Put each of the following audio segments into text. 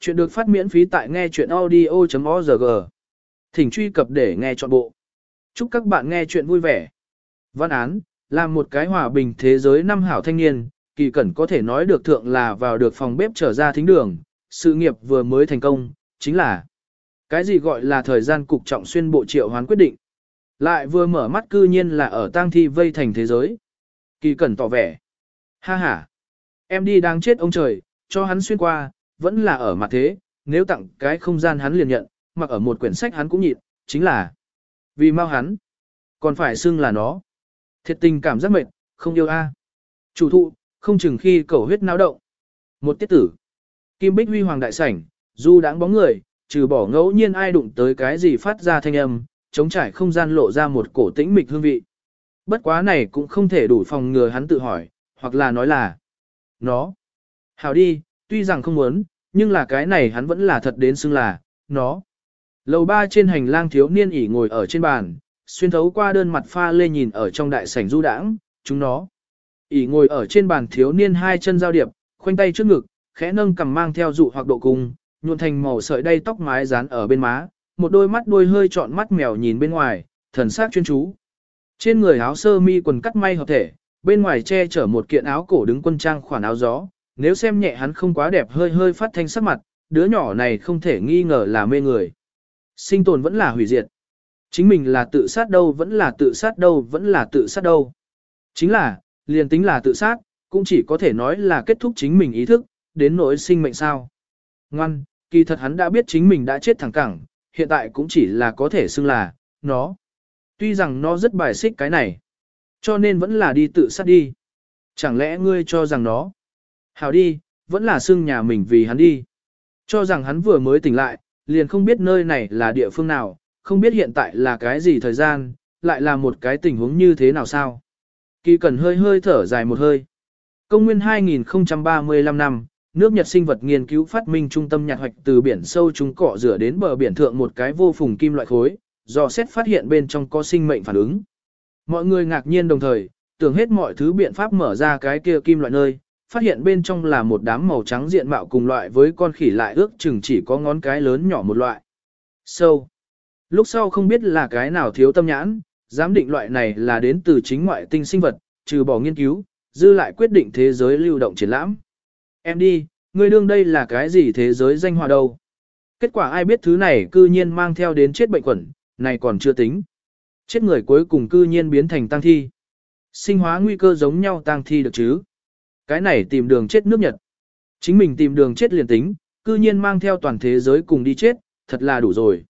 Chuyện được phát miễn phí tại nghe chuyện audio.org. Thỉnh truy cập để nghe trọn bộ. Chúc các bạn nghe chuyện vui vẻ. Văn án, là một cái hòa bình thế giới năm hảo thanh niên, kỳ cẩn có thể nói được thượng là vào được phòng bếp trở ra thính đường, sự nghiệp vừa mới thành công, chính là cái gì gọi là thời gian cục trọng xuyên bộ triệu hoán quyết định. Lại vừa mở mắt cư nhiên là ở tang thi vây thành thế giới. Kỳ cẩn tỏ vẻ. Ha ha. Em đi đang chết ông trời, cho hắn xuyên qua, vẫn là ở mặt thế, nếu tặng cái không gian hắn liền nhận, mặc ở một quyển sách hắn cũng nhịn, chính là vì mau hắn, còn phải xưng là nó. Thiệt tình cảm giác mệt, không yêu a. À. Chủ thụ, không chừng khi cầu huyết náo động. Một tiết tử. Kim Bích Huy Hoàng đại sảnh, du đãng bóng người, trừ bỏ ngẫu nhiên ai đụng tới cái gì phát ra thanh âm, chống trải không gian lộ ra một cổ tĩnh mịch hương vị. Bất quá này cũng không thể đủ phòng ngừa hắn tự hỏi, hoặc là nói là nó. Hảo đi, tuy rằng không muốn, nhưng là cái này hắn vẫn là thật đến xưng là, nó. Lầu ba trên hành lang thiếu niên ỉ ngồi ở trên bàn, xuyên thấu qua đơn mặt pha lê nhìn ở trong đại sảnh du đãng, chúng nó. ỉ ngồi ở trên bàn thiếu niên hai chân giao điệp, khoanh tay trước ngực, khẽ nâng cầm mang theo dụ hoặc độ cung, nhuộn thành màu sợi đay tóc mái dán ở bên má, một đôi mắt đôi hơi trọn mắt mèo nhìn bên ngoài, thần sắc chuyên chú. Trên người áo sơ mi quần cắt may hợp thể, bên ngoài che chở một kiện áo cổ đứng quân trang khoản áo gió, nếu xem nhẹ hắn không quá đẹp hơi hơi phát thanh sắc mặt, đứa nhỏ này không thể nghi ngờ là mê người. Sinh tồn vẫn là hủy diệt. Chính mình là tự sát đâu vẫn là tự sát đâu vẫn là tự sát đâu. Chính là, liền tính là tự sát, cũng chỉ có thể nói là kết thúc chính mình ý thức, đến nỗi sinh mệnh sao. Ngoan, kỳ thật hắn đã biết chính mình đã chết thẳng cẳng, hiện tại cũng chỉ là có thể xưng là, nó. Tuy rằng nó rất bài xích cái này, cho nên vẫn là đi tự sát đi. Chẳng lẽ ngươi cho rằng nó, hảo đi, vẫn là xưng nhà mình vì hắn đi. Cho rằng hắn vừa mới tỉnh lại, liền không biết nơi này là địa phương nào, không biết hiện tại là cái gì thời gian, lại là một cái tình huống như thế nào sao. Kỳ cần hơi hơi thở dài một hơi. Công nguyên 2035 năm, nước Nhật sinh vật nghiên cứu phát minh trung tâm nhạc hoạch từ biển sâu chúng cọ rửa đến bờ biển thượng một cái vô phùng kim loại khối, do xét phát hiện bên trong có sinh mệnh phản ứng. Mọi người ngạc nhiên đồng thời, tưởng hết mọi thứ biện pháp mở ra cái kia kim loại nơi, phát hiện bên trong là một đám màu trắng diện mạo cùng loại với con khỉ lại ước chừng chỉ có ngón cái lớn nhỏ một loại. Sâu. So, lúc sau không biết là cái nào thiếu tâm nhãn, giám định loại này là đến từ chính ngoại tinh sinh vật, trừ bỏ nghiên cứu, dư lại quyết định thế giới lưu động triển lãm. Em đi, ngươi đương đây là cái gì thế giới danh hòa đâu? Kết quả ai biết thứ này cư nhiên mang theo đến chết bệnh quẩn, này còn chưa tính. Chết người cuối cùng cư nhiên biến thành tăng thi. Sinh hóa nguy cơ giống nhau tăng thi được chứ? Cái này tìm đường chết nước Nhật. Chính mình tìm đường chết liền tính, cư nhiên mang theo toàn thế giới cùng đi chết, thật là đủ rồi.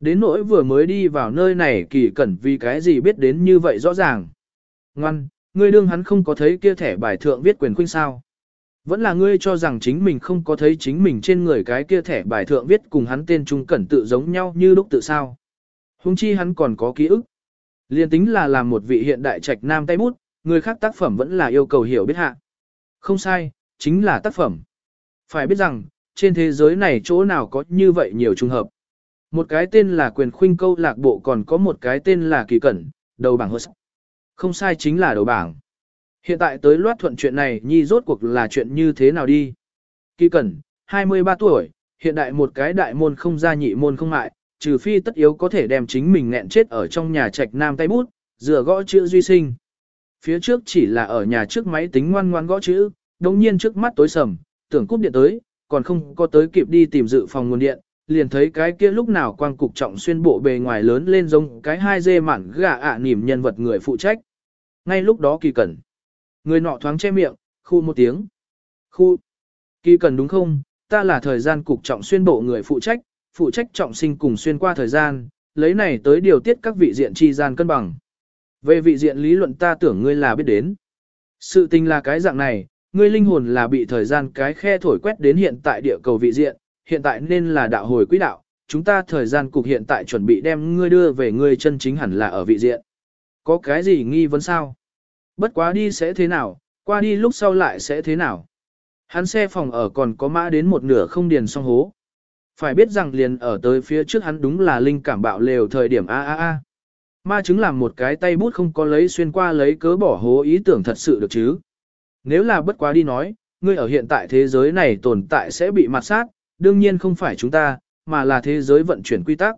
Đến nỗi vừa mới đi vào nơi này kỳ cẩn vì cái gì biết đến như vậy rõ ràng. Ngoan, ngươi đương hắn không có thấy kia thẻ bài thượng viết quyền khuynh sao. Vẫn là ngươi cho rằng chính mình không có thấy chính mình trên người cái kia thẻ bài thượng viết cùng hắn tên trung cẩn tự giống nhau như lúc tự sao. Hùng chi hắn còn có ký ức. Liên tính là làm một vị hiện đại trạch nam tay bút, người khác tác phẩm vẫn là yêu cầu hiểu biết hạ. Không sai, chính là tác phẩm. Phải biết rằng, trên thế giới này chỗ nào có như vậy nhiều trùng hợp. Một cái tên là quyền khuynh câu lạc bộ còn có một cái tên là kỳ cẩn, đầu bảng hốt. Không sai chính là đầu bảng. Hiện tại tới loát thuận chuyện này nhi rốt cuộc là chuyện như thế nào đi. Kỳ cẩn, 23 tuổi, hiện đại một cái đại môn không ra nhị môn không hại, trừ phi tất yếu có thể đem chính mình nghẹn chết ở trong nhà trạch nam tay bút, dựa gõ chữ duy sinh. Phía trước chỉ là ở nhà trước máy tính ngoan ngoan gõ chữ, đồng nhiên trước mắt tối sầm, tưởng cúp điện tới, còn không có tới kịp đi tìm dự phòng nguồn điện, liền thấy cái kia lúc nào quang cục trọng xuyên bộ bề ngoài lớn lên giống cái hai dê mản gà ạ à nỉm nhân vật người phụ trách. Ngay lúc đó kỳ cẩn. Người nọ thoáng che miệng, khu một tiếng. Khu. Kỳ cẩn đúng không, ta là thời gian cục trọng xuyên bộ người phụ trách, phụ trách trọng sinh cùng xuyên qua thời gian, lấy này tới điều tiết các vị diện chi gian cân bằng. Về vị diện lý luận ta tưởng ngươi là biết đến. Sự tình là cái dạng này, ngươi linh hồn là bị thời gian cái khe thổi quét đến hiện tại địa cầu vị diện, hiện tại nên là đạo hồi quỹ đạo, chúng ta thời gian cục hiện tại chuẩn bị đem ngươi đưa về ngươi chân chính hẳn là ở vị diện. Có cái gì nghi vấn sao? Bất quá đi sẽ thế nào, qua đi lúc sau lại sẽ thế nào. Hắn xe phòng ở còn có mã đến một nửa không điền xong hố. Phải biết rằng liền ở tới phía trước hắn đúng là linh cảm bạo lều thời điểm a a a. Ma chứng làm một cái tay bút không có lấy xuyên qua lấy cớ bỏ hố ý tưởng thật sự được chứ. Nếu là bất quá đi nói, ngươi ở hiện tại thế giới này tồn tại sẽ bị mặt sát, đương nhiên không phải chúng ta, mà là thế giới vận chuyển quy tắc.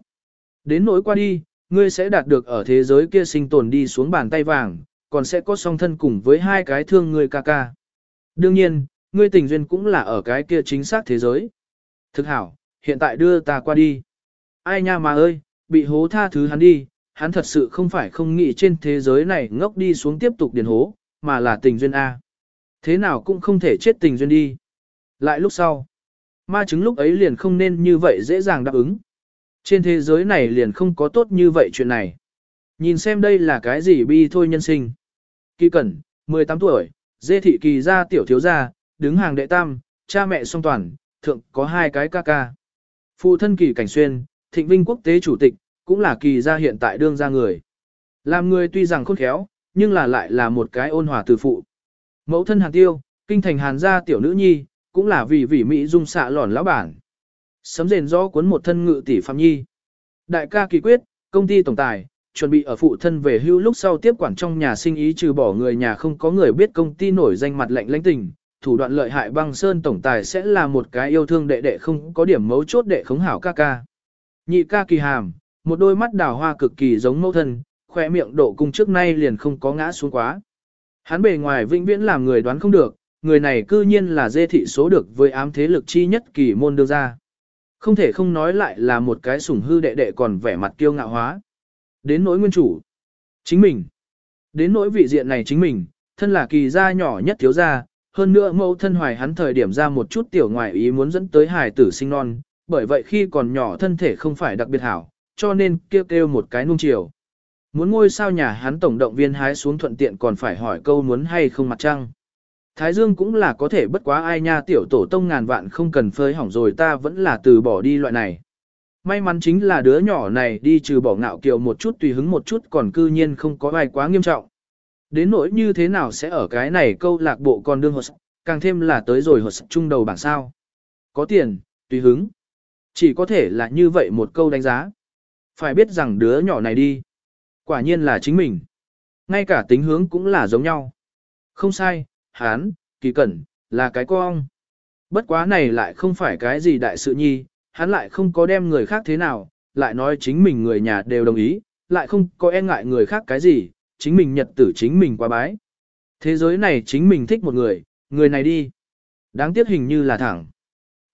Đến nỗi qua đi, ngươi sẽ đạt được ở thế giới kia sinh tồn đi xuống bàn tay vàng, còn sẽ có song thân cùng với hai cái thương ngươi ca ca. Đương nhiên, ngươi tình duyên cũng là ở cái kia chính xác thế giới. Thực hảo, hiện tại đưa ta qua đi. Ai nha mà ơi, bị hố tha thứ hắn đi, hắn thật sự không phải không nghĩ trên thế giới này ngốc đi xuống tiếp tục điền hố, mà là tình duyên A. Thế nào cũng không thể chết tình duyên đi. Lại lúc sau, ma chứng lúc ấy liền không nên như vậy dễ dàng đáp ứng. Trên thế giới này liền không có tốt như vậy chuyện này. Nhìn xem đây là cái gì bi thôi nhân sinh. Kỳ cẩn, 18 tuổi, dê thị kỳ gia tiểu thiếu gia, đứng hàng đệ tam, cha mẹ song toàn, thượng có hai cái ca ca. Phụ thân kỳ cảnh xuyên, thịnh vinh quốc tế chủ tịch, cũng là kỳ gia hiện tại đương gia người. Làm người tuy rằng khôn khéo, nhưng là lại là một cái ôn hòa từ phụ. Mẫu thân hàn tiêu, kinh thành hàn gia tiểu nữ nhi, cũng là vì vì Mỹ dung xạ lòn lão bản. Sấm rền gió cuốn một thân ngự tỷ phạm nhi. Đại ca kỳ quyết, công ty tổng tài, chuẩn bị ở phụ thân về hưu lúc sau tiếp quản trong nhà sinh ý trừ bỏ người nhà không có người biết công ty nổi danh mặt lạnh lãnh tình, thủ đoạn lợi hại băng sơn tổng tài sẽ là một cái yêu thương đệ đệ không có điểm mấu chốt đệ khống hảo ca ca. Nhị ca kỳ hàm, một đôi mắt đào hoa cực kỳ giống mẫu thân, khỏe miệng độ cung trước nay liền không có ngã xuống quá. Hắn bề ngoài vĩnh viễn làm người đoán không được, người này cư nhiên là dê thị số được với ám thế lực chi nhất kỳ môn đưa ra. Không thể không nói lại là một cái sủng hư đệ đệ còn vẻ mặt kiêu ngạo hóa. Đến nỗi nguyên chủ. Chính mình. Đến nỗi vị diện này chính mình, thân là kỳ gia nhỏ nhất thiếu gia, hơn nữa mẫu thân hoài hắn thời điểm ra một chút tiểu ngoại ý muốn dẫn tới hài tử sinh non, bởi vậy khi còn nhỏ thân thể không phải đặc biệt hảo, cho nên kêu kêu một cái nung chiều. Muốn ngôi sao nhà hắn tổng động viên hái xuống thuận tiện còn phải hỏi câu muốn hay không mặt trăng. Thái Dương cũng là có thể bất quá ai nha tiểu tổ tông ngàn vạn không cần phơi hỏng rồi ta vẫn là từ bỏ đi loại này. May mắn chính là đứa nhỏ này đi trừ bỏ ngạo kiều một chút tùy hứng một chút còn cư nhiên không có ai quá nghiêm trọng. Đến nỗi như thế nào sẽ ở cái này câu lạc bộ còn đương hột càng thêm là tới rồi hột chung đầu bảng sao. Có tiền, tùy hứng. Chỉ có thể là như vậy một câu đánh giá. Phải biết rằng đứa nhỏ này đi. Quả nhiên là chính mình. Ngay cả tính hướng cũng là giống nhau. Không sai, hán, kỳ cẩn, là cái con. Bất quá này lại không phải cái gì đại sự nhi, hắn lại không có đem người khác thế nào, lại nói chính mình người nhà đều đồng ý, lại không có e ngại người khác cái gì, chính mình nhật tử chính mình qua bái. Thế giới này chính mình thích một người, người này đi. Đáng tiếc hình như là thẳng.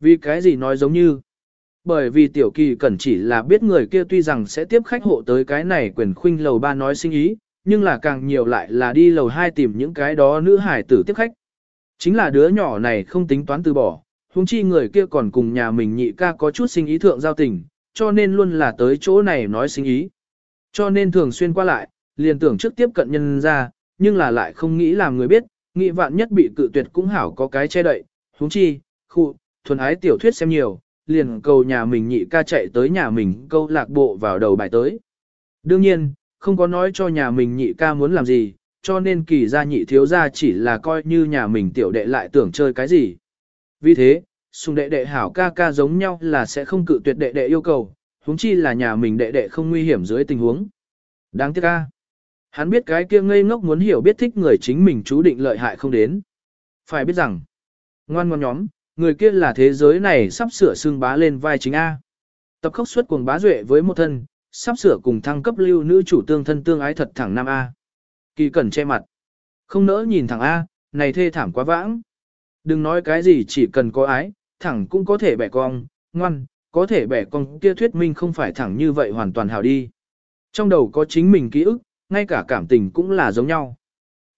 Vì cái gì nói giống như. Bởi vì tiểu kỳ cẩn chỉ là biết người kia tuy rằng sẽ tiếp khách hộ tới cái này quyền khuynh lầu ba nói sinh ý, nhưng là càng nhiều lại là đi lầu hai tìm những cái đó nữ hải tử tiếp khách. Chính là đứa nhỏ này không tính toán từ bỏ, huống chi người kia còn cùng nhà mình nhị ca có chút sinh ý thượng giao tình, cho nên luôn là tới chỗ này nói sinh ý. Cho nên thường xuyên qua lại, liền tưởng trước tiếp cận nhân ra, nhưng là lại không nghĩ làm người biết, nghĩ vạn nhất bị cự tuyệt cũng hảo có cái che đậy, huống chi, khu, thuần ái tiểu thuyết xem nhiều, liền cầu nhà mình nhị ca chạy tới nhà mình câu lạc bộ vào đầu bài tới. Đương nhiên, không có nói cho nhà mình nhị ca muốn làm gì, cho nên kỳ gia nhị thiếu gia chỉ là coi như nhà mình tiểu đệ lại tưởng chơi cái gì. Vì thế, sùng đệ đệ hảo ca ca giống nhau là sẽ không cự tuyệt đệ đệ yêu cầu, huống chi là nhà mình đệ đệ không nguy hiểm dưới tình huống. Đáng tiếc ca. Hắn biết cái kia ngây ngốc muốn hiểu biết thích người chính mình chú định lợi hại không đến. Phải biết rằng, ngoan ngoan nhóm, người kia là thế giới này sắp sửa xương bá lên vai chính A. Tập khốc suất cuồng bá duệ với một thân, sắp sửa cùng thăng cấp lưu nữ chủ tương thân tương ái thật thẳng nam A. Kỳ cẩn che mặt. Không nỡ nhìn thẳng A, này thê thảm quá vãng. Đừng nói cái gì chỉ cần có ái, thẳng cũng có thể bẻ cong, ngoan, có thể bẻ cong kia thuyết minh không phải thẳng như vậy hoàn toàn hảo đi. Trong đầu có chính mình ký ức, ngay cả cảm tình cũng là giống nhau.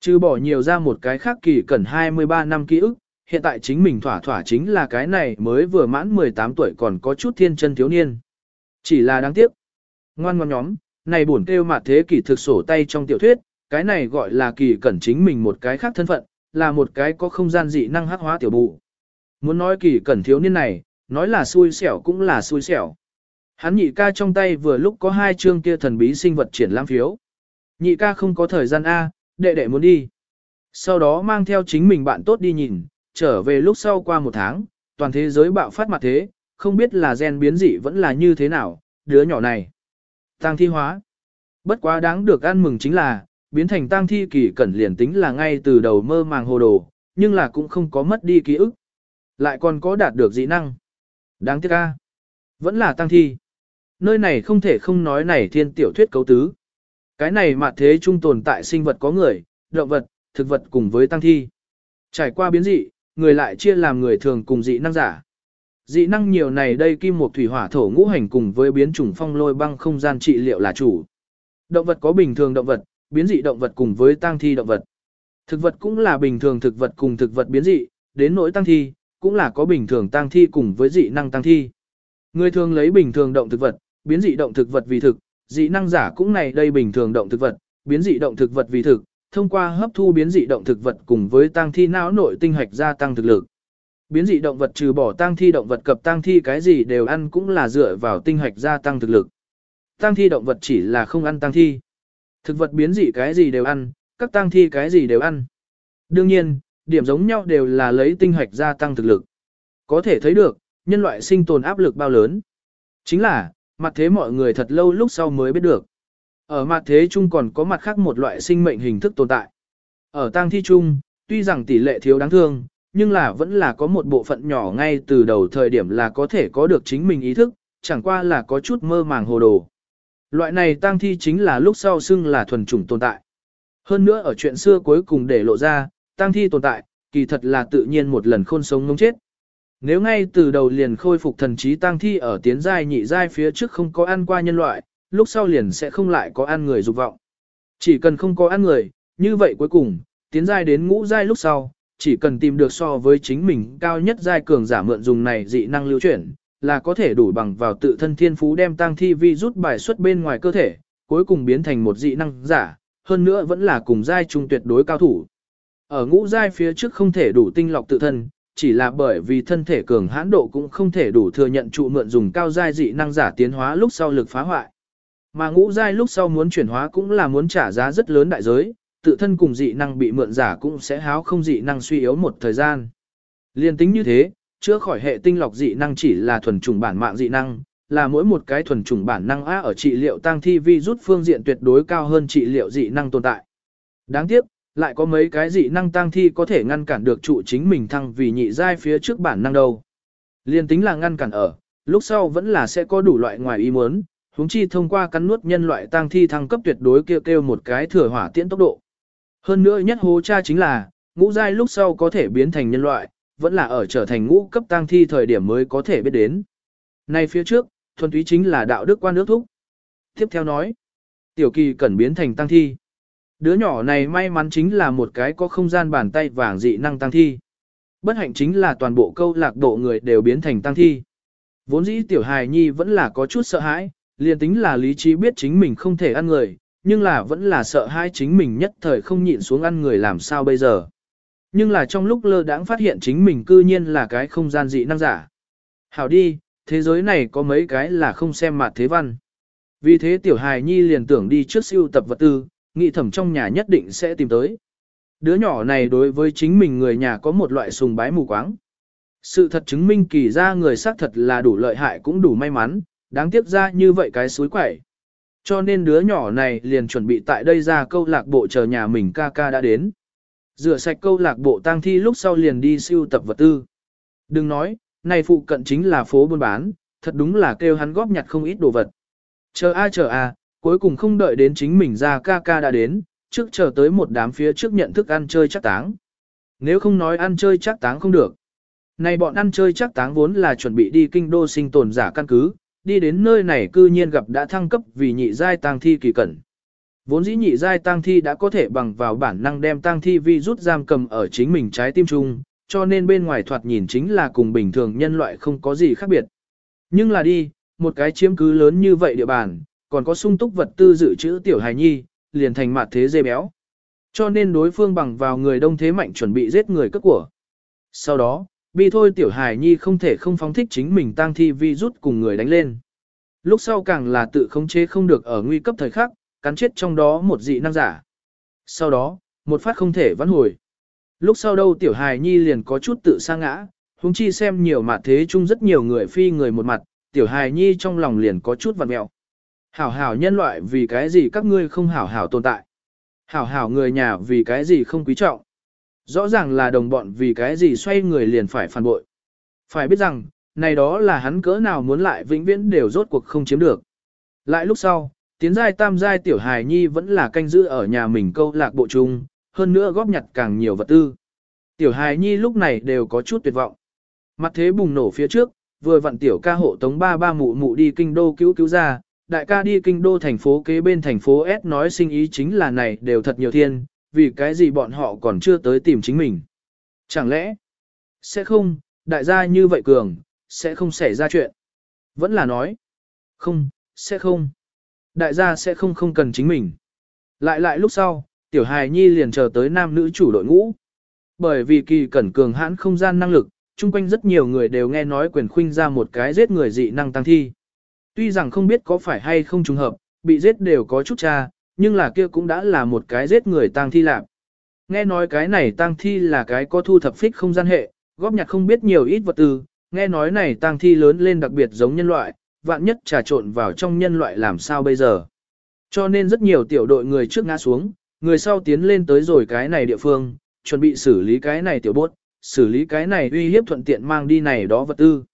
Chứ bỏ nhiều ra một cái khác kỳ cẩn 23 năm ký ức, hiện tại chính mình thỏa thỏa chính là cái này mới vừa mãn 18 tuổi còn có chút thiên chân thiếu niên. Chỉ là đáng tiếc. Ngoan ngoan nhóm, này buồn kêu mà thế kỷ thực sổ tay trong tiểu thuyết, cái này gọi là kỳ cẩn chính mình một cái khác thân phận, là một cái có không gian dị năng hắc hóa tiểu bụ. Muốn nói kỳ cẩn thiếu niên này, nói là xui xẻo cũng là xui xẻo. Hắn nhị ca trong tay vừa lúc có hai chương kia thần bí sinh vật triển lãm phiếu. Nhị ca không có thời gian A, đệ đệ muốn đi. Sau đó mang theo chính mình bạn tốt đi nhìn, trở về lúc sau qua một tháng, toàn thế giới bạo phát mặt thế, không biết là gen biến dị vẫn là như thế nào, đứa nhỏ này. Tăng thi hóa. Bất quá đáng được ăn mừng chính là, biến thành tăng thi kỳ cẩn liền tính là ngay từ đầu mơ màng hồ đồ, nhưng là cũng không có mất đi ký ức. Lại còn có đạt được dị năng. Đáng tiếc ca. Vẫn là tăng thi. Nơi này không thể không nói này thiên tiểu thuyết cấu tứ. Cái này mà thế trung tồn tại sinh vật có người, động vật, thực vật cùng với tăng thi. Trải qua biến dị, người lại chia làm người thường cùng dị năng giả. Dị năng nhiều này đây kim một thủy hỏa thổ ngũ hành cùng với biến chủng phong lôi băng không gian trị liệu là chủ. Động vật có bình thường động vật, biến dị động vật cùng với tăng thi động vật. Thực vật cũng là bình thường thực vật cùng thực vật biến dị, đến nỗi tăng thi, cũng là có bình thường tăng thi cùng với dị năng tăng thi. Người thường lấy bình thường động thực vật, biến dị động thực vật vì thực, dị năng giả cũng này đây bình thường động thực vật, biến dị động thực vật vì thực, thông qua hấp thu biến dị động thực vật cùng với tăng thi não nội tinh hạch gia tăng thực lực. Biến dị động vật trừ bỏ tăng thi động vật cập tăng thi cái gì đều ăn cũng là dựa vào tinh hạch gia tăng thực lực. Tăng thi động vật chỉ là không ăn tăng thi. Thực vật biến dị cái gì đều ăn, các tăng thi cái gì đều ăn. Đương nhiên, điểm giống nhau đều là lấy tinh hạch gia tăng thực lực. Có thể thấy được, nhân loại sinh tồn áp lực bao lớn. Chính là, mặt thế mọi người thật lâu lúc sau mới biết được. Ở mặt thế chung còn có mặt khác một loại sinh mệnh hình thức tồn tại. Ở tang thi chung, tuy rằng tỷ lệ thiếu đáng thương, nhưng là vẫn là có một bộ phận nhỏ ngay từ đầu thời điểm là có thể có được chính mình ý thức, chẳng qua là có chút mơ màng hồ đồ. Loại này tang thi chính là lúc sau xưng là thuần chủng tồn tại. Hơn nữa ở chuyện xưa cuối cùng để lộ ra, tang thi tồn tại, kỳ thật là tự nhiên một lần khôn sống ngông chết. Nếu ngay từ đầu liền khôi phục thần trí tang thi ở tiến giai nhị giai phía trước không có ăn qua nhân loại, lúc sau liền sẽ không lại có ăn người dục vọng. Chỉ cần không có ăn người, như vậy cuối cùng, tiến giai đến ngũ giai lúc sau, chỉ cần tìm được so với chính mình cao nhất giai cường giả mượn dùng này dị năng lưu chuyển, là có thể đủ bằng vào tự thân thiên phú đem tăng thi vi rút bài xuất bên ngoài cơ thể, cuối cùng biến thành một dị năng giả, hơn nữa vẫn là cùng giai trung tuyệt đối cao thủ. Ở ngũ giai phía trước không thể đủ tinh lọc tự thân, chỉ là bởi vì thân thể cường hãn độ cũng không thể đủ thừa nhận trụ mượn dùng cao giai dị năng giả tiến hóa lúc sau lực phá hoại. Mà ngũ giai lúc sau muốn chuyển hóa cũng là muốn trả giá rất lớn đại giới, tự thân cùng dị năng bị mượn giả cũng sẽ háo không dị năng suy yếu một thời gian. Liên tính như thế, chữa khỏi hệ tinh lọc dị năng chỉ là thuần chủng bản mạng dị năng, là mỗi một cái thuần chủng bản năng A ở trị liệu tăng thi vi rút phương diện tuyệt đối cao hơn trị liệu dị năng tồn tại. Đáng tiếc, lại có mấy cái dị năng tăng thi có thể ngăn cản được trụ chính mình thăng vì nhị giai phía trước bản năng đâu. Liên tính là ngăn cản ở, lúc sau vẫn là sẽ có đủ loại ngoài ý muốn, huống chi thông qua cắn nuốt nhân loại tăng thi thăng cấp tuyệt đối kêu kêu một cái thừa hỏa tiễn tốc độ. Hơn nữa nhất hố cha chính là, ngũ giai lúc sau có thể biến thành nhân loại, vẫn là ở trở thành ngũ cấp tăng thi thời điểm mới có thể biết đến. Nay phía trước, thuần túy chính là đạo đức quan nước thúc. Tiếp theo nói, tiểu kỳ cần biến thành tăng thi. Đứa nhỏ này may mắn chính là một cái có không gian bàn tay vàng dị năng tăng thi. Bất hạnh chính là toàn bộ câu lạc bộ người đều biến thành tăng thi. Vốn dĩ tiểu hài nhi vẫn là có chút sợ hãi, liền tính là lý trí biết chính mình không thể ăn người, nhưng là vẫn là sợ hai chính mình nhất thời không nhịn xuống ăn người làm sao bây giờ. Nhưng là trong lúc lơ đãng phát hiện chính mình cư nhiên là cái không gian dị năng giả. Hảo đi, thế giới này có mấy cái là không xem mặt thế văn. Vì thế tiểu hài nhi liền tưởng đi trước siêu tập vật tư, nghĩ thẩm trong nhà nhất định sẽ tìm tới. Đứa nhỏ này đối với chính mình người nhà có một loại sùng bái mù quáng. Sự thật chứng minh kỳ ra người xác thật là đủ lợi hại cũng đủ may mắn, đáng tiếc ra như vậy cái suối quẩy. Cho nên đứa nhỏ này liền chuẩn bị tại đây ra câu lạc bộ chờ nhà mình ca ca đã đến. Rửa sạch câu lạc bộ tang thi lúc sau liền đi siêu tập vật tư. Đừng nói, này phụ cận chính là phố buôn bán, thật đúng là kêu hắn góp nhặt không ít đồ vật. Chờ a chờ a, cuối cùng không đợi đến chính mình ra ca ca đã đến, trước chờ tới một đám phía trước nhận thức ăn chơi chắc táng. Nếu không nói ăn chơi chắc táng không được. Này bọn ăn chơi chắc táng vốn là chuẩn bị đi kinh đô sinh tồn giả căn cứ, đi đến nơi này cư nhiên gặp đã thăng cấp vì nhị giai tang thi kỳ cẩn. Vốn dĩ nhị giai tang thi đã có thể bằng vào bản năng đem tang thi vi rút giam cầm ở chính mình trái tim trung, cho nên bên ngoài thoạt nhìn chính là cùng bình thường nhân loại không có gì khác biệt. Nhưng là đi, một cái chiếm cứ lớn như vậy địa bàn, còn có sung túc vật tư dự trữ tiểu hài nhi, liền thành mặt thế dê béo. Cho nên đối phương bằng vào người đông thế mạnh chuẩn bị giết người cất của. Sau đó, bi thôi tiểu hài nhi không thể không phóng thích chính mình tang thi vi rút cùng người đánh lên. Lúc sau càng là tự khống chế không được ở nguy cấp thời khắc, cắn chết trong đó một dị năng giả. Sau đó, một phát không thể vãn hồi. Lúc sau đâu tiểu hài nhi liền có chút tự sa ngã, huống chi xem nhiều mặt thế chung rất nhiều người phi người một mặt, tiểu hài nhi trong lòng liền có chút vặt mẹo. Hảo hảo nhân loại vì cái gì các ngươi không hảo hảo tồn tại. Hảo hảo người nhà vì cái gì không quý trọng. Rõ ràng là đồng bọn vì cái gì xoay người liền phải phản bội. Phải biết rằng, này đó là hắn cỡ nào muốn lại vĩnh viễn đều rốt cuộc không chiếm được. Lại lúc sau, tiến giai tam giai tiểu hài nhi vẫn là canh giữ ở nhà mình câu lạc bộ chung, hơn nữa góp nhặt càng nhiều vật tư. Tiểu hài nhi lúc này đều có chút tuyệt vọng. Mặt thế bùng nổ phía trước, vừa vặn tiểu ca hộ tống ba ba mụ mụ đi kinh đô cứu cứu ra, đại ca đi kinh đô thành phố kế bên thành phố S nói sinh ý chính là này đều thật nhiều thiên, vì cái gì bọn họ còn chưa tới tìm chính mình. Chẳng lẽ, sẽ không, đại gia như vậy cường, sẽ không xảy ra chuyện. Vẫn là nói, không, sẽ không. Đại gia sẽ không không cần chính mình. Lại lại lúc sau, tiểu hài nhi liền chờ tới nam nữ chủ đội ngũ. Bởi vì kỳ cẩn cường hãn không gian năng lực, chung quanh rất nhiều người đều nghe nói quyền khuynh ra một cái giết người dị năng tăng thi. Tuy rằng không biết có phải hay không trùng hợp, bị giết đều có chút cha, nhưng là kia cũng đã là một cái giết người tang thi lạc. Nghe nói cái này tang thi là cái có thu thập phích không gian hệ, góp nhặt không biết nhiều ít vật tư, nghe nói này tang thi lớn lên đặc biệt giống nhân loại, vạn nhất trà trộn vào trong nhân loại làm sao bây giờ. Cho nên rất nhiều tiểu đội người trước ngã xuống, người sau tiến lên tới rồi cái này địa phương, chuẩn bị xử lý cái này tiểu bốt, xử lý cái này uy hiếp thuận tiện mang đi này đó vật tư.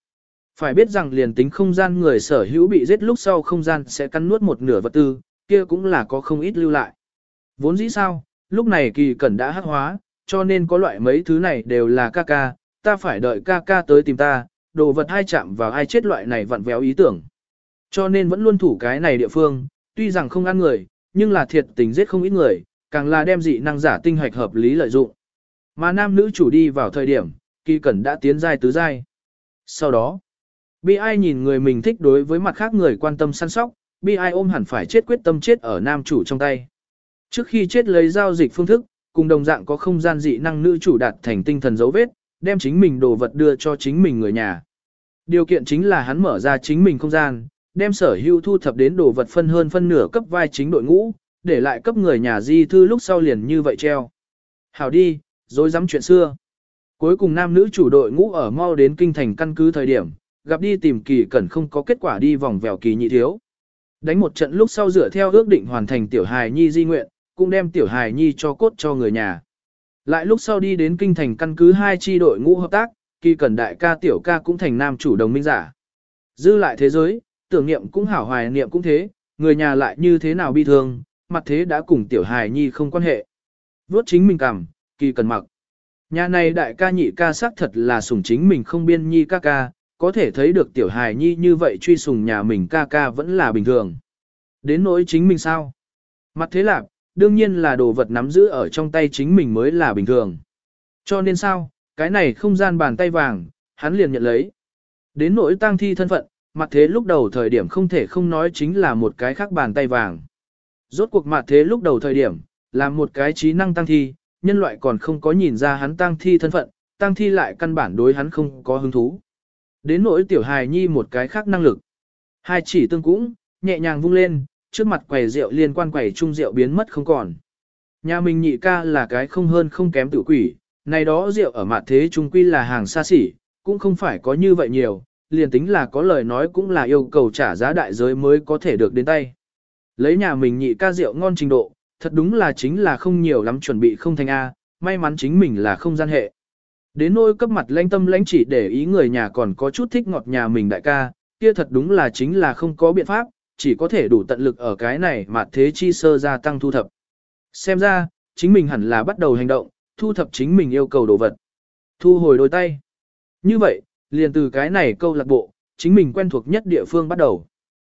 Phải biết rằng liền tính không gian người sở hữu bị giết lúc sau không gian sẽ cắn nuốt một nửa vật tư, kia cũng là có không ít lưu lại. Vốn dĩ sao, lúc này kỳ cẩn đã hắc hóa, cho nên có loại mấy thứ này đều là ca ca, ta phải đợi ca ca tới tìm ta, đồ vật hai chạm vào ai chết loại này vặn véo ý tưởng. Cho nên vẫn luôn thủ cái này địa phương, tuy rằng không ăn người, nhưng là thiệt tình giết không ít người, càng là đem dị năng giả tinh hoạch hợp lý lợi dụng. Mà nam nữ chủ đi vào thời điểm, kỳ cẩn đã tiến giai tứ giai. Sau đó, bi ai nhìn người mình thích đối với mặt khác người quan tâm săn sóc, bi ai ôm hẳn phải chết quyết tâm chết ở nam chủ trong tay. Trước khi chết lấy giao dịch phương thức, cùng đồng dạng có không gian dị năng nữ chủ đạt thành tinh thần dấu vết, đem chính mình đồ vật đưa cho chính mình người nhà. Điều kiện chính là hắn mở ra chính mình không gian, đem sở hữu thu thập đến đồ vật phân hơn phân nửa cấp vai chính đội ngũ, để lại cấp người nhà di thư lúc sau liền như vậy treo. Hảo đi, rồi dám chuyện xưa. Cuối cùng nam nữ chủ đội ngũ ở mau đến kinh thành căn cứ thời điểm, gặp đi tìm kỳ cẩn không có kết quả đi vòng vèo kỳ nhị thiếu. Đánh một trận lúc sau dựa theo ước định hoàn thành tiểu hài nhi di nguyện, cũng đem tiểu hài nhi cho cốt cho người nhà. Lại lúc sau đi đến kinh thành căn cứ hai chi đội ngũ hợp tác, kỳ cần đại ca tiểu ca cũng thành nam chủ đồng minh giả. Dư lại thế giới, tưởng niệm cũng hảo hoài niệm cũng thế, người nhà lại như thế nào bi thương, mặt thế đã cùng tiểu hài nhi không quan hệ. Vốt chính mình cảm, kỳ cần mặc. Nhà này đại ca nhị ca xác thật là sủng chính mình không biên nhi ca ca, có thể thấy được tiểu hài nhi như vậy truy sùng nhà mình ca ca vẫn là bình thường. Đến nỗi chính mình sao? Mặt thế lạc, đương nhiên là đồ vật nắm giữ ở trong tay chính mình mới là bình thường. Cho nên sao, cái này không gian bàn tay vàng, hắn liền nhận lấy. Đến nỗi tang thi thân phận, mặt thế lúc đầu thời điểm không thể không nói chính là một cái khác bàn tay vàng. Rốt cuộc mặt thế lúc đầu thời điểm, là một cái trí năng tăng thi, nhân loại còn không có nhìn ra hắn tăng thi thân phận, tăng thi lại căn bản đối hắn không có hứng thú. Đến nỗi tiểu hài nhi một cái khác năng lực. Hai chỉ tương cũng, nhẹ nhàng vung lên, trước mặt quầy rượu liên quan quầy trung rượu biến mất không còn. Nhà mình nhị ca là cái không hơn không kém tử quỷ, này đó rượu ở mặt thế trung quy là hàng xa xỉ, cũng không phải có như vậy nhiều, liền tính là có lời nói cũng là yêu cầu trả giá đại giới mới có thể được đến tay. Lấy nhà mình nhị ca rượu ngon trình độ, thật đúng là chính là không nhiều lắm chuẩn bị không thành A, may mắn chính mình là không gian hệ. Đến nôi cấp mặt lãnh tâm lãnh chỉ để ý người nhà còn có chút thích ngọt nhà mình đại ca, kia thật đúng là chính là không có biện pháp, chỉ có thể đủ tận lực ở cái này mà thế chi sơ gia tăng thu thập. Xem ra, chính mình hẳn là bắt đầu hành động, thu thập chính mình yêu cầu đồ vật. Thu hồi đôi tay. Như vậy, liền từ cái này câu lạc bộ, chính mình quen thuộc nhất địa phương bắt đầu.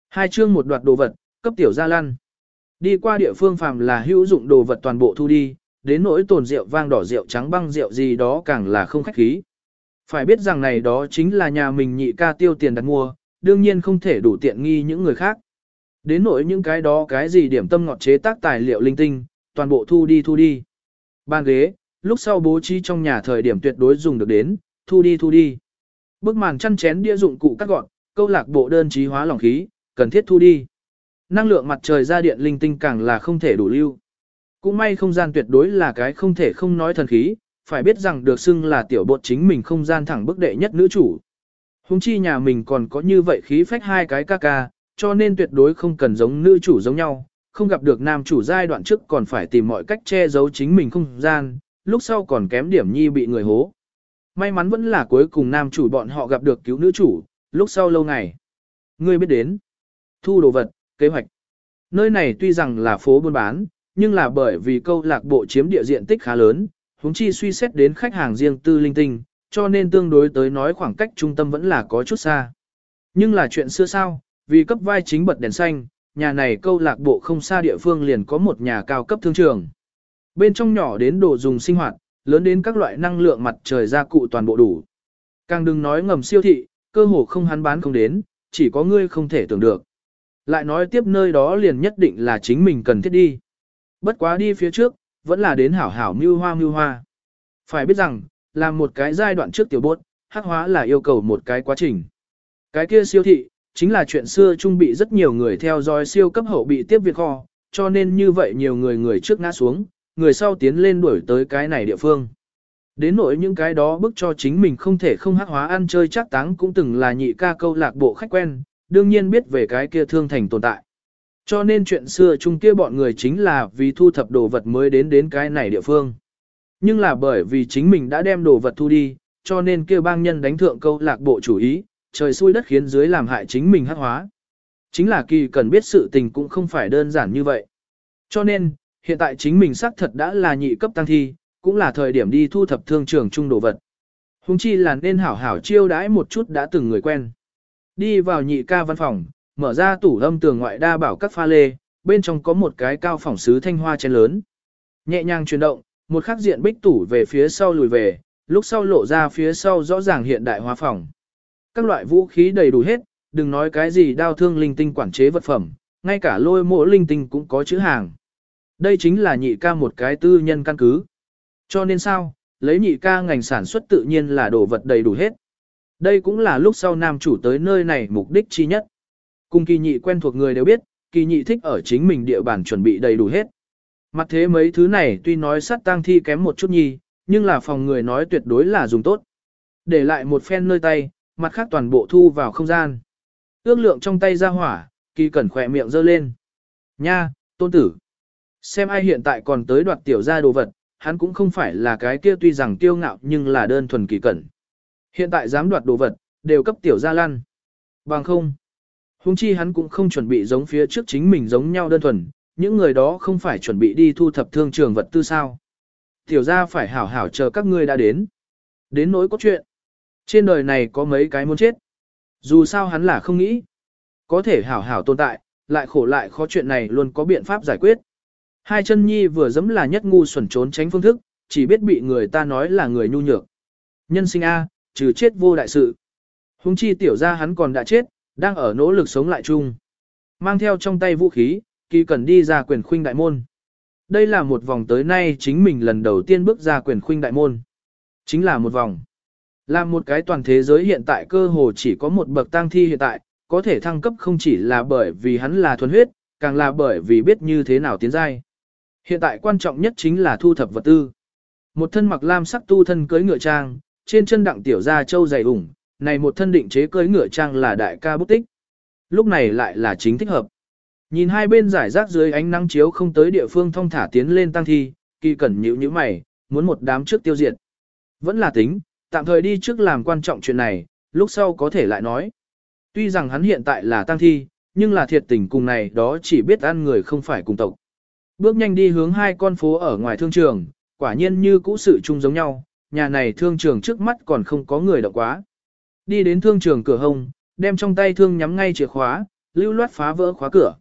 Hai chương một đoạt đồ vật, cấp tiểu gia lăn. Đi qua địa phương phàm là hữu dụng đồ vật toàn bộ thu đi, đến nỗi tồn rượu vang đỏ rượu trắng băng rượu gì đó càng là không khách khí. Phải biết rằng này đó chính là nhà mình nhị ca tiêu tiền đặt mua, đương nhiên không thể đủ tiện nghi những người khác. Đến nỗi những cái đó cái gì điểm tâm ngọt chế tác tài liệu linh tinh, toàn bộ thu đi thu đi. Bàn ghế, lúc sau bố trí trong nhà thời điểm tuyệt đối dùng được đến, thu đi thu đi. Bức màn chăn chén đĩa dụng cụ cắt gọn, câu lạc bộ đơn trí hóa lỏng khí, cần thiết thu đi. Năng lượng mặt trời ra điện linh tinh càng là không thể đủ lưu. Cũng may không gian tuyệt đối là cái không thể không nói thần khí, phải biết rằng được xưng là tiểu bột chính mình không gian thẳng bức đệ nhất nữ chủ. Hùng chi nhà mình còn có như vậy khí phách hai cái ca ca, cho nên tuyệt đối không cần giống nữ chủ giống nhau, không gặp được nam chủ giai đoạn trước còn phải tìm mọi cách che giấu chính mình không gian, lúc sau còn kém điểm nhi bị người hố. May mắn vẫn là cuối cùng nam chủ bọn họ gặp được cứu nữ chủ, lúc sau lâu ngày. Ngươi biết đến. Thu đồ vật, kế hoạch. Nơi này tuy rằng là phố buôn bán, nhưng là bởi vì câu lạc bộ chiếm địa diện tích khá lớn, huống chi suy xét đến khách hàng riêng tư linh tinh, cho nên tương đối tới nói khoảng cách trung tâm vẫn là có chút xa. Nhưng là chuyện xưa sao, vì cấp vai chính bật đèn xanh, nhà này câu lạc bộ không xa địa phương liền có một nhà cao cấp thương trường. Bên trong nhỏ đến đồ dùng sinh hoạt, lớn đến các loại năng lượng mặt trời gia cụ toàn bộ đủ. Càng đừng nói ngầm siêu thị, cơ hồ không hắn bán không đến, chỉ có ngươi không thể tưởng được. Lại nói tiếp nơi đó liền nhất định là chính mình cần thiết đi. Bất quá đi phía trước, vẫn là đến hảo hảo mưu hoa mưu hoa. Phải biết rằng, làm một cái giai đoạn trước tiểu bốt, hắc hóa là yêu cầu một cái quá trình. Cái kia siêu thị, chính là chuyện xưa trung bị rất nhiều người theo dõi siêu cấp hậu bị tiếp việc kho, cho nên như vậy nhiều người người trước ngã xuống, người sau tiến lên đuổi tới cái này địa phương. Đến nỗi những cái đó bức cho chính mình không thể không hắc hóa ăn chơi chắc táng cũng từng là nhị ca câu lạc bộ khách quen, đương nhiên biết về cái kia thương thành tồn tại. Cho nên chuyện xưa chung kia bọn người chính là vì thu thập đồ vật mới đến đến cái này địa phương. Nhưng là bởi vì chính mình đã đem đồ vật thu đi, cho nên kia bang nhân đánh thượng câu lạc bộ chủ ý, trời xui đất khiến dưới làm hại chính mình hắc hóa. Chính là kỳ cần biết sự tình cũng không phải đơn giản như vậy. Cho nên, hiện tại chính mình xác thật đã là nhị cấp tăng thi, cũng là thời điểm đi thu thập thương trường chung đồ vật. Hùng chi là nên hảo hảo chiêu đãi một chút đã từng người quen. Đi vào nhị ca văn phòng, mở ra tủ âm tường ngoại đa bảo các pha lê, bên trong có một cái cao phỏng sứ thanh hoa chén lớn. Nhẹ nhàng chuyển động, một khắc diện bích tủ về phía sau lùi về, lúc sau lộ ra phía sau rõ ràng hiện đại hóa phòng. Các loại vũ khí đầy đủ hết, đừng nói cái gì đao thương linh tinh quản chế vật phẩm, ngay cả lôi mộ linh tinh cũng có chữ hàng. Đây chính là nhị ca một cái tư nhân căn cứ. Cho nên sao, lấy nhị ca ngành sản xuất tự nhiên là đồ vật đầy đủ hết. Đây cũng là lúc sau nam chủ tới nơi này mục đích chi nhất. Cùng kỳ nhị quen thuộc người đều biết, kỳ nhị thích ở chính mình địa bàn chuẩn bị đầy đủ hết. Mặt thế mấy thứ này tuy nói sát tang thi kém một chút nhi, nhưng là phòng người nói tuyệt đối là dùng tốt. Để lại một phen nơi tay, mặt khác toàn bộ thu vào không gian. Ước lượng trong tay ra hỏa, kỳ cẩn khỏe miệng giơ lên. Nha, tôn tử. Xem ai hiện tại còn tới đoạt tiểu ra đồ vật, hắn cũng không phải là cái kia tuy rằng tiêu ngạo nhưng là đơn thuần kỳ cẩn. Hiện tại dám đoạt đồ vật, đều cấp tiểu ra lăn. Bằng không. Hùng chi hắn cũng không chuẩn bị giống phía trước chính mình giống nhau đơn thuần, những người đó không phải chuẩn bị đi thu thập thương trường vật tư sao. Tiểu ra phải hảo hảo chờ các ngươi đã đến. Đến nỗi có chuyện. Trên đời này có mấy cái muốn chết. Dù sao hắn là không nghĩ. Có thể hảo hảo tồn tại, lại khổ lại khó chuyện này luôn có biện pháp giải quyết. Hai chân nhi vừa dẫm là nhất ngu xuẩn trốn tránh phương thức, chỉ biết bị người ta nói là người nhu nhược. Nhân sinh A, trừ chết vô đại sự. Hùng chi tiểu ra hắn còn đã chết, đang ở nỗ lực sống lại chung. Mang theo trong tay vũ khí, kỳ cần đi ra quyền khuynh đại môn. Đây là một vòng tới nay chính mình lần đầu tiên bước ra quyền khuynh đại môn. Chính là một vòng. Là một cái toàn thế giới hiện tại cơ hồ chỉ có một bậc tang thi hiện tại, có thể thăng cấp không chỉ là bởi vì hắn là thuần huyết, càng là bởi vì biết như thế nào tiến giai. Hiện tại quan trọng nhất chính là thu thập vật tư. Một thân mặc lam sắc tu thân cưới ngựa trang, trên chân đặng tiểu ra châu dày ủng, này một thân định chế cưới ngựa trang là đại ca bút tích. Lúc này lại là chính thích hợp. Nhìn hai bên giải rác dưới ánh nắng chiếu không tới địa phương thông thả tiến lên tăng thi, kỳ cẩn nhữ như mày, muốn một đám trước tiêu diệt. Vẫn là tính, tạm thời đi trước làm quan trọng chuyện này, lúc sau có thể lại nói. Tuy rằng hắn hiện tại là tăng thi, nhưng là thiệt tình cùng này đó chỉ biết ăn người không phải cùng tộc. Bước nhanh đi hướng hai con phố ở ngoài thương trường, quả nhiên như cũ sự chung giống nhau, nhà này thương trường trước mắt còn không có người động quá. Đi đến thương trường cửa hông, đem trong tay thương nhắm ngay chìa khóa, lưu loát phá vỡ khóa cửa.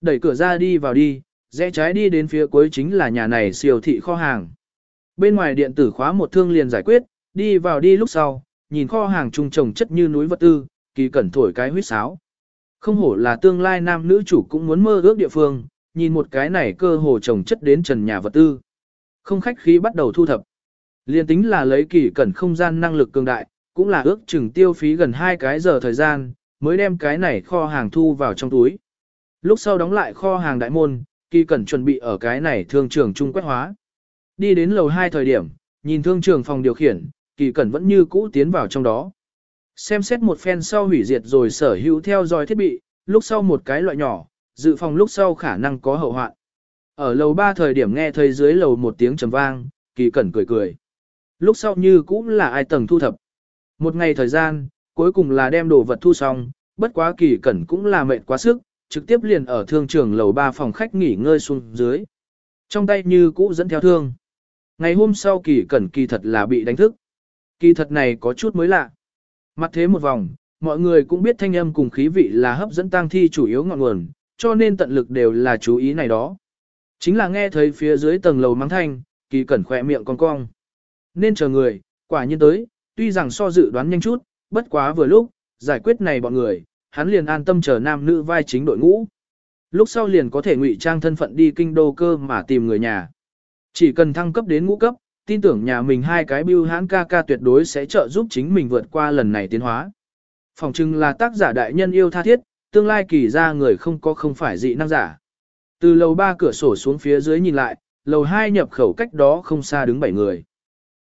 Đẩy cửa ra đi vào đi, rẽ trái đi đến phía cuối chính là nhà này siêu thị kho hàng. Bên ngoài điện tử khóa một thương liền giải quyết, đi vào đi lúc sau, nhìn kho hàng trung trồng chất như núi vật tư, kỳ cẩn thổi cái huyết sáo. Không hổ là tương lai nam nữ chủ cũng muốn mơ ước địa phương, nhìn một cái này cơ hồ trồng chất đến trần nhà vật tư. Không khách khí bắt đầu thu thập. Liên tính là lấy kỳ cẩn không gian năng lực cường đại, cũng là ước chừng tiêu phí gần 2 cái giờ thời gian, mới đem cái này kho hàng thu vào trong túi. Lúc sau đóng lại kho hàng đại môn, kỳ cẩn chuẩn bị ở cái này thương trường trung quét hóa. Đi đến lầu 2 thời điểm, nhìn thương trường phòng điều khiển, kỳ cẩn vẫn như cũ tiến vào trong đó. Xem xét một phen sau hủy diệt rồi sở hữu theo dõi thiết bị, lúc sau một cái loại nhỏ, dự phòng lúc sau khả năng có hậu hoạn. Ở lầu 3 thời điểm nghe thấy dưới lầu một tiếng trầm vang, kỳ cẩn cười cười. Lúc sau như cũng là ai tầng thu thập. Một ngày thời gian, cuối cùng là đem đồ vật thu xong, bất quá kỳ cẩn cũng là mệt quá sức, trực tiếp liền ở thương trường lầu ba phòng khách nghỉ ngơi xuống dưới. Trong tay như cũ dẫn theo thương. Ngày hôm sau kỳ cẩn kỳ thật là bị đánh thức. Kỳ thật này có chút mới lạ. Mặt thế một vòng, mọi người cũng biết thanh âm cùng khí vị là hấp dẫn tang thi chủ yếu ngọn nguồn, cho nên tận lực đều là chú ý này đó. Chính là nghe thấy phía dưới tầng lầu mắng thanh, kỳ cẩn khỏe miệng con cong. Nên chờ người, quả nhiên tới, tuy rằng so dự đoán nhanh chút, bất quá vừa lúc, giải quyết này bọn người, hắn liền an tâm chờ nam nữ vai chính đội ngũ. Lúc sau liền có thể ngụy trang thân phận đi kinh đô cơ mà tìm người nhà. Chỉ cần thăng cấp đến ngũ cấp, tin tưởng nhà mình hai cái bưu hãn ca ca tuyệt đối sẽ trợ giúp chính mình vượt qua lần này tiến hóa. Phòng trưng là tác giả đại nhân yêu tha thiết, tương lai kỳ ra người không có không phải dị năng giả. Từ lầu ba cửa sổ xuống phía dưới nhìn lại, lầu hai nhập khẩu cách đó không xa đứng bảy người.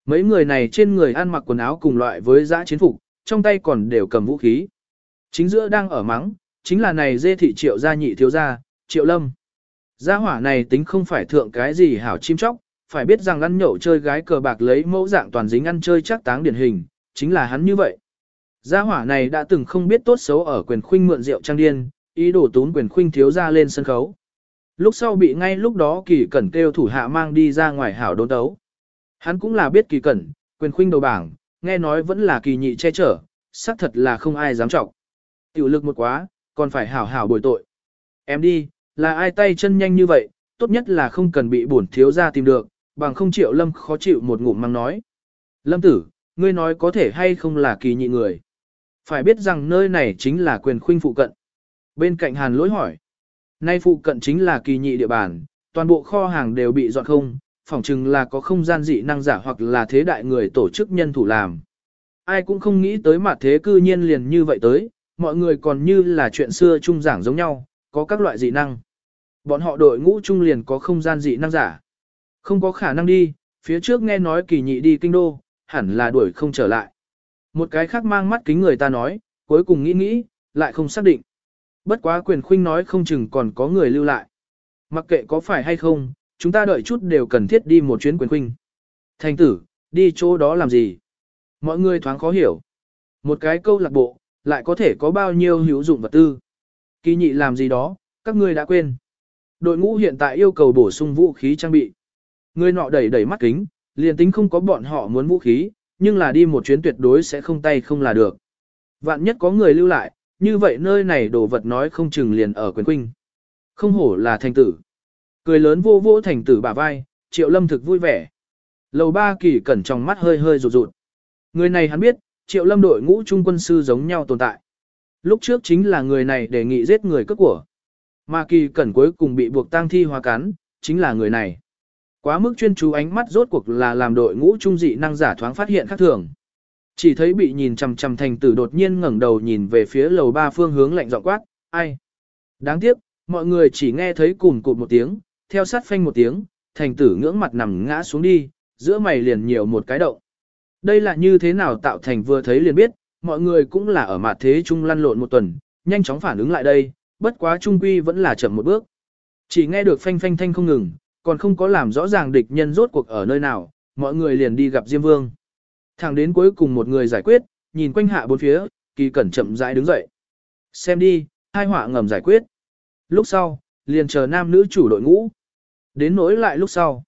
Mấy người này trên người ăn mặc quần áo cùng loại với giã chiến phục, trong tay còn đều cầm vũ khí. Chính giữa đang ở mắng, chính là này dê thị triệu gia nhị thiếu gia, triệu lâm. Gia hỏa này tính không phải thượng cái gì hảo chim chóc, phải biết rằng ăn nhậu chơi gái cờ bạc lấy mẫu dạng toàn dính ăn chơi chắc táng điển hình, chính là hắn như vậy. Gia hỏa này đã từng không biết tốt xấu ở quyền khuynh mượn rượu trang điên, ý đồ tún quyền khuynh thiếu gia lên sân khấu. Lúc sau bị ngay lúc đó kỳ cẩn kêu thủ hạ mang đi ra ngoài hảo đốn đấu. Hắn cũng là biết kỳ cẩn, quyền khuynh đầu bảng, nghe nói vẫn là kỳ nhị che chở, xác thật là không ai dám trọng. Tiểu lực một quá, còn phải hảo hảo bồi tội. Em đi, là ai tay chân nhanh như vậy, tốt nhất là không cần bị bổn thiếu ra tìm được, bằng không chịu lâm khó chịu một ngụm mang nói. Lâm tử, ngươi nói có thể hay không là kỳ nhị người. Phải biết rằng nơi này chính là quyền khuynh phụ cận. Bên cạnh hàn lỗi hỏi. Nay phụ cận chính là kỳ nhị địa bàn, toàn bộ kho hàng đều bị dọn không, phỏng chừng là có không gian dị năng giả hoặc là thế đại người tổ chức nhân thủ làm. Ai cũng không nghĩ tới mà thế cư nhiên liền như vậy tới, mọi người còn như là chuyện xưa chung giảng giống nhau, có các loại dị năng. Bọn họ đội ngũ chung liền có không gian dị năng giả. Không có khả năng đi, phía trước nghe nói kỳ nhị đi kinh đô, hẳn là đuổi không trở lại. Một cái khác mang mắt kính người ta nói, cuối cùng nghĩ nghĩ, lại không xác định. Bất quá quyền khuynh nói không chừng còn có người lưu lại. Mặc kệ có phải hay không, chúng ta đợi chút đều cần thiết đi một chuyến quyền khuynh. Thành tử, đi chỗ đó làm gì? Mọi người thoáng khó hiểu. Một cái câu lạc bộ, lại có thể có bao nhiêu hữu dụng vật tư. Kỳ nhị làm gì đó, các ngươi đã quên. Đội ngũ hiện tại yêu cầu bổ sung vũ khí trang bị. Người nọ đẩy đẩy mắt kính, liền tính không có bọn họ muốn vũ khí, nhưng là đi một chuyến tuyệt đối sẽ không tay không là được. Vạn nhất có người lưu lại, như vậy nơi này đồ vật nói không chừng liền ở quyền quynh. Không hổ là thành tử. Cười lớn vô vô thành tử bả vai, triệu lâm thực vui vẻ. Lầu ba kỳ cẩn trong mắt hơi hơi rụt rụt. Người này hắn biết, triệu lâm đội ngũ trung quân sư giống nhau tồn tại. Lúc trước chính là người này đề nghị giết người cướp của. Mà kỳ cẩn cuối cùng bị buộc tang thi hóa cắn, chính là người này. Quá mức chuyên chú ánh mắt rốt cuộc là làm đội ngũ trung dị năng giả thoáng phát hiện khác thường. Chỉ thấy bị nhìn chằm chằm thành tử đột nhiên ngẩng đầu nhìn về phía lầu ba phương hướng lạnh giọng quát, ai? Đáng tiếc, mọi người chỉ nghe thấy cùng cụt một tiếng, theo sát phanh một tiếng, thành tử ngưỡng mặt nằm ngã xuống đi, giữa mày liền nhiều một cái động. Đây là như thế nào tạo thành vừa thấy liền biết, mọi người cũng là ở mặt thế chung lăn lộn một tuần, nhanh chóng phản ứng lại đây, bất quá trung quy vẫn là chậm một bước. Chỉ nghe được phanh phanh thanh không ngừng, còn không có làm rõ ràng địch nhân rốt cuộc ở nơi nào, mọi người liền đi gặp Diêm Vương. Thẳng đến cuối cùng một người giải quyết, nhìn quanh hạ bốn phía, kỳ cẩn chậm rãi đứng dậy. Xem đi, hai họa ngầm giải quyết. Lúc sau, liền chờ nam nữ chủ đội ngũ. Đến nỗi lại lúc sau.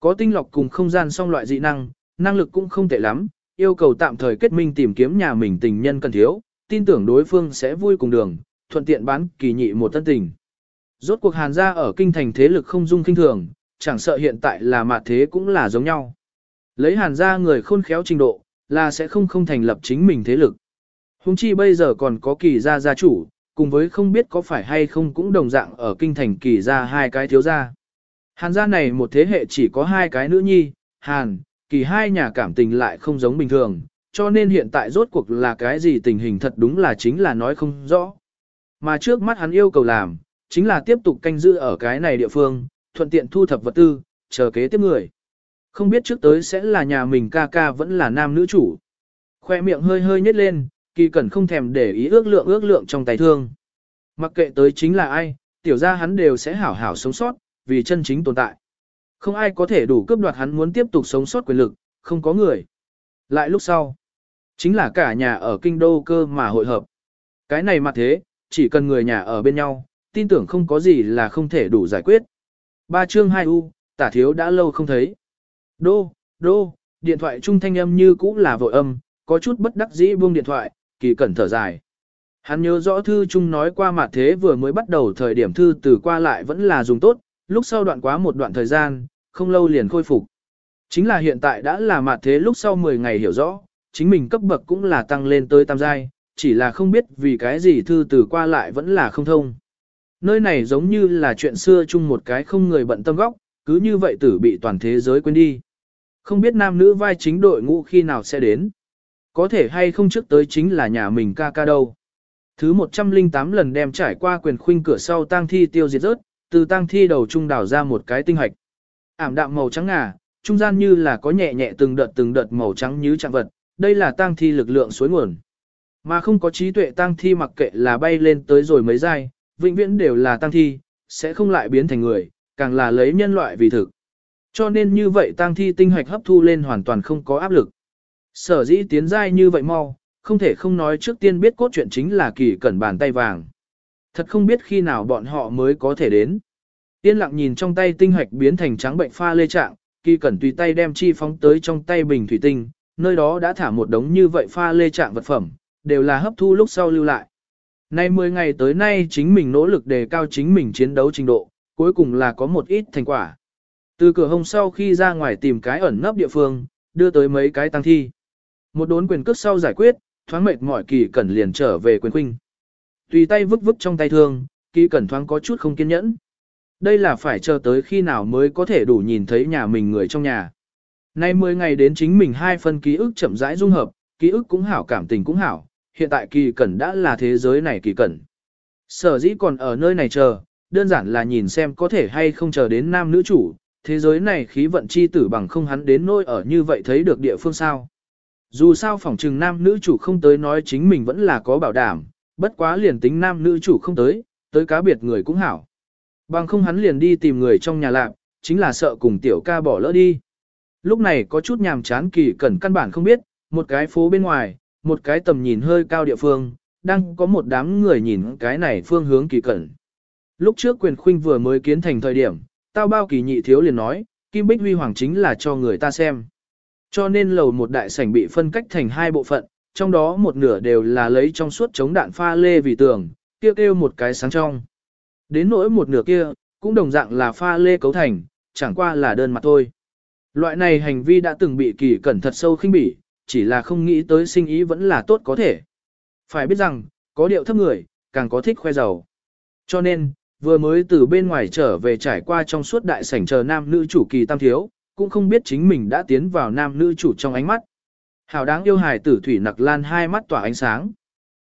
Có tinh lọc cùng không gian song loại dị năng, năng lực cũng không tệ lắm, yêu cầu tạm thời kết minh tìm kiếm nhà mình tình nhân cần thiếu, tin tưởng đối phương sẽ vui cùng đường, thuận tiện bán kỳ nhị một tân tình. Rốt cuộc hàn gia ở kinh thành thế lực không dung kinh thường, chẳng sợ hiện tại là mạt thế cũng là giống nhau. Lấy hàn gia người khôn khéo trình độ, là sẽ không không thành lập chính mình thế lực. Hùng chi bây giờ còn có kỳ gia gia chủ, cùng với không biết có phải hay không cũng đồng dạng ở kinh thành kỳ gia hai cái thiếu gia. Hàn gia này một thế hệ chỉ có hai cái nữ nhi, hàn, kỳ hai nhà cảm tình lại không giống bình thường, cho nên hiện tại rốt cuộc là cái gì tình hình thật đúng là chính là nói không rõ. Mà trước mắt hắn yêu cầu làm, chính là tiếp tục canh giữ ở cái này địa phương, thuận tiện thu thập vật tư, chờ kế tiếp người. Không biết trước tới sẽ là nhà mình ca ca vẫn là nam nữ chủ. Khoe miệng hơi hơi nhếch lên, kỳ cẩn không thèm để ý ước lượng ước lượng trong tay thương. Mặc kệ tới chính là ai, tiểu gia hắn đều sẽ hảo hảo sống sót, vì chân chính tồn tại. Không ai có thể đủ cướp đoạt hắn muốn tiếp tục sống sót quyền lực, không có người. Lại lúc sau, chính là cả nhà ở kinh đô cơ mà hội hợp. Cái này mà thế, chỉ cần người nhà ở bên nhau, tin tưởng không có gì là không thể đủ giải quyết. Ba chương 2 U, tả thiếu đã lâu không thấy. Đô, đô, điện thoại trung thanh âm như cũ là vội âm, có chút bất đắc dĩ buông điện thoại, kỳ cẩn thở dài. Hắn nhớ rõ thư trung nói qua mặt thế vừa mới bắt đầu thời điểm thư từ qua lại vẫn là dùng tốt, lúc sau đoạn quá một đoạn thời gian, không lâu liền khôi phục. Chính là hiện tại đã là mặt thế lúc sau 10 ngày hiểu rõ, chính mình cấp bậc cũng là tăng lên tới tam giai, chỉ là không biết vì cái gì thư từ qua lại vẫn là không thông. Nơi này giống như là chuyện xưa chung một cái không người bận tâm góc, cứ như vậy tử bị toàn thế giới quên đi. Không biết nam nữ vai chính đội ngũ khi nào sẽ đến. Có thể hay không trước tới chính là nhà mình ca ca đâu. Thứ 108 lần đem trải qua quyền khuynh cửa sau tang thi tiêu diệt rớt, từ tang thi đầu trung đảo ra một cái tinh hạch. Ảm đạm màu trắng ngà, trung gian như là có nhẹ nhẹ từng đợt từng đợt màu trắng như trạng vật, đây là tang thi lực lượng suối nguồn. Mà không có trí tuệ tang thi mặc kệ là bay lên tới rồi mới giai vĩnh viễn đều là tang thi, sẽ không lại biến thành người, càng là lấy nhân loại vì thực. Cho nên như vậy tang thi tinh hạch hấp thu lên hoàn toàn không có áp lực. Sở dĩ tiến giai như vậy mau, không thể không nói trước tiên biết cốt truyện chính là kỳ cẩn bàn tay vàng. Thật không biết khi nào bọn họ mới có thể đến. Tiên lặng nhìn trong tay tinh hạch biến thành trắng bệnh pha lê trạng, kỳ cẩn tùy tay đem chi phóng tới trong tay bình thủy tinh, nơi đó đã thả một đống như vậy pha lê trạng vật phẩm, đều là hấp thu lúc sau lưu lại. Nay 10 ngày tới nay chính mình nỗ lực đề cao chính mình chiến đấu trình độ, cuối cùng là có một ít thành quả. Từ cửa hông sau khi ra ngoài tìm cái ẩn nấp địa phương, đưa tới mấy cái tăng thi. Một đốn quyền cước sau giải quyết, thoáng mệt mỏi kỳ cẩn liền trở về quyền khuynh. Tùy tay vứt vứt trong tay thương, kỳ cẩn thoáng có chút không kiên nhẫn. Đây là phải chờ tới khi nào mới có thể đủ nhìn thấy nhà mình người trong nhà. Nay 10 ngày đến chính mình hai phần ký ức chậm rãi dung hợp, ký ức cũng hảo cảm tình cũng hảo, hiện tại kỳ cẩn đã là thế giới này kỳ cẩn. Sở dĩ còn ở nơi này chờ, đơn giản là nhìn xem có thể hay không chờ đến nam nữ chủ, thế giới này khí vận chi tử bằng không hắn đến nôi ở như vậy thấy được địa phương sao. Dù sao phỏng trừng nam nữ chủ không tới nói chính mình vẫn là có bảo đảm, bất quá liền tính nam nữ chủ không tới, tới cá biệt người cũng hảo. Bằng không hắn liền đi tìm người trong nhà lạc, chính là sợ cùng tiểu ca bỏ lỡ đi. Lúc này có chút nhàm chán kỳ cẩn căn bản không biết, một cái phố bên ngoài, một cái tầm nhìn hơi cao địa phương, đang có một đám người nhìn cái này phương hướng kỳ cẩn. Lúc trước quyền khuynh vừa mới kiến thành thời điểm, tao bao kỳ nhị thiếu liền nói, Kim Bích Huy Hoàng chính là cho người ta xem. Cho nên lầu một đại sảnh bị phân cách thành hai bộ phận, trong đó một nửa đều là lấy trong suốt chống đạn pha lê vì tường, kia kêu, kêu một cái sáng trong. Đến nỗi một nửa kia, cũng đồng dạng là pha lê cấu thành, chẳng qua là đơn mặt thôi. Loại này hành vi đã từng bị kỳ cẩn thật sâu khinh bỉ, chỉ là không nghĩ tới sinh ý vẫn là tốt có thể. Phải biết rằng, có điệu thấp người, càng có thích khoe giàu. Cho nên, vừa mới từ bên ngoài trở về trải qua trong suốt đại sảnh chờ nam nữ chủ kỳ tam thiếu, cũng không biết chính mình đã tiến vào nam nữ chủ trong ánh mắt. Hảo đáng yêu hài tử thủy nặc lan hai mắt tỏa ánh sáng.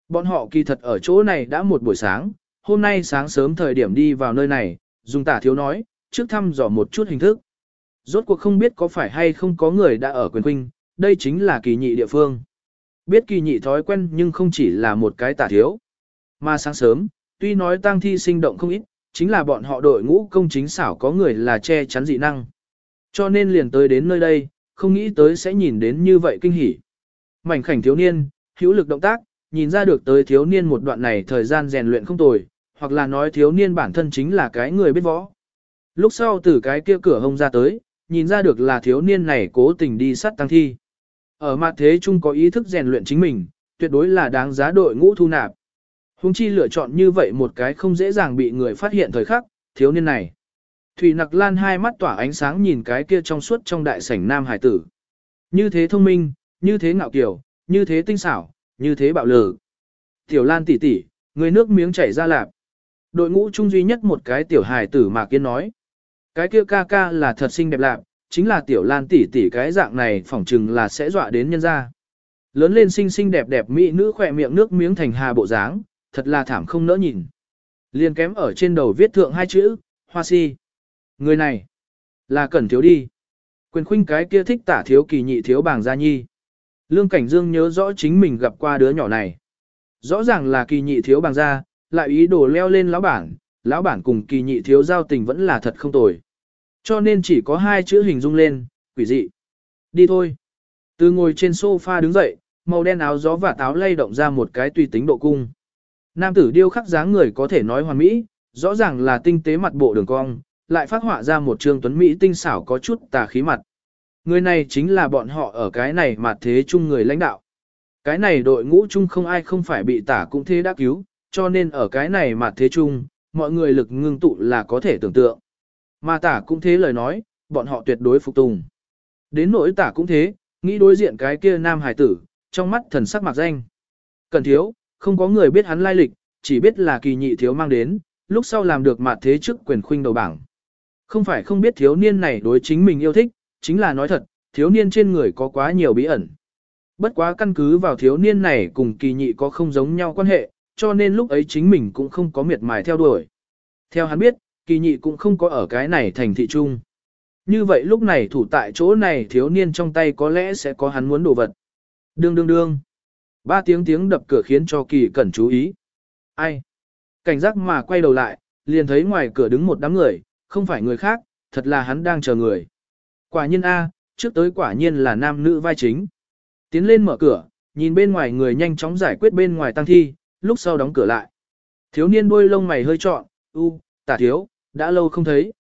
Bọn họ kỳ thật ở chỗ này đã một buổi sáng, hôm nay sáng sớm thời điểm đi vào nơi này, dùng tả thiếu nói, trước thăm dò một chút hình thức. Rốt cuộc không biết có phải hay không có người đã ở quyền huynh, đây chính là kỳ nhị địa phương. Biết kỳ nhị thói quen nhưng không chỉ là một cái tả thiếu. Mà sáng sớm, tuy nói tang thi sinh động không ít, chính là bọn họ đội ngũ công chính xảo có người là che chắn dị năng. Cho nên liền tới đến nơi đây, không nghĩ tới sẽ nhìn đến như vậy kinh hỉ. Mảnh khảnh thiếu niên, hữu lực động tác, nhìn ra được tới thiếu niên một đoạn này thời gian rèn luyện không tồi, hoặc là nói thiếu niên bản thân chính là cái người biết võ. Lúc sau từ cái kia cửa hông ra tới, nhìn ra được là thiếu niên này cố tình đi sát tăng thi. Ở mặt thế chung có ý thức rèn luyện chính mình, tuyệt đối là đáng giá đội ngũ thu nạp. Hùng chi lựa chọn như vậy một cái không dễ dàng bị người phát hiện thời khắc, thiếu niên này. Thủy nặc lan hai mắt tỏa ánh sáng nhìn cái kia trong suốt trong đại sảnh nam hải tử. Như thế thông minh, như thế ngạo kiểu, như thế tinh xảo, như thế bạo lử. Tiểu lan tỷ tỷ, người nước miếng chảy ra lạp. Đội ngũ chung duy nhất một cái tiểu hải tử mà kiên nói. Cái kia ca ca là thật xinh đẹp lạp, chính là tiểu lan tỷ tỷ cái dạng này phỏng chừng là sẽ dọa đến nhân ra. Lớn lên xinh xinh đẹp đẹp mỹ nữ khỏe miệng nước miếng thành hà bộ dáng, thật là thảm không nỡ nhìn. Liên kém ở trên đầu viết thượng hai chữ, hoa si. Người này, là cẩn thiếu đi. Quyền khuynh cái kia thích tả thiếu kỳ nhị thiếu bảng gia nhi. Lương Cảnh Dương nhớ rõ chính mình gặp qua đứa nhỏ này. Rõ ràng là kỳ nhị thiếu bảng gia, lại ý đồ leo lên lão bản, lão bản cùng kỳ nhị thiếu giao tình vẫn là thật không tồi. Cho nên chỉ có hai chữ hình dung lên, quỷ dị. Đi thôi. Từ ngồi trên sofa đứng dậy, màu đen áo gió và táo lay động ra một cái tùy tính độ cung. Nam tử điêu khắc dáng người có thể nói hoàn mỹ, rõ ràng là tinh tế mặt bộ đường cong, lại phát họa ra một trương tuấn mỹ tinh xảo có chút tà khí mặt. Người này chính là bọn họ ở cái này mà thế chung người lãnh đạo. Cái này đội ngũ chung không ai không phải bị tả cũng thế đã cứu, cho nên ở cái này mà thế chung, mọi người lực ngưng tụ là có thể tưởng tượng. Mà tả cũng thế lời nói, bọn họ tuyệt đối phục tùng. Đến nỗi tả cũng thế, nghĩ đối diện cái kia nam hải tử, trong mắt thần sắc mạc danh. Cần thiếu, không có người biết hắn lai lịch, chỉ biết là kỳ nhị thiếu mang đến, lúc sau làm được mặt thế trước quyền khuynh đầu bảng. Không phải không biết thiếu niên này đối chính mình yêu thích, chính là nói thật, thiếu niên trên người có quá nhiều bí ẩn. Bất quá căn cứ vào thiếu niên này cùng kỳ nhị có không giống nhau quan hệ, cho nên lúc ấy chính mình cũng không có miệt mài theo đuổi. Theo hắn biết, kỳ nhị cũng không có ở cái này thành thị trung. Như vậy lúc này thủ tại chỗ này thiếu niên trong tay có lẽ sẽ có hắn muốn đồ vật. Đương đương đương. Ba tiếng tiếng đập cửa khiến cho kỳ cẩn chú ý. Ai? Cảnh giác mà quay đầu lại, liền thấy ngoài cửa đứng một đám người, không phải người khác, thật là hắn đang chờ người. Quả nhiên A, trước tới quả nhiên là nam nữ vai chính. Tiến lên mở cửa, nhìn bên ngoài người nhanh chóng giải quyết bên ngoài tăng thi, lúc sau đóng cửa lại. Thiếu niên đuôi lông mày hơi trọn, u, tả thiếu, đã lâu không thấy.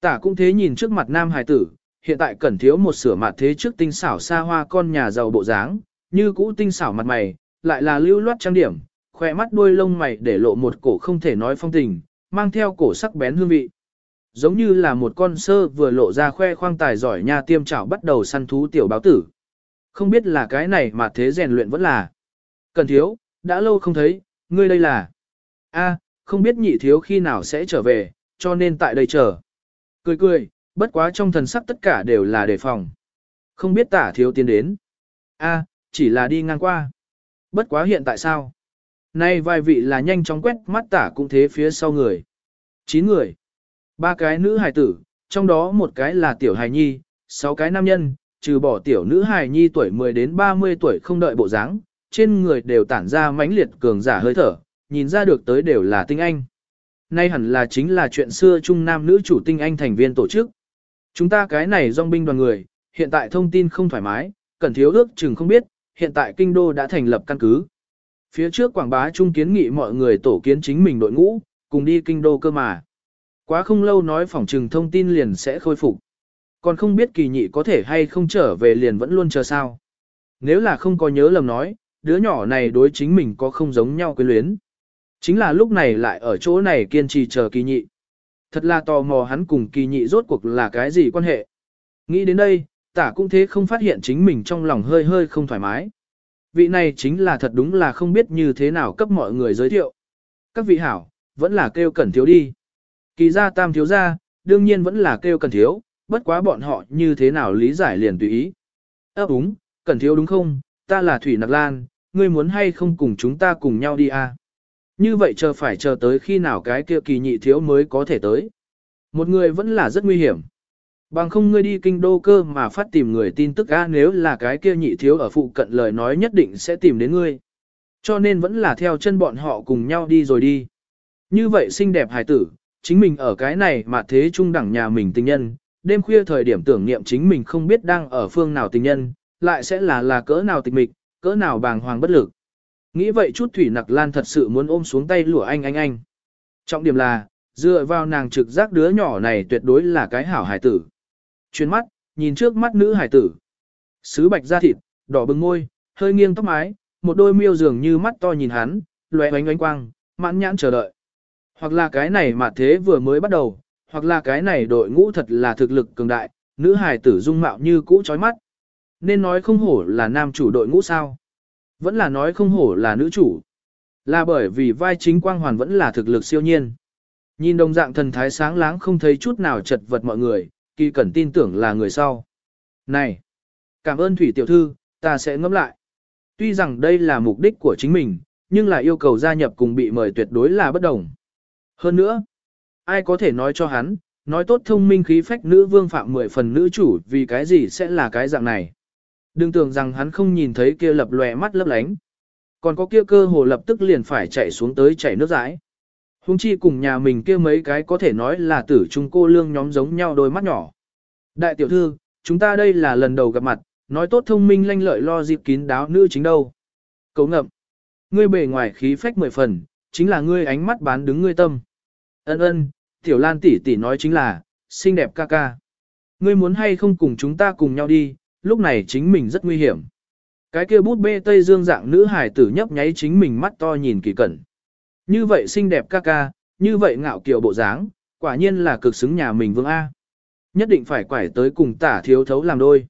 Tả cũng thế nhìn trước mặt nam hải tử, hiện tại cần thiếu một sửa mặt thế trước tinh xảo xa hoa con nhà giàu bộ dáng, như cũ tinh xảo mặt mày, lại là lưu loát trang điểm, khỏe mắt đuôi lông mày để lộ một cổ không thể nói phong tình, mang theo cổ sắc bén hương vị. Giống như là một con sơ vừa lộ ra khoe khoang tài giỏi nha tiêm chảo bắt đầu săn thú tiểu báo tử. Không biết là cái này mà thế rèn luyện vẫn là. Cần thiếu, đã lâu không thấy, ngươi đây là. a không biết nhị thiếu khi nào sẽ trở về, cho nên tại đây chờ. Cười cười, bất quá trong thần sắc tất cả đều là đề phòng. Không biết tả thiếu tiến đến. a chỉ là đi ngang qua. Bất quá hiện tại sao? Nay vài vị là nhanh chóng quét mắt tả cũng thế phía sau người. Chín người. Ba cái nữ hài tử, trong đó một cái là tiểu hài nhi, sáu cái nam nhân, trừ bỏ tiểu nữ hài nhi tuổi 10 đến 30 tuổi không đợi bộ dáng, trên người đều tản ra mãnh liệt cường giả hơi thở, nhìn ra được tới đều là tinh anh. Nay hẳn là chính là chuyện xưa chung nam nữ chủ tinh anh thành viên tổ chức. Chúng ta cái này dòng binh đoàn người, hiện tại thông tin không thoải mái, cần thiếu ước chừng không biết, hiện tại kinh đô đã thành lập căn cứ. Phía trước quảng bá trung kiến nghị mọi người tổ kiến chính mình đội ngũ, cùng đi kinh đô cơ mà. Quá không lâu nói phỏng trừng thông tin liền sẽ khôi phục. Còn không biết kỳ nhị có thể hay không trở về liền vẫn luôn chờ sao. Nếu là không có nhớ lầm nói, đứa nhỏ này đối chính mình có không giống nhau quyến luyến. Chính là lúc này lại ở chỗ này kiên trì chờ kỳ nhị. Thật là tò mò hắn cùng kỳ nhị rốt cuộc là cái gì quan hệ. Nghĩ đến đây, tả cũng thế không phát hiện chính mình trong lòng hơi hơi không thoải mái. Vị này chính là thật đúng là không biết như thế nào cấp mọi người giới thiệu. Các vị hảo, vẫn là kêu cẩn thiếu đi. Kỳ gia tam thiếu gia, đương nhiên vẫn là kêu cần thiếu, bất quá bọn họ như thế nào lý giải liền tùy ý. Ơ đúng, cần thiếu đúng không, ta là Thủy Nặc Lan, ngươi muốn hay không cùng chúng ta cùng nhau đi à? Như vậy chờ phải chờ tới khi nào cái kia kỳ nhị thiếu mới có thể tới. Một người vẫn là rất nguy hiểm. Bằng không ngươi đi kinh đô cơ mà phát tìm người tin tức a nếu là cái kia nhị thiếu ở phụ cận lời nói nhất định sẽ tìm đến ngươi. Cho nên vẫn là theo chân bọn họ cùng nhau đi rồi đi. Như vậy xinh đẹp hài tử, chính mình ở cái này mà thế trung đẳng nhà mình tình nhân, đêm khuya thời điểm tưởng niệm chính mình không biết đang ở phương nào tình nhân, lại sẽ là là cỡ nào tịch mịch, cỡ nào bàng hoàng bất lực. Nghĩ vậy chút Thủy Nặc Lan thật sự muốn ôm xuống tay lụa anh anh anh. Trọng điểm là, dựa vào nàng trực giác đứa nhỏ này tuyệt đối là cái hảo hải tử. Chuyến mắt, nhìn trước mắt nữ hải tử. Sứ bạch da thịt, đỏ bừng môi, hơi nghiêng tóc mái, một đôi miêu dường như mắt to nhìn hắn, loé ánh ánh quang, mãn nhãn chờ đợi. Hoặc là cái này mà thế vừa mới bắt đầu, hoặc là cái này đội ngũ thật là thực lực cường đại, nữ hài tử dung mạo như cũ chói mắt. Nên nói không hổ là nam chủ đội ngũ sao. Vẫn là nói không hổ là nữ chủ. Là bởi vì vai chính quang hoàn vẫn là thực lực siêu nhiên. Nhìn đồng dạng thần thái sáng láng không thấy chút nào chật vật mọi người, kỳ cẩn tin tưởng là người sau. Này! Cảm ơn Thủy Tiểu Thư, ta sẽ ngẫm lại. Tuy rằng đây là mục đích của chính mình, nhưng là yêu cầu gia nhập cùng bị mời tuyệt đối là bất đồng. Hơn nữa, ai có thể nói cho hắn, nói tốt thông minh khí phách nữ vương phạm mười phần nữ chủ vì cái gì sẽ là cái dạng này. Đừng tưởng rằng hắn không nhìn thấy kia lập lòe mắt lấp lánh. Còn có kia cơ hồ lập tức liền phải chạy xuống tới chảy nước rãi. Hùng chi cùng nhà mình kia mấy cái có thể nói là tử trung cô lương nhóm giống nhau đôi mắt nhỏ. Đại tiểu thư, chúng ta đây là lần đầu gặp mặt, nói tốt thông minh lanh lợi lo dịp kín đáo nữ chính đâu. Cấu ngậm. Ngươi bề ngoài khí phách mười phần, chính là ngươi ánh mắt bán đứng ngươi tâm. Ân ân, tiểu lan tỷ tỷ nói chính là, xinh đẹp ca ca. Ngươi muốn hay không cùng chúng ta cùng nhau đi, lúc này chính mình rất nguy hiểm. Cái kia bút bê Tây Dương dạng nữ hải tử nhấp nháy chính mình mắt to nhìn kỳ cẩn. Như vậy xinh đẹp ca ca, như vậy ngạo kiều bộ dáng, quả nhiên là cực xứng nhà mình vương A. Nhất định phải quải tới cùng tả thiếu thấu làm đôi.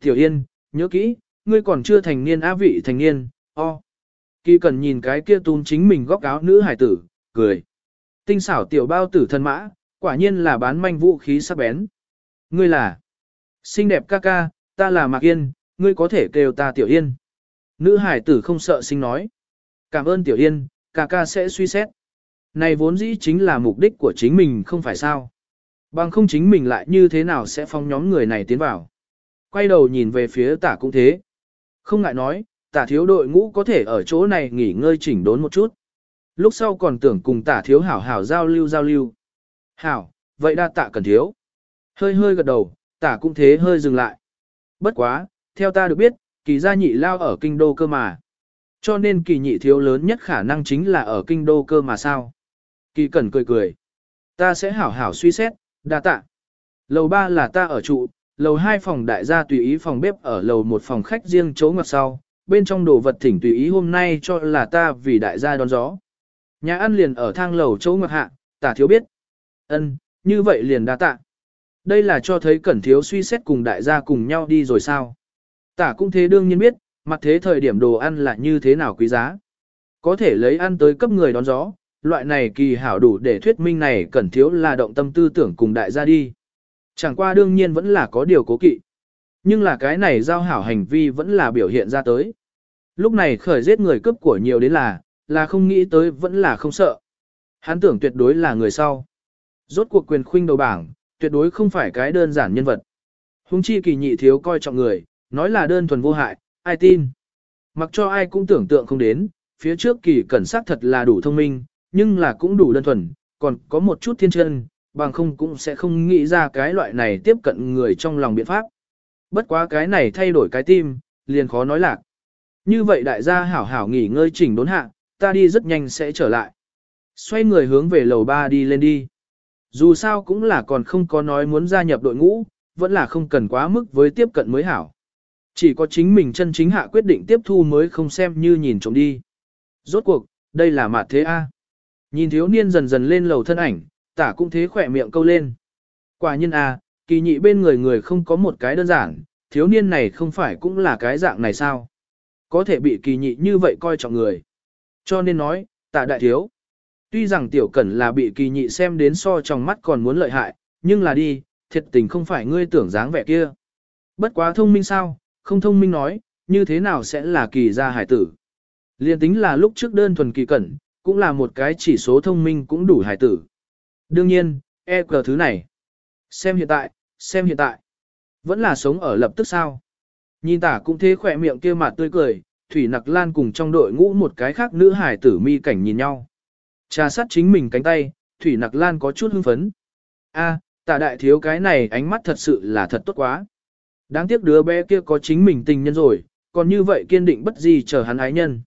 Tiểu Yên, nhớ kỹ, ngươi còn chưa thành niên á vị thành niên, o. Kỳ cần nhìn cái kia tún chính mình góc áo nữ hải tử, cười. Tinh xảo tiểu bao tử thân mã, quả nhiên là bán manh vũ khí sắc bén. Ngươi là xinh đẹp ca ca, ta là Mạc Yên, ngươi có thể kêu ta Tiểu Yên. Nữ hải tử không sợ sinh nói. Cảm ơn Tiểu Yên, ca ca sẽ suy xét. Này vốn dĩ chính là mục đích của chính mình không phải sao. Bằng không chính mình lại như thế nào sẽ phong nhóm người này tiến vào. Quay đầu nhìn về phía tả cũng thế. Không ngại nói, tả thiếu đội ngũ có thể ở chỗ này nghỉ ngơi chỉnh đốn một chút. Lúc sau còn tưởng cùng tả thiếu hảo hảo giao lưu giao lưu. Hảo, vậy đa tạ cần thiếu. Hơi hơi gật đầu, tả cũng thế hơi dừng lại. Bất quá, theo ta được biết, kỳ gia nhị lao ở kinh đô cơ mà. Cho nên kỳ nhị thiếu lớn nhất khả năng chính là ở kinh đô cơ mà sao. Kỳ cẩn cười cười. Ta sẽ hảo hảo suy xét, đa tạ. Lầu 3 là ta ở trụ, lầu 2 phòng đại gia tùy ý phòng bếp ở lầu 1 phòng khách riêng chỗ ngoặt sau, bên trong đồ vật thỉnh tùy ý hôm nay cho là ta vì đại gia đón gió. Nhà ăn liền ở thang lầu chỗ ngọc hạ, tả thiếu biết. ân như vậy liền đa tạ. Đây là cho thấy cẩn thiếu suy xét cùng đại gia cùng nhau đi rồi sao. Tả cũng thế đương nhiên biết, mặt thế thời điểm đồ ăn là như thế nào quý giá. Có thể lấy ăn tới cấp người đón gió, loại này kỳ hảo đủ để thuyết minh này cẩn thiếu là động tâm tư tưởng cùng đại gia đi. Chẳng qua đương nhiên vẫn là có điều cố kỵ. Nhưng là cái này giao hảo hành vi vẫn là biểu hiện ra tới. Lúc này khởi giết người cướp của nhiều đến là, là không nghĩ tới vẫn là không sợ. Hắn tưởng tuyệt đối là người sau. Rốt cuộc quyền khuynh đầu bảng, tuyệt đối không phải cái đơn giản nhân vật. Hùng chi kỳ nhị thiếu coi trọng người, nói là đơn thuần vô hại, ai tin. Mặc cho ai cũng tưởng tượng không đến, phía trước kỳ cẩn sát thật là đủ thông minh, nhưng là cũng đủ đơn thuần, còn có một chút thiên chân, bằng không cũng sẽ không nghĩ ra cái loại này tiếp cận người trong lòng biện pháp. Bất quá cái này thay đổi cái tim, liền khó nói lạc. Như vậy đại gia hảo hảo nghỉ ngơi chỉnh đốn hạ, ta đi rất nhanh sẽ trở lại. Xoay người hướng về lầu ba đi lên đi. Dù sao cũng là còn không có nói muốn gia nhập đội ngũ, vẫn là không cần quá mức với tiếp cận mới hảo. Chỉ có chính mình chân chính hạ quyết định tiếp thu mới không xem như nhìn trộm đi. Rốt cuộc, đây là mạt thế A. Nhìn thiếu niên dần dần lên lầu thân ảnh, tả cũng thế khỏe miệng câu lên. Quả nhiên A, kỳ nhị bên người người không có một cái đơn giản, thiếu niên này không phải cũng là cái dạng này sao. Có thể bị kỳ nhị như vậy coi trọng người. Cho nên nói, tạ đại thiếu. Tuy rằng tiểu cẩn là bị kỳ nhị xem đến so trong mắt còn muốn lợi hại, nhưng là đi, thiệt tình không phải ngươi tưởng dáng vẻ kia. Bất quá thông minh sao, không thông minh nói, như thế nào sẽ là kỳ gia hải tử. Liên tính là lúc trước đơn thuần kỳ cẩn, cũng là một cái chỉ số thông minh cũng đủ hải tử. Đương nhiên, e cờ thứ này. Xem hiện tại, xem hiện tại. Vẫn là sống ở lập tức sao. Nhìn tả cũng thế khỏe miệng kia mặt tươi cười, Thủy Nặc Lan cùng trong đội ngũ một cái khác nữ hải tử mi cảnh nhìn nhau. Trà sát chính mình cánh tay, Thủy Nặc Lan có chút hưng phấn. A, tả đại thiếu cái này ánh mắt thật sự là thật tốt quá. Đáng tiếc đứa bé kia có chính mình tình nhân rồi, còn như vậy kiên định bất gì chờ hắn ái nhân.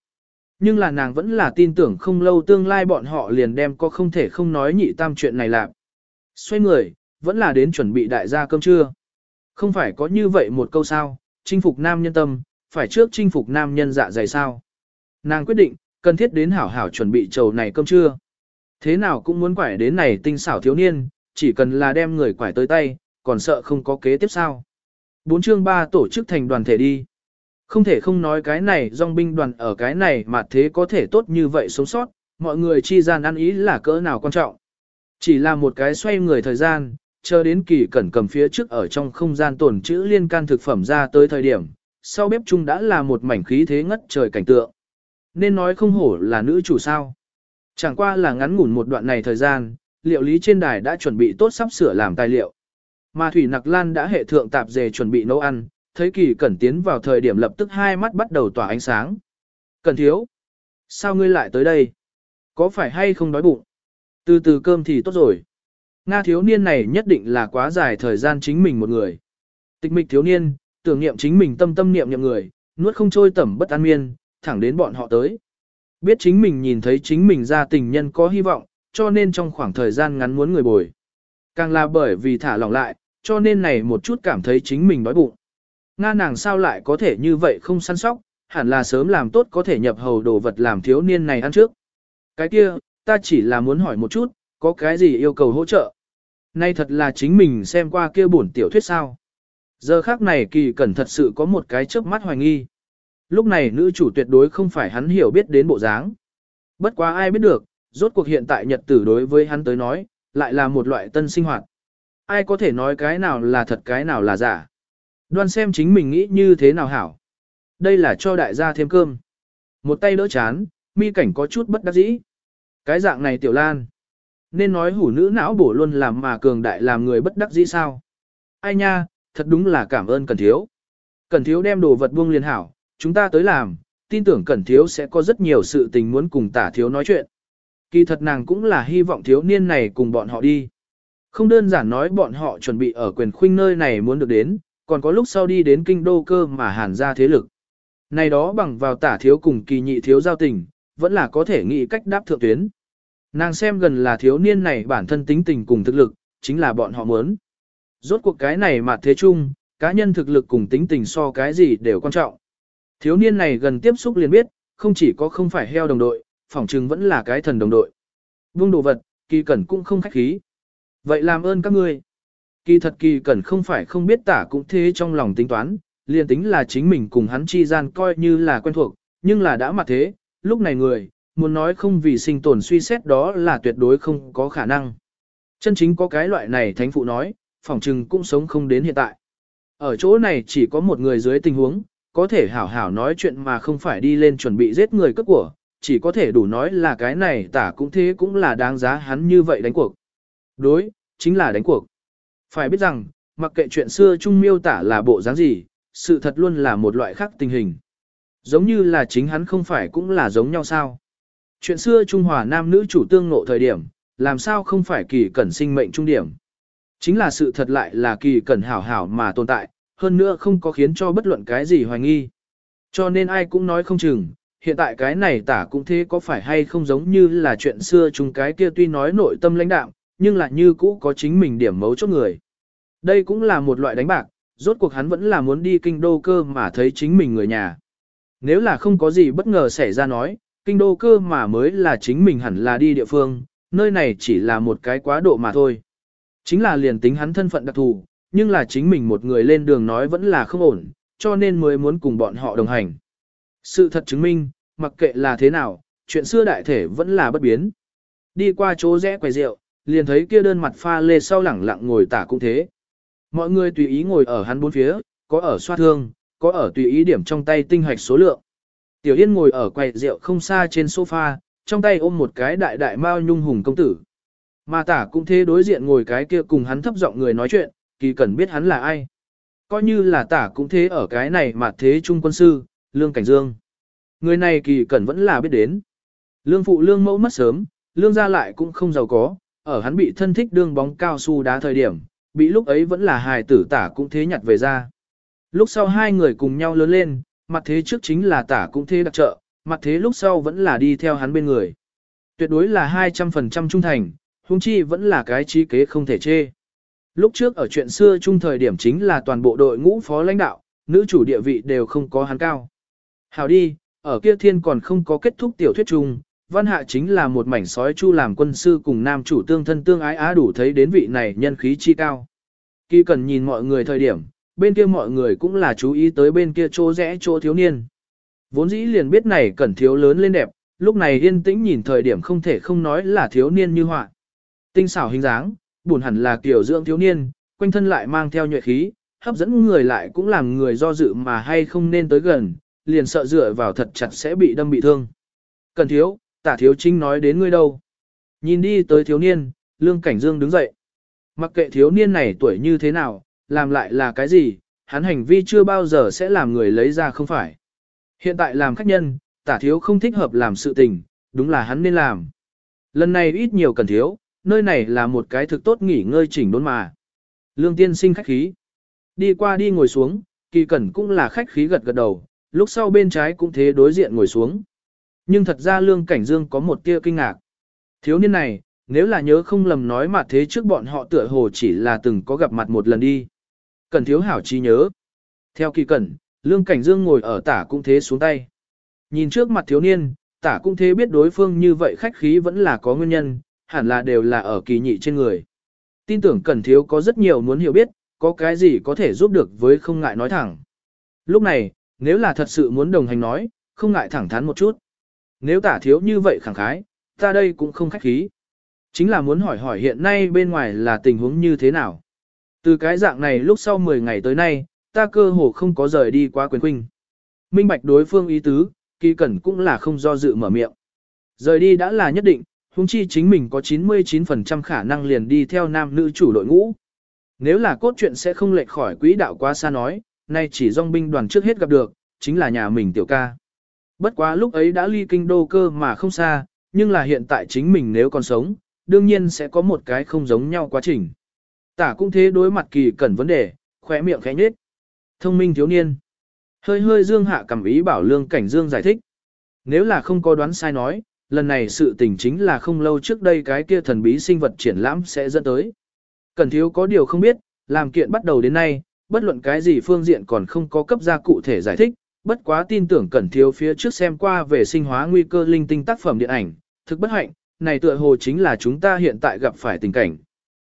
Nhưng là nàng vẫn là tin tưởng không lâu tương lai bọn họ liền đem có không thể không nói nhị tam chuyện này làm. Xoay người, vẫn là đến chuẩn bị đại gia cơm trưa. Không phải có như vậy một câu sao, chinh phục nam nhân tâm, phải trước chinh phục nam nhân dạ dày sao. Nàng quyết định, cần thiết đến hảo hảo chuẩn bị trầu này cơm trưa. Thế nào cũng muốn quải đến này tinh xảo thiếu niên, chỉ cần là đem người quải tới tay, còn sợ không có kế tiếp sao. Bốn chương ba tổ chức thành đoàn thể đi. Không thể không nói cái này dòng binh đoàn ở cái này mà thế có thể tốt như vậy sống sót, mọi người chi gian ăn ý là cỡ nào quan trọng. Chỉ là một cái xoay người thời gian, chờ đến kỳ cẩn cầm phía trước ở trong không gian tồn chữ liên can thực phẩm ra tới thời điểm, sau bếp chung đã là một mảnh khí thế ngất trời cảnh tượng. Nên nói không hổ là nữ chủ sao. Chẳng qua là ngắn ngủn một đoạn này thời gian, liệu lý trên đài đã chuẩn bị tốt sắp sửa làm tài liệu. Mà Thủy Nặc Lan đã hệ thượng tạp dề chuẩn bị nấu ăn, thấy kỳ cẩn tiến vào thời điểm lập tức hai mắt bắt đầu tỏa ánh sáng. Cẩn thiếu! Sao ngươi lại tới đây? Có phải hay không đói bụng? Từ từ cơm thì tốt rồi. Nga thiếu niên này nhất định là quá dài thời gian chính mình một người. Tịch mịch thiếu niên, Tưởng niệm chính mình tâm tâm niệm niệm người, nuốt không trôi tẩm bất an miên, thẳng đến bọn họ tới. Biết chính mình nhìn thấy chính mình ra tình nhân có hy vọng, cho nên trong khoảng thời gian ngắn muốn người bồi. Càng là bởi vì thả lỏng lại, cho nên này một chút cảm thấy chính mình đói bụng. Nga nàng sao lại có thể như vậy không săn sóc, hẳn là sớm làm tốt có thể nhập hầu đồ vật làm thiếu niên này ăn trước. Cái kia, ta chỉ là muốn hỏi một chút, có cái gì yêu cầu hỗ trợ? Nay thật là chính mình xem qua kia bổn tiểu thuyết sao. Giờ khác này kỳ cẩn thật sự có một cái chớp mắt hoài nghi. Lúc này nữ chủ tuyệt đối không phải hắn hiểu biết đến bộ dáng. Bất quá ai biết được, rốt cuộc hiện tại nhật tử đối với hắn tới nói, lại là một loại tân sinh hoạt. Ai có thể nói cái nào là thật cái nào là giả. Đoan xem chính mình nghĩ như thế nào hảo. Đây là cho đại gia thêm cơm. Một tay đỡ chán, mi cảnh có chút bất đắc dĩ. Cái dạng này tiểu lan. Nên nói hủ nữ não bổ luôn làm mà cường đại làm người bất đắc dĩ sao. Ai nha, thật đúng là cảm ơn Cần Thiếu. Cần Thiếu đem đồ vật buông liền hảo, chúng ta tới làm, tin tưởng Cần Thiếu sẽ có rất nhiều sự tình muốn cùng tả thiếu nói chuyện. Kỳ thật nàng cũng là hy vọng thiếu niên này cùng bọn họ đi. Không đơn giản nói bọn họ chuẩn bị ở quyền khuynh nơi này muốn được đến, còn có lúc sau đi đến kinh đô cơ mà hàn ra thế lực. Này đó bằng vào tả thiếu cùng kỳ nhị thiếu giao tình, vẫn là có thể nghĩ cách đáp thượng tuyến. Nàng xem gần là thiếu niên này bản thân tính tình cùng thực lực, chính là bọn họ muốn. Rốt cuộc cái này mà thế chung, cá nhân thực lực cùng tính tình so cái gì đều quan trọng. Thiếu niên này gần tiếp xúc liền biết, không chỉ có không phải heo đồng đội, phỏng chừng vẫn là cái thần đồng đội. Vương đồ vật, kỳ cẩn cũng không khách khí. Vậy làm ơn các ngươi. Kỳ thật kỳ cẩn không phải không biết tả cũng thế trong lòng tính toán, liền tính là chính mình cùng hắn chi gian coi như là quen thuộc, nhưng là đã mặt thế, lúc này người, muốn nói không vì sinh tồn suy xét đó là tuyệt đối không có khả năng. Chân chính có cái loại này thánh phụ nói, phỏng chừng cũng sống không đến hiện tại. Ở chỗ này chỉ có một người dưới tình huống, có thể hảo hảo nói chuyện mà không phải đi lên chuẩn bị giết người cướp của, chỉ có thể đủ nói là cái này tả cũng thế cũng là đáng giá hắn như vậy đánh cuộc. Đối, chính là đánh cuộc. Phải biết rằng, mặc kệ chuyện xưa Trung miêu tả là bộ dáng gì, sự thật luôn là một loại khác tình hình. Giống như là chính hắn không phải cũng là giống nhau sao. Chuyện xưa Trung Hòa nam nữ chủ tương ngộ thời điểm, làm sao không phải kỳ cẩn sinh mệnh trung điểm. Chính là sự thật lại là kỳ cẩn hảo hảo mà tồn tại, hơn nữa không có khiến cho bất luận cái gì hoài nghi. Cho nên ai cũng nói không chừng, hiện tại cái này tả cũng thế có phải hay không giống như là chuyện xưa chúng cái kia tuy nói nội tâm lãnh đạm, nhưng lại như cũ có chính mình điểm mấu chốt người. Đây cũng là một loại đánh bạc, rốt cuộc hắn vẫn là muốn đi kinh đô cơ mà thấy chính mình người nhà. Nếu là không có gì bất ngờ xảy ra nói, kinh đô cơ mà mới là chính mình hẳn là đi địa phương, nơi này chỉ là một cái quá độ mà thôi. Chính là liền tính hắn thân phận đặc thù, nhưng là chính mình một người lên đường nói vẫn là không ổn, cho nên mới muốn cùng bọn họ đồng hành. Sự thật chứng minh, mặc kệ là thế nào, chuyện xưa đại thể vẫn là bất biến. Đi qua chỗ rẽ quầy rượu, liền thấy kia đơn mặt pha lê sau lẳng lặng ngồi tả cũng thế. Mọi người tùy ý ngồi ở hắn bốn phía, có ở xoa thương, có ở tùy ý điểm trong tay tinh hoạch số lượng. Tiểu Yên ngồi ở quầy rượu không xa trên sofa, trong tay ôm một cái đại đại mao nhung hùng công tử. Mà tả cũng thế đối diện ngồi cái kia cùng hắn thấp giọng người nói chuyện, kỳ cần biết hắn là ai. Coi như là tả cũng thế ở cái này mà thế trung quân sư, Lương Cảnh Dương. Người này kỳ cẩn vẫn là biết đến. Lương phụ lương mẫu mất sớm, lương gia lại cũng không giàu có, ở hắn bị thân thích đương bóng cao su đá thời điểm, bị lúc ấy vẫn là hài tử tả cũng thế nhặt về ra. Lúc sau hai người cùng nhau lớn lên, mặt thế trước chính là tả cũng thế đặc trợ, mặt thế lúc sau vẫn là đi theo hắn bên người. Tuyệt đối là 200% trung thành, huống chi vẫn là cái trí kế không thể chê. Lúc trước ở chuyện xưa chung thời điểm chính là toàn bộ đội ngũ phó lãnh đạo, nữ chủ địa vị đều không có hắn cao. Hào đi, ở kia thiên còn không có kết thúc tiểu thuyết chung, văn hạ chính là một mảnh sói chu làm quân sư cùng nam chủ tương thân tương ái á đủ thấy đến vị này nhân khí chi cao. Kỳ cần nhìn mọi người thời điểm, bên kia mọi người cũng là chú ý tới bên kia chỗ rẽ chỗ thiếu niên. Vốn dĩ liền biết này cần thiếu lớn lên đẹp, lúc này yên tĩnh nhìn thời điểm không thể không nói là thiếu niên như họa. Tinh xảo hình dáng, buồn hẳn là kiểu dưỡng thiếu niên, quanh thân lại mang theo nhuệ khí, hấp dẫn người lại cũng làm người do dự mà hay không nên tới gần, liền sợ dựa vào thật chặt sẽ bị đâm bị thương. Cần thiếu, tả thiếu chính nói đến ngươi đâu. Nhìn đi tới thiếu niên, lương cảnh dương đứng dậy. Mặc kệ thiếu niên này tuổi như thế nào, làm lại là cái gì, hắn hành vi chưa bao giờ sẽ làm người lấy ra không phải. Hiện tại làm khách nhân, tả thiếu không thích hợp làm sự tình, đúng là hắn nên làm. Lần này ít nhiều cần thiếu, nơi này là một cái thực tốt nghỉ ngơi chỉnh đốn mà. Lương tiên sinh khách khí. Đi qua đi ngồi xuống, kỳ cẩn cũng là khách khí gật gật đầu, lúc sau bên trái cũng thế đối diện ngồi xuống. Nhưng thật ra lương cảnh dương có một tia kinh ngạc. Thiếu niên này, nếu là nhớ không lầm nói mà thế trước bọn họ tựa hồ chỉ là từng có gặp mặt một lần đi. Cần thiếu hảo trí nhớ. Theo kỳ cẩn, lương cảnh dương ngồi ở tả cũng thế xuống tay. Nhìn trước mặt thiếu niên, tả cũng thế biết đối phương như vậy khách khí vẫn là có nguyên nhân, hẳn là đều là ở kỳ nhị trên người. Tin tưởng cẩn thiếu có rất nhiều muốn hiểu biết, có cái gì có thể giúp được với không ngại nói thẳng. Lúc này, nếu là thật sự muốn đồng hành nói, không ngại thẳng thắn một chút. Nếu tả thiếu như vậy khẳng khái, ta đây cũng không khách khí. Chính là muốn hỏi hỏi hiện nay bên ngoài là tình huống như thế nào. Từ cái dạng này lúc sau 10 ngày tới nay, ta cơ hồ không có rời đi qua quyền khuynh. Minh bạch đối phương ý tứ, kỳ cẩn cũng là không do dự mở miệng. Rời đi đã là nhất định, huống chi chính mình có 99% khả năng liền đi theo nam nữ chủ đội ngũ. Nếu là cốt truyện sẽ không lệch khỏi quỹ đạo quá xa nói, nay chỉ dòng binh đoàn trước hết gặp được, chính là nhà mình tiểu ca. Bất quá lúc ấy đã ly kinh đô cơ mà không xa, nhưng là hiện tại chính mình nếu còn sống, đương nhiên sẽ có một cái không giống nhau quá trình. Tả cũng thế đối mặt kỳ cẩn vấn đề, khỏe miệng khẽ nhếch. Thông minh thiếu niên. Hơi hơi dương hạ cầm ý bảo lương cảnh dương giải thích. Nếu là không có đoán sai nói, lần này sự tình chính là không lâu trước đây cái kia thần bí sinh vật triển lãm sẽ dẫn tới. Cần thiếu có điều không biết, làm kiện bắt đầu đến nay, bất luận cái gì phương diện còn không có cấp ra cụ thể giải thích, bất quá tin tưởng cẩn thiếu phía trước xem qua về sinh hóa nguy cơ linh tinh tác phẩm điện ảnh, thực bất hạnh, này tựa hồ chính là chúng ta hiện tại gặp phải tình cảnh.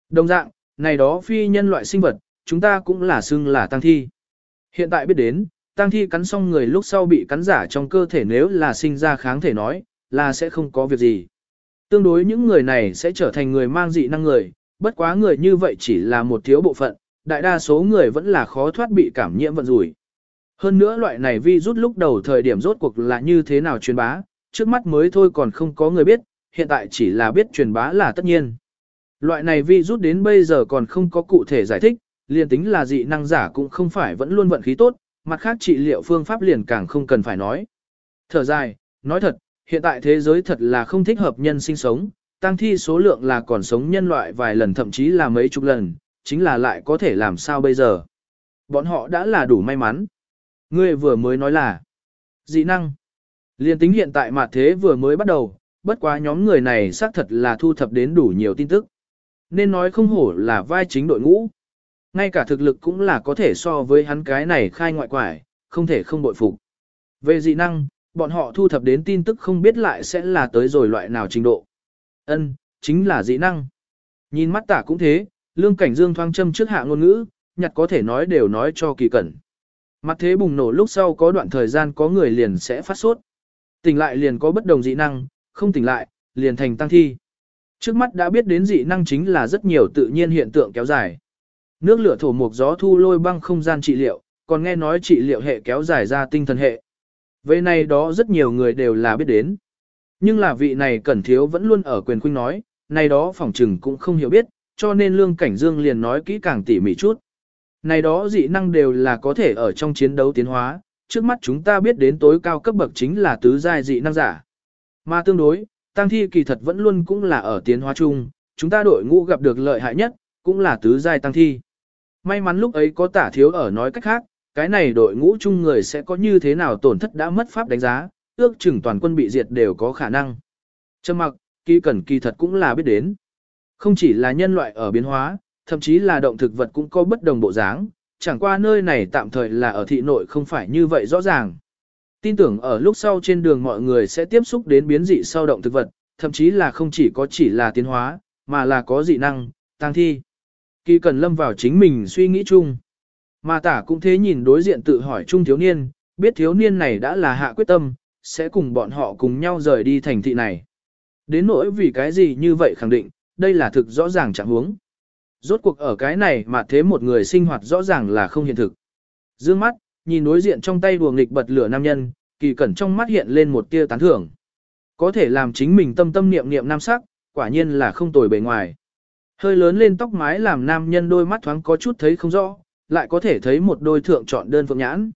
Đồng dạng, này đó phi nhân loại sinh vật, chúng ta cũng là xưng là tăng thi. Hiện tại biết đến, tăng thi cắn xong người lúc sau bị cắn giả trong cơ thể nếu là sinh ra kháng thể nói, là sẽ không có việc gì. Tương đối những người này sẽ trở thành người mang dị năng người, bất quá người như vậy chỉ là một thiếu bộ phận, đại đa số người vẫn là khó thoát bị cảm nhiễm vận rủi. Hơn nữa loại này vi rút lúc đầu thời điểm rốt cuộc là như thế nào truyền bá, trước mắt mới thôi còn không có người biết, hiện tại chỉ là biết truyền bá là tất nhiên. Loại này vi rút đến bây giờ còn không có cụ thể giải thích, liền tính là dị năng giả cũng không phải vẫn luôn vận khí tốt, mặt khác trị liệu phương pháp liền càng không cần phải nói. Thở dài, nói thật, hiện tại thế giới thật là không thích hợp nhân sinh sống, tăng thi số lượng là còn sống nhân loại vài lần thậm chí là mấy chục lần, chính là lại có thể làm sao bây giờ. Bọn họ đã là đủ may mắn. Ngươi vừa mới nói là dị năng. Liên tính hiện tại mà thế vừa mới bắt đầu, bất quá nhóm người này xác thật là thu thập đến đủ nhiều tin tức. Nên nói không hổ là vai chính đội ngũ. Ngay cả thực lực cũng là có thể so với hắn cái này khai ngoại quải, không thể không bội phục. Về dị năng, bọn họ thu thập đến tin tức không biết lại sẽ là tới rồi loại nào trình độ. Ân, chính là dị năng. Nhìn mắt tả cũng thế, lương cảnh dương thoang châm trước hạ ngôn ngữ, nhặt có thể nói đều nói cho kỳ cẩn. Mặt thế bùng nổ lúc sau có đoạn thời gian có người liền sẽ phát sốt. Tỉnh lại liền có bất đồng dị năng, không tỉnh lại, liền thành tăng thi. Trước mắt đã biết đến dị năng chính là rất nhiều tự nhiên hiện tượng kéo dài. Nước lửa thổ mục gió thu lôi băng không gian trị liệu, còn nghe nói trị liệu hệ kéo dài ra tinh thần hệ. Về này đó rất nhiều người đều là biết đến. Nhưng là vị này cẩn thiếu vẫn luôn ở quyền khuynh nói, này đó phỏng trừng cũng không hiểu biết, cho nên lương cảnh dương liền nói kỹ càng tỉ mỉ chút. Này đó dị năng đều là có thể ở trong chiến đấu tiến hóa, trước mắt chúng ta biết đến tối cao cấp bậc chính là tứ giai dị năng giả. Mà tương đối, tăng thi kỳ thật vẫn luôn cũng là ở tiến hóa chung, chúng ta đội ngũ gặp được lợi hại nhất, cũng là tứ giai tăng thi. May mắn lúc ấy có tả thiếu ở nói cách khác, cái này đội ngũ chung người sẽ có như thế nào tổn thất đã mất pháp đánh giá, ước chừng toàn quân bị diệt đều có khả năng. Trầm mặc, kỳ cẩn kỳ thật cũng là biết đến. Không chỉ là nhân loại ở biến hóa, thậm chí là động thực vật cũng có bất đồng bộ dáng, chẳng qua nơi này tạm thời là ở thị nội không phải như vậy rõ ràng. Tin tưởng ở lúc sau trên đường mọi người sẽ tiếp xúc đến biến dị sau động thực vật, thậm chí là không chỉ có chỉ là tiến hóa, mà là có dị năng, tăng thi. Kỳ cần lâm vào chính mình suy nghĩ chung. Mà tả cũng thế nhìn đối diện tự hỏi trung thiếu niên, biết thiếu niên này đã là hạ quyết tâm, sẽ cùng bọn họ cùng nhau rời đi thành thị này. Đến nỗi vì cái gì như vậy khẳng định, đây là thực rõ ràng chẳng huống. Rốt cuộc ở cái này mà thế một người sinh hoạt rõ ràng là không hiện thực. Dương mắt, nhìn đối diện trong tay đùa nghịch bật lửa nam nhân, kỳ cẩn trong mắt hiện lên một tia tán thưởng. Có thể làm chính mình tâm tâm niệm niệm nam sắc, quả nhiên là không tồi bề ngoài. Hơi lớn lên tóc mái làm nam nhân đôi mắt thoáng có chút thấy không rõ, lại có thể thấy một đôi thượng chọn đơn phượng nhãn.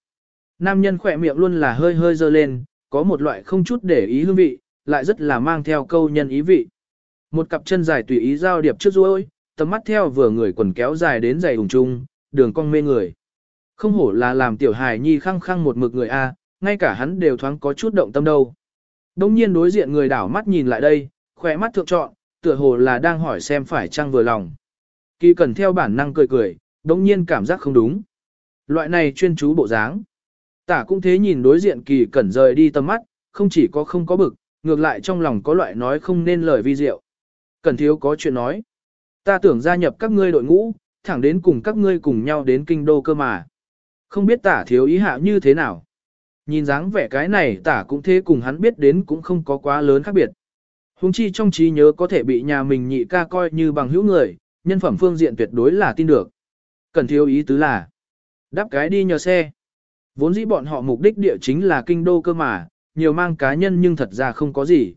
Nam nhân khỏe miệng luôn là hơi hơi dơ lên, có một loại không chút để ý hương vị, lại rất là mang theo câu nhân ý vị. Một cặp chân dài tùy ý giao điệp trước ruôi, tầm mắt theo vừa người quần kéo dài đến giày hùng trung, đường cong mê người. Không hổ là làm tiểu hài nhi khăng khăng một mực người A, ngay cả hắn đều thoáng có chút động tâm đâu. Đông nhiên đối diện người đảo mắt nhìn lại đây, khỏe mắt thượng trọn, tựa hồ là đang hỏi xem phải chăng vừa lòng. Kỳ cần theo bản năng cười cười, đống nhiên cảm giác không đúng. Loại này chuyên chú bộ dáng. Tả cũng thế nhìn đối diện kỳ cẩn rời đi tầm mắt, không chỉ có không có bực, ngược lại trong lòng có loại nói không nên lời vi diệu. Cẩn thiếu có chuyện nói. Ta tưởng gia nhập các ngươi đội ngũ, thẳng đến cùng các ngươi cùng nhau đến kinh đô cơ mà. Không biết tả thiếu ý hạ như thế nào. Nhìn dáng vẻ cái này tả cũng thế cùng hắn biết đến cũng không có quá lớn khác biệt. Hùng chi trong trí nhớ có thể bị nhà mình nhị ca coi như bằng hữu người, nhân phẩm phương diện tuyệt đối là tin được. Cần thiếu ý tứ là đáp cái đi nhờ xe. Vốn dĩ bọn họ mục đích địa chính là kinh đô cơ mà, nhiều mang cá nhân nhưng thật ra không có gì.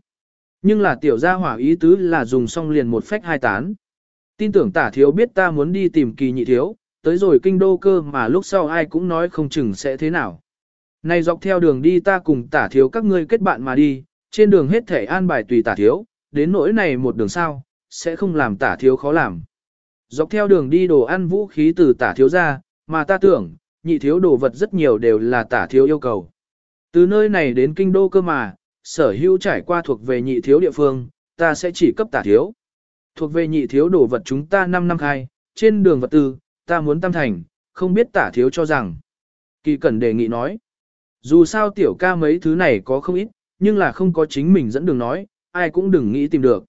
Nhưng là tiểu gia hỏa ý tứ là dùng xong liền một phách hai tán. Tin tưởng tả thiếu biết ta muốn đi tìm kỳ nhị thiếu, tới rồi kinh đô cơ mà lúc sau ai cũng nói không chừng sẽ thế nào. Này dọc theo đường đi ta cùng tả thiếu các ngươi kết bạn mà đi, trên đường hết thể an bài tùy tả thiếu, đến nỗi này một đường sao, sẽ không làm tả thiếu khó làm. Dọc theo đường đi đồ ăn vũ khí từ tả thiếu ra, mà ta tưởng, nhị thiếu đồ vật rất nhiều đều là tả thiếu yêu cầu. Từ nơi này đến kinh đô cơ mà, sở hữu trải qua thuộc về nhị thiếu địa phương, ta sẽ chỉ cấp tả thiếu. Thuộc về nhị thiếu đồ vật chúng ta 5 năm khai, trên đường vật tư, ta muốn tam thành, không biết tả thiếu cho rằng. Kỳ cẩn đề nghị nói. Dù sao tiểu ca mấy thứ này có không ít, nhưng là không có chính mình dẫn đường nói, ai cũng đừng nghĩ tìm được.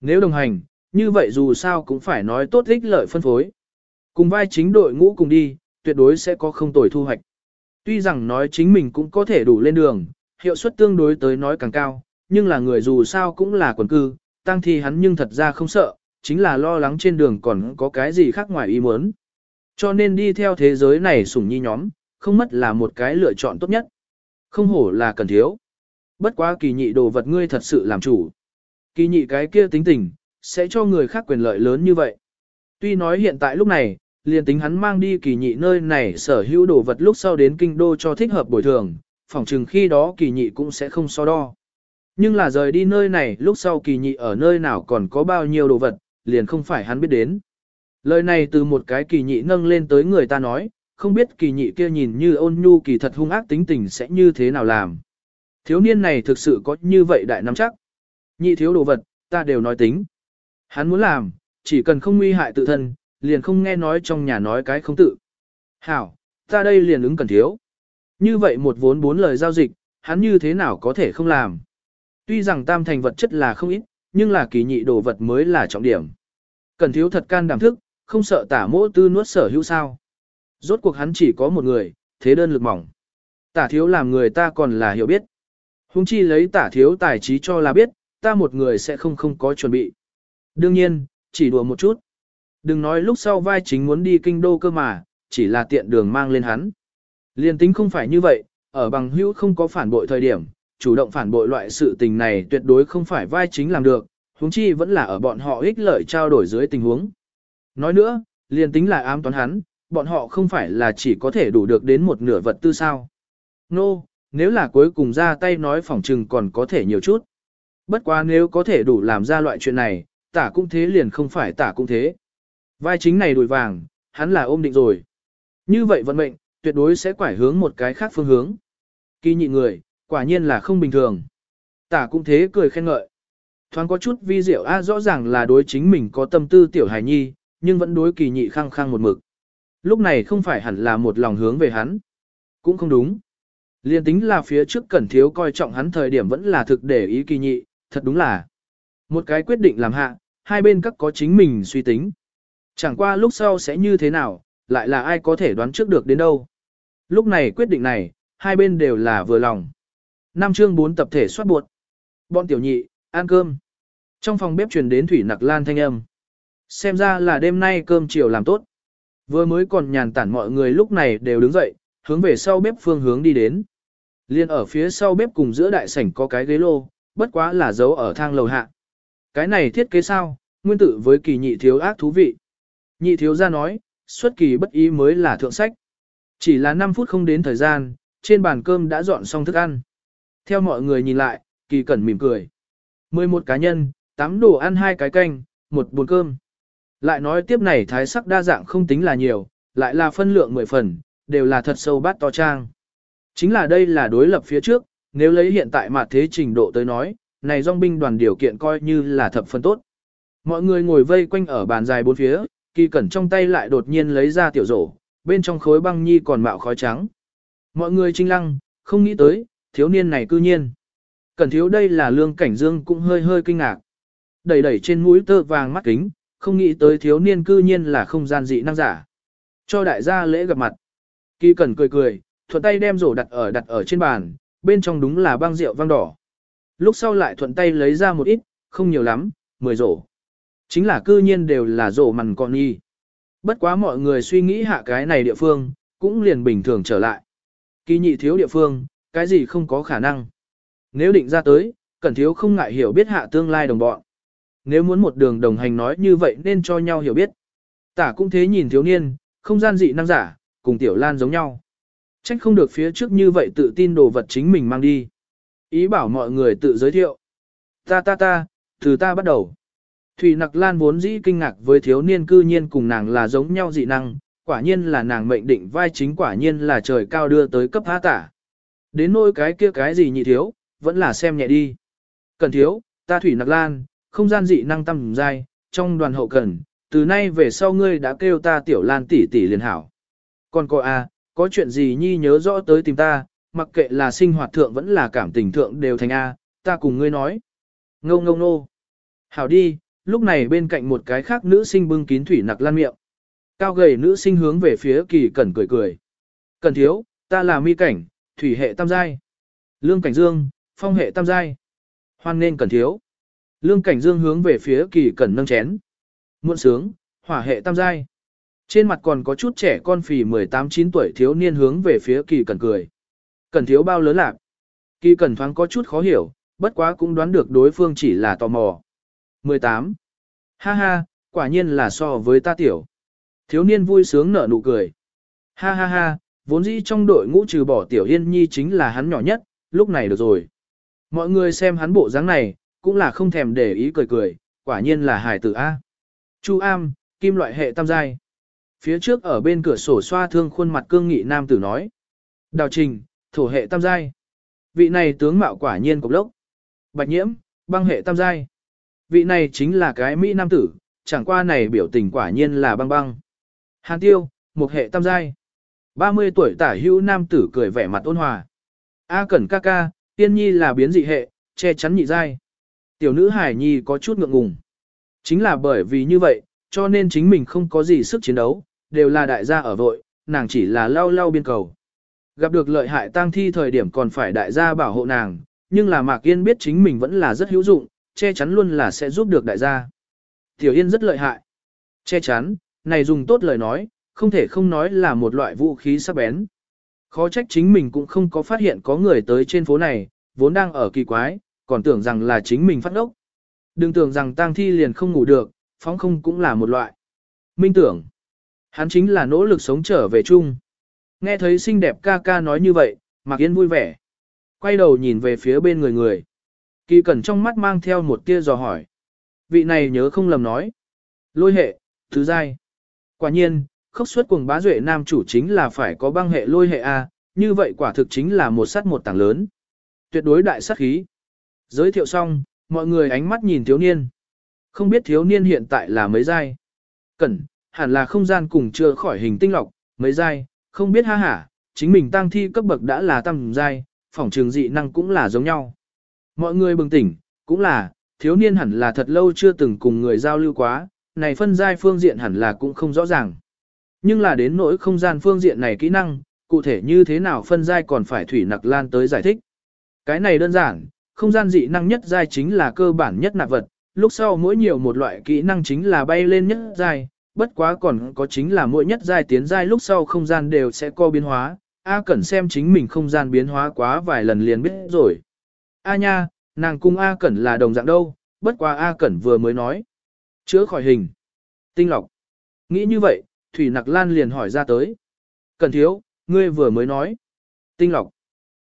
Nếu đồng hành, như vậy dù sao cũng phải nói tốt ích lợi phân phối. Cùng vai chính đội ngũ cùng đi, tuyệt đối sẽ có không tồi thu hoạch. Tuy rằng nói chính mình cũng có thể đủ lên đường, hiệu suất tương đối tới nói càng cao, nhưng là người dù sao cũng là quần cư, tăng thì hắn nhưng thật ra không sợ, chính là lo lắng trên đường còn có cái gì khác ngoài ý muốn. Cho nên đi theo thế giới này sủng nhi nhóm, không mất là một cái lựa chọn tốt nhất. Không hổ là cần thiếu. Bất quá kỳ nhị đồ vật ngươi thật sự làm chủ. Kỳ nhị cái kia tính tình, sẽ cho người khác quyền lợi lớn như vậy. Tuy nói hiện tại lúc này, liền tính hắn mang đi kỳ nhị nơi này sở hữu đồ vật lúc sau đến kinh đô cho thích hợp bồi thường, phỏng chừng khi đó kỳ nhị cũng sẽ không so đo. Nhưng là rời đi nơi này lúc sau kỳ nhị ở nơi nào còn có bao nhiêu đồ vật, liền không phải hắn biết đến. Lời này từ một cái kỳ nhị nâng lên tới người ta nói, không biết kỳ nhị kia nhìn như ôn nhu kỳ thật hung ác tính tình sẽ như thế nào làm. Thiếu niên này thực sự có như vậy đại nắm chắc. Nhị thiếu đồ vật, ta đều nói tính. Hắn muốn làm, chỉ cần không nguy hại tự thân, liền không nghe nói trong nhà nói cái không tự. Hảo, ta đây liền ứng cần thiếu. Như vậy một vốn bốn lời giao dịch, hắn như thế nào có thể không làm. Tuy rằng tam thành vật chất là không ít, nhưng là kỳ nhị đồ vật mới là trọng điểm. Cần thiếu thật can đảm thức, không sợ tả mỗ tư nuốt sở hữu sao. Rốt cuộc hắn chỉ có một người, thế đơn lực mỏng. Tả thiếu làm người ta còn là hiểu biết. Hùng chi lấy tả thiếu tài trí cho là biết, ta một người sẽ không không có chuẩn bị. Đương nhiên, chỉ đùa một chút. Đừng nói lúc sau vai chính muốn đi kinh đô cơ mà, chỉ là tiện đường mang lên hắn. Liên tính không phải như vậy, ở bằng hữu không có phản bội thời điểm, chủ động phản bội loại sự tình này tuyệt đối không phải vai chính làm được, huống chi vẫn là ở bọn họ ích lợi trao đổi dưới tình huống. Nói nữa, Liên tính là ám toán hắn, bọn họ không phải là chỉ có thể đủ được đến một nửa vật tư sao. Nô, no, nếu là cuối cùng ra tay nói phỏng trừng còn có thể nhiều chút. Bất quá nếu có thể đủ làm ra loại chuyện này, tả cũng thế liền không phải tả cũng thế. Vai chính này đùi vàng, hắn là ôm định rồi. Như vậy vận mệnh, tuyệt đối sẽ quải hướng một cái khác phương hướng. Kỳ nhị người, quả nhiên là không bình thường. Tả cũng thế cười khen ngợi. Thoáng có chút vi diệu a rõ ràng là đối chính mình có tâm tư tiểu hài nhi, nhưng vẫn đối kỳ nhị khăng khăng một mực. Lúc này không phải hẳn là một lòng hướng về hắn. Cũng không đúng. Liên tính là phía trước cẩn thiếu coi trọng hắn thời điểm vẫn là thực để ý kỳ nhị, thật đúng là. Một cái quyết định làm hạ, hai bên các có chính mình suy tính. Chẳng qua lúc sau sẽ như thế nào, lại là ai có thể đoán trước được đến đâu. Lúc này quyết định này, hai bên đều là vừa lòng. Năm chương 4 tập thể soát buộc. Bọn tiểu nhị, ăn cơm. Trong phòng bếp truyền đến thủy nặc lan thanh âm. Xem ra là đêm nay cơm chiều làm tốt. Vừa mới còn nhàn tản mọi người lúc này đều đứng dậy, hướng về sau bếp phương hướng đi đến. Liên ở phía sau bếp cùng giữa đại sảnh có cái ghế lô, bất quá là giấu ở thang lầu hạ. Cái này thiết kế sao, nguyên tử với kỳ nhị thiếu ác thú vị. Nhị thiếu ra nói, xuất kỳ bất ý mới là thượng sách. Chỉ là 5 phút không đến thời gian, trên bàn cơm đã dọn xong thức ăn. Theo mọi người nhìn lại, kỳ cẩn mỉm cười. 11 cá nhân, 8 đồ ăn hai cái canh, một buồn cơm. Lại nói tiếp này thái sắc đa dạng không tính là nhiều, lại là phân lượng 10 phần, đều là thật sâu bát to trang. Chính là đây là đối lập phía trước, nếu lấy hiện tại mà thế trình độ tới nói, này dòng binh đoàn điều kiện coi như là thập phân tốt. Mọi người ngồi vây quanh ở bàn dài bốn phía, kỳ cẩn trong tay lại đột nhiên lấy ra tiểu rổ, bên trong khối băng nhi còn mạo khói trắng. Mọi người trinh lăng, không nghĩ tới, thiếu niên này cư nhiên. Cẩn thiếu đây là lương cảnh dương cũng hơi hơi kinh ngạc. Đẩy đẩy trên mũi tơ vàng mắt kính, không nghĩ tới thiếu niên cư nhiên là không gian dị năng giả. Cho đại gia lễ gặp mặt. Kỳ cẩn cười cười, thuận tay đem rổ đặt ở đặt ở trên bàn, bên trong đúng là băng rượu vang đỏ. Lúc sau lại thuận tay lấy ra một ít, không nhiều lắm, 10 rổ. Chính là cư nhiên đều là rổ mằn con y. Bất quá mọi người suy nghĩ hạ cái này địa phương, cũng liền bình thường trở lại. Kỳ nhị thiếu địa phương, cái gì không có khả năng. Nếu định ra tới, cẩn thiếu không ngại hiểu biết hạ tương lai đồng bọn. Nếu muốn một đường đồng hành nói như vậy nên cho nhau hiểu biết. Tả cũng thế nhìn thiếu niên, không gian dị năng giả, cùng tiểu lan giống nhau. Trách không được phía trước như vậy tự tin đồ vật chính mình mang đi. Ý bảo mọi người tự giới thiệu. Ta ta ta, từ ta bắt đầu. Thủy Nặc Lan vốn dĩ kinh ngạc với thiếu niên cư nhiên cùng nàng là giống nhau dị năng, quả nhiên là nàng mệnh định vai chính quả nhiên là trời cao đưa tới cấp há tả. Đến nỗi cái kia cái gì nhị thiếu, vẫn là xem nhẹ đi. Cần thiếu, ta Thủy Nặc Lan, không gian dị năng tâm dài, trong đoàn hậu cần, từ nay về sau ngươi đã kêu ta tiểu lan tỷ tỷ liền hảo. Còn cô à, có chuyện gì nhi nhớ rõ tới tìm ta, mặc kệ là sinh hoạt thượng vẫn là cảm tình thượng đều thành A, ta cùng ngươi nói. Ngô ngô nô. Hảo đi, lúc này bên cạnh một cái khác nữ sinh bưng kín thủy nặc lan miệng. Cao gầy nữ sinh hướng về phía kỳ cẩn cười cười. Cẩn thiếu, ta là mi cảnh, thủy hệ tam giai. Lương cảnh dương, phong hệ tam giai. Hoan nên cẩn thiếu. Lương cảnh dương hướng về phía kỳ cẩn nâng chén. Muộn sướng, hỏa hệ tam giai. Trên mặt còn có chút trẻ con phì 18-9 tuổi thiếu niên hướng về phía kỳ cẩn cười. Cẩn thiếu bao lớn lạc. Kỳ cẩn thoáng có chút khó hiểu, bất quá cũng đoán được đối phương chỉ là tò mò. 18. Ha ha, quả nhiên là so với ta tiểu. Thiếu niên vui sướng nở nụ cười. Ha ha ha, vốn dĩ trong đội ngũ trừ bỏ tiểu yên nhi chính là hắn nhỏ nhất, lúc này được rồi. Mọi người xem hắn bộ dáng này, cũng là không thèm để ý cười cười, quả nhiên là hài tử A. Chu am, kim loại hệ tam giai. Phía trước ở bên cửa sổ xoa thương khuôn mặt cương nghị nam tử nói. Đào trình, thổ hệ tam giai. Vị này tướng mạo quả nhiên cục lốc. Bạch nhiễm, băng hệ tam giai. Vị này chính là cái Mỹ nam tử, chẳng qua này biểu tình quả nhiên là băng băng. Hàn tiêu, một hệ tam giai. 30 tuổi tả hữu nam tử cười vẻ mặt ôn hòa. A cẩn ca ca, tiên nhi là biến dị hệ, che chắn nhị giai. Tiểu nữ hải nhi có chút ngượng ngùng. Chính là bởi vì như vậy, cho nên chính mình không có gì sức chiến đấu, đều là đại gia ở vội, nàng chỉ là lau lau biên cầu. Gặp được lợi hại tang thi thời điểm còn phải đại gia bảo hộ nàng, nhưng là Mạc Yên biết chính mình vẫn là rất hữu dụng, che chắn luôn là sẽ giúp được đại gia. Tiểu Yên rất lợi hại. Che chắn, này dùng tốt lời nói, không thể không nói là một loại vũ khí sắc bén. Khó trách chính mình cũng không có phát hiện có người tới trên phố này, vốn đang ở kỳ quái, còn tưởng rằng là chính mình phát ốc. Đừng tưởng rằng tang thi liền không ngủ được, phóng không cũng là một loại. Minh tưởng, hắn chính là nỗ lực sống trở về chung. Nghe thấy xinh đẹp ca ca nói như vậy, Mạc Yên vui vẻ. Quay đầu nhìn về phía bên người người. Kỳ cẩn trong mắt mang theo một tia dò hỏi. Vị này nhớ không lầm nói. Lôi hệ, thứ giai. Quả nhiên, khốc suất cùng bá duệ nam chủ chính là phải có băng hệ lôi hệ A, như vậy quả thực chính là một sắt một tảng lớn. Tuyệt đối đại sát khí. Giới thiệu xong, mọi người ánh mắt nhìn thiếu niên. Không biết thiếu niên hiện tại là mấy giai. Cẩn, hẳn là không gian cùng chưa khỏi hình tinh lọc, mấy giai, không biết ha hả, chính mình tăng thi cấp bậc đã là tăng giai, phỏng trường dị năng cũng là giống nhau. Mọi người bừng tỉnh, cũng là, thiếu niên hẳn là thật lâu chưa từng cùng người giao lưu quá, này phân giai phương diện hẳn là cũng không rõ ràng. Nhưng là đến nỗi không gian phương diện này kỹ năng, cụ thể như thế nào phân giai còn phải Thủy Nặc Lan tới giải thích. Cái này đơn giản, không gian dị năng nhất giai chính là cơ bản nhất nạp vật, lúc sau mỗi nhiều một loại kỹ năng chính là bay lên nhất giai, bất quá còn có chính là mỗi nhất giai tiến giai lúc sau không gian đều sẽ co biến hóa, A Cẩn xem chính mình không gian biến hóa quá vài lần liền biết rồi. A nha, nàng cung A Cẩn là đồng dạng đâu, bất quá A Cẩn vừa mới nói. Chữa khỏi hình. Tinh lọc. Nghĩ như vậy, Thủy Nặc Lan liền hỏi ra tới. Cẩn thiếu, ngươi vừa mới nói. Tinh lọc.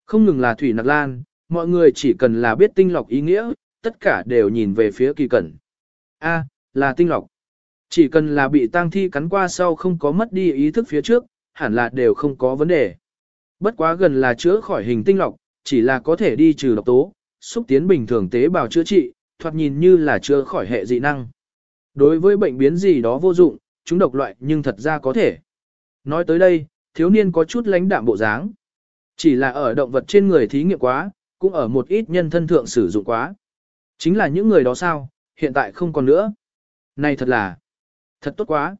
Không ngừng là Thủy Nặc Lan, mọi người chỉ cần là biết tinh lọc ý nghĩa, tất cả đều nhìn về phía kỳ cẩn. A, là tinh lọc. Chỉ cần là bị tang thi cắn qua sau không có mất đi ý thức phía trước, hẳn là đều không có vấn đề. Bất quá gần là chữa khỏi hình tinh lọc, chỉ là có thể đi trừ độc tố, xúc tiến bình thường tế bào chữa trị, thoạt nhìn như là chữa khỏi hệ dị năng. Đối với bệnh biến gì đó vô dụng, chúng độc loại nhưng thật ra có thể. Nói tới đây, thiếu niên có chút lãnh đạm bộ dáng. Chỉ là ở động vật trên người thí nghiệm quá, cũng ở một ít nhân thân thượng sử dụng quá. Chính là những người đó sao, hiện tại không còn nữa. Này thật là, thật tốt quá.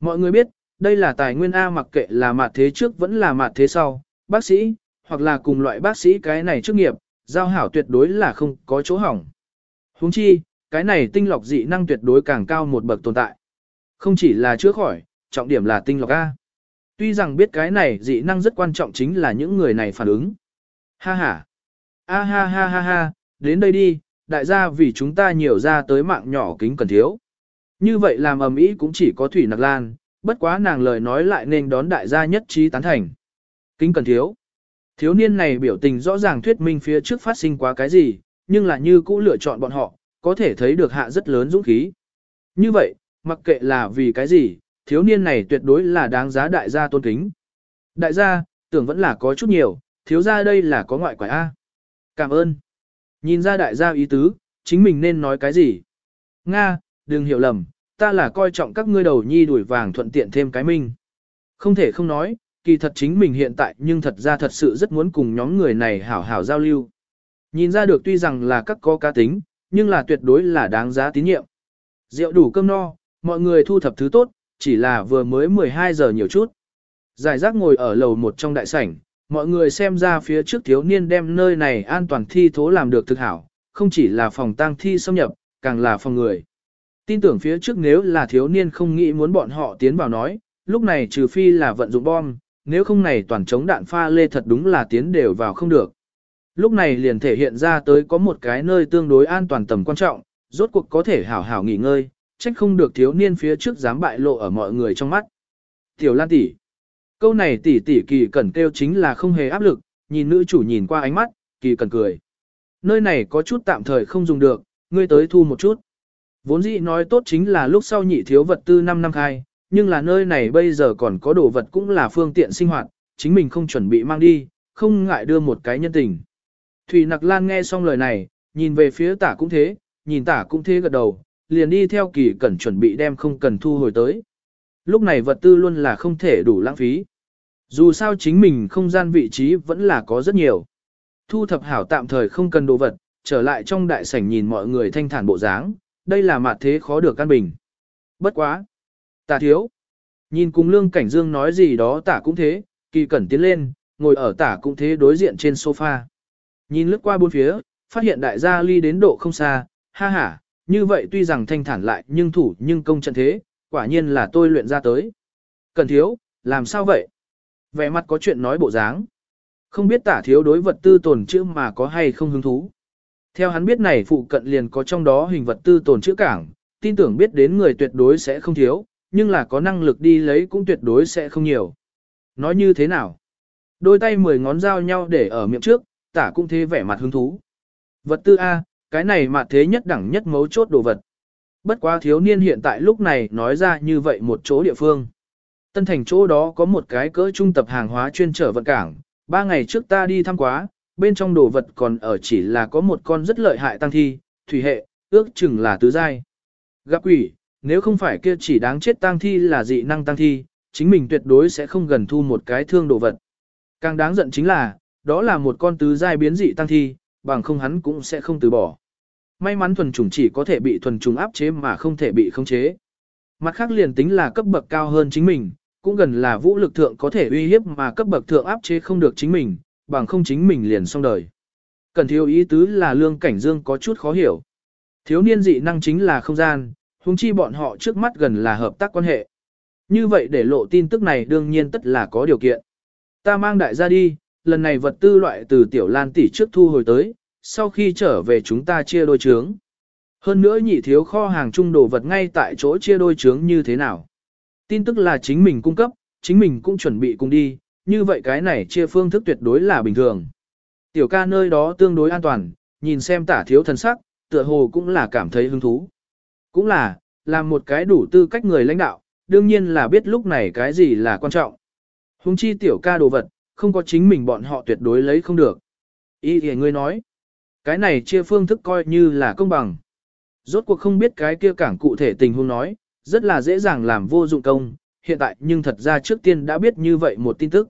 Mọi người biết, đây là tài nguyên A mặc kệ là mặt thế trước vẫn là mặt thế sau, bác sĩ, hoặc là cùng loại bác sĩ cái này chức nghiệp, giao hảo tuyệt đối là không có chỗ hỏng. Huống chi, cái này tinh lọc dị năng tuyệt đối càng cao một bậc tồn tại. Không chỉ là chữa khỏi, trọng điểm là tinh lọc A. Tuy rằng biết cái này dị năng rất quan trọng chính là những người này phản ứng. Ha ha. A ha ha ha ha, đến đây đi, đại gia vì chúng ta nhiều ra tới mạng nhỏ kính cần thiếu. Như vậy làm ầm ĩ cũng chỉ có Thủy Nặc Lan, bất quá nàng lời nói lại nên đón đại gia nhất trí tán thành. Kính cần thiếu. Thiếu niên này biểu tình rõ ràng thuyết minh phía trước phát sinh quá cái gì, nhưng là như cũ lựa chọn bọn họ, có thể thấy được hạ rất lớn dũng khí. Như vậy, mặc kệ là vì cái gì, thiếu niên này tuyệt đối là đáng giá đại gia tôn kính. Đại gia, tưởng vẫn là có chút nhiều, thiếu gia đây là có ngoại quả A. Cảm ơn. Nhìn ra đại gia ý tứ, chính mình nên nói cái gì? Nga, đừng hiểu lầm, ta là coi trọng các ngươi đầu nhi đuổi vàng thuận tiện thêm cái minh. Không thể không nói, kỳ thật chính mình hiện tại nhưng thật ra thật sự rất muốn cùng nhóm người này hảo hảo giao lưu. Nhìn ra được tuy rằng là các có cá tính, nhưng là tuyệt đối là đáng giá tín nhiệm. Rượu đủ cơm no, mọi người thu thập thứ tốt, chỉ là vừa mới 12 giờ nhiều chút. Giải rác ngồi ở lầu một trong đại sảnh, mọi người xem ra phía trước thiếu niên đem nơi này an toàn thi thố làm được thực hảo, không chỉ là phòng tang thi xâm nhập, càng là phòng người. Tin tưởng phía trước nếu là thiếu niên không nghĩ muốn bọn họ tiến vào nói, lúc này trừ phi là vận dụng bom, nếu không này toàn chống đạn pha lê thật đúng là tiến đều vào không được. Lúc này liền thể hiện ra tới có một cái nơi tương đối an toàn tầm quan trọng, rốt cuộc có thể hảo hảo nghỉ ngơi, trách không được thiếu niên phía trước dám bại lộ ở mọi người trong mắt. Tiểu Lan tỷ, câu này tỷ tỷ kỳ cẩn kêu chính là không hề áp lực, nhìn nữ chủ nhìn qua ánh mắt, kỳ cẩn cười. Nơi này có chút tạm thời không dùng được, ngươi tới thu một chút. Vốn dĩ nói tốt chính là lúc sau nhị thiếu vật tư 5 năm khai, nhưng là nơi này bây giờ còn có đồ vật cũng là phương tiện sinh hoạt, chính mình không chuẩn bị mang đi, không ngại đưa một cái nhân tình. Thủy Nặc Lan nghe xong lời này, nhìn về phía tả cũng thế, nhìn tả cũng thế gật đầu, liền đi theo kỳ cẩn chuẩn bị đem không cần thu hồi tới. Lúc này vật tư luôn là không thể đủ lãng phí. Dù sao chính mình không gian vị trí vẫn là có rất nhiều. Thu thập hảo tạm thời không cần đồ vật, trở lại trong đại sảnh nhìn mọi người thanh thản bộ dáng, đây là mặt thế khó được căn bình. Bất quá. Tả thiếu. Nhìn cùng lương cảnh dương nói gì đó tả cũng thế, kỳ cẩn tiến lên, ngồi ở tả cũng thế đối diện trên sofa. Nhìn lướt qua bốn phía, phát hiện đại gia ly đến độ không xa, ha ha, như vậy tuy rằng thanh thản lại nhưng thủ nhưng công trận thế, quả nhiên là tôi luyện ra tới. Cần thiếu, làm sao vậy? Vẻ mặt có chuyện nói bộ dáng. Không biết tả thiếu đối vật tư tồn chữ mà có hay không hứng thú. Theo hắn biết này phụ cận liền có trong đó hình vật tư tồn chữ cảng, tin tưởng biết đến người tuyệt đối sẽ không thiếu, nhưng là có năng lực đi lấy cũng tuyệt đối sẽ không nhiều. Nói như thế nào? Đôi tay mười ngón dao nhau để ở miệng trước, tả cũng thế vẻ mặt hứng thú. Vật tư A, cái này mà thế nhất đẳng nhất mấu chốt đồ vật. Bất quá thiếu niên hiện tại lúc này nói ra như vậy một chỗ địa phương. Tân thành chỗ đó có một cái cỡ trung tập hàng hóa chuyên trở vận cảng, ba ngày trước ta đi thăm quá, bên trong đồ vật còn ở chỉ là có một con rất lợi hại tăng thi, thủy hệ, ước chừng là tứ giai. Gặp quỷ, nếu không phải kia chỉ đáng chết tăng thi là dị năng tăng thi, chính mình tuyệt đối sẽ không gần thu một cái thương đồ vật. Càng đáng giận chính là, đó là một con tứ giai biến dị tăng thi, bằng không hắn cũng sẽ không từ bỏ. May mắn thuần trùng chỉ có thể bị thuần trùng áp chế mà không thể bị khống chế. Mặt khác liền tính là cấp bậc cao hơn chính mình, cũng gần là vũ lực thượng có thể uy hiếp mà cấp bậc thượng áp chế không được chính mình, bằng không chính mình liền xong đời. Cần thiếu ý tứ là lương cảnh dương có chút khó hiểu. Thiếu niên dị năng chính là không gian, huống chi bọn họ trước mắt gần là hợp tác quan hệ. Như vậy để lộ tin tức này đương nhiên tất là có điều kiện. Ta mang đại gia đi, lần này vật tư loại từ tiểu lan tỷ trước thu hồi tới, sau khi trở về chúng ta chia đôi trướng. Hơn nữa nhị thiếu kho hàng trung đồ vật ngay tại chỗ chia đôi trướng như thế nào. Tin tức là chính mình cung cấp, chính mình cũng chuẩn bị cùng đi, như vậy cái này chia phương thức tuyệt đối là bình thường. Tiểu ca nơi đó tương đối an toàn, nhìn xem tả thiếu thần sắc, tựa hồ cũng là cảm thấy hứng thú. Cũng là, làm một cái đủ tư cách người lãnh đạo, đương nhiên là biết lúc này cái gì là quan trọng. Hùng chi tiểu ca đồ vật, không có chính mình bọn họ tuyệt đối lấy không được. Ý thì ngươi nói, cái này chia phương thức coi như là công bằng. Rốt cuộc không biết cái kia cảng cụ thể tình huống nói, rất là dễ dàng làm vô dụng công, hiện tại nhưng thật ra trước tiên đã biết như vậy một tin tức.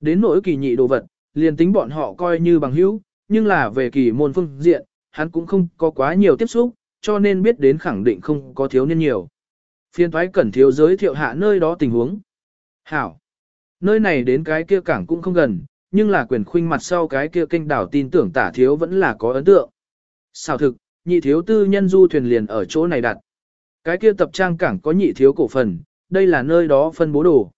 Đến nỗi kỳ nhị đồ vật, liền tính bọn họ coi như bằng hữu, nhưng là về kỳ môn phương diện, hắn cũng không có quá nhiều tiếp xúc, cho nên biết đến khẳng định không có thiếu niên nhiều. Phiên thoái cẩn thiếu giới thiệu hạ nơi đó tình huống. Hảo. Nơi này đến cái kia cảng cũng không gần, nhưng là quyền khuynh mặt sau cái kia kênh đảo tin tưởng tả thiếu vẫn là có ấn tượng. Sao thực, nhị thiếu tư nhân du thuyền liền ở chỗ này đặt. Cái kia tập trang cảng có nhị thiếu cổ phần, đây là nơi đó phân bố đồ.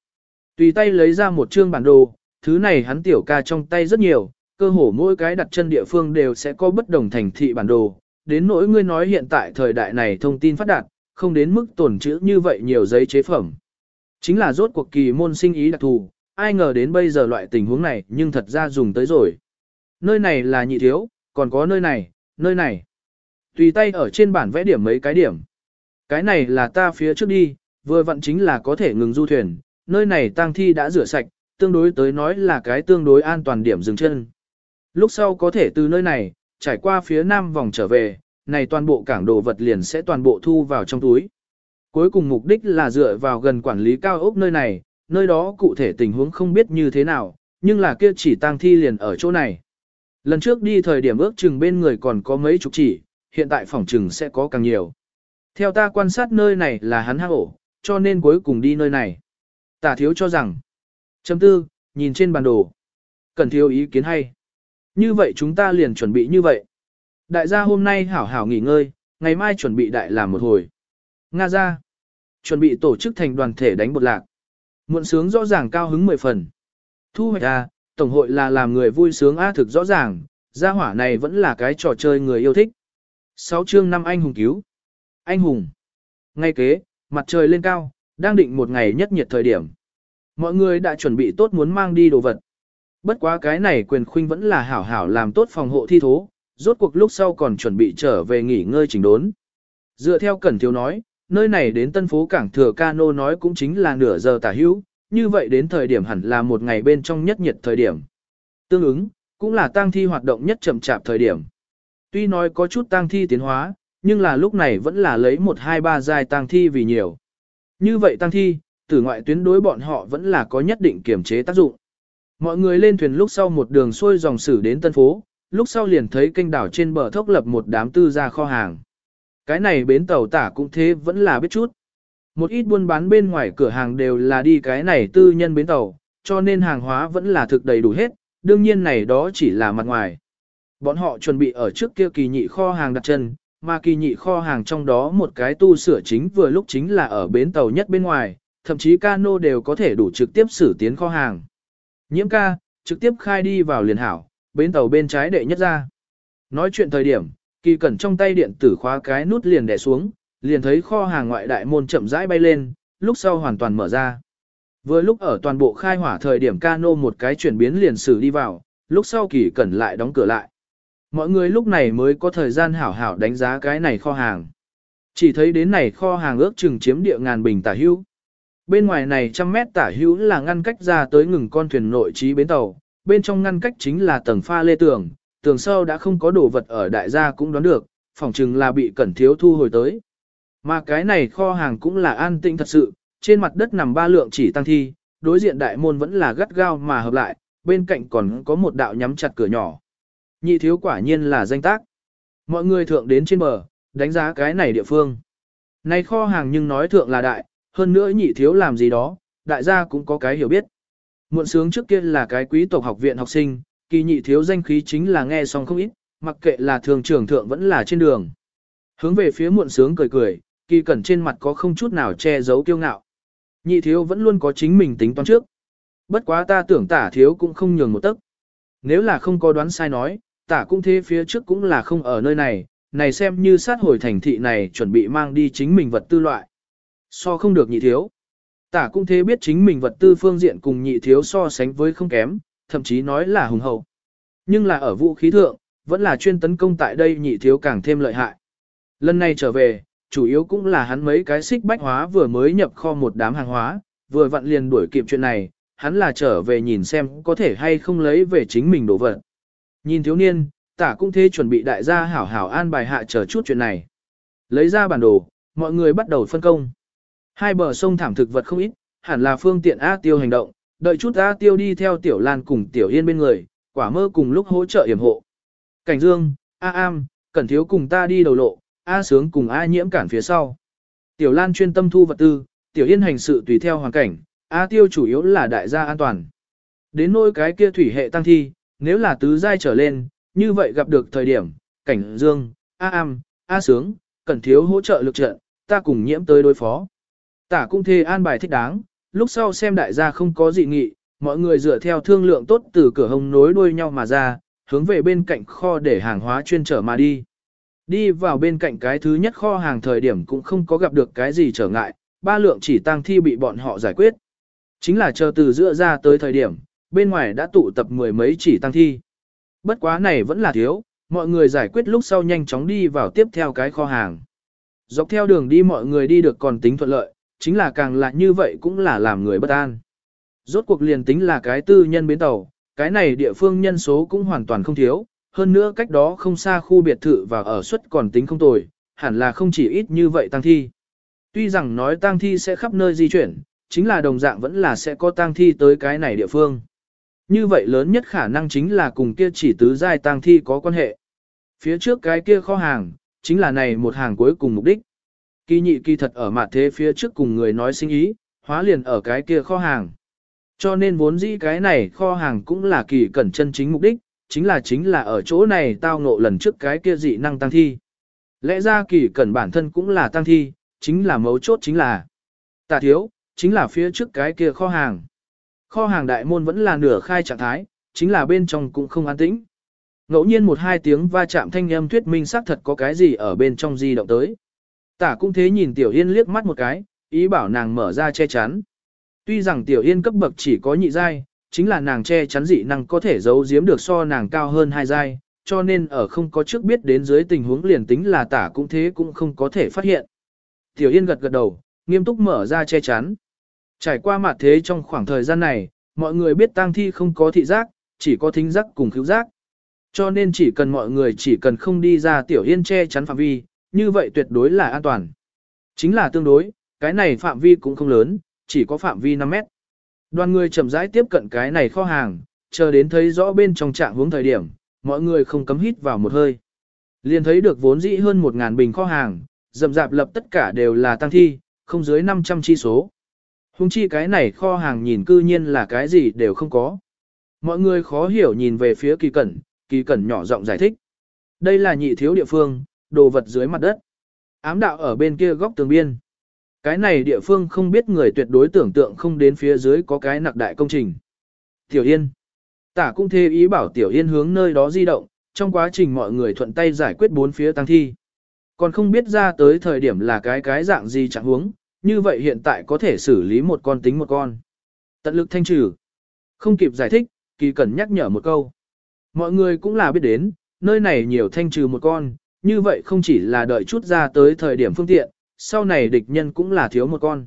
Tùy tay lấy ra một chương bản đồ, thứ này hắn tiểu ca trong tay rất nhiều, cơ hồ mỗi cái đặt chân địa phương đều sẽ có bất đồng thành thị bản đồ. Đến nỗi ngươi nói hiện tại thời đại này thông tin phát đạt, không đến mức tổn trữ như vậy nhiều giấy chế phẩm. Chính là rốt cuộc kỳ môn sinh ý đặc thù, ai ngờ đến bây giờ loại tình huống này nhưng thật ra dùng tới rồi. Nơi này là nhị thiếu, còn có nơi này, nơi này. Tùy tay ở trên bản vẽ điểm mấy cái điểm. Cái này là ta phía trước đi, vừa vặn chính là có thể ngừng du thuyền, nơi này tang thi đã rửa sạch, tương đối tới nói là cái tương đối an toàn điểm dừng chân. Lúc sau có thể từ nơi này, trải qua phía nam vòng trở về, này toàn bộ cảng đồ vật liền sẽ toàn bộ thu vào trong túi. Cuối cùng mục đích là dựa vào gần quản lý cao ốc nơi này, nơi đó cụ thể tình huống không biết như thế nào, nhưng là kia chỉ tang thi liền ở chỗ này. Lần trước đi thời điểm ước chừng bên người còn có mấy chục chỉ, hiện tại phòng chừng sẽ có càng nhiều. Theo ta quan sát nơi này là hắn hang ổ, cho nên cuối cùng đi nơi này. Tả thiếu cho rằng, chấm tư, nhìn trên bản đồ, cần thiếu ý kiến hay. Như vậy chúng ta liền chuẩn bị như vậy. Đại gia hôm nay hảo hảo nghỉ ngơi, ngày mai chuẩn bị đại làm một hồi. Nga ra, chuẩn bị tổ chức thành đoàn thể đánh bột lạc. Muộn sướng rõ ràng cao hứng 10 phần. Thu hoạch à, Tổng hội là làm người vui sướng A thực rõ ràng, gia hỏa này vẫn là cái trò chơi người yêu thích. 6 chương 5 anh hùng cứu. Anh hùng. Ngay kế, mặt trời lên cao, đang định một ngày nhất nhiệt thời điểm. Mọi người đã chuẩn bị tốt muốn mang đi đồ vật. Bất quá cái này quyền khuynh vẫn là hảo hảo làm tốt phòng hộ thi thố, rốt cuộc lúc sau còn chuẩn bị trở về nghỉ ngơi chỉnh đốn. Dựa theo Cẩn Thiếu nói, nơi này đến tân phố cảng thừa cano nói cũng chính là nửa giờ tả hữu, như vậy đến thời điểm hẳn là một ngày bên trong nhất nhiệt thời điểm. Tương ứng, cũng là tang thi hoạt động nhất chậm chạp thời điểm. Tuy nói có chút tang thi tiến hóa, nhưng là lúc này vẫn là lấy một hai ba giai tang thi vì nhiều. Như vậy tang thi, từ ngoại tuyến đối bọn họ vẫn là có nhất định kiểm chế tác dụng. Mọi người lên thuyền lúc sau một đường xuôi dòng sử đến tân phố, lúc sau liền thấy kênh đảo trên bờ thốc lập một đám tư gia kho hàng. Cái này bến tàu tả cũng thế vẫn là biết chút. Một ít buôn bán bên ngoài cửa hàng đều là đi cái này tư nhân bến tàu, cho nên hàng hóa vẫn là thực đầy đủ hết, đương nhiên này đó chỉ là mặt ngoài. Bọn họ chuẩn bị ở trước kia kỳ nhị kho hàng đặt chân, mà kỳ nhị kho hàng trong đó một cái tu sửa chính vừa lúc chính là ở bến tàu nhất bên ngoài, thậm chí cano đều có thể đủ trực tiếp xử tiến kho hàng. Nhiễm ca, trực tiếp khai đi vào liền hảo, bến tàu bên trái đệ nhất ra. Nói chuyện thời điểm, kỳ cẩn trong tay điện tử khóa cái nút liền đè xuống, liền thấy kho hàng ngoại đại môn chậm rãi bay lên, lúc sau hoàn toàn mở ra. Vừa lúc ở toàn bộ khai hỏa thời điểm cano một cái chuyển biến liền xử đi vào, lúc sau kỳ cẩn lại đóng cửa lại. Mọi người lúc này mới có thời gian hảo hảo đánh giá cái này kho hàng. Chỉ thấy đến này kho hàng ước chừng chiếm địa ngàn bình tả hữu. Bên ngoài này trăm mét tả hữu là ngăn cách ra tới ngừng con thuyền nội trí bến tàu, bên trong ngăn cách chính là tầng pha lê tường, tường sâu đã không có đồ vật ở đại gia cũng đoán được, phòng chừng là bị cẩn thiếu thu hồi tới. Mà cái này kho hàng cũng là an tĩnh thật sự, trên mặt đất nằm ba lượng chỉ tăng thi, đối diện đại môn vẫn là gắt gao mà hợp lại, bên cạnh còn có một đạo nhắm chặt cửa nhỏ. Nhị thiếu quả nhiên là danh tác. Mọi người thượng đến trên bờ, đánh giá cái này địa phương. Này kho hàng nhưng nói thượng là đại, hơn nữa nhị thiếu làm gì đó, đại gia cũng có cái hiểu biết. Muộn sướng trước kia là cái quý tộc học viện học sinh, kỳ nhị thiếu danh khí chính là nghe xong không ít, mặc kệ là thường trưởng thượng vẫn là trên đường. Hướng về phía muộn sướng cười cười, kỳ cẩn trên mặt có không chút nào che giấu kiêu ngạo. Nhị thiếu vẫn luôn có chính mình tính toán trước. Bất quá ta tưởng tả thiếu cũng không nhường một tấc. Nếu là không có đoán sai nói, tả cũng thế phía trước cũng là không ở nơi này, này xem như sát hồi thành thị này chuẩn bị mang đi chính mình vật tư loại. So không được nhị thiếu. Tả cũng thế biết chính mình vật tư phương diện cùng nhị thiếu so sánh với không kém, thậm chí nói là hùng hậu. Nhưng là ở vũ khí thượng, vẫn là chuyên tấn công tại đây nhị thiếu càng thêm lợi hại. Lần này trở về, chủ yếu cũng là hắn mấy cái xích bách hóa vừa mới nhập kho một đám hàng hóa, vừa vặn liền đuổi kịp chuyện này, hắn là trở về nhìn xem có thể hay không lấy về chính mình đồ vật. Nhìn thiếu niên, tả cũng thế chuẩn bị đại gia hảo hảo an bài hạ chờ chút chuyện này. Lấy ra bản đồ, mọi người bắt đầu phân công. Hai bờ sông thảm thực vật không ít, hẳn là phương tiện A Tiêu hành động, đợi chút A Tiêu đi theo Tiểu Lan cùng Tiểu Yên bên người, quả mơ cùng lúc hỗ trợ yểm hộ. Cảnh Dương, A Am, Cẩn Thiếu cùng ta đi đầu lộ, A Sướng cùng A Nhiễm cản phía sau. Tiểu Lan chuyên tâm thu vật tư, Tiểu Yên hành sự tùy theo hoàn cảnh, A Tiêu chủ yếu là đại gia an toàn. Đến nỗi cái kia thủy hệ tăng thi, nếu là tứ giai trở lên, như vậy gặp được thời điểm, Cảnh Dương, A Am, A Sướng, cần Thiếu hỗ trợ lực trận, ta cùng nhiễm tới đối phó. Tả cung thê an bài thích đáng, lúc sau xem đại gia không có dị nghị, mọi người dựa theo thương lượng tốt từ cửa hồng nối đuôi nhau mà ra, hướng về bên cạnh kho để hàng hóa chuyên trở mà đi. Đi vào bên cạnh cái thứ nhất kho hàng thời điểm cũng không có gặp được cái gì trở ngại, ba lượng chỉ tăng thi bị bọn họ giải quyết. Chính là chờ từ giữa ra tới thời điểm, bên ngoài đã tụ tập mười mấy chỉ tăng thi. Bất quá này vẫn là thiếu, mọi người giải quyết lúc sau nhanh chóng đi vào tiếp theo cái kho hàng. Dọc theo đường đi mọi người đi được còn tính thuận lợi, chính là càng là như vậy cũng là làm người bất an. Rốt cuộc liền tính là cái tư nhân bến tàu, cái này địa phương nhân số cũng hoàn toàn không thiếu, hơn nữa cách đó không xa khu biệt thự và ở suất còn tính không tồi, hẳn là không chỉ ít như vậy tăng thi. Tuy rằng nói tăng thi sẽ khắp nơi di chuyển, chính là đồng dạng vẫn là sẽ có tăng thi tới cái này địa phương. Như vậy lớn nhất khả năng chính là cùng kia chỉ tứ giai tăng thi có quan hệ. Phía trước cái kia kho hàng, chính là này một hàng cuối cùng mục đích. Kỳ nhị kỳ thật ở mặt thế phía trước cùng người nói sinh ý, hóa liền ở cái kia kho hàng. Cho nên vốn dĩ cái này kho hàng cũng là kỳ cẩn chân chính mục đích, chính là chính là ở chỗ này tao ngộ lần trước cái kia dị năng tăng thi. Lẽ ra kỳ cẩn bản thân cũng là tăng thi, chính là mấu chốt chính là tà thiếu, chính là phía trước cái kia kho hàng. Kho hàng đại môn vẫn là nửa khai trạng thái, chính là bên trong cũng không an tĩnh. Ngẫu nhiên một hai tiếng va chạm thanh âm thuyết minh xác thật có cái gì ở bên trong di động tới. Tả cũng thế nhìn Tiểu Yên liếc mắt một cái, ý bảo nàng mở ra che chắn. Tuy rằng Tiểu Yên cấp bậc chỉ có nhị giai, chính là nàng che chắn dị năng có thể giấu giếm được so nàng cao hơn hai giai, cho nên ở không có trước biết đến dưới tình huống liền tính là tả cũng thế cũng không có thể phát hiện. Tiểu Yên gật gật đầu, nghiêm túc mở ra che chắn. Trải qua mặt thế trong khoảng thời gian này, mọi người biết tang thi không có thị giác, chỉ có thính giác cùng khứu giác. Cho nên chỉ cần mọi người chỉ cần không đi ra Tiểu Yên che chắn phạm vi, như vậy tuyệt đối là an toàn. Chính là tương đối, cái này phạm vi cũng không lớn, chỉ có phạm vi 5 mét. Đoàn người chậm rãi tiếp cận cái này kho hàng, chờ đến thấy rõ bên trong trạng hướng thời điểm, mọi người không cấm hít vào một hơi. Liền thấy được vốn dĩ hơn 1.000 bình kho hàng, rậm dạp lập tất cả đều là tăng thi, không dưới 500 chi số. Hùng chi cái này kho hàng nhìn cư nhiên là cái gì đều không có. Mọi người khó hiểu nhìn về phía kỳ cẩn, kỳ cẩn nhỏ giọng giải thích. Đây là nhị thiếu địa phương, đồ vật dưới mặt đất. Ám đạo ở bên kia góc tường biên. Cái này địa phương không biết người tuyệt đối tưởng tượng không đến phía dưới có cái nặc đại công trình. Tiểu Yên. Tả cũng thê ý bảo Tiểu Yên hướng nơi đó di động, trong quá trình mọi người thuận tay giải quyết bốn phía tăng thi. Còn không biết ra tới thời điểm là cái cái dạng gì chẳng huống, như vậy hiện tại có thể xử lý một con tính một con. Tận lực thanh trừ. Không kịp giải thích, kỳ cần nhắc nhở một câu. Mọi người cũng là biết đến, nơi này nhiều thanh trừ một con, như vậy không chỉ là đợi chút ra tới thời điểm phương tiện, sau này địch nhân cũng là thiếu một con.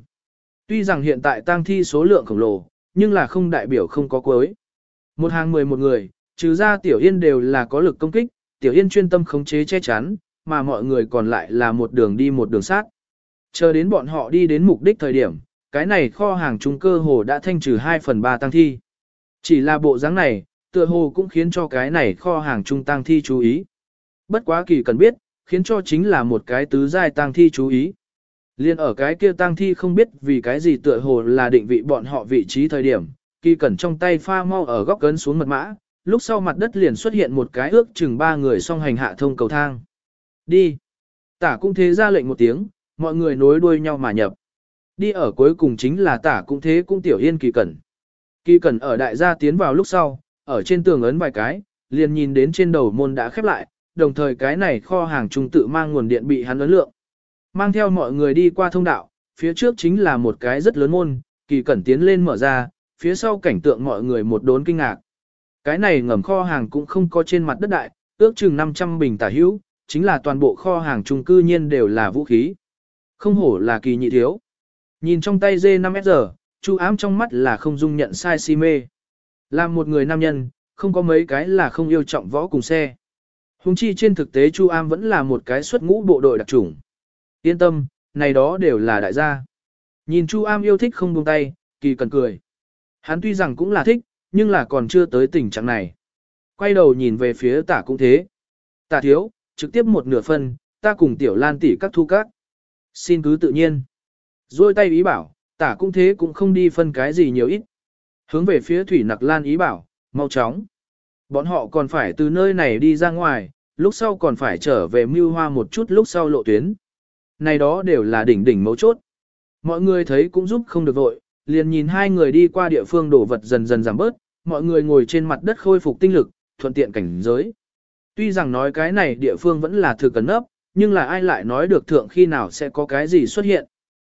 Tuy rằng hiện tại tang thi số lượng khổng lồ, nhưng là không đại biểu không có cuối. Một hàng mười một người, trừ ra Tiểu Yên đều là có lực công kích, Tiểu Yên chuyên tâm khống chế che chắn, mà mọi người còn lại là một đường đi một đường sát. Chờ đến bọn họ đi đến mục đích thời điểm, cái này kho hàng trung cơ hồ đã thanh trừ 2 phần 3 tăng thi. Chỉ là bộ dáng này, tựa hồ cũng khiến cho cái này kho hàng trung tăng thi chú ý. Bất quá kỳ cần biết, khiến cho chính là một cái tứ giai tăng thi chú ý. Liên ở cái kia tăng thi không biết vì cái gì tựa hồ là định vị bọn họ vị trí thời điểm, kỳ cẩn trong tay pha mau ở góc cấn xuống mật mã, lúc sau mặt đất liền xuất hiện một cái ước chừng ba người song hành hạ thông cầu thang. Đi! Tả cũng thế ra lệnh một tiếng, mọi người nối đuôi nhau mà nhập. Đi ở cuối cùng chính là tả cũng thế cũng tiểu yên kỳ cẩn. Kỳ cẩn ở đại gia tiến vào lúc sau, ở trên tường ấn vài cái, liền nhìn đến trên đầu môn đã khép lại, đồng thời cái này kho hàng trung tự mang nguồn điện bị hắn ấn lượng. Mang theo mọi người đi qua thông đạo, phía trước chính là một cái rất lớn môn, kỳ cẩn tiến lên mở ra, phía sau cảnh tượng mọi người một đốn kinh ngạc. Cái này ngầm kho hàng cũng không có trên mặt đất đại, ước chừng 500 bình tả hữu, chính là toàn bộ kho hàng trung cư nhiên đều là vũ khí. Không hổ là kỳ nhị thiếu. Nhìn trong tay dê 5 giờ, Chu ám trong mắt là không dung nhận sai si mê. Làm một người nam nhân, không có mấy cái là không yêu trọng võ cùng xe. Hùng chi trên thực tế Chu Am vẫn là một cái xuất ngũ bộ đội đặc chủng. Yên tâm, này đó đều là đại gia. Nhìn Chu Am yêu thích không buông tay, kỳ cần cười. Hắn tuy rằng cũng là thích, nhưng là còn chưa tới tình trạng này. Quay đầu nhìn về phía tả cũng thế. Tả thiếu, trực tiếp một nửa phân, ta cùng tiểu lan tỷ các thu các. Xin cứ tự nhiên. Rồi tay ý bảo, tả cũng thế cũng không đi phân cái gì nhiều ít. Hướng về phía thủy nặc lan ý bảo, mau chóng. Bọn họ còn phải từ nơi này đi ra ngoài, lúc sau còn phải trở về mưu hoa một chút lúc sau lộ tuyến. Này đó đều là đỉnh đỉnh mấu chốt. Mọi người thấy cũng giúp không được vội, liền nhìn hai người đi qua địa phương đổ vật dần dần giảm bớt, mọi người ngồi trên mặt đất khôi phục tinh lực, thuận tiện cảnh giới. Tuy rằng nói cái này địa phương vẫn là thừa cẩn nấp, nhưng là ai lại nói được thượng khi nào sẽ có cái gì xuất hiện.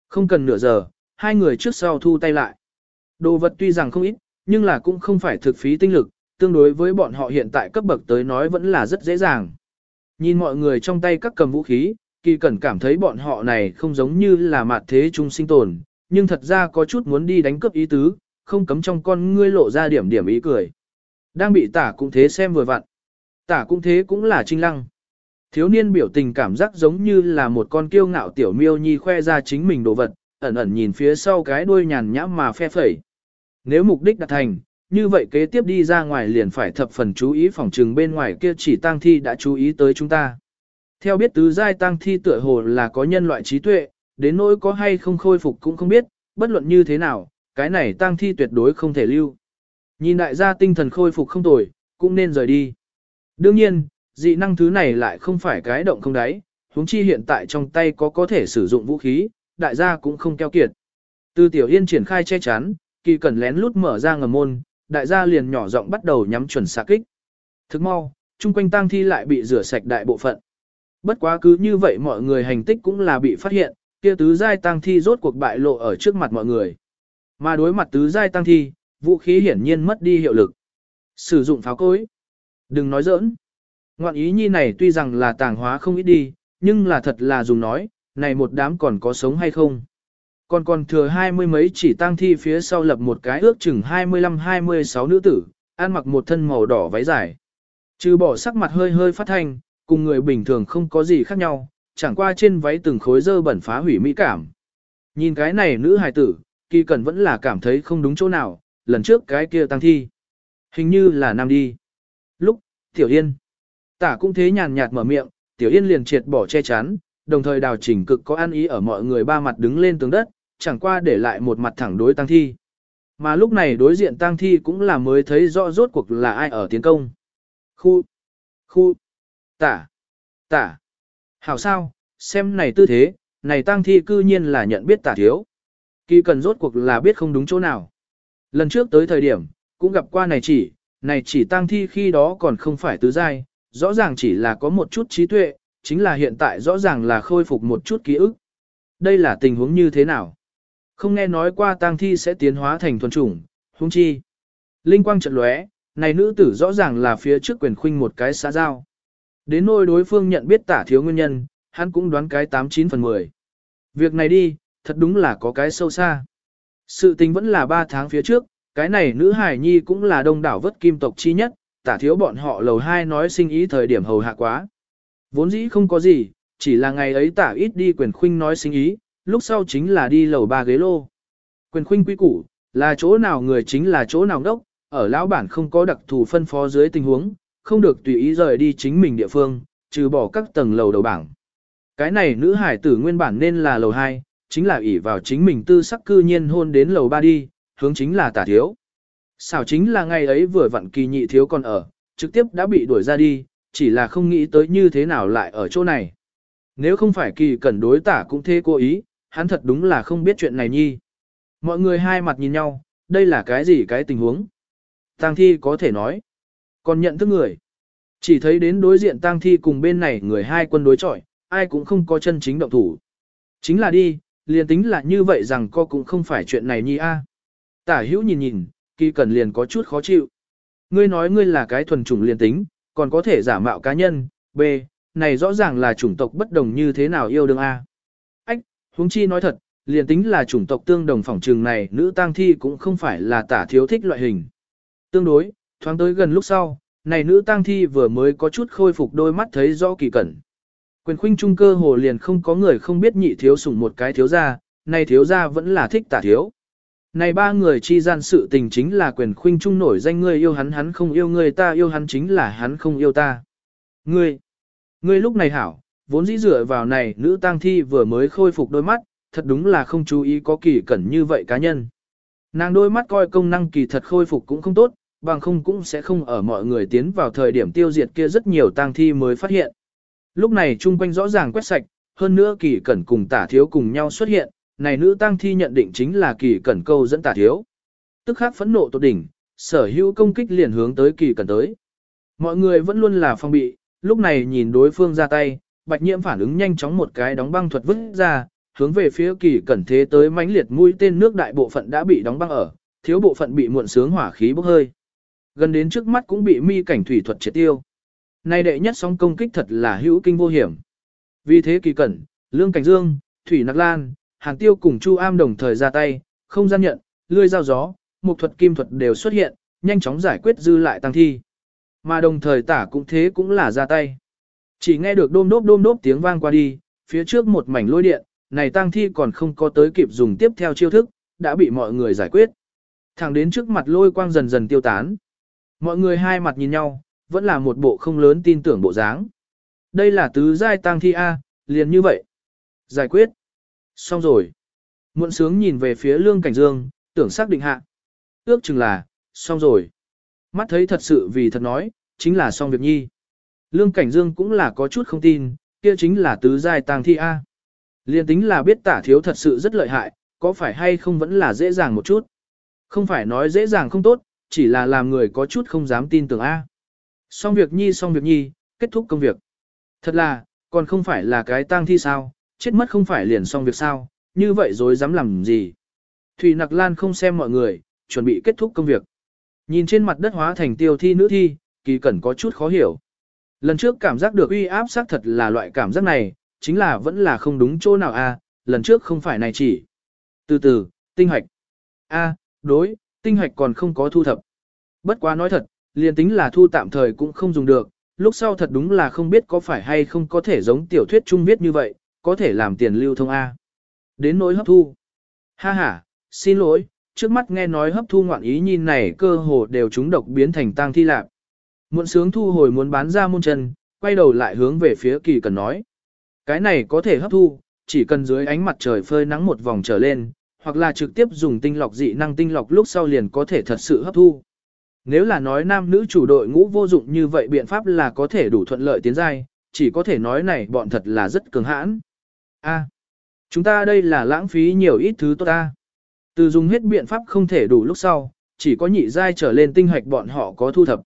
Không cần nửa giờ, hai người trước sau thu tay lại. Đồ vật tuy rằng không ít, nhưng là cũng không phải thực phí tinh lực, tương đối với bọn họ hiện tại cấp bậc tới nói vẫn là rất dễ dàng. Nhìn mọi người trong tay các cầm vũ khí, kỳ cẩn cảm thấy bọn họ này không giống như là mạt thế chung sinh tồn, nhưng thật ra có chút muốn đi đánh cướp ý tứ, không cấm trong con ngươi lộ ra điểm điểm ý cười. Đang bị tả cũng thế xem vừa vặn. Tả cũng thế cũng là trinh lăng. Thiếu niên biểu tình cảm giác giống như là một con kiêu ngạo tiểu miêu nhi khoe ra chính mình đồ vật, ẩn ẩn nhìn phía sau cái đuôi nhàn nhã mà phe phẩy. Nếu mục đích đạt thành, như vậy kế tiếp đi ra ngoài liền phải thập phần chú ý phòng trừng bên ngoài kia chỉ tang thi đã chú ý tới chúng ta. Theo biết tứ giai tang thi tựa hồ là có nhân loại trí tuệ, đến nỗi có hay không khôi phục cũng không biết, bất luận như thế nào, cái này tang thi tuyệt đối không thể lưu. Nhìn đại gia tinh thần khôi phục không tồi, cũng nên rời đi. Đương nhiên, dị năng thứ này lại không phải cái động không đáy, huống chi hiện tại trong tay có có thể sử dụng vũ khí, đại gia cũng không keo kiệt. Từ tiểu yên triển khai che chắn, kỳ cẩn lén lút mở ra ngầm môn, đại gia liền nhỏ giọng bắt đầu nhắm chuẩn xạ kích. Thức mau, chung quanh tang thi lại bị rửa sạch đại bộ phận. Bất quá cứ như vậy mọi người hành tích cũng là bị phát hiện, kia tứ giai tang thi rốt cuộc bại lộ ở trước mặt mọi người. Mà đối mặt tứ giai tang thi, vũ khí hiển nhiên mất đi hiệu lực. Sử dụng pháo cối. Đừng nói giỡn. Ngoạn ý nhi này tuy rằng là tàng hóa không ít đi, nhưng là thật là dùng nói, này một đám còn có sống hay không. Còn còn thừa hai mươi mấy chỉ tang thi phía sau lập một cái ước chừng 25-26 nữ tử, ăn mặc một thân màu đỏ váy dài. Trừ bỏ sắc mặt hơi hơi phát thanh, cùng người bình thường không có gì khác nhau, chẳng qua trên váy từng khối dơ bẩn phá hủy mỹ cảm. Nhìn cái này nữ hài tử, kỳ cẩn vẫn là cảm thấy không đúng chỗ nào, lần trước cái kia tăng thi. Hình như là nam đi. Lúc, Tiểu Yên. Tả cũng thế nhàn nhạt mở miệng, Tiểu Yên liền triệt bỏ che chắn, đồng thời đào chỉnh cực có ăn ý ở mọi người ba mặt đứng lên tường đất, chẳng qua để lại một mặt thẳng đối tăng thi. Mà lúc này đối diện tăng thi cũng là mới thấy rõ rốt cuộc là ai ở tiến công. Khu, khu, tả, tả. Hảo sao, xem này tư thế, này tăng thi cư nhiên là nhận biết tả thiếu. Kỳ cần rốt cuộc là biết không đúng chỗ nào. Lần trước tới thời điểm, cũng gặp qua này chỉ, này chỉ tăng thi khi đó còn không phải tứ giai, rõ ràng chỉ là có một chút trí tuệ, chính là hiện tại rõ ràng là khôi phục một chút ký ức. Đây là tình huống như thế nào? Không nghe nói qua tang thi sẽ tiến hóa thành thuần chủng, huống chi. Linh quang trận lóe, này nữ tử rõ ràng là phía trước quyền khuynh một cái xã giao. Đến nôi đối phương nhận biết tả thiếu nguyên nhân, hắn cũng đoán cái 89 phần 10. Việc này đi, thật đúng là có cái sâu xa. Sự tình vẫn là 3 tháng phía trước, cái này nữ hải nhi cũng là đông đảo vất kim tộc chi nhất, tả thiếu bọn họ lầu hai nói sinh ý thời điểm hầu hạ quá. Vốn dĩ không có gì, chỉ là ngày ấy tả ít đi quyền khuynh nói sinh ý, lúc sau chính là đi lầu ba ghế lô. Quyền khuynh quý củ, là chỗ nào người chính là chỗ nào đốc, ở lão bản không có đặc thù phân phó dưới tình huống, không được tùy ý rời đi chính mình địa phương, trừ bỏ các tầng lầu đầu bảng. Cái này nữ hải tử nguyên bản nên là lầu 2, chính là ỷ vào chính mình tư sắc cư nhiên hôn đến lầu 3 đi, hướng chính là tả thiếu. Xảo chính là ngày ấy vừa vặn kỳ nhị thiếu còn ở, trực tiếp đã bị đuổi ra đi, chỉ là không nghĩ tới như thế nào lại ở chỗ này. Nếu không phải kỳ cẩn đối tả cũng thế cố ý, hắn thật đúng là không biết chuyện này nhi. Mọi người hai mặt nhìn nhau, đây là cái gì cái tình huống? Tang thi có thể nói. Còn nhận thức người. Chỉ thấy đến đối diện tang thi cùng bên này người hai quân đối chọi, ai cũng không có chân chính động thủ. Chính là đi, liền tính là như vậy rằng co cũng không phải chuyện này nhi a. Tả hữu nhìn nhìn, kỳ cẩn liền có chút khó chịu. Ngươi nói ngươi là cái thuần chủng liền tính, còn có thể giả mạo cá nhân, b, này rõ ràng là chủng tộc bất đồng như thế nào yêu đương a. Ách, huống chi nói thật, liền tính là chủng tộc tương đồng phỏng trường này nữ tang thi cũng không phải là tả thiếu thích loại hình. Tương đối, thoáng tới gần lúc sau, này nữ tang thi vừa mới có chút khôi phục đôi mắt thấy rõ kỳ cẩn. Quyền khuynh trung cơ hồ liền không có người không biết nhị thiếu sủng một cái thiếu gia, này thiếu gia vẫn là thích tả thiếu. Này ba người chi gian sự tình chính là quyền khuynh trung nổi danh ngươi yêu hắn hắn không yêu ngươi ta yêu hắn chính là hắn không yêu ta. Ngươi, ngươi lúc này hảo, vốn dĩ dựa vào này nữ tang thi vừa mới khôi phục đôi mắt, thật đúng là không chú ý có kỳ cẩn như vậy cá nhân. Nàng đôi mắt coi công năng kỳ thật khôi phục cũng không tốt, bằng không cũng sẽ không ở mọi người tiến vào thời điểm tiêu diệt kia rất nhiều tang thi mới phát hiện. Lúc này chung quanh rõ ràng quét sạch, hơn nữa kỳ cẩn cùng tả thiếu cùng nhau xuất hiện, này nữ tăng thi nhận định chính là kỳ cẩn câu dẫn tả thiếu. Tức khắc phẫn nộ tột đỉnh, sở hữu công kích liền hướng tới kỳ cẩn tới. Mọi người vẫn luôn là phong bị, lúc này nhìn đối phương ra tay, bạch nhiễm phản ứng nhanh chóng một cái đóng băng thuật vứt ra, hướng về phía kỳ cẩn thế tới mãnh liệt mũi tên nước đại bộ phận đã bị đóng băng ở, thiếu bộ phận bị muộn sướng hỏa khí bốc hơi. Gần đến trước mắt cũng bị mi cảnh thủy thuật triệt tiêu. Nay đệ nhất sóng công kích thật là hữu kinh vô hiểm. Vì thế kỳ cẩn, lương cảnh dương, thủy nặc lan, hàn tiêu cùng chu am đồng thời ra tay, không gian nhận, lươi dao gió, một thuật kim thuật đều xuất hiện, nhanh chóng giải quyết dư lại tăng thi. Mà đồng thời tả cũng thế cũng là ra tay. Chỉ nghe được đôm đốp đôm đốp tiếng vang qua đi, phía trước một mảnh lôi điện, này tăng thi còn không có tới kịp dùng tiếp theo chiêu thức, đã bị mọi người giải quyết. Thẳng đến trước mặt lôi quang dần dần tiêu tán. Mọi người hai mặt nhìn nhau, vẫn là một bộ không lớn tin tưởng bộ dáng. Đây là tứ giai tăng thi A, liền như vậy. Giải quyết. Xong rồi. Muộn sướng nhìn về phía lương cảnh dương, tưởng xác định hạ. Ước chừng là, xong rồi. Mắt thấy thật sự vì thật nói, chính là xong việc nhi. Lương cảnh dương cũng là có chút không tin, kia chính là tứ giai tàng thi A. Liên tính là biết tả thiếu thật sự rất lợi hại, có phải hay không vẫn là dễ dàng một chút. Không phải nói dễ dàng không tốt, chỉ là làm người có chút không dám tin tưởng A. Xong việc nhi xong việc nhi, kết thúc công việc. Thật là, còn không phải là cái tang thi sao, chết mất không phải liền xong việc sao, như vậy rồi dám làm gì. Thủy Nặc Lan không xem mọi người, chuẩn bị kết thúc công việc. Nhìn trên mặt đất hóa thành tiêu thi nữ thi, kỳ cẩn có chút khó hiểu. Lần trước cảm giác được uy áp xác thật là loại cảm giác này, chính là vẫn là không đúng chỗ nào a. lần trước không phải này chỉ. Từ từ, tinh hoạch. A, đối, tinh hoạch còn không có thu thập. Bất quá nói thật, liền tính là thu tạm thời cũng không dùng được, lúc sau thật đúng là không biết có phải hay không có thể giống tiểu thuyết trung viết như vậy, có thể làm tiền lưu thông A. Đến nỗi hấp thu. Ha ha, xin lỗi, trước mắt nghe nói hấp thu ngoạn ý nhìn này cơ hồ đều chúng độc biến thành tang thi lạc. Muộn sướng thu hồi muốn bán ra môn chân, quay đầu lại hướng về phía kỳ cần nói. Cái này có thể hấp thu, chỉ cần dưới ánh mặt trời phơi nắng một vòng trở lên, hoặc là trực tiếp dùng tinh lọc dị năng tinh lọc lúc sau liền có thể thật sự hấp thu. Nếu là nói nam nữ chủ đội ngũ vô dụng như vậy biện pháp là có thể đủ thuận lợi tiến giai, chỉ có thể nói này bọn thật là rất cường hãn. A, chúng ta đây là lãng phí nhiều ít thứ tốt ta. Từ dùng hết biện pháp không thể đủ lúc sau, chỉ có nhị giai trở lên tinh hoạch bọn họ có thu thập.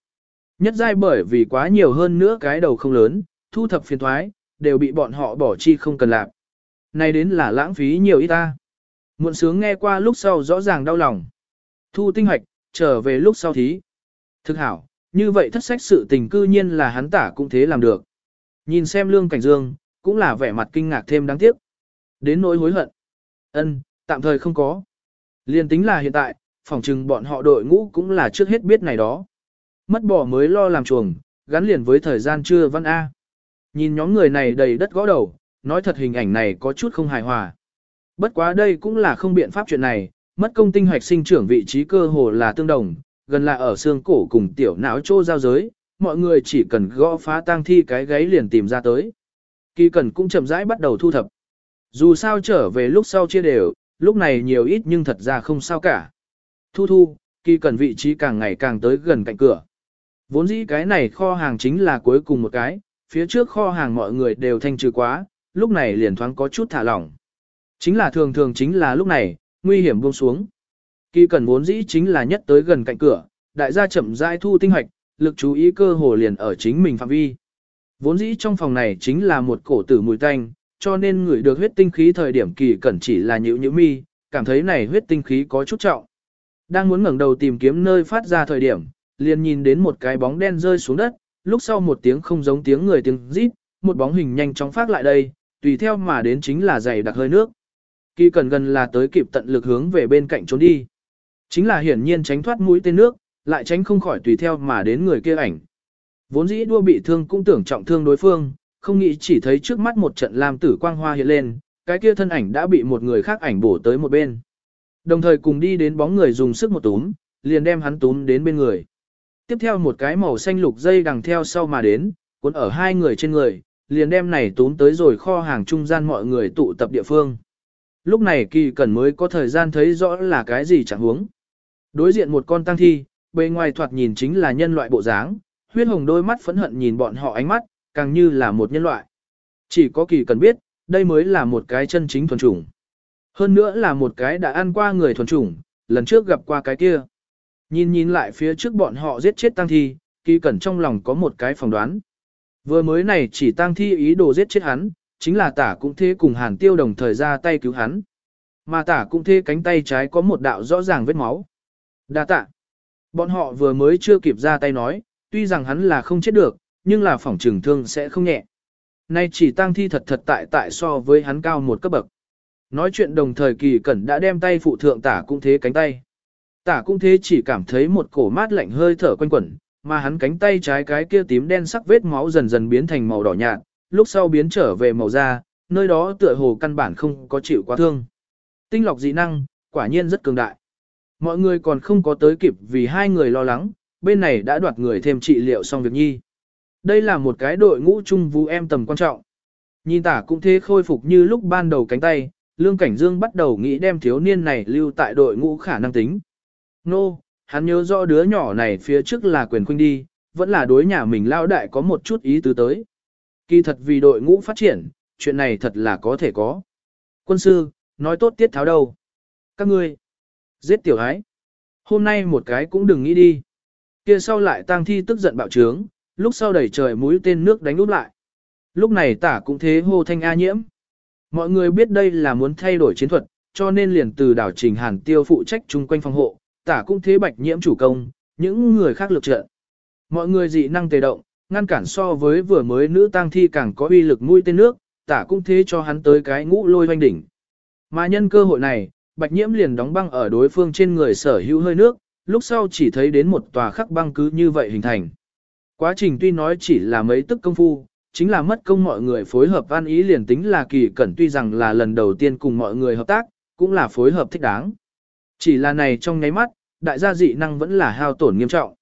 Nhất giai bởi vì quá nhiều hơn nữa cái đầu không lớn, thu thập phiền thoái, đều bị bọn họ bỏ chi không cần làm. Này đến là lãng phí nhiều ít ta. Muộn sướng nghe qua lúc sau rõ ràng đau lòng. Thu tinh hoạch, trở về lúc sau thí. Thực hảo, như vậy thất sách sự tình cư nhiên là hắn tả cũng thế làm được. Nhìn xem lương cảnh dương, cũng là vẻ mặt kinh ngạc thêm đáng tiếc. Đến nỗi hối hận. ân tạm thời không có. Liên tính là hiện tại, phòng trừng bọn họ đội ngũ cũng là trước hết biết này đó. Mất bỏ mới lo làm chuồng, gắn liền với thời gian chưa văn A. Nhìn nhóm người này đầy đất gõ đầu, nói thật hình ảnh này có chút không hài hòa. Bất quá đây cũng là không biện pháp chuyện này, mất công tinh hoạch sinh trưởng vị trí cơ hồ là tương đồng, gần là ở xương cổ cùng tiểu não trô giao giới, mọi người chỉ cần gõ phá tang thi cái gáy liền tìm ra tới. Kỳ cần cũng chậm rãi bắt đầu thu thập. Dù sao trở về lúc sau chia đều, lúc này nhiều ít nhưng thật ra không sao cả. Thu thu, kỳ cần vị trí càng ngày càng tới gần cạnh cửa. Vốn dĩ cái này kho hàng chính là cuối cùng một cái, phía trước kho hàng mọi người đều thanh trừ quá, lúc này liền thoáng có chút thả lỏng. Chính là thường thường chính là lúc này, nguy hiểm buông xuống. Kỳ cần vốn dĩ chính là nhất tới gần cạnh cửa, đại gia chậm rãi thu tinh hoạch, lực chú ý cơ hồ liền ở chính mình phạm vi. Vốn dĩ trong phòng này chính là một cổ tử mùi tanh, cho nên người được huyết tinh khí thời điểm kỳ cẩn chỉ là nhữ nhữ mi, cảm thấy này huyết tinh khí có chút trọng. Đang muốn ngẩng đầu tìm kiếm nơi phát ra thời điểm, liền nhìn đến một cái bóng đen rơi xuống đất, lúc sau một tiếng không giống tiếng người tiếng rít, một bóng hình nhanh chóng phát lại đây, tùy theo mà đến chính là dày đặc hơi nước. Kỳ cẩn gần là tới kịp tận lực hướng về bên cạnh trốn đi. Chính là hiển nhiên tránh thoát mũi tên nước, lại tránh không khỏi tùy theo mà đến người kia ảnh. Vốn dĩ đua bị thương cũng tưởng trọng thương đối phương, không nghĩ chỉ thấy trước mắt một trận lam tử quang hoa hiện lên, cái kia thân ảnh đã bị một người khác ảnh bổ tới một bên. Đồng thời cùng đi đến bóng người dùng sức một túm, liền đem hắn túm đến bên người. Tiếp theo một cái màu xanh lục dây đằng theo sau mà đến, cuốn ở hai người trên người, liền đem này túm tới rồi kho hàng trung gian mọi người tụ tập địa phương. Lúc này kỳ cẩn mới có thời gian thấy rõ là cái gì chẳng huống. Đối diện một con tăng thi, bề ngoài thoạt nhìn chính là nhân loại bộ dáng, huyết hồng đôi mắt phẫn hận nhìn bọn họ ánh mắt, càng như là một nhân loại. Chỉ có kỳ cần biết, đây mới là một cái chân chính thuần chủng. Hơn nữa là một cái đã ăn qua người thuần chủng, lần trước gặp qua cái kia. Nhìn nhìn lại phía trước bọn họ giết chết tăng thi, kỳ cẩn trong lòng có một cái phỏng đoán. Vừa mới này chỉ tăng thi ý đồ giết chết hắn, chính là tả cũng thế cùng hàn tiêu đồng thời ra tay cứu hắn. Mà tả cũng thế cánh tay trái có một đạo rõ ràng vết máu. Đa tạ. Bọn họ vừa mới chưa kịp ra tay nói, tuy rằng hắn là không chết được, nhưng là phỏng trừng thương sẽ không nhẹ. Nay chỉ tăng thi thật thật tại tại so với hắn cao một cấp bậc. Nói chuyện đồng thời kỳ cẩn đã đem tay phụ thượng tả cũng thế cánh tay. Tả cũng thế chỉ cảm thấy một cổ mát lạnh hơi thở quanh quẩn, mà hắn cánh tay trái cái kia tím đen sắc vết máu dần dần biến thành màu đỏ nhạt, lúc sau biến trở về màu da, nơi đó tựa hồ căn bản không có chịu quá thương. Tinh lọc dị năng, quả nhiên rất cường đại. Mọi người còn không có tới kịp vì hai người lo lắng, bên này đã đoạt người thêm trị liệu xong việc nhi. Đây là một cái đội ngũ chung vũ em tầm quan trọng. Nhìn tả cũng thế khôi phục như lúc ban đầu cánh tay, Lương Cảnh Dương bắt đầu nghĩ đem thiếu niên này lưu tại đội ngũ khả năng tính. Nô, no, hắn nhớ rõ đứa nhỏ này phía trước là quyền khuynh đi, vẫn là đối nhà mình lao đại có một chút ý tứ tới. Kỳ thật vì đội ngũ phát triển, chuyện này thật là có thể có. Quân sư, nói tốt tiết tháo đâu. Các ngươi, giết tiểu ái. Hôm nay một cái cũng đừng nghĩ đi. Kia sau lại tang thi tức giận bạo trướng, lúc sau đẩy trời mũi tên nước đánh úp lại. Lúc này tả cũng thế hô thanh A nhiễm. Mọi người biết đây là muốn thay đổi chiến thuật, cho nên liền từ đảo trình hàn tiêu phụ trách chung quanh phòng hộ, tả cũng thế bạch nhiễm chủ công, những người khác lực trận. Mọi người dị năng tề động, ngăn cản so với vừa mới nữ tang thi càng có uy lực mũi tên nước, tả cũng thế cho hắn tới cái ngũ lôi hoanh đỉnh. Mà nhân cơ hội này, bạch nhiễm liền đóng băng ở đối phương trên người sở hữu hơi nước, lúc sau chỉ thấy đến một tòa khắc băng cứ như vậy hình thành. Quá trình tuy nói chỉ là mấy tức công phu, chính là mất công mọi người phối hợp an ý liền tính là kỳ cẩn tuy rằng là lần đầu tiên cùng mọi người hợp tác, cũng là phối hợp thích đáng. Chỉ là này trong nháy mắt, đại gia dị năng vẫn là hao tổn nghiêm trọng.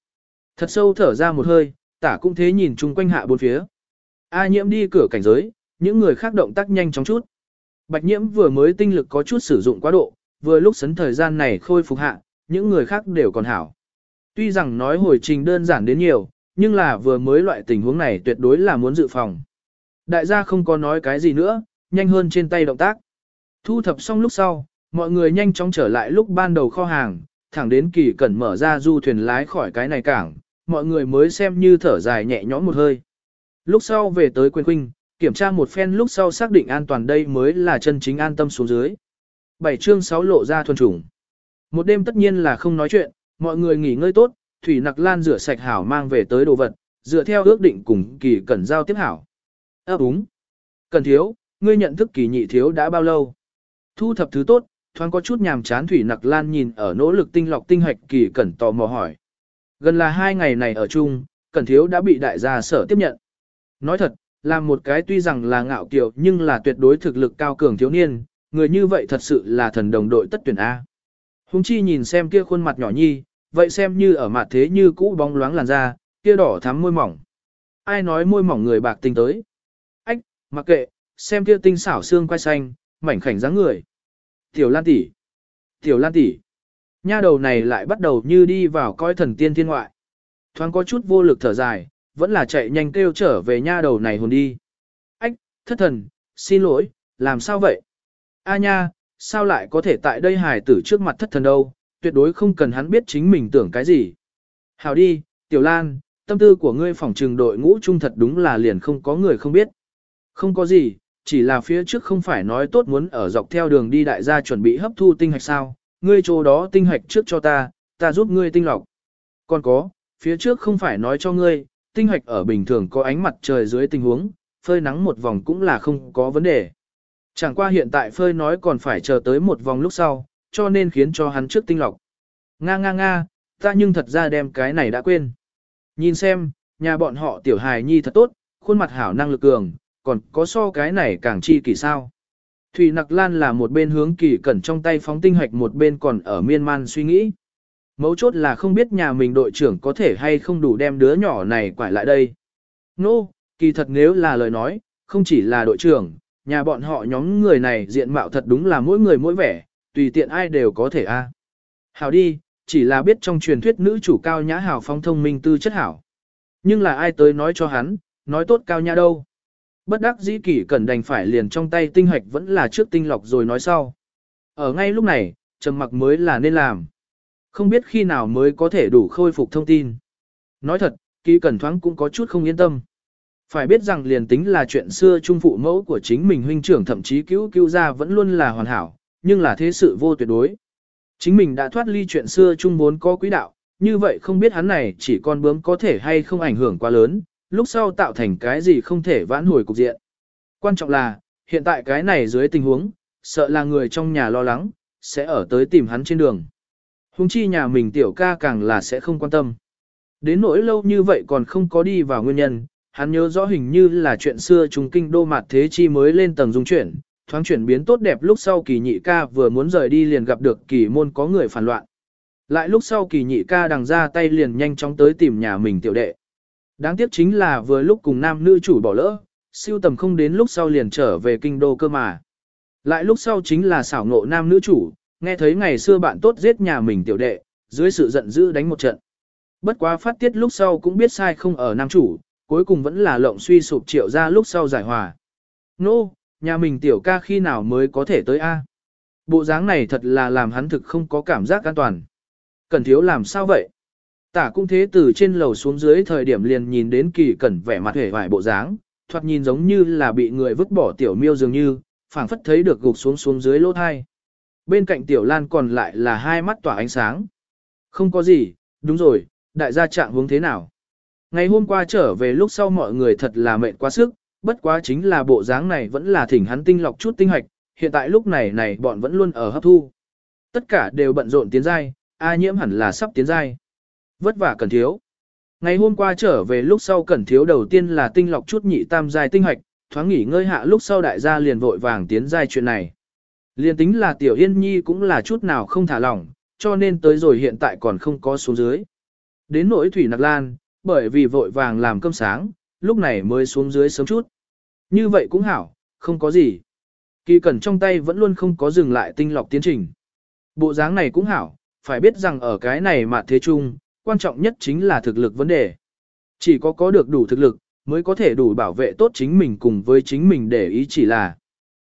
Thật sâu thở ra một hơi, tả cũng thế nhìn chung quanh hạ bốn phía. A nhiễm đi cửa cảnh giới, những người khác động tác nhanh chóng chút. Bạch nhiễm vừa mới tinh lực có chút sử dụng quá độ, vừa lúc sấn thời gian này khôi phục hạ, những người khác đều còn hảo. Tuy rằng nói hồi trình đơn giản đến nhiều, nhưng là vừa mới loại tình huống này tuyệt đối là muốn dự phòng. Đại gia không có nói cái gì nữa, nhanh hơn trên tay động tác. Thu thập xong lúc sau, mọi người nhanh chóng trở lại lúc ban đầu kho hàng, thẳng đến kỳ cẩn mở ra du thuyền lái khỏi cái này cảng, mọi người mới xem như thở dài nhẹ nhõm một hơi. Lúc sau về tới quyền khuynh, kiểm tra một phen lúc sau xác định an toàn đây mới là chân chính an tâm xuống dưới. Bảy chương 6 lộ ra thuần chủng. Một đêm tất nhiên là không nói chuyện, mọi người nghỉ ngơi tốt, Thủy Nặc Lan rửa sạch hảo mang về tới đồ vật, dựa theo ước định cùng kỳ cẩn giao tiếp hảo. Ấp đúng. Cần thiếu, ngươi nhận thức kỳ nhị thiếu đã bao lâu? Thu thập thứ tốt, thoáng có chút nhàm chán Thủy Nặc Lan nhìn ở nỗ lực tinh lọc tinh hạch kỳ cẩn tò mò hỏi. Gần là hai ngày này ở chung, cẩn thiếu đã bị đại gia sở tiếp nhận. Nói thật, là một cái tuy rằng là ngạo kiều nhưng là tuyệt đối thực lực cao cường thiếu niên, người như vậy thật sự là thần đồng đội tất tuyển A. Hùng chi nhìn xem kia khuôn mặt nhỏ nhi, vậy xem như ở mặt thế như cũ bóng loáng làn da, kia đỏ thắm môi mỏng. Ai nói môi mỏng người bạc tinh tới? Ách, mặc kệ, xem kia tinh xảo xương quai xanh, mảnh khảnh dáng người. Tiểu Lan tỷ, Tiểu Lan tỷ. Nha đầu này lại bắt đầu như đi vào coi thần tiên thiên ngoại. Thoáng có chút vô lực thở dài, vẫn là chạy nhanh kêu trở về nha đầu này hồn đi. Ách, thất thần, xin lỗi, làm sao vậy? A nha, sao lại có thể tại đây hài tử trước mặt thất thần đâu, tuyệt đối không cần hắn biết chính mình tưởng cái gì. Hào đi, Tiểu Lan, tâm tư của ngươi phòng trừng đội ngũ trung thật đúng là liền không có người không biết. Không có gì, chỉ là phía trước không phải nói tốt muốn ở dọc theo đường đi đại gia chuẩn bị hấp thu tinh hạch sao, ngươi chỗ đó tinh hạch trước cho ta, ta giúp ngươi tinh lọc. Còn có, phía trước không phải nói cho ngươi, tinh hạch ở bình thường có ánh mặt trời dưới tình huống, phơi nắng một vòng cũng là không có vấn đề. Chẳng qua hiện tại phơi nói còn phải chờ tới một vòng lúc sau, cho nên khiến cho hắn trước tinh lọc. Nga nga nga, ta nhưng thật ra đem cái này đã quên. Nhìn xem, nhà bọn họ tiểu hài nhi thật tốt, khuôn mặt hảo năng lực cường, còn có so cái này càng chi kỳ sao. Thủy Nặc Lan là một bên hướng kỳ cẩn trong tay phóng tinh hoạch một bên còn ở miên man suy nghĩ. Mấu chốt là không biết nhà mình đội trưởng có thể hay không đủ đem đứa nhỏ này quải lại đây. Nô, no, kỳ thật nếu là lời nói, không chỉ là đội trưởng, nhà bọn họ nhóm người này diện mạo thật đúng là mỗi người mỗi vẻ, tùy tiện ai đều có thể a. Hảo đi, chỉ là biết trong truyền thuyết nữ chủ cao nhã hảo phong thông minh tư chất hảo. Nhưng là ai tới nói cho hắn, nói tốt cao nhã đâu. Bất đắc dĩ kỷ cẩn đành phải liền trong tay tinh hạch vẫn là trước tinh lọc rồi nói sau. Ở ngay lúc này, trầm mặc mới là nên làm. Không biết khi nào mới có thể đủ khôi phục thông tin. Nói thật, kỷ cẩn thoáng cũng có chút không yên tâm. Phải biết rằng liền tính là chuyện xưa trung phụ mẫu của chính mình huynh trưởng thậm chí cứu cứu ra vẫn luôn là hoàn hảo, nhưng là thế sự vô tuyệt đối. Chính mình đã thoát ly chuyện xưa trung vốn có quý đạo, như vậy không biết hắn này chỉ con bướm có thể hay không ảnh hưởng quá lớn, lúc sau tạo thành cái gì không thể vãn hồi cục diện. Quan trọng là, hiện tại cái này dưới tình huống, sợ là người trong nhà lo lắng, sẽ ở tới tìm hắn trên đường. Hùng chi nhà mình tiểu ca càng là sẽ không quan tâm. Đến nỗi lâu như vậy còn không có đi vào nguyên nhân, hắn nhớ rõ hình như là chuyện xưa trùng kinh đô mặt thế chi mới lên tầng dung chuyển, thoáng chuyển biến tốt đẹp lúc sau kỳ nhị ca vừa muốn rời đi liền gặp được kỳ môn có người phản loạn. Lại lúc sau kỳ nhị ca đằng ra tay liền nhanh chóng tới tìm nhà mình tiểu đệ. Đáng tiếc chính là vừa lúc cùng nam nữ chủ bỏ lỡ, siêu tầm không đến lúc sau liền trở về kinh đô cơ mà. Lại lúc sau chính là xảo ngộ nam nữ chủ, nghe thấy ngày xưa bạn tốt giết nhà mình tiểu đệ, dưới sự giận dữ đánh một trận. Bất quá phát tiết lúc sau cũng biết sai không ở nam chủ, cuối cùng vẫn là lộng suy sụp triệu ra lúc sau giải hòa. Nô, no, nhà mình tiểu ca khi nào mới có thể tới A. Bộ dáng này thật là làm hắn thực không có cảm giác an toàn. Cần thiếu làm sao vậy? Tả cũng thế từ trên lầu xuống dưới thời điểm liền nhìn đến kỳ cẩn vẻ mặt hề vải bộ dáng, thoạt nhìn giống như là bị người vứt bỏ tiểu miêu dường như, phảng phất thấy được gục xuống xuống dưới lỗ thai. Bên cạnh tiểu lan còn lại là hai mắt tỏa ánh sáng. Không có gì, đúng rồi, đại gia trạng hướng thế nào? Ngày hôm qua trở về lúc sau mọi người thật là mệt quá sức, bất quá chính là bộ dáng này vẫn là thỉnh hắn tinh lọc chút tinh hoạch, hiện tại lúc này này bọn vẫn luôn ở hấp thu. Tất cả đều bận rộn tiến giai, A nhiễm hẳn là sắp tiến giai. Vất vả cần thiếu. Ngày hôm qua trở về lúc sau cần thiếu đầu tiên là tinh lọc chút nhị tam giai tinh hoạch, thoáng nghỉ ngơi hạ lúc sau đại gia liền vội vàng tiến giai chuyện này. Liên tính là tiểu yên nhi cũng là chút nào không thả lỏng, cho nên tới rồi hiện tại còn không có xuống dưới. Đến nỗi thủy nặc lan, bởi vì vội vàng làm cơm sáng, lúc này mới xuống dưới sớm chút. Như vậy cũng hảo, không có gì. Kỳ cẩn trong tay vẫn luôn không có dừng lại tinh lọc tiến trình. Bộ dáng này cũng hảo, phải biết rằng ở cái này mà thế chung, quan trọng nhất chính là thực lực vấn đề. Chỉ có có được đủ thực lực, mới có thể đủ bảo vệ tốt chính mình cùng với chính mình để ý chỉ là.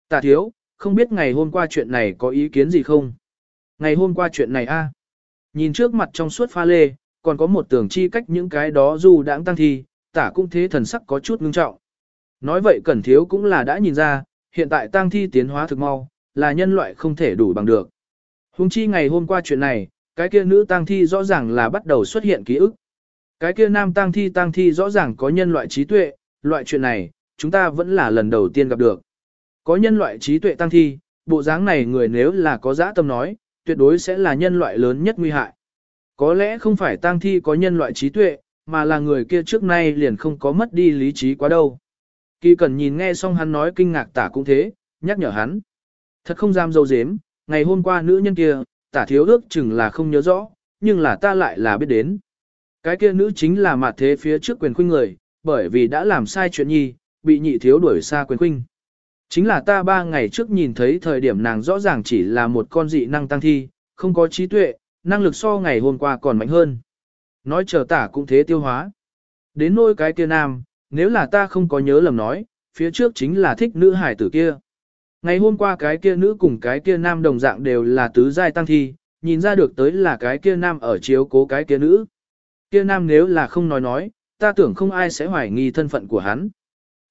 Tạ thiếu, không biết ngày hôm qua chuyện này có ý kiến gì không? Ngày hôm qua chuyện này a Nhìn trước mặt trong suốt pha lê, còn có một tường chi cách những cái đó dù đãng tăng thi, tả cũng thế thần sắc có chút ngưng trọng. Nói vậy cẩn thiếu cũng là đã nhìn ra, hiện tại tăng thi tiến hóa thực mau, là nhân loại không thể đủ bằng được. Hùng chi ngày hôm qua chuyện này, cái kia nữ tăng thi rõ ràng là bắt đầu xuất hiện ký ức. Cái kia nam tăng thi tăng thi rõ ràng có nhân loại trí tuệ, loại chuyện này, chúng ta vẫn là lần đầu tiên gặp được. Có nhân loại trí tuệ tăng thi, bộ dáng này người nếu là có dã tâm nói, tuyệt đối sẽ là nhân loại lớn nhất nguy hại. Có lẽ không phải tang thi có nhân loại trí tuệ, mà là người kia trước nay liền không có mất đi lý trí quá đâu. Kỳ cần nhìn nghe xong hắn nói kinh ngạc tả cũng thế, nhắc nhở hắn. Thật không dám dâu dếm, ngày hôm qua nữ nhân kia, tả thiếu ước chừng là không nhớ rõ, nhưng là ta lại là biết đến. Cái kia nữ chính là mặt thế phía trước quyền khuynh người, bởi vì đã làm sai chuyện nhi, bị nhị thiếu đuổi xa quyền khuynh. Chính là ta ba ngày trước nhìn thấy thời điểm nàng rõ ràng chỉ là một con dị năng tăng thi, không có trí tuệ, năng lực so ngày hôm qua còn mạnh hơn. Nói chờ tả cũng thế tiêu hóa. Đến nôi cái kia nam, nếu là ta không có nhớ lầm nói, phía trước chính là thích nữ hải tử kia. Ngày hôm qua cái kia nữ cùng cái kia nam đồng dạng đều là tứ giai tăng thi, nhìn ra được tới là cái kia nam ở chiếu cố cái kia nữ. Kia nam nếu là không nói nói, ta tưởng không ai sẽ hoài nghi thân phận của hắn.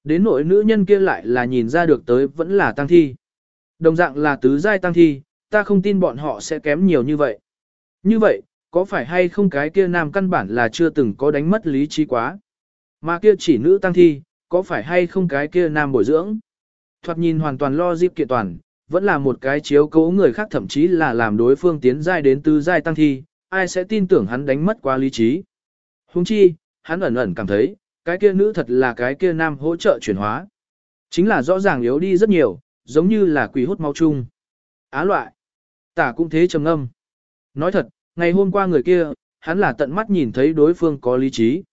Đến nỗi nữ nhân kia lại là nhìn ra được tới vẫn là tăng thi. Đồng dạng là tứ giai tăng thi, ta không tin bọn họ sẽ kém nhiều như vậy. Như vậy, có phải hay không cái kia nam căn bản là chưa từng có đánh mất lý trí quá. Mà kia chỉ nữ tăng thi, có phải hay không cái kia nam bồi dưỡng. Thoạt nhìn hoàn toàn lo dịp kiện toàn, vẫn là một cái chiếu cố người khác thậm chí là làm đối phương tiến giai đến tứ giai tăng thi, ai sẽ tin tưởng hắn đánh mất quá lý trí. Huống chi, hắn ẩn ẩn cảm thấy, cái kia nữ thật là cái kia nam hỗ trợ chuyển hóa. Chính là rõ ràng yếu đi rất nhiều, giống như là quỷ hút máu chung. Á loại. Tả cũng thế trầm âm. Nói thật, ngày hôm qua người kia, hắn là tận mắt nhìn thấy đối phương có lý trí.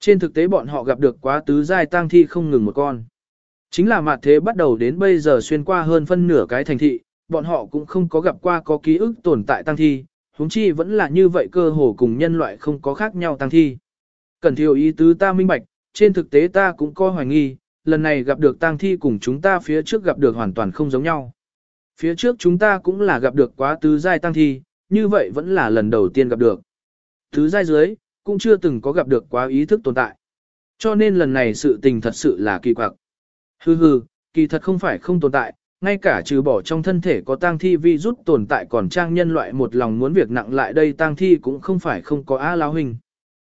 Trên thực tế bọn họ gặp được quá tứ giai tang thi không ngừng một con. Chính là mặt thế bắt đầu đến bây giờ xuyên qua hơn phân nửa cái thành thị, bọn họ cũng không có gặp qua có ký ức tồn tại tang thi, huống chi vẫn là như vậy cơ hồ cùng nhân loại không có khác nhau tang thi. Cần thiểu ý tứ ta minh bạch, trên thực tế ta cũng có hoài nghi, lần này gặp được tang thi cùng chúng ta phía trước gặp được hoàn toàn không giống nhau. Phía trước chúng ta cũng là gặp được quá tứ giai tang thi, như vậy vẫn là lần đầu tiên gặp được. thứ giai dưới, cũng chưa từng có gặp được quá ý thức tồn tại. Cho nên lần này sự tình thật sự là kỳ quặc. Hừ hừ, kỳ thật không phải không tồn tại, ngay cả trừ bỏ trong thân thể có tang thi vi rút tồn tại còn trang nhân loại một lòng muốn việc nặng lại đây tang thi cũng không phải không có á lao hình.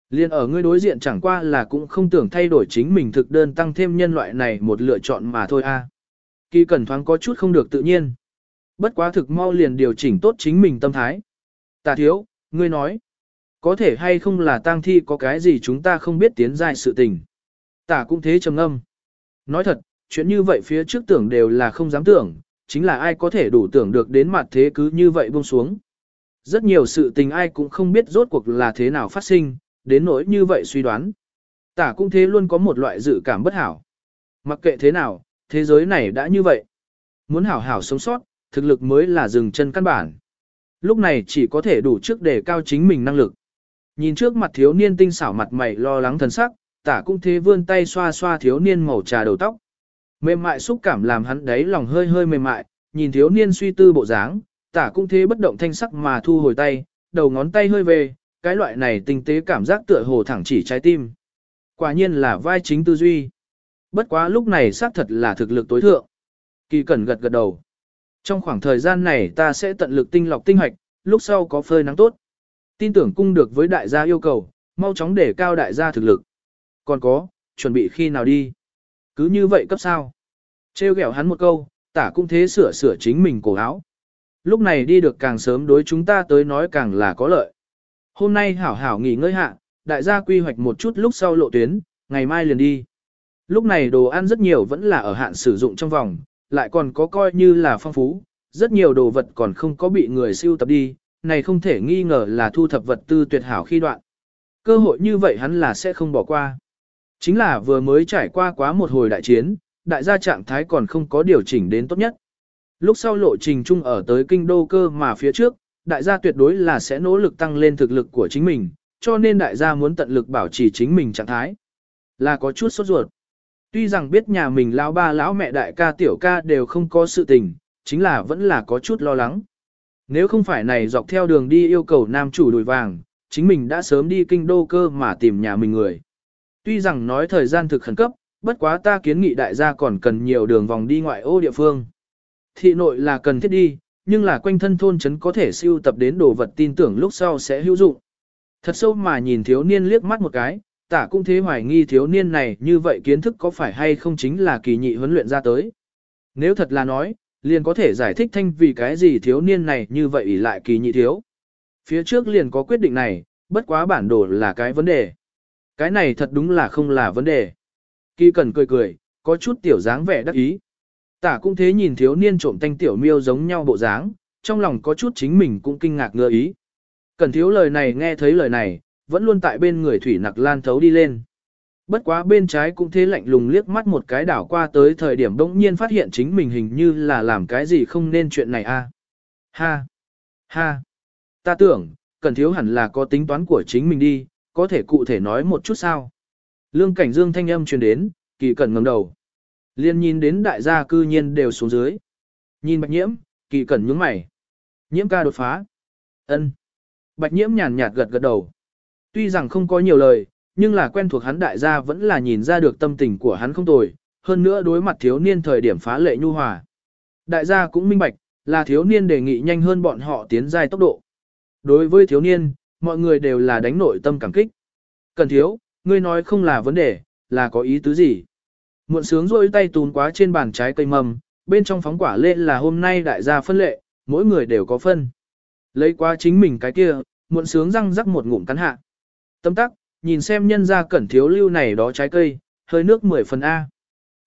Liên ở ngươi đối diện chẳng qua là cũng không tưởng thay đổi chính mình thực đơn tăng thêm nhân loại này một lựa chọn mà thôi a. Kỳ cẩn thoáng có chút không được tự nhiên. Bất quá thực mau liền điều chỉnh tốt chính mình tâm thái. Tà thiếu, ngươi nói, có thể hay không là tang thi có cái gì chúng ta không biết tiến dài sự tình. Tả cũng thế trầm âm. Nói thật, chuyện như vậy phía trước tưởng đều là không dám tưởng, chính là ai có thể đủ tưởng được đến mặt thế cứ như vậy buông xuống. Rất nhiều sự tình ai cũng không biết rốt cuộc là thế nào phát sinh, đến nỗi như vậy suy đoán. Tả cũng thế luôn có một loại dự cảm bất hảo. Mặc kệ thế nào, thế giới này đã như vậy. Muốn hảo hảo sống sót, thực lực mới là dừng chân căn bản. Lúc này chỉ có thể đủ trước để cao chính mình năng lực. Nhìn trước mặt thiếu niên tinh xảo mặt mày lo lắng thần sắc, tả cũng thế vươn tay xoa xoa thiếu niên màu trà đầu tóc. Mềm mại xúc cảm làm hắn đấy lòng hơi hơi mềm mại, nhìn thiếu niên suy tư bộ dáng, tả cũng thế bất động thanh sắc mà thu hồi tay, đầu ngón tay hơi về, cái loại này tinh tế cảm giác tựa hồ thẳng chỉ trái tim. Quả nhiên là vai chính tư duy. Bất quá lúc này xác thật là thực lực tối thượng. Kỳ cẩn gật gật đầu. Trong khoảng thời gian này ta sẽ tận lực tinh lọc tinh hoạch, lúc sau có phơi nắng tốt. Tin tưởng cung được với đại gia yêu cầu, mau chóng để cao đại gia thực lực. Còn có, chuẩn bị khi nào đi. Cứ như vậy cấp sao. Trêu ghẹo hắn một câu, tả cũng thế sửa sửa chính mình cổ áo. Lúc này đi được càng sớm đối chúng ta tới nói càng là có lợi. Hôm nay hảo hảo nghỉ ngơi hạ, đại gia quy hoạch một chút lúc sau lộ tuyến, ngày mai liền đi. Lúc này đồ ăn rất nhiều vẫn là ở hạn sử dụng trong vòng, lại còn có coi như là phong phú, rất nhiều đồ vật còn không có bị người siêu tập đi, này không thể nghi ngờ là thu thập vật tư tuyệt hảo khi đoạn. Cơ hội như vậy hắn là sẽ không bỏ qua. Chính là vừa mới trải qua quá một hồi đại chiến, đại gia trạng thái còn không có điều chỉnh đến tốt nhất. Lúc sau lộ trình chung ở tới kinh đô cơ mà phía trước, đại gia tuyệt đối là sẽ nỗ lực tăng lên thực lực của chính mình, cho nên đại gia muốn tận lực bảo trì chính mình trạng thái. Là có chút sốt ruột. Tuy rằng biết nhà mình lão ba lão mẹ đại ca tiểu ca đều không có sự tình, chính là vẫn là có chút lo lắng. Nếu không phải này dọc theo đường đi yêu cầu nam chủ đùi vàng, chính mình đã sớm đi kinh đô cơ mà tìm nhà mình người. Tuy rằng nói thời gian thực khẩn cấp, bất quá ta kiến nghị đại gia còn cần nhiều đường vòng đi ngoại ô địa phương. Thị nội là cần thiết đi, nhưng là quanh thân thôn trấn có thể siêu tập đến đồ vật tin tưởng lúc sau sẽ hữu dụng. Thật sâu mà nhìn thiếu niên liếc mắt một cái, tả cũng thế hoài nghi thiếu niên này như vậy kiến thức có phải hay không chính là kỳ nhị huấn luyện ra tới. Nếu thật là nói, liền có thể giải thích thanh vì cái gì thiếu niên này như vậy ỷ lại kỳ nhị thiếu. Phía trước liền có quyết định này, bất quá bản đồ là cái vấn đề. Cái này thật đúng là không là vấn đề. Kỳ cần cười cười, có chút tiểu dáng vẻ đắc ý. Tả cũng thế nhìn thiếu niên trộm thanh tiểu miêu giống nhau bộ dáng, trong lòng có chút chính mình cũng kinh ngạc ngơ ý. Cần thiếu lời này nghe thấy lời này, vẫn luôn tại bên người thủy nặc lan thấu đi lên. Bất quá bên trái cũng thế lạnh lùng liếc mắt một cái đảo qua tới thời điểm bỗng nhiên phát hiện chính mình hình như là làm cái gì không nên chuyện này a. Ha! Ha! Ta tưởng, cần thiếu hẳn là có tính toán của chính mình đi, có thể cụ thể nói một chút sao. Lương cảnh dương thanh âm truyền đến, kỳ cẩn ngẩng đầu. Liên nhìn đến đại gia cư nhiên đều xuống dưới. Nhìn bạch nhiễm, kỳ cẩn nhướng mày. Nhiễm ca đột phá. ân Bạch nhiễm nhàn nhạt gật gật đầu. Tuy rằng không có nhiều lời, nhưng là quen thuộc hắn đại gia vẫn là nhìn ra được tâm tình của hắn không tồi, hơn nữa đối mặt thiếu niên thời điểm phá lệ nhu hòa. Đại gia cũng minh bạch, là thiếu niên đề nghị nhanh hơn bọn họ tiến giai tốc độ. Đối với thiếu niên, mọi người đều là đánh nội tâm cảm kích. Cần thiếu, ngươi nói không là vấn đề, là có ý tứ gì? Muộn sướng rôi tay tún quá trên bàn trái cây mầm, bên trong phóng quả lê là hôm nay đại gia phân lệ, mỗi người đều có phân. Lấy qua chính mình cái kia, muộn sướng răng rắc một ngụm cắn hạ. Tâm tắc, nhìn xem nhân gia cẩn thiếu lưu này đó trái cây, hơi nước 10 phần A.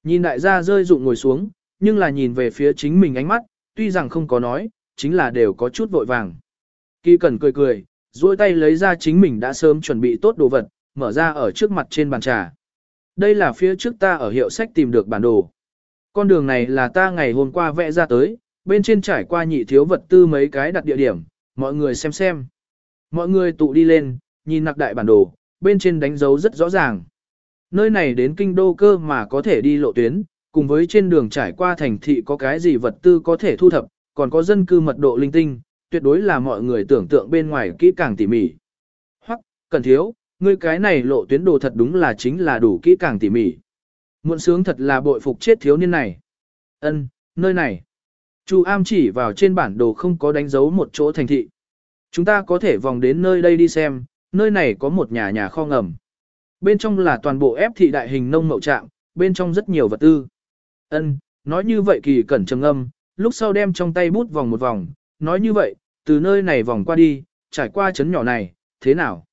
Nhìn đại gia rơi rụng ngồi xuống, nhưng là nhìn về phía chính mình ánh mắt, tuy rằng không có nói, chính là đều có chút vội vàng. Kỳ cẩn cười cười, duỗi tay lấy ra chính mình đã sớm chuẩn bị tốt đồ vật, mở ra ở trước mặt trên bàn trà. Đây là phía trước ta ở hiệu sách tìm được bản đồ. Con đường này là ta ngày hôm qua vẽ ra tới, bên trên trải qua nhị thiếu vật tư mấy cái đặt địa điểm, mọi người xem xem. Mọi người tụ đi lên, nhìn nặc đại bản đồ, bên trên đánh dấu rất rõ ràng. Nơi này đến kinh đô cơ mà có thể đi lộ tuyến, cùng với trên đường trải qua thành thị có cái gì vật tư có thể thu thập, còn có dân cư mật độ linh tinh, tuyệt đối là mọi người tưởng tượng bên ngoài kỹ càng tỉ mỉ. Hoặc, cần thiếu, ngươi cái này lộ tuyến đồ thật đúng là chính là đủ kỹ càng tỉ mỉ. Muộn sướng thật là bội phục chết thiếu niên này. Ân, nơi này. Chu Am chỉ vào trên bản đồ không có đánh dấu một chỗ thành thị. Chúng ta có thể vòng đến nơi đây đi xem, nơi này có một nhà nhà kho ngầm. Bên trong là toàn bộ ép thị đại hình nông mậu trạm, bên trong rất nhiều vật tư. Ân, nói như vậy kỳ cẩn trầm âm, lúc sau đem trong tay bút vòng một vòng, nói như vậy, từ nơi này vòng qua đi, trải qua chấn nhỏ này, thế nào?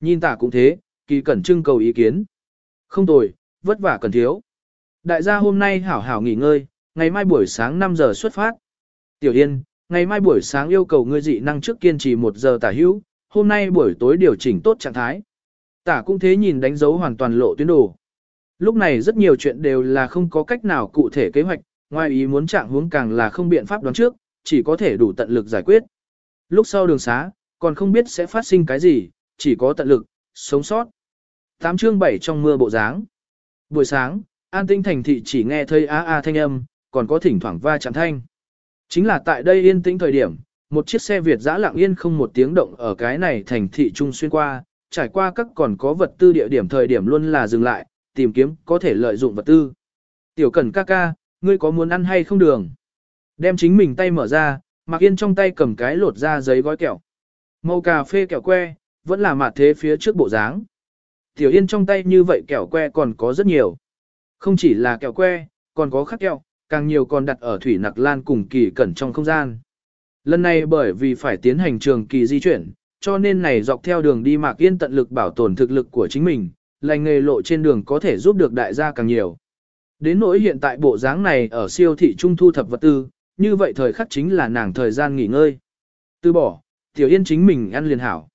Nhìn tả cũng thế, kỳ cẩn trưng cầu ý kiến. Không tồi, vất vả cần thiếu. Đại gia hôm nay hảo hảo nghỉ ngơi, ngày mai buổi sáng 5 giờ xuất phát. Tiểu Yên, ngày mai buổi sáng yêu cầu ngươi dị năng trước kiên trì 1 giờ tả hữu, hôm nay buổi tối điều chỉnh tốt trạng thái. Tả cũng thế nhìn đánh dấu hoàn toàn lộ tuyến đồ. Lúc này rất nhiều chuyện đều là không có cách nào cụ thể kế hoạch, ngoài ý muốn trạng hướng càng là không biện pháp đoán trước, chỉ có thể đủ tận lực giải quyết. Lúc sau đường xá, còn không biết sẽ phát sinh cái gì, chỉ có tận lực, sống sót. 8 chương 7 trong mưa bộ dáng. Buổi sáng, an tinh thành thị chỉ nghe thấy a a thanh âm, còn có thỉnh thoảng va chạm thanh. Chính là tại đây yên tĩnh thời điểm, một chiếc xe Việt dã lặng yên không một tiếng động ở cái này thành thị trung xuyên qua, trải qua các còn có vật tư địa điểm thời điểm luôn là dừng lại, tìm kiếm có thể lợi dụng vật tư. Tiểu Cẩn ca ca, ngươi có muốn ăn hay không đường? Đem chính mình tay mở ra, Mạc Yên trong tay cầm cái lột ra giấy gói kẹo. Màu cà phê kẹo que, vẫn là mặt thế phía trước bộ dáng. Tiểu Yên trong tay như vậy kẹo que còn có rất nhiều. Không chỉ là kẹo que, còn có khắc kẹo, càng nhiều còn đặt ở thủy nặc lan cùng kỳ cẩn trong không gian. Lần này bởi vì phải tiến hành trường kỳ di chuyển, cho nên này dọc theo đường đi Mạc Yên tận lực bảo tồn thực lực của chính mình, lành nghề lộ trên đường có thể giúp được đại gia càng nhiều. Đến nỗi hiện tại bộ dáng này ở siêu thị trung thu thập vật tư, như vậy thời khắc chính là nàng thời gian nghỉ ngơi. Từ bỏ, Tiểu Yên chính mình ăn liền hảo.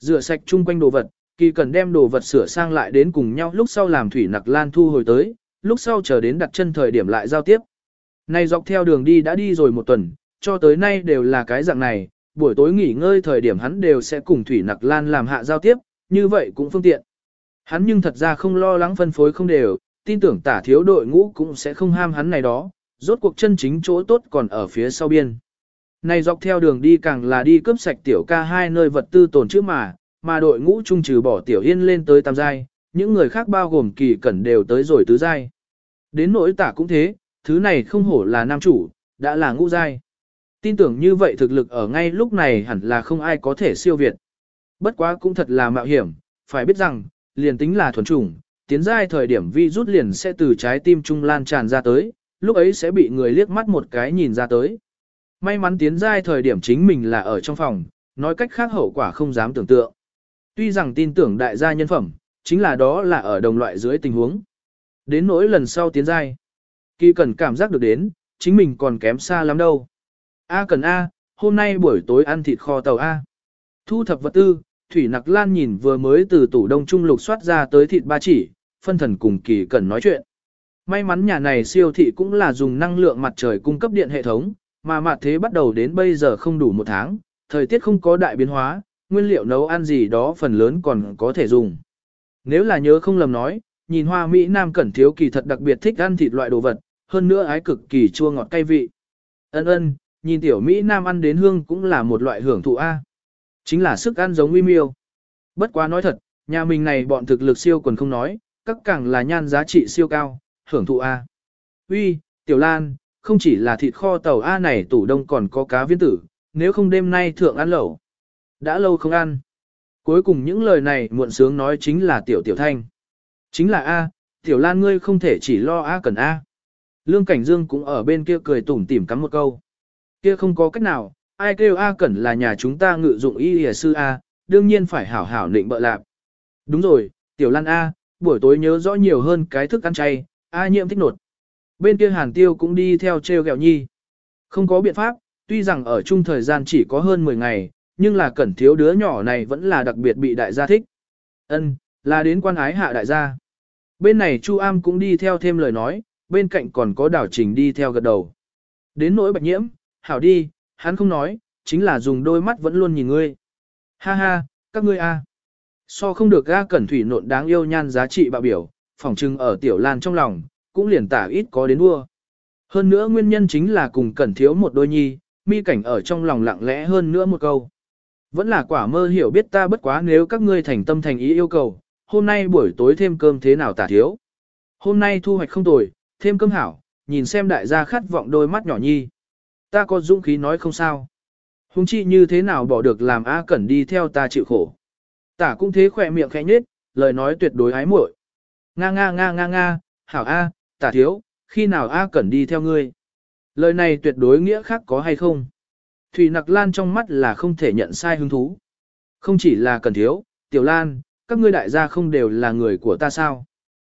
Rửa sạch chung quanh đồ vật, kỳ cần đem đồ vật sửa sang lại đến cùng nhau lúc sau làm thủy nặc lan thu hồi tới, lúc sau chờ đến đặt chân thời điểm lại giao tiếp. Này dọc theo đường đi đã đi rồi một tuần, cho tới nay đều là cái dạng này, buổi tối nghỉ ngơi thời điểm hắn đều sẽ cùng thủy nặc lan làm hạ giao tiếp, như vậy cũng phương tiện. Hắn nhưng thật ra không lo lắng phân phối không đều, tin tưởng tả thiếu đội ngũ cũng sẽ không ham hắn này đó, rốt cuộc chân chính chỗ tốt còn ở phía sau biên. Này dọc theo đường đi càng là đi cướp sạch tiểu ca hai nơi vật tư tồn trước mà, mà đội ngũ trung trừ bỏ tiểu yên lên tới tam giai, những người khác bao gồm kỳ cẩn đều tới rồi tứ giai. Đến nỗi tả cũng thế, thứ này không hổ là nam chủ, đã là ngũ giai. Tin tưởng như vậy thực lực ở ngay lúc này hẳn là không ai có thể siêu việt. Bất quá cũng thật là mạo hiểm, phải biết rằng, liền tính là thuần chủng, tiến giai thời điểm vi rút liền sẽ từ trái tim trung lan tràn ra tới, lúc ấy sẽ bị người liếc mắt một cái nhìn ra tới. May mắn tiến giai thời điểm chính mình là ở trong phòng, nói cách khác hậu quả không dám tưởng tượng. Tuy rằng tin tưởng đại gia nhân phẩm, chính là đó là ở đồng loại dưới tình huống. Đến nỗi lần sau tiến giai, kỳ cần cảm giác được đến, chính mình còn kém xa lắm đâu. A cần A, hôm nay buổi tối ăn thịt kho tàu A. Thu thập vật tư, Thủy Nặc Lan nhìn vừa mới từ tủ đông trung lục soát ra tới thịt ba chỉ, phân thần cùng kỳ cần nói chuyện. May mắn nhà này siêu thị cũng là dùng năng lượng mặt trời cung cấp điện hệ thống, mà mặt thế bắt đầu đến bây giờ không đủ một tháng, thời tiết không có đại biến hóa, nguyên liệu nấu ăn gì đó phần lớn còn có thể dùng. Nếu là nhớ không lầm nói, nhìn hoa Mỹ Nam Cẩn Thiếu kỳ thật đặc biệt thích ăn thịt loại đồ vật, hơn nữa ái cực kỳ chua ngọt cay vị. Ân ân, nhìn tiểu Mỹ Nam ăn đến hương cũng là một loại hưởng thụ A. Chính là sức ăn giống uy miêu. Bất quá nói thật, nhà mình này bọn thực lực siêu quần không nói, các càng là nhan giá trị siêu cao, hưởng thụ A. Uy, Tiểu Lan, không chỉ là thịt kho tàu A này tủ đông còn có cá viên tử, nếu không đêm nay thượng ăn lẩu. Đã lâu không ăn. Cuối cùng những lời này muộn sướng nói chính là Tiểu Tiểu Thanh. Chính là A, Tiểu Lan ngươi không thể chỉ lo A cần A. Lương Cảnh Dương cũng ở bên kia cười tủm tỉm cắm một câu. Kia không có cách nào, ai kêu A Cẩn là nhà chúng ta ngự dụng y hìa sư A, đương nhiên phải hảo hảo định bợ lạp. Đúng rồi, Tiểu Lan A, buổi tối nhớ rõ nhiều hơn cái thức ăn chay, A nhiễm thích nột. Bên kia Hàn Tiêu cũng đi theo treo gẹo nhi. Không có biện pháp, tuy rằng ở chung thời gian chỉ có hơn 10 ngày, nhưng là cẩn thiếu đứa nhỏ này vẫn là đặc biệt bị đại gia thích. Ân, là đến quan ái hạ đại gia. Bên này Chu Am cũng đi theo thêm lời nói, bên cạnh còn có đảo trình đi theo gật đầu. Đến nỗi bạch nhiễm, hảo đi, hắn không nói, chính là dùng đôi mắt vẫn luôn nhìn ngươi. Ha ha, các ngươi a. So không được ga cẩn thủy nộn đáng yêu nhan giá trị bạo biểu, phỏng trưng ở tiểu lan trong lòng, cũng liền tả ít có đến đua. Hơn nữa nguyên nhân chính là cùng cẩn thiếu một đôi nhi, mi cảnh ở trong lòng lặng lẽ hơn nữa một câu. Vẫn là quả mơ hiểu biết ta bất quá nếu các ngươi thành tâm thành ý yêu cầu, hôm nay buổi tối thêm cơm thế nào tả thiếu. Hôm nay thu hoạch không tồi, thêm cơm hảo, nhìn xem đại gia khát vọng đôi mắt nhỏ nhi. Ta có dũng khí nói không sao. Hùng chi như thế nào bỏ được làm A Cẩn đi theo ta chịu khổ. Tả cũng thế khỏe miệng khẽ nhết, lời nói tuyệt đối ái muội. Nga nga nga nga nga, hảo A, tả thiếu, khi nào A Cẩn đi theo ngươi. Lời này tuyệt đối nghĩa khác có hay không. Thủy Nặc Lan trong mắt là không thể nhận sai hứng thú. Không chỉ là Cẩn thiếu, Tiểu Lan, các ngươi đại gia không đều là người của ta sao.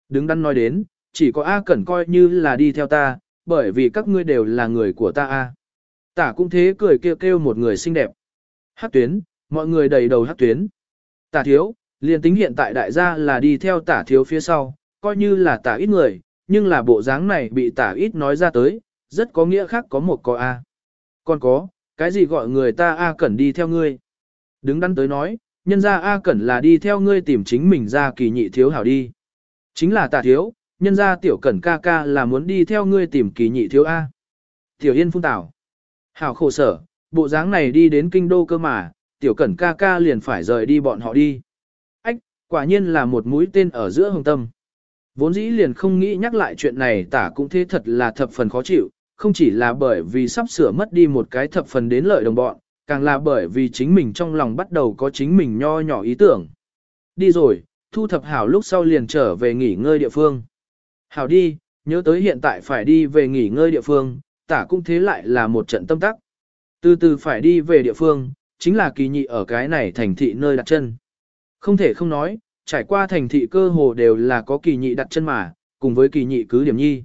Đứng đắn nói đến, chỉ có A Cẩn coi như là đi theo ta, bởi vì các ngươi đều là người của ta A. Tả cũng thế cười kêu kêu một người xinh đẹp. Hát tuyến, mọi người đầy đầu hát tuyến. Tả thiếu, liền tính hiện tại đại gia là đi theo tả thiếu phía sau, coi như là tả ít người, nhưng là bộ dáng này bị tả ít nói ra tới, rất có nghĩa khác có một có A. Còn có, cái gì gọi người ta A Cẩn đi theo ngươi? Đứng đắn tới nói, nhân ra A Cẩn là đi theo ngươi tìm chính mình ra kỳ nhị thiếu hảo đi. Chính là tả thiếu, nhân ra tiểu Cẩn ca ca là muốn đi theo ngươi tìm kỳ nhị thiếu A. Tiểu Yên phung tảo. Hảo khổ sở, bộ dáng này đi đến kinh đô cơ mà, tiểu Cẩn ca ca liền phải rời đi bọn họ đi. Ách, quả nhiên là một mũi tên ở giữa hồng tâm. Vốn dĩ liền không nghĩ nhắc lại chuyện này tả cũng thế thật là thập phần khó chịu, không chỉ là bởi vì sắp sửa mất đi một cái thập phần đến lợi đồng bọn, càng là bởi vì chính mình trong lòng bắt đầu có chính mình nho nhỏ ý tưởng. Đi rồi, thu thập hảo lúc sau liền trở về nghỉ ngơi địa phương. Hảo đi, nhớ tới hiện tại phải đi về nghỉ ngơi địa phương, tả cũng thế lại là một trận tâm tắc. Từ từ phải đi về địa phương, chính là kỳ nhị ở cái này thành thị nơi đặt chân. Không thể không nói, trải qua thành thị cơ hồ đều là có kỳ nhị đặt chân mà, cùng với kỳ nhị cứ điểm nhi.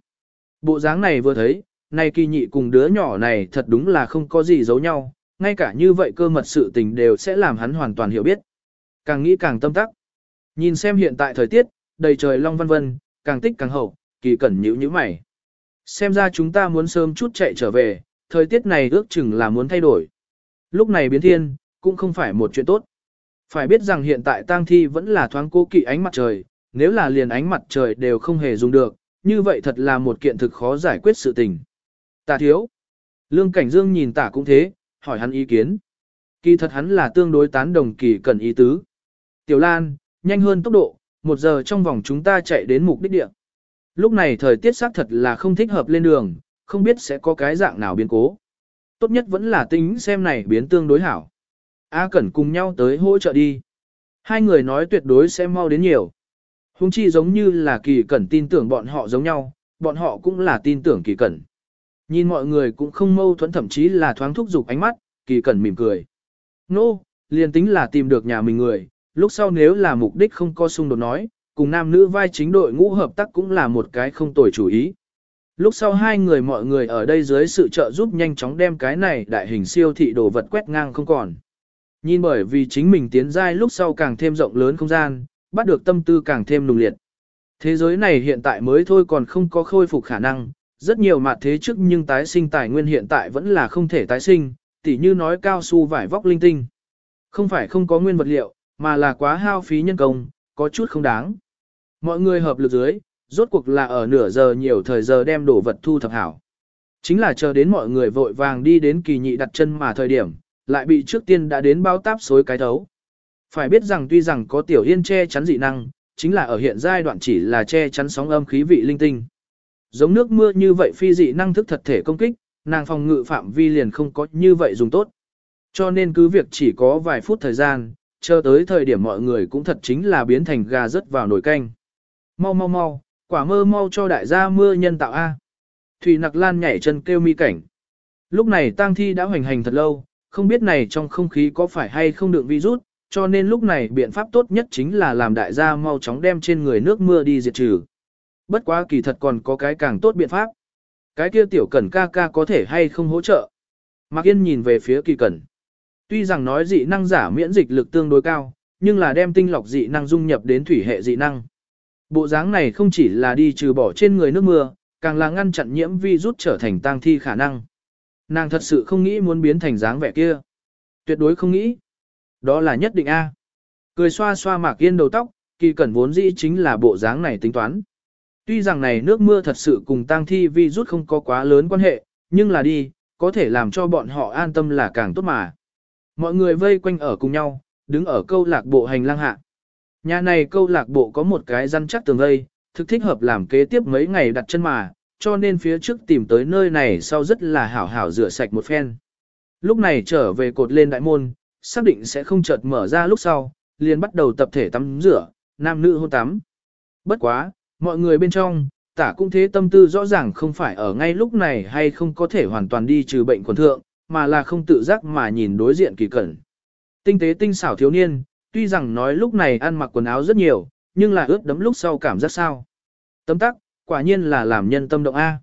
Bộ dáng này vừa thấy, này kỳ nhị cùng đứa nhỏ này thật đúng là không có gì giấu nhau, ngay cả như vậy cơ mật sự tình đều sẽ làm hắn hoàn toàn hiểu biết. Càng nghĩ càng tâm tắc. Nhìn xem hiện tại thời tiết, đầy trời long văn vân, càng tích càng hậu, kỳ cẩn nhữ như mày. Xem ra chúng ta muốn sớm chút chạy trở về, thời tiết này ước chừng là muốn thay đổi. Lúc này biến thiên, cũng không phải một chuyện tốt. Phải biết rằng hiện tại tang thi vẫn là thoáng cố kỵ ánh mặt trời, nếu là liền ánh mặt trời đều không hề dùng được, như vậy thật là một kiện thực khó giải quyết sự tình. Tả thiếu. Lương Cảnh Dương nhìn tả cũng thế, hỏi hắn ý kiến. Kỳ thật hắn là tương đối tán đồng kỳ cần ý tứ. Tiểu Lan, nhanh hơn tốc độ, một giờ trong vòng chúng ta chạy đến mục đích địa. Lúc này thời tiết xác thật là không thích hợp lên đường, không biết sẽ có cái dạng nào biến cố. Tốt nhất vẫn là tính xem này biến tương đối hảo. A Cẩn cùng nhau tới hỗ trợ đi. Hai người nói tuyệt đối sẽ mau đến nhiều. Hùng chi giống như là kỳ cẩn tin tưởng bọn họ giống nhau, bọn họ cũng là tin tưởng kỳ cẩn. Nhìn mọi người cũng không mâu thuẫn thậm chí là thoáng thúc giục ánh mắt, kỳ cẩn mỉm cười. Nô, no, liền tính là tìm được nhà mình người, lúc sau nếu là mục đích không có xung đột nói, cùng nam nữ vai chính đội ngũ hợp tác cũng là một cái không tồi chủ ý. Lúc sau hai người mọi người ở đây dưới sự trợ giúp nhanh chóng đem cái này đại hình siêu thị đồ vật quét ngang không còn. Nhìn bởi vì chính mình tiến giai lúc sau càng thêm rộng lớn không gian, bắt được tâm tư càng thêm nùng liệt. Thế giới này hiện tại mới thôi còn không có khôi phục khả năng, rất nhiều mặt thế trước nhưng tái sinh tài nguyên hiện tại vẫn là không thể tái sinh, tỉ như nói cao su vải vóc linh tinh. Không phải không có nguyên vật liệu, mà là quá hao phí nhân công, có chút không đáng. Mọi người hợp lực dưới, rốt cuộc là ở nửa giờ nhiều thời giờ đem đồ vật thu thập hảo. Chính là chờ đến mọi người vội vàng đi đến kỳ nhị đặt chân mà thời điểm, lại bị trước tiên đã đến bao táp xối cái thấu. Phải biết rằng tuy rằng có tiểu yên che chắn dị năng, chính là ở hiện giai đoạn chỉ là che chắn sóng âm khí vị linh tinh. Giống nước mưa như vậy phi dị năng thức thật thể công kích, nàng phòng ngự phạm vi liền không có như vậy dùng tốt. Cho nên cứ việc chỉ có vài phút thời gian, chờ tới thời điểm mọi người cũng thật chính là biến thành gà rớt vào nồi canh. Mau mau mau, Quả mơ mau cho đại gia mưa nhân tạo A. Thủy nặc lan nhảy chân kêu mi cảnh. Lúc này tang thi đã hoành hành thật lâu, không biết này trong không khí có phải hay không được virus, cho nên lúc này biện pháp tốt nhất chính là làm đại gia mau chóng đem trên người nước mưa đi diệt trừ. Bất quá kỳ thật còn có cái càng tốt biện pháp. Cái kia tiểu cẩn ca ca có thể hay không hỗ trợ. Mạc Yên nhìn về phía kỳ cẩn. Tuy rằng nói dị năng giả miễn dịch lực tương đối cao, nhưng là đem tinh lọc dị năng dung nhập đến thủy hệ dị năng. Bộ dáng này không chỉ là đi trừ bỏ trên người nước mưa, càng là ngăn chặn nhiễm virus trở thành tang thi khả năng. Nàng thật sự không nghĩ muốn biến thành dáng vẻ kia. Tuyệt đối không nghĩ. Đó là nhất định A. Cười xoa xoa mạc yên đầu tóc, kỳ cẩn vốn dĩ chính là bộ dáng này tính toán. Tuy rằng này nước mưa thật sự cùng tang thi virus không có quá lớn quan hệ, nhưng là đi, có thể làm cho bọn họ an tâm là càng tốt mà. Mọi người vây quanh ở cùng nhau, đứng ở câu lạc bộ hành lang hạ. Nhà này câu lạc bộ có một cái răn chắc tường vây, thực thích hợp làm kế tiếp mấy ngày đặt chân mà, cho nên phía trước tìm tới nơi này sau rất là hảo hảo rửa sạch một phen. Lúc này trở về cột lên đại môn, xác định sẽ không chợt mở ra lúc sau, liền bắt đầu tập thể tắm rửa, nam nữ hôn tắm. Bất quá, mọi người bên trong, tả cũng thế tâm tư rõ ràng không phải ở ngay lúc này hay không có thể hoàn toàn đi trừ bệnh quần thượng, mà là không tự giác mà nhìn đối diện kỳ cẩn. Tinh tế tinh xảo thiếu niên, tuy rằng nói lúc này ăn mặc quần áo rất nhiều, nhưng là ướt đấm lúc sau cảm giác sao. Tấm tắc, quả nhiên là làm nhân tâm động A.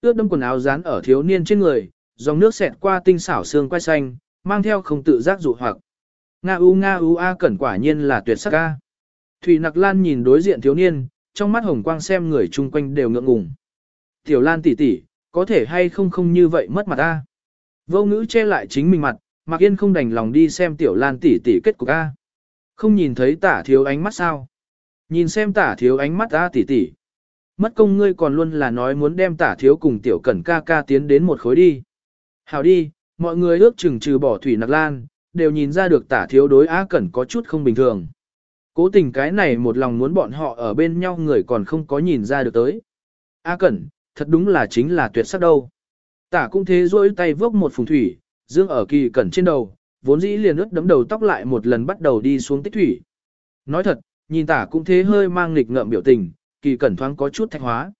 Ướt đấm quần áo dán ở thiếu niên trên người, dòng nước xẹt qua tinh xảo xương quai xanh, mang theo không tự giác dụ hoặc. Nga u Nga u A cẩn quả nhiên là tuyệt sắc A. Thủy Nặc Lan nhìn đối diện thiếu niên, trong mắt hồng quang xem người chung quanh đều ngượng ngùng. Tiểu Lan tỷ tỷ, có thể hay không không như vậy mất mặt A. Vô ngữ che lại chính mình mặt, Mạc Yên không đành lòng đi xem Tiểu Lan tỷ tỷ kết cục A. Không nhìn thấy tả thiếu ánh mắt sao? Nhìn xem tả thiếu ánh mắt ta tỷ tỷ. Mất công ngươi còn luôn là nói muốn đem tả thiếu cùng Tiểu Cẩn ca ca tiến đến một khối đi. Hào đi, mọi người ước chừng trừ bỏ Thủy Nặc Lan, đều nhìn ra được tả thiếu đối A Cẩn có chút không bình thường. Cố tình cái này một lòng muốn bọn họ ở bên nhau người còn không có nhìn ra được tới. A Cẩn, thật đúng là chính là tuyệt sắc đâu. Tả cũng thế rỗi tay vốc một phùng thủy, dương ở kỳ cẩn trên đầu, vốn dĩ liền ướt đấm đầu tóc lại một lần bắt đầu đi xuống tích thủy. Nói thật, nhìn tả cũng thế hơi mang nghịch ngợm biểu tình, kỳ cẩn thoáng có chút thạch hóa.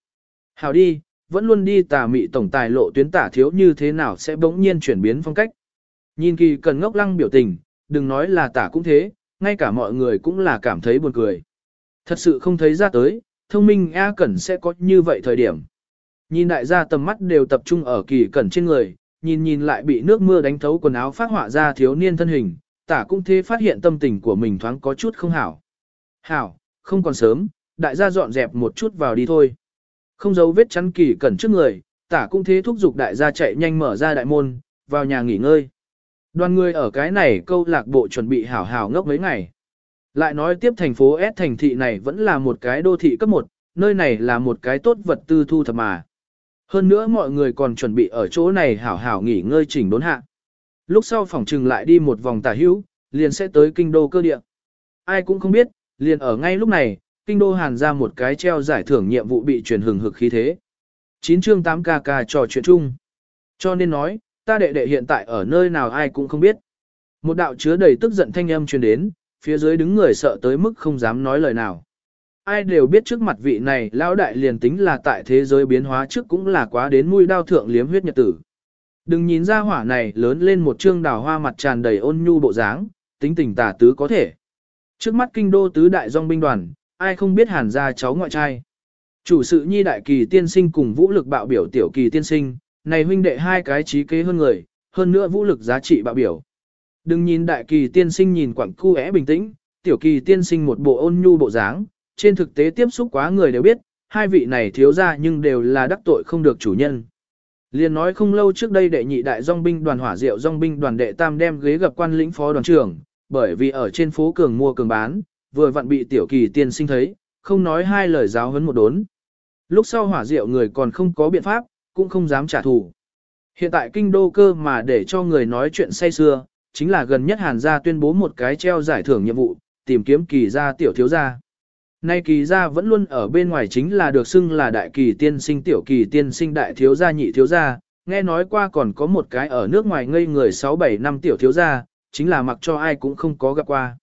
Hào đi, vẫn luôn đi tả mị tổng tài lộ tuyến tả thiếu như thế nào sẽ bỗng nhiên chuyển biến phong cách. Nhìn kỳ cẩn ngốc lăng biểu tình, đừng nói là tả cũng thế, ngay cả mọi người cũng là cảm thấy buồn cười. Thật sự không thấy ra tới, thông minh A Cẩn sẽ có như vậy thời điểm. Nhìn đại gia tầm mắt đều tập trung ở kỳ cẩn trên người, nhìn nhìn lại bị nước mưa đánh thấu quần áo phát họa ra thiếu niên thân hình, tả cũng thế phát hiện tâm tình của mình thoáng có chút không hảo. Hảo, không còn sớm, đại gia dọn dẹp một chút vào đi thôi. Không giấu vết chắn kỳ cẩn trước người, tả cũng thế thúc giục đại gia chạy nhanh mở ra đại môn, vào nhà nghỉ ngơi. Đoàn người ở cái này câu lạc bộ chuẩn bị hảo hảo ngốc mấy ngày. Lại nói tiếp thành phố S thành thị này vẫn là một cái đô thị cấp 1, nơi này là một cái tốt vật tư thu thập mà. Hơn nữa mọi người còn chuẩn bị ở chỗ này hảo hảo nghỉ ngơi chỉnh đốn hạ. Lúc sau phòng trừng lại đi một vòng tả hữu, liền sẽ tới kinh đô cơ địa. Ai cũng không biết, liền ở ngay lúc này, kinh đô hàn ra một cái treo giải thưởng nhiệm vụ bị truyền hừng hực khí thế. 9 chương 8 ca ca trò chuyện chung. Cho nên nói, ta đệ đệ hiện tại ở nơi nào ai cũng không biết. Một đạo chứa đầy tức giận thanh âm truyền đến, phía dưới đứng người sợ tới mức không dám nói lời nào ai đều biết trước mặt vị này lão đại liền tính là tại thế giới biến hóa trước cũng là quá đến mũi đao thượng liếm huyết nhật tử. Đừng nhìn ra hỏa này lớn lên một trương đào hoa mặt tràn đầy ôn nhu bộ dáng, tính tình tả tứ có thể. Trước mắt kinh đô tứ đại dòng binh đoàn, ai không biết hàn ra cháu ngoại trai. Chủ sự nhi đại kỳ tiên sinh cùng vũ lực bạo biểu tiểu kỳ tiên sinh, này huynh đệ hai cái trí kế hơn người, hơn nữa vũ lực giá trị bạo biểu. Đừng nhìn đại kỳ tiên sinh nhìn quặng cu é bình tĩnh, tiểu kỳ tiên sinh một bộ ôn nhu bộ dáng, trên thực tế tiếp xúc quá người đều biết, hai vị này thiếu ra nhưng đều là đắc tội không được chủ nhân. Liên nói không lâu trước đây đệ nhị đại dòng binh đoàn hỏa diệu dòng binh đoàn đệ tam đem ghế gặp quan lĩnh phó đoàn trưởng, bởi vì ở trên phố cường mua cường bán, vừa vặn bị tiểu kỳ tiên sinh thấy, không nói hai lời giáo huấn một đốn. Lúc sau hỏa diệu người còn không có biện pháp, cũng không dám trả thù. Hiện tại kinh đô cơ mà để cho người nói chuyện say xưa, chính là gần nhất hàn gia tuyên bố một cái treo giải thưởng nhiệm vụ, tìm kiếm kỳ gia tiểu thiếu gia. Nay kỳ gia vẫn luôn ở bên ngoài chính là được xưng là đại kỳ tiên sinh tiểu kỳ tiên sinh đại thiếu gia nhị thiếu gia, nghe nói qua còn có một cái ở nước ngoài ngây người 6-7 năm tiểu thiếu gia, chính là mặc cho ai cũng không có gặp qua.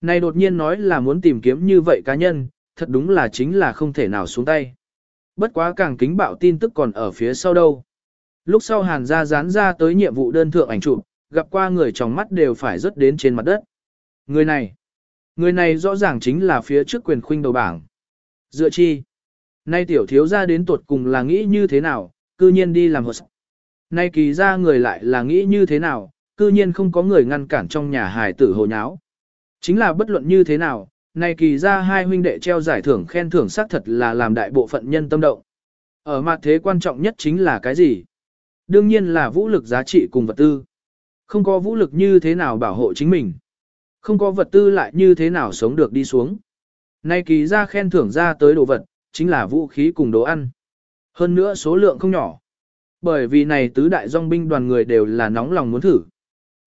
Này đột nhiên nói là muốn tìm kiếm như vậy cá nhân, thật đúng là chính là không thể nào xuống tay. Bất quá càng kính bạo tin tức còn ở phía sau đâu. Lúc sau hàn gia dán ra tới nhiệm vụ đơn thượng ảnh chụp, gặp qua người trong mắt đều phải rớt đến trên mặt đất. Người này, người này rõ ràng chính là phía trước quyền khuynh đầu bảng. Dựa chi? Nay tiểu thiếu ra đến tuột cùng là nghĩ như thế nào, cư nhiên đi làm hợp. Nay kỳ ra người lại là nghĩ như thế nào, cư nhiên không có người ngăn cản trong nhà hài tử hồ nháo. Chính là bất luận như thế nào, nay kỳ ra hai huynh đệ treo giải thưởng khen thưởng xác thật là làm đại bộ phận nhân tâm động. Ở mặt thế quan trọng nhất chính là cái gì? Đương nhiên là vũ lực giá trị cùng vật tư. Không có vũ lực như thế nào bảo hộ chính mình. Không có vật tư lại như thế nào sống được đi xuống. Nay kỳ ra khen thưởng ra tới đồ vật, chính là vũ khí cùng đồ ăn. Hơn nữa số lượng không nhỏ. Bởi vì này tứ đại dòng binh đoàn người đều là nóng lòng muốn thử.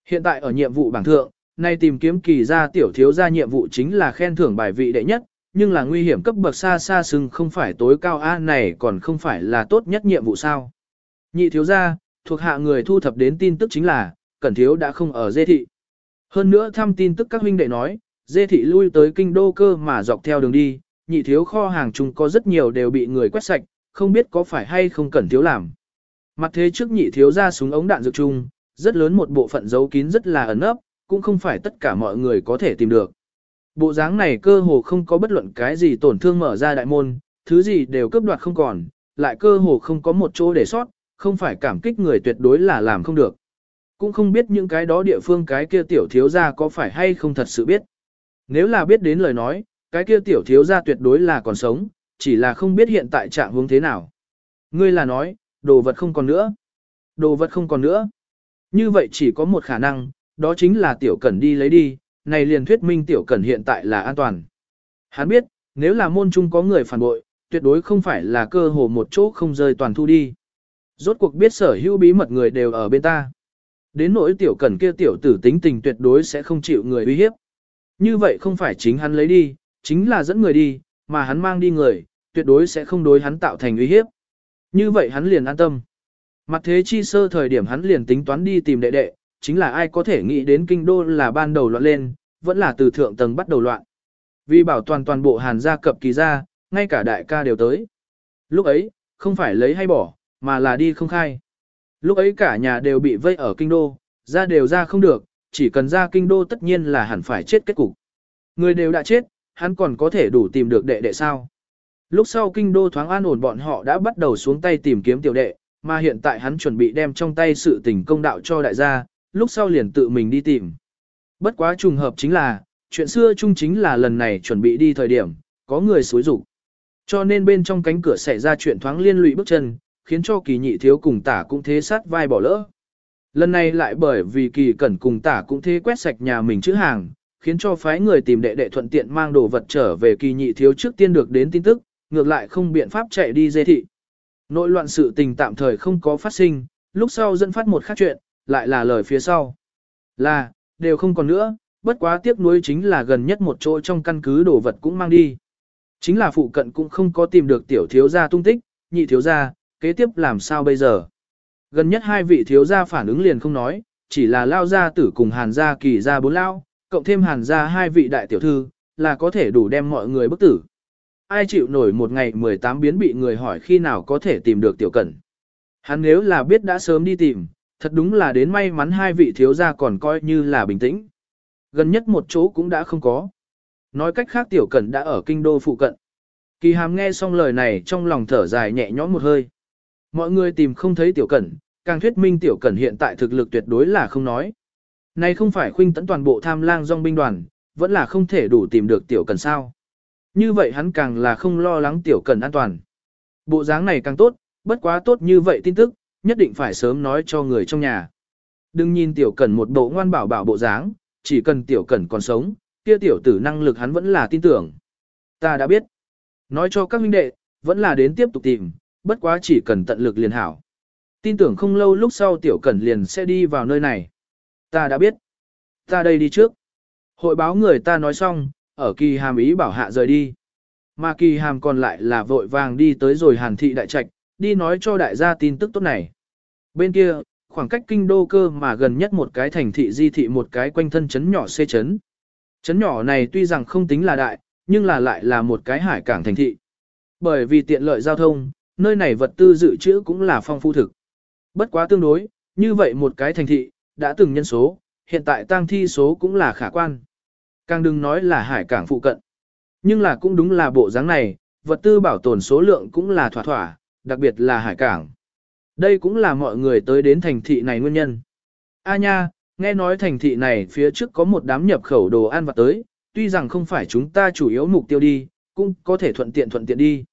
Hiện tại ở nhiệm vụ bảng thượng, nay tìm kiếm kỳ ra tiểu thiếu ra nhiệm vụ chính là khen thưởng bài vị đệ nhất, nhưng là nguy hiểm cấp bậc xa xa xưng không phải tối cao A này còn không phải là tốt nhất nhiệm vụ sao. Nhị thiếu ra, thuộc hạ người thu thập đến tin tức chính là, cẩn thiếu đã không ở dê thị. Hơn nữa thăm tin tức các huynh đệ nói, dê thị lui tới kinh đô cơ mà dọc theo đường đi, nhị thiếu kho hàng chung có rất nhiều đều bị người quét sạch, không biết có phải hay không cần thiếu làm. Mặt thế trước nhị thiếu ra súng ống đạn dược chung, rất lớn một bộ phận giấu kín rất là ẩn ấp, cũng không phải tất cả mọi người có thể tìm được. Bộ dáng này cơ hồ không có bất luận cái gì tổn thương mở ra đại môn, thứ gì đều cướp đoạt không còn, lại cơ hồ không có một chỗ để sót, không phải cảm kích người tuyệt đối là làm không được. Cũng không biết những cái đó địa phương cái kia tiểu thiếu gia có phải hay không thật sự biết. Nếu là biết đến lời nói, cái kia tiểu thiếu gia tuyệt đối là còn sống, chỉ là không biết hiện tại trạng hướng thế nào. Ngươi là nói, đồ vật không còn nữa. Đồ vật không còn nữa. Như vậy chỉ có một khả năng, đó chính là tiểu cẩn đi lấy đi, này liền thuyết minh tiểu cẩn hiện tại là an toàn. Hắn biết, nếu là môn trung có người phản bội, tuyệt đối không phải là cơ hồ một chỗ không rơi toàn thu đi. Rốt cuộc biết sở hữu bí mật người đều ở bên ta. Đến nỗi tiểu cẩn kia tiểu tử tính tình tuyệt đối sẽ không chịu người uy hiếp. Như vậy không phải chính hắn lấy đi, chính là dẫn người đi, mà hắn mang đi người, tuyệt đối sẽ không đối hắn tạo thành uy hiếp. Như vậy hắn liền an tâm. Mặt thế chi sơ thời điểm hắn liền tính toán đi tìm đệ đệ, chính là ai có thể nghĩ đến kinh đô là ban đầu loạn lên, vẫn là từ thượng tầng bắt đầu loạn. Vì bảo toàn toàn bộ hàn gia cập kỳ gia, ngay cả đại ca đều tới. Lúc ấy, không phải lấy hay bỏ, mà là đi không khai. Lúc ấy cả nhà đều bị vây ở kinh đô, ra đều ra không được, chỉ cần ra kinh đô tất nhiên là hẳn phải chết kết cục. Người đều đã chết, hắn còn có thể đủ tìm được đệ đệ sao. Lúc sau kinh đô thoáng an ổn bọn họ đã bắt đầu xuống tay tìm kiếm tiểu đệ, mà hiện tại hắn chuẩn bị đem trong tay sự tình công đạo cho đại gia, lúc sau liền tự mình đi tìm. Bất quá trùng hợp chính là, chuyện xưa chung chính là lần này chuẩn bị đi thời điểm, có người xối rủ. Cho nên bên trong cánh cửa xảy ra chuyện thoáng liên lụy bước chân, khiến cho kỳ nhị thiếu cùng tả cũng thế sát vai bỏ lỡ. Lần này lại bởi vì kỳ cẩn cùng tả cũng thế quét sạch nhà mình chữ hàng, khiến cho phái người tìm đệ đệ thuận tiện mang đồ vật trở về kỳ nhị thiếu trước tiên được đến tin tức, ngược lại không biện pháp chạy đi dê thị. Nội loạn sự tình tạm thời không có phát sinh, lúc sau dẫn phát một khác chuyện, lại là lời phía sau. Là, đều không còn nữa, bất quá tiếc nuối chính là gần nhất một chỗ trong căn cứ đồ vật cũng mang đi. Chính là phụ cận cũng không có tìm được tiểu thiếu gia tung tích, nhị thiếu gia, kế tiếp làm sao bây giờ. Gần nhất hai vị thiếu gia phản ứng liền không nói, chỉ là lao gia tử cùng hàn gia kỳ gia bốn lao, cộng thêm hàn gia hai vị đại tiểu thư, là có thể đủ đem mọi người bức tử. Ai chịu nổi một ngày 18 biến bị người hỏi khi nào có thể tìm được tiểu cẩn. Hắn nếu là biết đã sớm đi tìm, thật đúng là đến may mắn hai vị thiếu gia còn coi như là bình tĩnh. Gần nhất một chỗ cũng đã không có. Nói cách khác tiểu cẩn đã ở kinh đô phụ cận. Kỳ hàm nghe xong lời này trong lòng thở dài nhẹ nhõm một hơi. Mọi người tìm không thấy tiểu cẩn, càng thuyết minh tiểu cẩn hiện tại thực lực tuyệt đối là không nói. Này không phải khuynh tấn toàn bộ tham lang dòng binh đoàn, vẫn là không thể đủ tìm được tiểu cẩn sao. Như vậy hắn càng là không lo lắng tiểu cẩn an toàn. Bộ dáng này càng tốt, bất quá tốt như vậy tin tức, nhất định phải sớm nói cho người trong nhà. Đừng nhìn tiểu cẩn một bộ ngoan bảo bảo bộ dáng, chỉ cần tiểu cẩn còn sống, kia tiểu tử năng lực hắn vẫn là tin tưởng. Ta đã biết. Nói cho các huynh đệ, vẫn là đến tiếp tục tìm, bất quá chỉ cần tận lực liền hảo. Tin tưởng không lâu lúc sau tiểu cẩn liền sẽ đi vào nơi này. Ta đã biết. Ta đây đi trước. Hội báo người ta nói xong, ở kỳ hàm ý bảo hạ rời đi. Mà kỳ hàm còn lại là vội vàng đi tới rồi hàn thị đại trạch, đi nói cho đại gia tin tức tốt này. Bên kia, khoảng cách kinh đô cơ mà gần nhất một cái thành thị di thị một cái quanh thân chấn nhỏ xê chấn. Chấn nhỏ này tuy rằng không tính là đại, nhưng là lại là một cái hải cảng thành thị. Bởi vì tiện lợi giao thông, nơi này vật tư dự trữ cũng là phong phú thực. Bất quá tương đối, như vậy một cái thành thị, đã từng nhân số, hiện tại tăng thi số cũng là khả quan. Càng đừng nói là hải cảng phụ cận. Nhưng là cũng đúng là bộ dáng này, vật tư bảo tồn số lượng cũng là thỏa thỏa, đặc biệt là hải cảng. Đây cũng là mọi người tới đến thành thị này nguyên nhân. A nha, nghe nói thành thị này phía trước có một đám nhập khẩu đồ ăn vặt tới, tuy rằng không phải chúng ta chủ yếu mục tiêu đi, cũng có thể thuận tiện thuận tiện đi.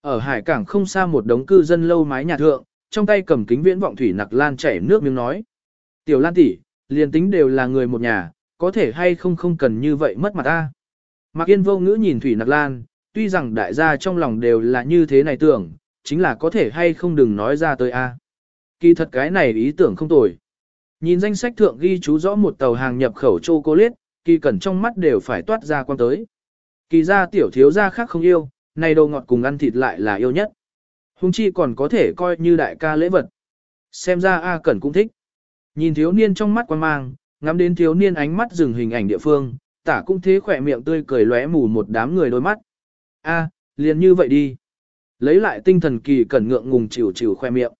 Ở hải cảng không xa một đống cư dân lâu mái nhà thượng, trong tay cầm kính viễn vọng thủy nặc lan chảy nước miếng nói. Tiểu Lan tỷ, liền tính đều là người một nhà, có thể hay không không cần như vậy mất mặt ta. Mạc Yên vô ngữ nhìn thủy nặc lan, tuy rằng đại gia trong lòng đều là như thế này tưởng, chính là có thể hay không đừng nói ra tới a. Kỳ thật cái này ý tưởng không tồi. Nhìn danh sách thượng ghi chú rõ một tàu hàng nhập khẩu chocolate, kỳ cẩn trong mắt đều phải toát ra quan tới. Kỳ ra tiểu thiếu gia khác không yêu, này đồ ngọt cùng ăn thịt lại là yêu nhất. Hùng chi còn có thể coi như đại ca lễ vật. Xem ra A Cẩn cũng thích. Nhìn thiếu niên trong mắt quan mang, ngắm đến thiếu niên ánh mắt dừng hình ảnh địa phương, tả cũng thế khỏe miệng tươi cười lóe mù một đám người đôi mắt. A, liền như vậy đi. Lấy lại tinh thần kỳ cẩn ngượng ngùng chịu chịu khoe miệng.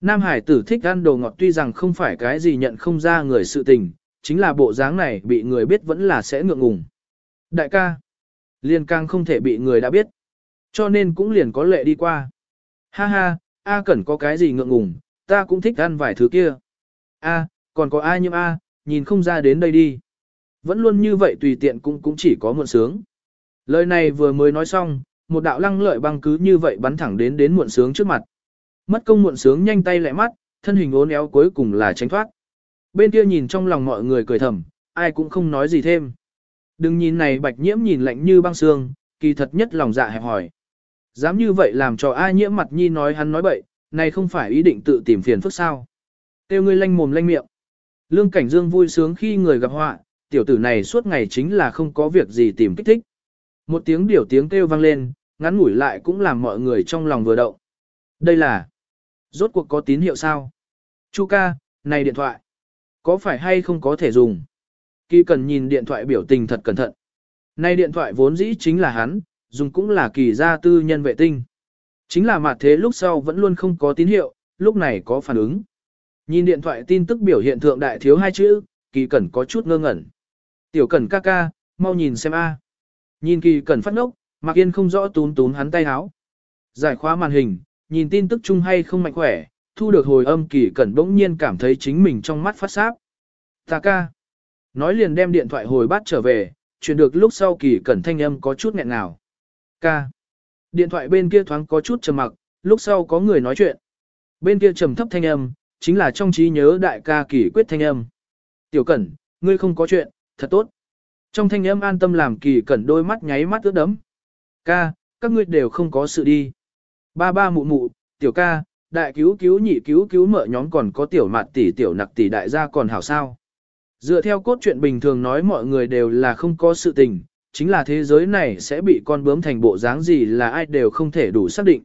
Nam Hải tử thích ăn đồ ngọt tuy rằng không phải cái gì nhận không ra người sự tình, chính là bộ dáng này bị người biết vẫn là sẽ ngượng ngùng. Đại ca, liền càng không thể bị người đã biết. Cho nên cũng liền có lệ đi qua. Ha ha, A Cẩn có cái gì ngượng ngùng, ta cũng thích ăn vài thứ kia. A, còn có ai như A, nhìn không ra đến đây đi. Vẫn luôn như vậy tùy tiện cũng cũng chỉ có muộn sướng. Lời này vừa mới nói xong, một đạo lăng lợi băng cứ như vậy bắn thẳng đến đến muộn sướng trước mặt. Mất công muộn sướng nhanh tay lẹ mắt, thân hình ốn éo cuối cùng là tránh thoát. Bên kia nhìn trong lòng mọi người cười thầm, ai cũng không nói gì thêm. Đừng nhìn này bạch nhiễm nhìn lạnh như băng xương, kỳ thật nhất lòng dạ hẹp hỏi. Dám như vậy làm cho ai nhiễm mặt nhi nói hắn nói bậy, này không phải ý định tự tìm phiền phức sao. Tiêu ngươi lanh mồm lanh miệng. Lương Cảnh Dương vui sướng khi người gặp họa, tiểu tử này suốt ngày chính là không có việc gì tìm kích thích. Một tiếng điểu tiếng kêu vang lên, ngắn ngủi lại cũng làm mọi người trong lòng vừa động. Đây là... Rốt cuộc có tín hiệu sao? Chu ca, này điện thoại. Có phải hay không có thể dùng? Kỳ cần nhìn điện thoại biểu tình thật cẩn thận. Này điện thoại vốn dĩ chính là hắn, dùng cũng là kỳ gia tư nhân vệ tinh. Chính là mặt thế lúc sau vẫn luôn không có tín hiệu, lúc này có phản ứng. Nhìn điện thoại tin tức biểu hiện thượng đại thiếu hai chữ, kỳ cẩn có chút ngơ ngẩn. Tiểu cẩn ca ca, mau nhìn xem a. Nhìn kỳ cẩn phát ngốc, Mạc Yên không rõ tún tún hắn tay háo. Giải khóa màn hình, nhìn tin tức chung hay không mạnh khỏe, thu được hồi âm kỳ cẩn bỗng nhiên cảm thấy chính mình trong mắt phát sáp. Ta ca. Nói liền đem điện thoại hồi bát trở về, chuyển được lúc sau kỳ cẩn thanh âm có chút nghẹn nào. Ca. Điện thoại bên kia thoáng có chút trầm mặc, lúc sau có người nói chuyện. Bên kia trầm thấp thanh âm, chính là trong trí nhớ đại ca kỳ quyết thanh âm. Tiểu cẩn, ngươi không có chuyện, thật tốt. Trong thanh âm an tâm làm kỳ cẩn đôi mắt nháy mắt ướt đấm. Ca, các ngươi đều không có sự đi. Ba ba mụ mụ, tiểu ca, đại cứu cứu nhị cứu cứu mợ nhóm còn có tiểu mạt tỷ tiểu nặc tỷ đại gia còn hảo sao. Dựa theo cốt truyện bình thường nói mọi người đều là không có sự tình, chính là thế giới này sẽ bị con bướm thành bộ dáng gì là ai đều không thể đủ xác định.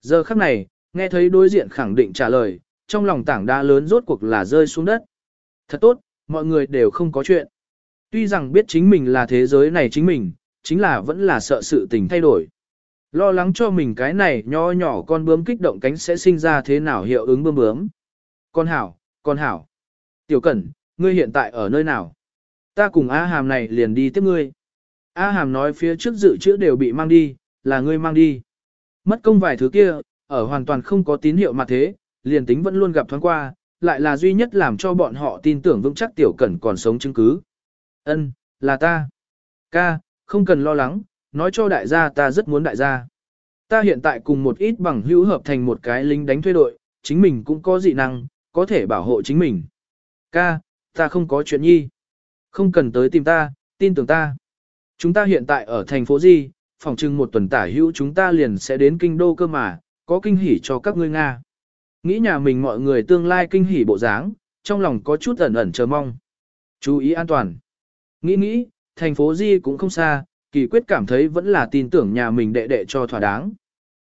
Giờ khắc này, nghe thấy đối diện khẳng định trả lời, trong lòng tảng đá lớn rốt cuộc là rơi xuống đất. Thật tốt, mọi người đều không có chuyện. Tuy rằng biết chính mình là thế giới này chính mình, chính là vẫn là sợ sự tình thay đổi. Lo lắng cho mình cái này nho nhỏ con bướm kích động cánh sẽ sinh ra thế nào hiệu ứng bướm bướm. Con hảo, con hảo. Tiểu Cẩn, ngươi hiện tại ở nơi nào? Ta cùng A Hàm này liền đi tiếp ngươi. A Hàm nói phía trước dự trữ đều bị mang đi, là ngươi mang đi. Mất công vài thứ kia, ở hoàn toàn không có tín hiệu mà thế, liền tính vẫn luôn gặp thoáng qua, lại là duy nhất làm cho bọn họ tin tưởng vững chắc Tiểu Cẩn còn sống chứng cứ. Ân, là ta. Ca, không cần lo lắng, nói cho đại gia ta rất muốn đại gia. Ta hiện tại cùng một ít bằng hữu hợp thành một cái lính đánh thuê đội, chính mình cũng có dị năng, có thể bảo hộ chính mình. Ca, ta không có chuyện nhi. Không cần tới tìm ta, tin tưởng ta. Chúng ta hiện tại ở thành phố Di, phòng trưng một tuần tả hữu chúng ta liền sẽ đến kinh đô cơ mà, có kinh hỉ cho các ngươi Nga. Nghĩ nhà mình mọi người tương lai kinh hỉ bộ dáng, trong lòng có chút ẩn ẩn chờ mong. Chú ý an toàn. Nghĩ nghĩ, thành phố Di cũng không xa, kỳ quyết cảm thấy vẫn là tin tưởng nhà mình đệ đệ cho thỏa đáng.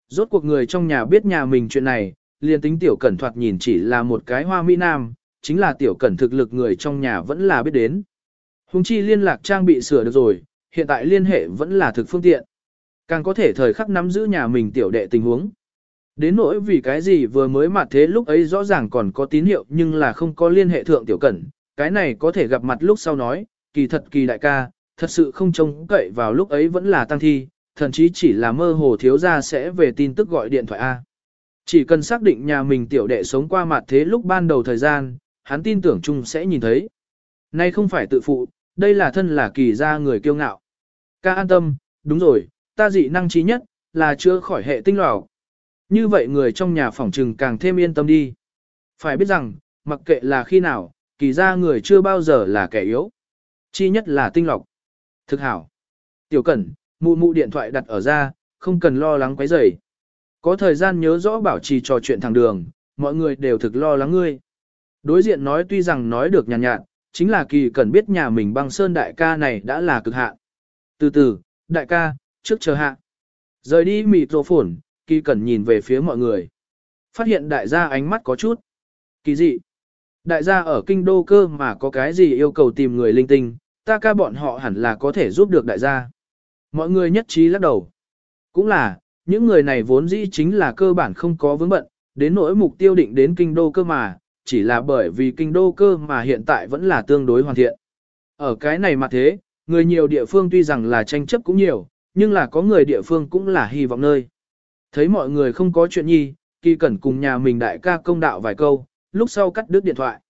Rốt cuộc người trong nhà biết nhà mình chuyện này, liền tính tiểu cẩn thoạt nhìn chỉ là một cái hoa mỹ nam, chính là tiểu cẩn thực lực người trong nhà vẫn là biết đến. Hùng chi liên lạc trang bị sửa được rồi, hiện tại liên hệ vẫn là thực phương tiện. Càng có thể thời khắc nắm giữ nhà mình tiểu đệ tình huống. Đến nỗi vì cái gì vừa mới mặt thế lúc ấy rõ ràng còn có tín hiệu nhưng là không có liên hệ thượng tiểu cẩn, cái này có thể gặp mặt lúc sau nói, kỳ thật kỳ đại ca, thật sự không trông cậy vào lúc ấy vẫn là tăng thi, thậm chí chỉ là mơ hồ thiếu gia sẽ về tin tức gọi điện thoại A. Chỉ cần xác định nhà mình tiểu đệ sống qua mặt thế lúc ban đầu thời gian, hắn tin tưởng chung sẽ nhìn thấy. Nay không phải tự phụ, đây là thân là kỳ gia người kiêu ngạo. Ca an tâm, đúng rồi, ta dị năng trí nhất, là chưa khỏi hệ tinh lò. Như vậy người trong nhà phỏng trừng càng thêm yên tâm đi. Phải biết rằng, mặc kệ là khi nào, kỳ gia người chưa bao giờ là kẻ yếu. Chi nhất là tinh lọc. Thực hảo. Tiểu cẩn, mụ mụ điện thoại đặt ở ra, không cần lo lắng quấy rầy. Có thời gian nhớ rõ bảo trì trò chuyện thẳng đường, mọi người đều thực lo lắng ngươi. Đối diện nói tuy rằng nói được nhàn nhạt, nhạt, chính là kỳ cần biết nhà mình băng sơn đại ca này đã là cực hạn. Từ từ, đại ca, trước chờ hạ. Rời đi mịt rộ phổn, kỳ cần nhìn về phía mọi người. Phát hiện đại gia ánh mắt có chút. Kỳ dị. Đại gia ở kinh đô cơ mà có cái gì yêu cầu tìm người linh tinh, ta ca bọn họ hẳn là có thể giúp được đại gia. Mọi người nhất trí lắc đầu. Cũng là, những người này vốn dĩ chính là cơ bản không có vướng bận, đến nỗi mục tiêu định đến kinh đô cơ mà, chỉ là bởi vì kinh đô cơ mà hiện tại vẫn là tương đối hoàn thiện. Ở cái này mà thế, người nhiều địa phương tuy rằng là tranh chấp cũng nhiều, nhưng là có người địa phương cũng là hy vọng nơi. Thấy mọi người không có chuyện nhi, kỳ cẩn cùng nhà mình đại ca công đạo vài câu, lúc sau cắt đứt điện thoại.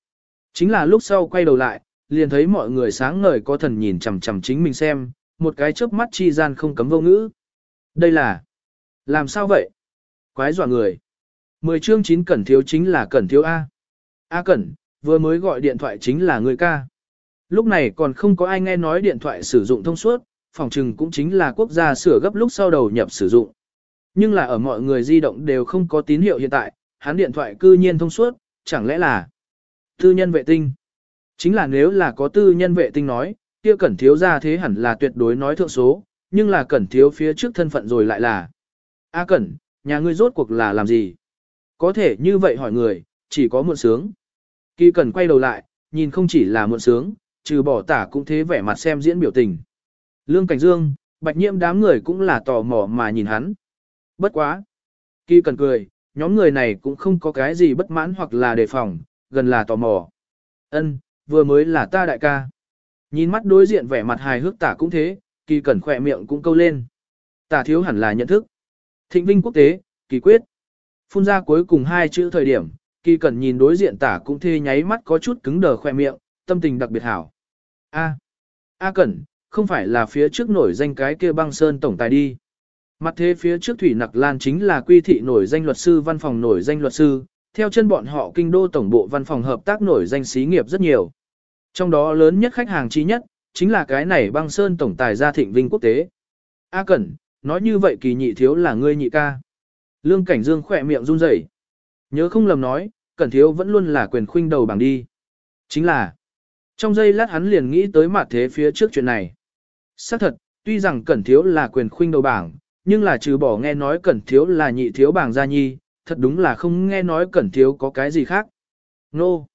Chính là lúc sau quay đầu lại, liền thấy mọi người sáng ngời có thần nhìn chằm chằm chính mình xem, một cái chớp mắt chi gian không cấm vô ngữ. Đây là... Làm sao vậy? Quái dọa người. Mười chương chín cẩn thiếu chính là cẩn thiếu A. A cẩn, vừa mới gọi điện thoại chính là người ca. Lúc này còn không có ai nghe nói điện thoại sử dụng thông suốt, phòng trừng cũng chính là quốc gia sửa gấp lúc sau đầu nhập sử dụng. Nhưng là ở mọi người di động đều không có tín hiệu hiện tại, hắn điện thoại cư nhiên thông suốt, chẳng lẽ là tư nhân vệ tinh. Chính là nếu là có tư nhân vệ tinh nói, kia cẩn thiếu ra thế hẳn là tuyệt đối nói thượng số, nhưng là cẩn thiếu phía trước thân phận rồi lại là. A cẩn, nhà ngươi rốt cuộc là làm gì? Có thể như vậy hỏi người, chỉ có muộn sướng. Kỳ cần quay đầu lại, nhìn không chỉ là muộn sướng, trừ bỏ tả cũng thế vẻ mặt xem diễn biểu tình. Lương Cảnh Dương, bạch nhiễm đám người cũng là tò mò mà nhìn hắn. Bất quá. Kỳ cần cười, nhóm người này cũng không có cái gì bất mãn hoặc là đề phòng, gần là tò mò. Ân, vừa mới là ta đại ca. Nhìn mắt đối diện vẻ mặt hài hước tả cũng thế, kỳ cẩn khỏe miệng cũng câu lên. Tả thiếu hẳn là nhận thức. Thịnh vinh quốc tế, kỳ quyết. Phun ra cuối cùng hai chữ thời điểm, kỳ cẩn nhìn đối diện tả cũng thê nháy mắt có chút cứng đờ khoe miệng, tâm tình đặc biệt hảo. A, A cẩn, không phải là phía trước nổi danh cái kia băng sơn tổng tài đi. Mặt thế phía trước Thủy Nặc Lan chính là quy thị nổi danh luật sư văn phòng nổi danh luật sư, theo chân bọn họ kinh đô tổng bộ văn phòng hợp tác nổi danh xí nghiệp rất nhiều. Trong đó lớn nhất khách hàng chi nhất, chính là cái này băng sơn tổng tài gia thịnh vinh quốc tế. A Cẩn, nói như vậy kỳ nhị thiếu là ngươi nhị ca. Lương Cảnh Dương khỏe miệng run rẩy. Nhớ không lầm nói, Cẩn thiếu vẫn luôn là quyền khuynh đầu bảng đi. Chính là, trong giây lát hắn liền nghĩ tới mặt thế phía trước chuyện này. Xác thật, tuy rằng Cẩn thiếu là quyền khuynh đầu bảng, nhưng là trừ bỏ nghe nói Cẩn thiếu là nhị thiếu bảng gia nhi, thật đúng là không nghe nói Cẩn thiếu có cái gì khác. Nô! No.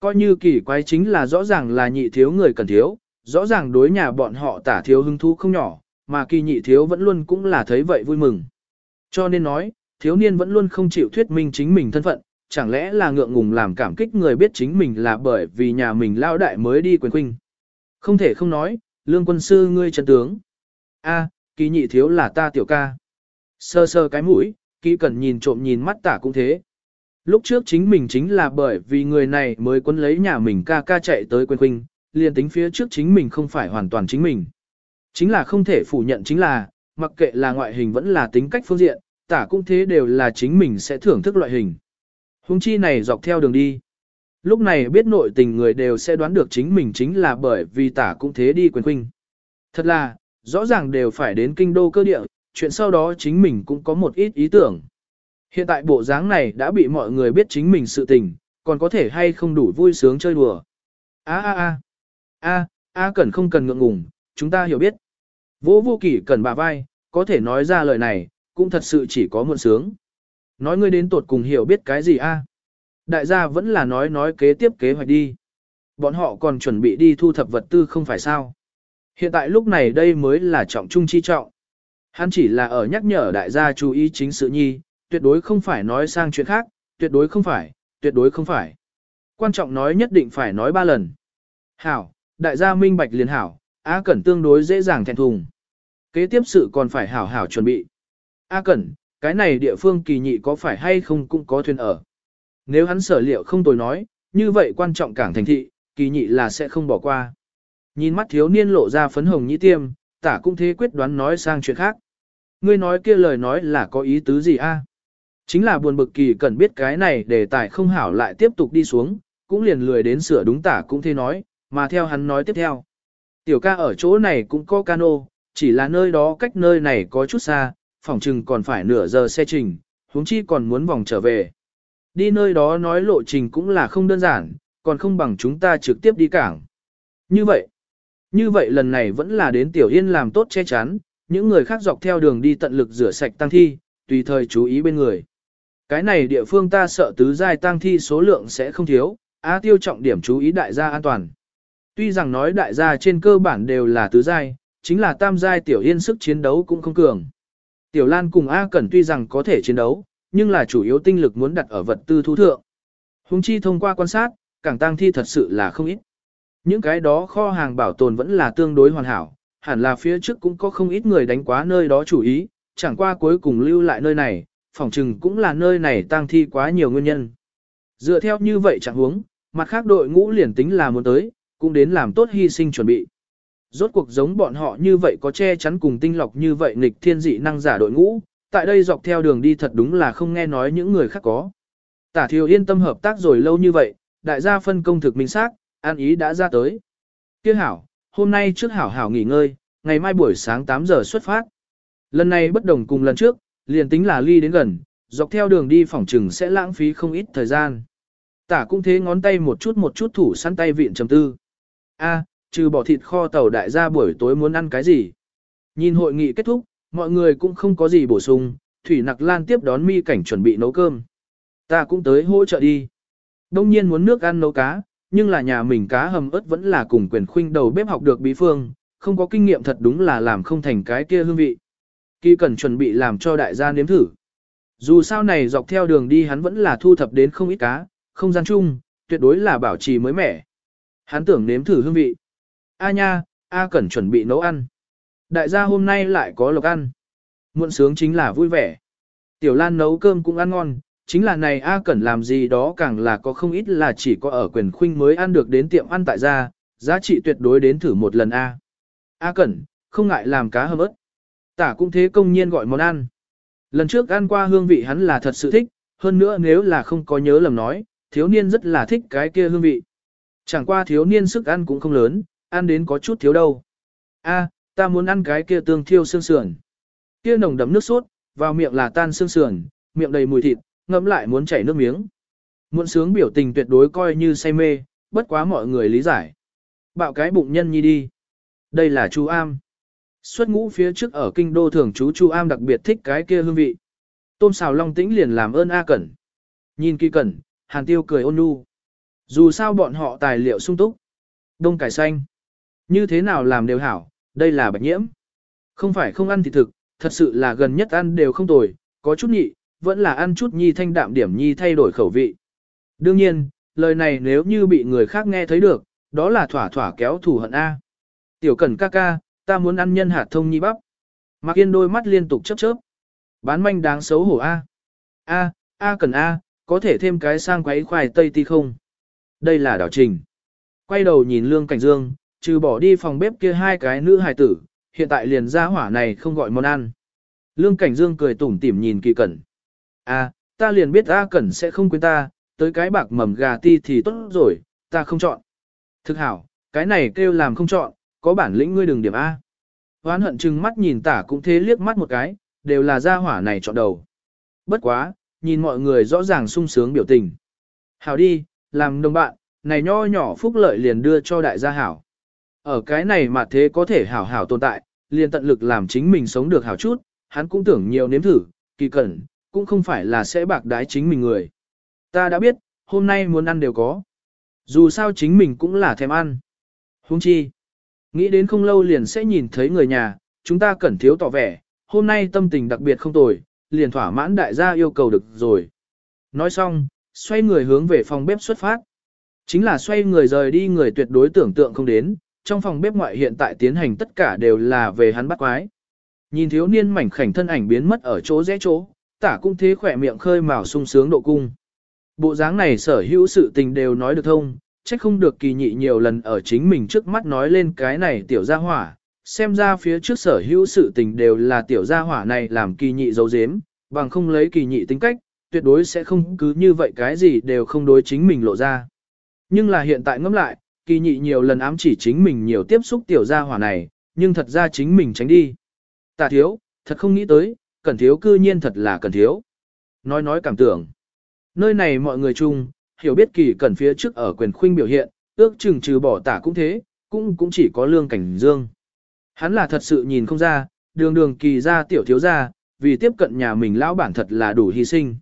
Coi như kỳ quái chính là rõ ràng là nhị thiếu người Cẩn thiếu, rõ ràng đối nhà bọn họ tả thiếu hứng thú không nhỏ, mà kỳ nhị thiếu vẫn luôn cũng là thấy vậy vui mừng. Cho nên nói, thiếu niên vẫn luôn không chịu thuyết minh chính mình thân phận, chẳng lẽ là ngượng ngùng làm cảm kích người biết chính mình là bởi vì nhà mình lao đại mới đi quyền khuynh. Không thể không nói, lương quân sư ngươi chân tướng. A, kỳ nhị thiếu là ta tiểu ca. Sơ sơ cái mũi, kỳ cần nhìn trộm nhìn mắt tả cũng thế. Lúc trước chính mình chính là bởi vì người này mới quân lấy nhà mình ca ca chạy tới quyền khuynh, liền tính phía trước chính mình không phải hoàn toàn chính mình. Chính là không thể phủ nhận chính là, mặc kệ là ngoại hình vẫn là tính cách phương diện, tả cũng thế đều là chính mình sẽ thưởng thức loại hình. Hùng chi này dọc theo đường đi. Lúc này biết nội tình người đều sẽ đoán được chính mình chính là bởi vì tả cũng thế đi quyền khuynh. Thật là, rõ ràng đều phải đến kinh đô cơ địa, chuyện sau đó chính mình cũng có một ít ý tưởng. Hiện tại bộ dáng này đã bị mọi người biết chính mình sự tình, còn có thể hay không đủ vui sướng chơi đùa. A a a, a, a cần không cần ngượng ngùng, chúng ta hiểu biết. Vô vô kỷ cần bà vai, có thể nói ra lời này, cũng thật sự chỉ có muộn sướng. Nói ngươi đến tột cùng hiểu biết cái gì a? Đại gia vẫn là nói nói kế tiếp kế hoạch đi. Bọn họ còn chuẩn bị đi thu thập vật tư không phải sao. Hiện tại lúc này đây mới là trọng trung chi trọng. Hắn chỉ là ở nhắc nhở đại gia chú ý chính sự nhi, tuyệt đối không phải nói sang chuyện khác, tuyệt đối không phải, tuyệt đối không phải. Quan trọng nói nhất định phải nói ba lần. Hảo, đại gia minh bạch liền hảo, A Cẩn tương đối dễ dàng thẹn thùng. Kế tiếp sự còn phải hảo hảo chuẩn bị. A Cẩn, cái này địa phương kỳ nhị có phải hay không cũng có thuyền ở. Nếu hắn sở liệu không tồi nói, như vậy quan trọng cảng thành thị, kỳ nhị là sẽ không bỏ qua. Nhìn mắt thiếu niên lộ ra phấn hồng nhĩ tiêm, tả cũng thế quyết đoán nói sang chuyện khác. Ngươi nói kia lời nói là có ý tứ gì a? Chính là buồn bực kỳ cần biết cái này để tài không hảo lại tiếp tục đi xuống, cũng liền lười đến sửa đúng tả cũng thế nói, mà theo hắn nói tiếp theo. Tiểu ca ở chỗ này cũng có cano, chỉ là nơi đó cách nơi này có chút xa, phòng chừng còn phải nửa giờ xe trình, huống chi còn muốn vòng trở về. Đi nơi đó nói lộ trình cũng là không đơn giản, còn không bằng chúng ta trực tiếp đi cảng. Như vậy, như vậy lần này vẫn là đến Tiểu Yên làm tốt che chắn, những người khác dọc theo đường đi tận lực rửa sạch tăng thi, tùy thời chú ý bên người. Cái này địa phương ta sợ tứ giai tăng thi số lượng sẽ không thiếu, á tiêu trọng điểm chú ý đại gia an toàn. Tuy rằng nói đại gia trên cơ bản đều là tứ giai, chính là tam giai tiểu yên sức chiến đấu cũng không cường. Tiểu Lan cùng A Cẩn tuy rằng có thể chiến đấu, nhưng là chủ yếu tinh lực muốn đặt ở vật tư thu thượng. Hùng chi thông qua quan sát, cảng tăng thi thật sự là không ít. Những cái đó kho hàng bảo tồn vẫn là tương đối hoàn hảo, hẳn là phía trước cũng có không ít người đánh quá nơi đó chủ ý, chẳng qua cuối cùng lưu lại nơi này, phòng trừng cũng là nơi này tăng thi quá nhiều nguyên nhân. Dựa theo như vậy chẳng huống, mặt khác đội ngũ liền tính là muốn tới, cũng đến làm tốt hy sinh chuẩn bị. Rốt cuộc giống bọn họ như vậy có che chắn cùng tinh lọc như vậy nghịch thiên dị năng giả đội ngũ, tại đây dọc theo đường đi thật đúng là không nghe nói những người khác có. Tả thiều yên tâm hợp tác rồi lâu như vậy, đại gia phân công thực minh xác, an ý đã ra tới. Kia hảo, hôm nay trước hảo hảo nghỉ ngơi, ngày mai buổi sáng 8 giờ xuất phát. Lần này bất đồng cùng lần trước, liền tính là ly đến gần, dọc theo đường đi phòng trừng sẽ lãng phí không ít thời gian. Tả cũng thế ngón tay một chút một chút thủ săn tay viện trầm tư. A, trừ bỏ thịt kho tàu đại gia buổi tối muốn ăn cái gì. Nhìn hội nghị kết thúc, mọi người cũng không có gì bổ sung, Thủy Nặc Lan tiếp đón mi cảnh chuẩn bị nấu cơm. Ta cũng tới hỗ trợ đi. Đông nhiên muốn nước ăn nấu cá, nhưng là nhà mình cá hầm ớt vẫn là cùng quyền khuynh đầu bếp học được bí phương, không có kinh nghiệm thật đúng là làm không thành cái kia hương vị. Kỳ cần chuẩn bị làm cho đại gia nếm thử. Dù sao này dọc theo đường đi hắn vẫn là thu thập đến không ít cá, không gian chung, tuyệt đối là bảo trì mới mẻ. Hắn tưởng nếm thử hương vị. A nha, A cần chuẩn bị nấu ăn. Đại gia hôm nay lại có lộc ăn. Muộn sướng chính là vui vẻ. Tiểu Lan nấu cơm cũng ăn ngon, chính là này A Cẩn làm gì đó càng là có không ít là chỉ có ở quyền khuynh mới ăn được đến tiệm ăn tại gia, giá trị tuyệt đối đến thử một lần A. A Cẩn, không ngại làm cá hầm ớt. Tả cũng thế công nhiên gọi món ăn. Lần trước ăn qua hương vị hắn là thật sự thích, hơn nữa nếu là không có nhớ lầm nói, thiếu niên rất là thích cái kia hương vị. Chẳng qua thiếu niên sức ăn cũng không lớn, ăn đến có chút thiếu đâu. A, ta muốn ăn cái kia tương thiêu xương sườn. Kia nồng đậm nước sốt, vào miệng là tan xương sườn, miệng đầy mùi thịt, ngấm lại muốn chảy nước miếng. Muộn sướng biểu tình tuyệt đối coi như say mê, bất quá mọi người lý giải. Bạo cái bụng nhân nhi đi. Đây là chú am. Xuất ngũ phía trước ở kinh đô thường chú Chu Am đặc biệt thích cái kia hương vị. Tôm xào long tĩnh liền làm ơn A Cẩn. Nhìn kỳ cẩn, Hàn Tiêu cười ôn nhu. Dù sao bọn họ tài liệu sung túc. Đông cải xanh. Như thế nào làm đều hảo, đây là bạch nhiễm. Không phải không ăn thì thực, thật sự là gần nhất ăn đều không tồi, có chút nhị, vẫn là ăn chút nhi thanh đạm điểm nhi thay đổi khẩu vị. Đương nhiên, lời này nếu như bị người khác nghe thấy được, đó là thỏa thỏa kéo thù hận A. Tiểu cẩn ca ca, ta muốn ăn nhân hạt thông nhi bắp. Mạc Yên đôi mắt liên tục chớp chớp. Bán manh đáng xấu hổ A. A, A cần A, có thể thêm cái sang quấy khoai tây ti không? Đây là đảo trình. Quay đầu nhìn Lương Cảnh Dương, trừ bỏ đi phòng bếp kia hai cái nữ hài tử, hiện tại liền ra hỏa này không gọi món ăn. Lương Cảnh Dương cười tủm tỉm nhìn kỳ cẩn. A, ta liền biết A cẩn sẽ không quên ta, tới cái bạc mầm gà ti thì tốt rồi, ta không chọn. Thực hảo, cái này kêu làm không chọn, có bản lĩnh ngươi đừng điểm A. Hoán hận chừng mắt nhìn tả cũng thế liếc mắt một cái, đều là gia hỏa này chọn đầu. Bất quá, nhìn mọi người rõ ràng sung sướng biểu tình. Hảo đi, làm đồng bạn, này nho nhỏ phúc lợi liền đưa cho đại gia hảo. Ở cái này mà thế có thể hảo hảo tồn tại, liền tận lực làm chính mình sống được hảo chút, hắn cũng tưởng nhiều nếm thử, kỳ cẩn, cũng không phải là sẽ bạc đái chính mình người. Ta đã biết, hôm nay muốn ăn đều có. Dù sao chính mình cũng là thèm ăn. Huống chi. Nghĩ đến không lâu liền sẽ nhìn thấy người nhà, chúng ta cần thiếu tỏ vẻ, hôm nay tâm tình đặc biệt không tồi, liền thỏa mãn đại gia yêu cầu được rồi. Nói xong, xoay người hướng về phòng bếp xuất phát. Chính là xoay người rời đi người tuyệt đối tưởng tượng không đến, trong phòng bếp ngoại hiện tại tiến hành tất cả đều là về hắn bắt quái. Nhìn thiếu niên mảnh khảnh thân ảnh biến mất ở chỗ rẽ chỗ, tả cũng thế khỏe miệng khơi mào sung sướng độ cung. Bộ dáng này sở hữu sự tình đều nói được thông, trách không được kỳ nhị nhiều lần ở chính mình trước mắt nói lên cái này tiểu gia hỏa, xem ra phía trước sở hữu sự tình đều là tiểu gia hỏa này làm kỳ nhị giấu giếm, bằng không lấy kỳ nhị tính cách, tuyệt đối sẽ không cứ như vậy cái gì đều không đối chính mình lộ ra. Nhưng là hiện tại ngẫm lại, kỳ nhị nhiều lần ám chỉ chính mình nhiều tiếp xúc tiểu gia hỏa này, nhưng thật ra chính mình tránh đi. Tạ thiếu, thật không nghĩ tới, cần thiếu cư nhiên thật là cần thiếu. Nói nói cảm tưởng. Nơi này mọi người chung, hiểu biết kỳ cần phía trước ở quyền khuynh biểu hiện, ước chừng trừ bỏ tả cũng thế, cũng cũng chỉ có lương cảnh dương. Hắn là thật sự nhìn không ra, đường đường kỳ ra tiểu thiếu ra, vì tiếp cận nhà mình lão bản thật là đủ hy sinh.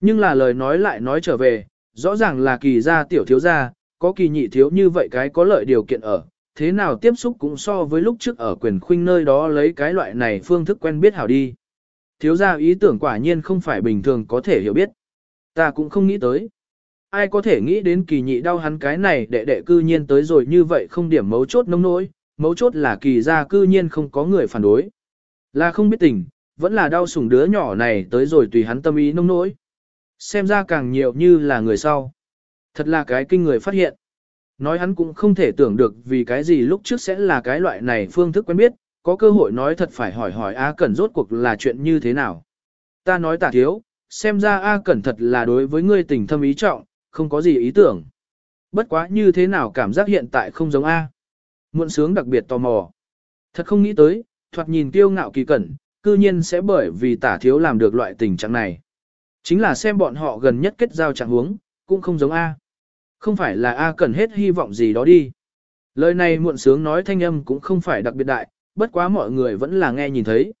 Nhưng là lời nói lại nói trở về, rõ ràng là kỳ ra tiểu thiếu ra, có kỳ nhị thiếu như vậy cái có lợi điều kiện ở, thế nào tiếp xúc cũng so với lúc trước ở quyền khuynh nơi đó lấy cái loại này phương thức quen biết hảo đi. Thiếu ra ý tưởng quả nhiên không phải bình thường có thể hiểu biết. Ta cũng không nghĩ tới. Ai có thể nghĩ đến kỳ nhị đau hắn cái này đệ đệ cư nhiên tới rồi như vậy không điểm mấu chốt nông nỗi, mấu chốt là kỳ ra cư nhiên không có người phản đối. Là không biết tình, vẫn là đau sủng đứa nhỏ này tới rồi tùy hắn tâm ý nông nỗi. Xem ra càng nhiều như là người sau. Thật là cái kinh người phát hiện. Nói hắn cũng không thể tưởng được vì cái gì lúc trước sẽ là cái loại này phương thức quen biết, có cơ hội nói thật phải hỏi hỏi A Cẩn rốt cuộc là chuyện như thế nào. Ta nói tả thiếu, xem ra A Cẩn thật là đối với ngươi tình thâm ý trọng, không có gì ý tưởng. Bất quá như thế nào cảm giác hiện tại không giống A. Muộn sướng đặc biệt tò mò. Thật không nghĩ tới, thoạt nhìn tiêu ngạo kỳ cẩn, cư nhiên sẽ bởi vì tả thiếu làm được loại tình trạng này. Chính là xem bọn họ gần nhất kết giao trạng huống, cũng không giống A. Không phải là A cần hết hy vọng gì đó đi. Lời này muộn sướng nói thanh âm cũng không phải đặc biệt đại, bất quá mọi người vẫn là nghe nhìn thấy.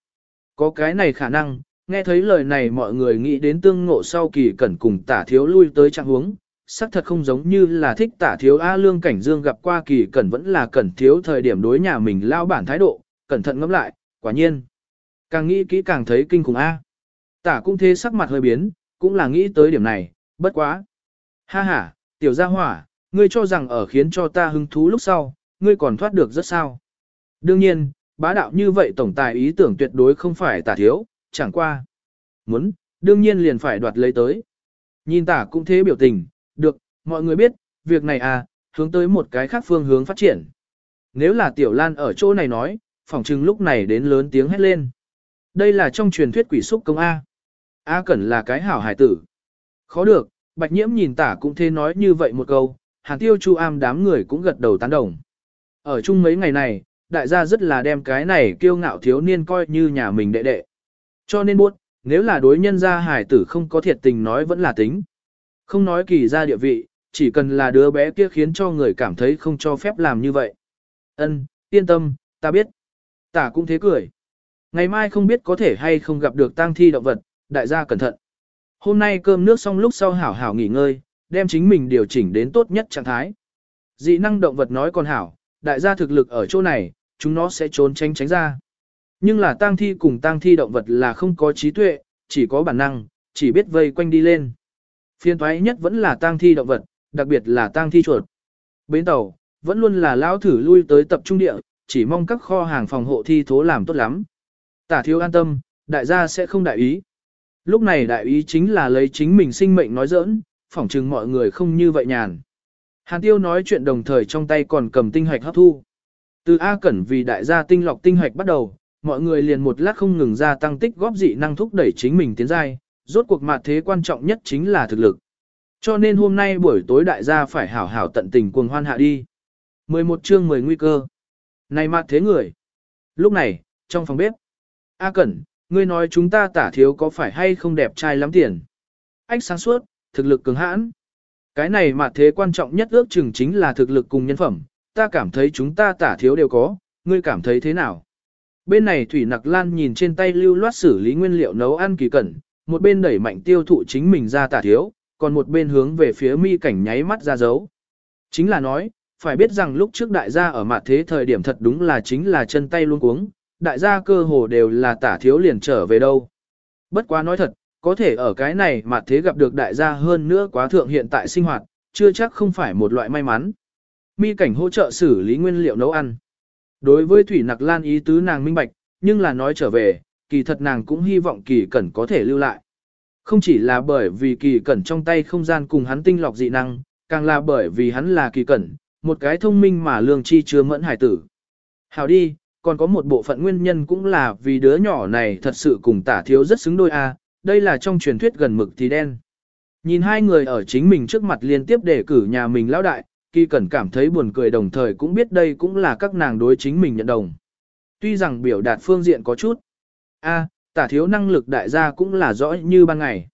Có cái này khả năng, nghe thấy lời này mọi người nghĩ đến tương ngộ sau kỳ cẩn cùng tả thiếu lui tới trạng huống, xác thật không giống như là thích tả thiếu A lương cảnh dương gặp qua kỳ cẩn vẫn là cẩn thiếu thời điểm đối nhà mình lao bản thái độ, cẩn thận ngẫm lại, quả nhiên. Càng nghĩ kỹ càng thấy kinh khủng A. Tả cũng thế sắc mặt hơi biến, cũng là nghĩ tới điểm này, bất quá. Ha ha, tiểu gia hỏa, ngươi cho rằng ở khiến cho ta hứng thú lúc sau, ngươi còn thoát được rất sao. Đương nhiên, bá đạo như vậy tổng tài ý tưởng tuyệt đối không phải tả thiếu, chẳng qua. Muốn, đương nhiên liền phải đoạt lấy tới. Nhìn tả cũng thế biểu tình, được, mọi người biết, việc này à, hướng tới một cái khác phương hướng phát triển. Nếu là tiểu lan ở chỗ này nói, phỏng chừng lúc này đến lớn tiếng hét lên. Đây là trong truyền thuyết quỷ xúc công A. A Cẩn là cái hảo hải tử. Khó được, Bạch Nhiễm nhìn tả cũng thế nói như vậy một câu, Hàn Tiêu Chu Am đám người cũng gật đầu tán đồng. Ở chung mấy ngày này, đại gia rất là đem cái này kiêu ngạo thiếu niên coi như nhà mình đệ đệ. Cho nên buốt, nếu là đối nhân gia hải tử không có thiệt tình nói vẫn là tính. Không nói kỳ ra địa vị, chỉ cần là đứa bé kia khiến cho người cảm thấy không cho phép làm như vậy. Ân, yên tâm, ta biết. Tả cũng thế cười. Ngày mai không biết có thể hay không gặp được tang thi động vật, đại gia cẩn thận. Hôm nay cơm nước xong lúc sau hảo hảo nghỉ ngơi, đem chính mình điều chỉnh đến tốt nhất trạng thái. Dị năng động vật nói còn hảo, đại gia thực lực ở chỗ này, chúng nó sẽ trốn tránh tránh ra. Nhưng là tang thi cùng tang thi động vật là không có trí tuệ, chỉ có bản năng, chỉ biết vây quanh đi lên. Phiên thoái nhất vẫn là tang thi động vật, đặc biệt là tang thi chuột. Bến tàu, vẫn luôn là lão thử lui tới tập trung địa, chỉ mong các kho hàng phòng hộ thi thố làm tốt lắm. Tả thiếu an tâm, đại gia sẽ không đại ý. Lúc này đại ý chính là lấy chính mình sinh mệnh nói giỡn, phỏng chừng mọi người không như vậy nhàn. Hàn tiêu nói chuyện đồng thời trong tay còn cầm tinh hạch hấp thu. Từ A Cẩn vì đại gia tinh lọc tinh hạch bắt đầu, mọi người liền một lát không ngừng gia tăng tích góp dị năng thúc đẩy chính mình tiến giai, rốt cuộc mặt thế quan trọng nhất chính là thực lực. Cho nên hôm nay buổi tối đại gia phải hảo hảo tận tình cuồng hoan hạ đi. 11 chương 10 nguy cơ. Này mặt thế người. Lúc này, trong phòng bếp. A Cẩn, ngươi nói chúng ta tả thiếu có phải hay không đẹp trai lắm tiền. Ách sáng suốt, thực lực cứng hãn. Cái này mà thế quan trọng nhất ước chừng chính là thực lực cùng nhân phẩm, ta cảm thấy chúng ta tả thiếu đều có, ngươi cảm thấy thế nào? Bên này Thủy Nặc Lan nhìn trên tay lưu loát xử lý nguyên liệu nấu ăn kỳ cẩn, một bên đẩy mạnh tiêu thụ chính mình ra tả thiếu, còn một bên hướng về phía mi cảnh nháy mắt ra dấu. Chính là nói, phải biết rằng lúc trước đại gia ở mặt thế thời điểm thật đúng là chính là chân tay luôn cuống, đại gia cơ hồ đều là tả thiếu liền trở về đâu. Bất quá nói thật, có thể ở cái này mà thế gặp được đại gia hơn nữa quá thượng hiện tại sinh hoạt, chưa chắc không phải một loại may mắn. Mi cảnh hỗ trợ xử lý nguyên liệu nấu ăn. Đối với Thủy Nặc Lan ý tứ nàng minh bạch, nhưng là nói trở về, kỳ thật nàng cũng hy vọng kỳ cẩn có thể lưu lại. Không chỉ là bởi vì kỳ cẩn trong tay không gian cùng hắn tinh lọc dị năng, càng là bởi vì hắn là kỳ cẩn, một cái thông minh mà lương chi chứa mẫn hải tử. Hào đi, còn có một bộ phận nguyên nhân cũng là vì đứa nhỏ này thật sự cùng tả thiếu rất xứng đôi a đây là trong truyền thuyết gần mực thì đen. Nhìn hai người ở chính mình trước mặt liên tiếp đề cử nhà mình lão đại, kỳ cẩn cảm thấy buồn cười đồng thời cũng biết đây cũng là các nàng đối chính mình nhận đồng. Tuy rằng biểu đạt phương diện có chút, a tả thiếu năng lực đại gia cũng là rõ như ban ngày.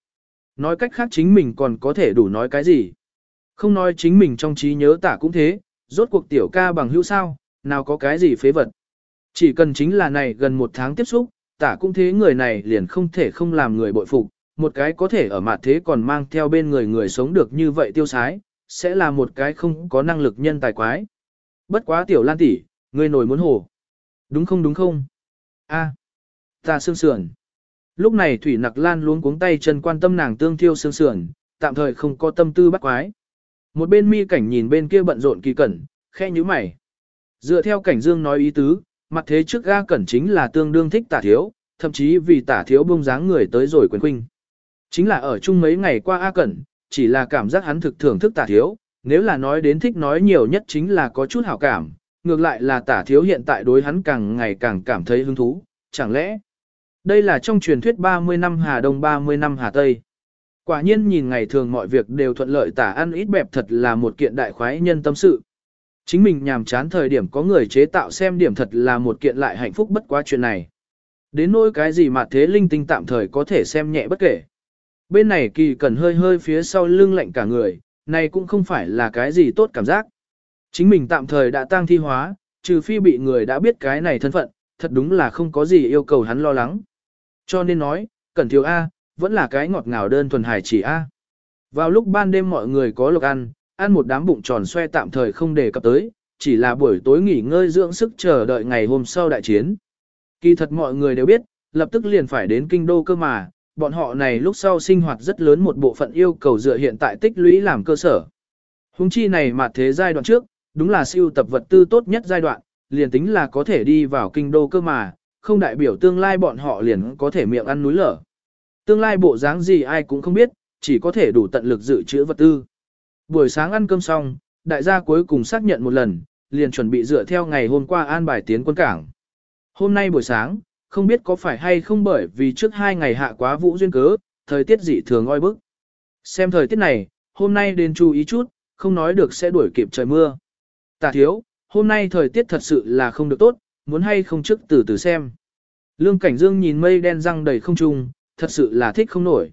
Nói cách khác chính mình còn có thể đủ nói cái gì. Không nói chính mình trong trí nhớ tả cũng thế, rốt cuộc tiểu ca bằng hữu sao, nào có cái gì phế vật. Chỉ cần chính là này gần một tháng tiếp xúc, tả cũng thế người này liền không thể không làm người bội phục, một cái có thể ở mặt thế còn mang theo bên người người sống được như vậy tiêu sái, sẽ là một cái không có năng lực nhân tài quái. Bất quá tiểu lan tỷ, người nổi muốn hổ. Đúng không đúng không? A, ta sương sườn. Lúc này Thủy Nặc Lan luống cuống tay chân quan tâm nàng tương thiêu sương sườn, tạm thời không có tâm tư bắt quái. Một bên mi cảnh nhìn bên kia bận rộn kỳ cẩn, khe như mày. Dựa theo cảnh dương nói ý tứ, mặt thế trước ga cẩn chính là tương đương thích tả thiếu, thậm chí vì tả thiếu bông dáng người tới rồi quyền khuynh. Chính là ở chung mấy ngày qua A Cẩn, chỉ là cảm giác hắn thực thưởng thức tả thiếu, nếu là nói đến thích nói nhiều nhất chính là có chút hảo cảm, ngược lại là tả thiếu hiện tại đối hắn càng ngày càng cảm thấy hứng thú, chẳng lẽ đây là trong truyền thuyết 30 năm Hà Đông 30 năm Hà Tây. Quả nhiên nhìn ngày thường mọi việc đều thuận lợi tả ăn ít bẹp thật là một kiện đại khoái nhân tâm sự. Chính mình nhàm chán thời điểm có người chế tạo xem điểm thật là một kiện lại hạnh phúc bất quá chuyện này. Đến nỗi cái gì mà thế linh tinh tạm thời có thể xem nhẹ bất kể. Bên này kỳ cần hơi hơi phía sau lưng lạnh cả người, này cũng không phải là cái gì tốt cảm giác. Chính mình tạm thời đã tang thi hóa, trừ phi bị người đã biết cái này thân phận, thật đúng là không có gì yêu cầu hắn lo lắng. Cho nên nói, Cẩn Thiếu A, vẫn là cái ngọt ngào đơn thuần hài chỉ A. Vào lúc ban đêm mọi người có lộc ăn, ăn một đám bụng tròn xoe tạm thời không đề cập tới, chỉ là buổi tối nghỉ ngơi dưỡng sức chờ đợi ngày hôm sau đại chiến. Kỳ thật mọi người đều biết, lập tức liền phải đến kinh đô cơ mà, bọn họ này lúc sau sinh hoạt rất lớn một bộ phận yêu cầu dựa hiện tại tích lũy làm cơ sở. Hùng chi này mà thế giai đoạn trước, đúng là siêu tập vật tư tốt nhất giai đoạn, liền tính là có thể đi vào kinh đô cơ mà, không đại biểu tương lai bọn họ liền có thể miệng ăn núi lở. Tương lai bộ dáng gì ai cũng không biết, chỉ có thể đủ tận lực dự trữ vật tư. Buổi sáng ăn cơm xong, đại gia cuối cùng xác nhận một lần, liền chuẩn bị dựa theo ngày hôm qua an bài tiến quân cảng. Hôm nay buổi sáng, không biết có phải hay không bởi vì trước hai ngày hạ quá vũ duyên cớ, thời tiết dị thường oi bức. Xem thời tiết này, hôm nay đến chú ý chút, không nói được sẽ đuổi kịp trời mưa. Tạ thiếu, hôm nay thời tiết thật sự là không được tốt, muốn hay không trước từ từ xem. Lương Cảnh Dương nhìn mây đen răng đầy không trung, thật sự là thích không nổi.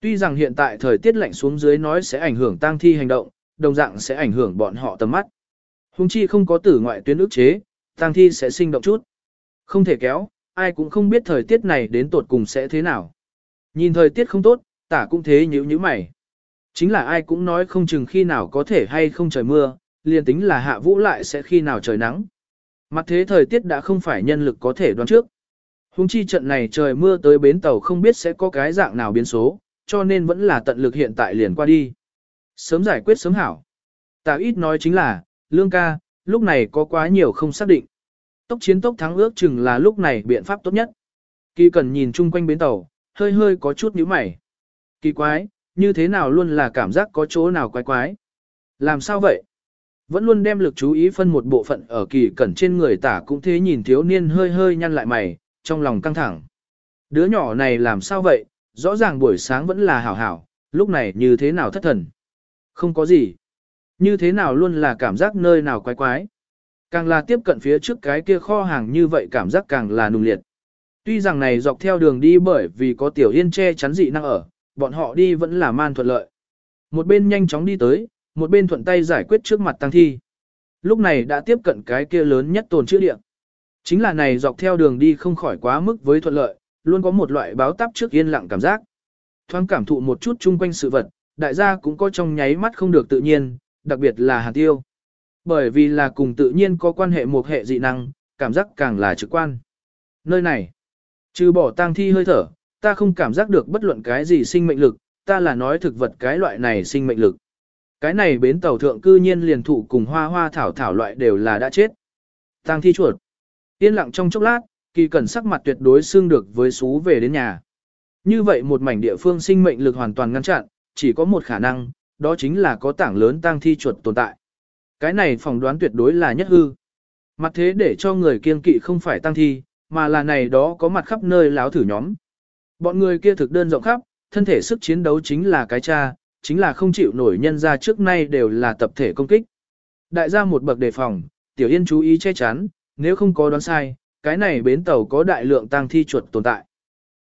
Tuy rằng hiện tại thời tiết lạnh xuống dưới nói sẽ ảnh hưởng tang thi hành động, đồng dạng sẽ ảnh hưởng bọn họ tầm mắt. Hùng chi không có tử ngoại tuyến ức chế, tang thi sẽ sinh động chút. Không thể kéo, ai cũng không biết thời tiết này đến tột cùng sẽ thế nào. Nhìn thời tiết không tốt, tả cũng thế nhíu như mày. Chính là ai cũng nói không chừng khi nào có thể hay không trời mưa, liền tính là hạ vũ lại sẽ khi nào trời nắng. Mặt thế thời tiết đã không phải nhân lực có thể đoán trước. Hùng chi trận này trời mưa tới bến tàu không biết sẽ có cái dạng nào biến số, cho nên vẫn là tận lực hiện tại liền qua đi. Sớm giải quyết sớm hảo. Tả ít nói chính là, lương ca, lúc này có quá nhiều không xác định. Tốc chiến tốc thắng ước chừng là lúc này biện pháp tốt nhất. Kỳ cần nhìn chung quanh bến tàu, hơi hơi có chút nhíu mày. Kỳ quái, như thế nào luôn là cảm giác có chỗ nào quái quái. Làm sao vậy? Vẫn luôn đem lực chú ý phân một bộ phận ở kỳ cẩn trên người tả cũng thế nhìn thiếu niên hơi hơi nhăn lại mày, trong lòng căng thẳng. Đứa nhỏ này làm sao vậy, rõ ràng buổi sáng vẫn là hảo hảo, lúc này như thế nào thất thần. Không có gì. Như thế nào luôn là cảm giác nơi nào quái quái. Càng là tiếp cận phía trước cái kia kho hàng như vậy cảm giác càng là nùng liệt. Tuy rằng này dọc theo đường đi bởi vì có tiểu yên che chắn dị năng ở, bọn họ đi vẫn là man thuận lợi. Một bên nhanh chóng đi tới, một bên thuận tay giải quyết trước mặt tăng thi. Lúc này đã tiếp cận cái kia lớn nhất tồn chữ địa. Chính là này dọc theo đường đi không khỏi quá mức với thuận lợi, luôn có một loại báo táp trước yên lặng cảm giác. Thoáng cảm thụ một chút chung quanh sự vật, đại gia cũng có trong nháy mắt không được tự nhiên, đặc biệt là hàn tiêu. Bởi vì là cùng tự nhiên có quan hệ một hệ dị năng, cảm giác càng là trực quan. Nơi này, trừ bỏ tang thi hơi thở, ta không cảm giác được bất luận cái gì sinh mệnh lực, ta là nói thực vật cái loại này sinh mệnh lực. Cái này bến tàu thượng cư nhiên liền thụ cùng hoa hoa thảo thảo loại đều là đã chết. Tang thi chuột. Yên lặng trong chốc lát, kỳ cẩn sắc mặt tuyệt đối xương được với xú về đến nhà. Như vậy một mảnh địa phương sinh mệnh lực hoàn toàn ngăn chặn, chỉ có một khả năng, đó chính là có tảng lớn tang thi chuột tồn tại. Cái này phỏng đoán tuyệt đối là nhất hư. Mặt thế để cho người kiên kỵ không phải tăng thi, mà là này đó có mặt khắp nơi láo thử nhóm. Bọn người kia thực đơn rộng khắp, thân thể sức chiến đấu chính là cái cha, chính là không chịu nổi nhân ra trước nay đều là tập thể công kích. Đại gia một bậc đề phòng, Tiểu Yên chú ý che chắn, nếu không có đoán sai, cái này bến tàu có đại lượng tang thi chuột tồn tại.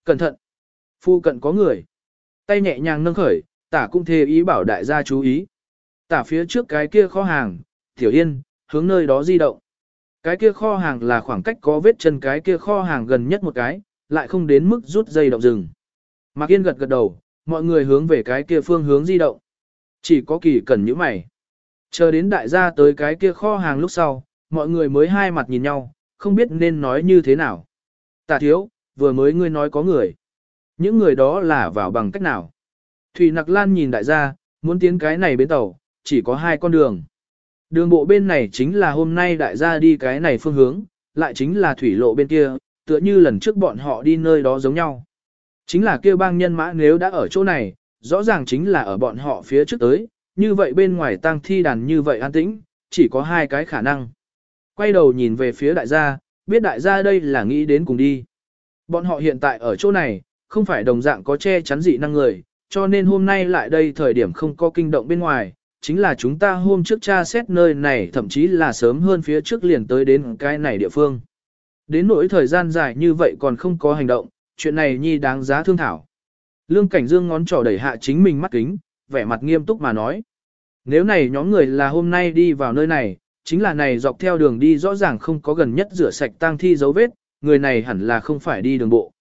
Cẩn thận! Phu cận có người. Tay nhẹ nhàng nâng khởi, tả cũng thề ý bảo đại gia chú ý. Tả phía trước cái kia kho hàng, Tiểu Yên, hướng nơi đó di động. Cái kia kho hàng là khoảng cách có vết chân cái kia kho hàng gần nhất một cái, lại không đến mức rút dây động rừng. Mạc Yên gật gật đầu, mọi người hướng về cái kia phương hướng di động. Chỉ có kỳ cần những mày. Chờ đến đại gia tới cái kia kho hàng lúc sau, mọi người mới hai mặt nhìn nhau, không biết nên nói như thế nào. Tạ thiếu, vừa mới ngươi nói có người. Những người đó là vào bằng cách nào? Thủy Nặc Lan nhìn đại gia, muốn tiến cái này bến tàu, chỉ có hai con đường. Đường bộ bên này chính là hôm nay đại gia đi cái này phương hướng, lại chính là thủy lộ bên kia, tựa như lần trước bọn họ đi nơi đó giống nhau. Chính là kêu bang nhân mã nếu đã ở chỗ này, rõ ràng chính là ở bọn họ phía trước tới, như vậy bên ngoài tang thi đàn như vậy an tĩnh, chỉ có hai cái khả năng. Quay đầu nhìn về phía đại gia, biết đại gia đây là nghĩ đến cùng đi. Bọn họ hiện tại ở chỗ này, không phải đồng dạng có che chắn dị năng người, cho nên hôm nay lại đây thời điểm không có kinh động bên ngoài, chính là chúng ta hôm trước tra xét nơi này thậm chí là sớm hơn phía trước liền tới đến cái này địa phương. Đến nỗi thời gian dài như vậy còn không có hành động, chuyện này nhi đáng giá thương thảo. Lương Cảnh Dương ngón trỏ đẩy hạ chính mình mắt kính, vẻ mặt nghiêm túc mà nói. Nếu này nhóm người là hôm nay đi vào nơi này, chính là này dọc theo đường đi rõ ràng không có gần nhất rửa sạch tang thi dấu vết, người này hẳn là không phải đi đường bộ.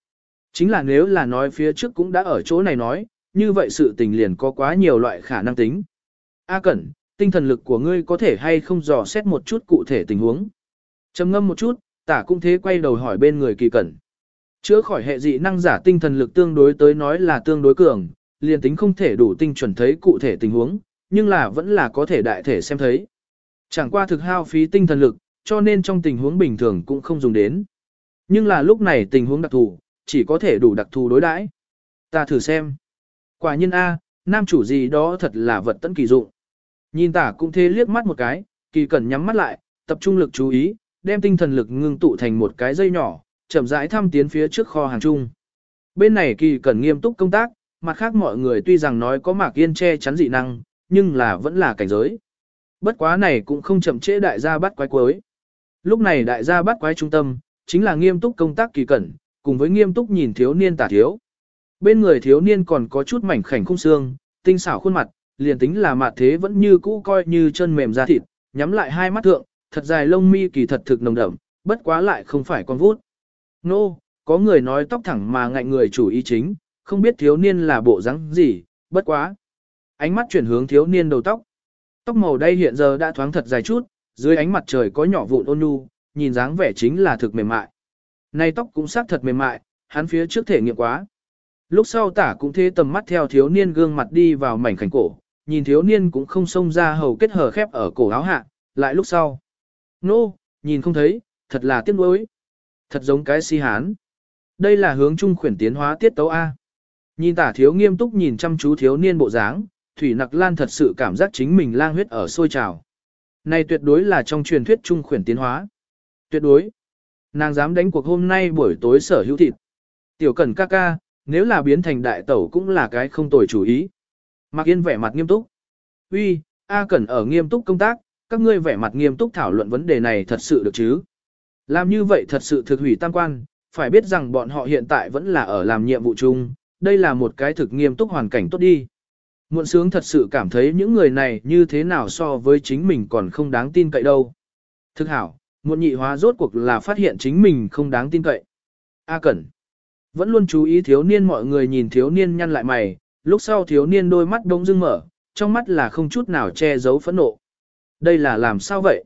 Chính là nếu là nói phía trước cũng đã ở chỗ này nói, như vậy sự tình liền có quá nhiều loại khả năng tính. A Cẩn, tinh thần lực của ngươi có thể hay không dò xét một chút cụ thể tình huống. trầm ngâm một chút, tả cũng thế quay đầu hỏi bên người kỳ cẩn. Chữa khỏi hệ dị năng giả tinh thần lực tương đối tới nói là tương đối cường, liền tính không thể đủ tinh chuẩn thấy cụ thể tình huống, nhưng là vẫn là có thể đại thể xem thấy. Chẳng qua thực hao phí tinh thần lực, cho nên trong tình huống bình thường cũng không dùng đến. Nhưng là lúc này tình huống đặc thù, chỉ có thể đủ đặc thù đối đãi. Ta thử xem. Quả nhiên A, nam chủ gì đó thật là vật tận kỳ dụng. Nhìn tả cũng thế liếc mắt một cái, kỳ cẩn nhắm mắt lại, tập trung lực chú ý, đem tinh thần lực ngưng tụ thành một cái dây nhỏ, chậm rãi thăm tiến phía trước kho hàng chung. Bên này kỳ cẩn nghiêm túc công tác, mặt khác mọi người tuy rằng nói có mạc yên che chắn dị năng, nhưng là vẫn là cảnh giới. Bất quá này cũng không chậm trễ đại gia bắt quái cuối. Lúc này đại gia bắt quái trung tâm, chính là nghiêm túc công tác kỳ cẩn, cùng với nghiêm túc nhìn thiếu niên tả thiếu. Bên người thiếu niên còn có chút mảnh khảnh khung xương, tinh xảo khuôn mặt, liền tính là mặt thế vẫn như cũ coi như chân mềm da thịt, nhắm lại hai mắt thượng, thật dài lông mi kỳ thật thực nồng đậm, bất quá lại không phải con vút. Nô, no, có người nói tóc thẳng mà ngại người chủ ý chính, không biết thiếu niên là bộ dáng gì, bất quá. Ánh mắt chuyển hướng thiếu niên đầu tóc. Tóc màu đây hiện giờ đã thoáng thật dài chút, dưới ánh mặt trời có nhỏ vụn ôn nhu, nhìn dáng vẻ chính là thực mềm mại. Này tóc cũng sắc thật mềm mại, hắn phía trước thể nghiệm quá. Lúc sau tả cũng thế tầm mắt theo thiếu niên gương mặt đi vào mảnh khảnh cổ, nhìn thiếu niên cũng không xông ra hầu kết hở khép ở cổ áo hạ, lại lúc sau. Nô, no, nhìn không thấy, thật là tiếc nuối. Thật giống cái si hán. Đây là hướng trung khuyển tiến hóa tiết tấu A. Nhìn tả thiếu nghiêm túc nhìn chăm chú thiếu niên bộ dáng, Thủy Nặc Lan thật sự cảm giác chính mình lang huyết ở sôi trào. Này tuyệt đối là trong truyền thuyết trung khuyển tiến hóa. Tuyệt đối. Nàng dám đánh cuộc hôm nay buổi tối sở hữu thịt. Tiểu cẩn ca ca, nếu là biến thành đại tẩu cũng là cái không tồi chủ ý. Mạc Yên vẻ mặt nghiêm túc. Uy, A Cẩn ở nghiêm túc công tác, các ngươi vẻ mặt nghiêm túc thảo luận vấn đề này thật sự được chứ. Làm như vậy thật sự thực hủy tam quan, phải biết rằng bọn họ hiện tại vẫn là ở làm nhiệm vụ chung, đây là một cái thực nghiêm túc hoàn cảnh tốt đi. Muộn sướng thật sự cảm thấy những người này như thế nào so với chính mình còn không đáng tin cậy đâu. Thực hảo, muộn nhị hóa rốt cuộc là phát hiện chính mình không đáng tin cậy. A Cẩn. Vẫn luôn chú ý thiếu niên mọi người nhìn thiếu niên nhăn lại mày, lúc sau thiếu niên đôi mắt đông dưng mở, trong mắt là không chút nào che giấu phẫn nộ. Đây là làm sao vậy?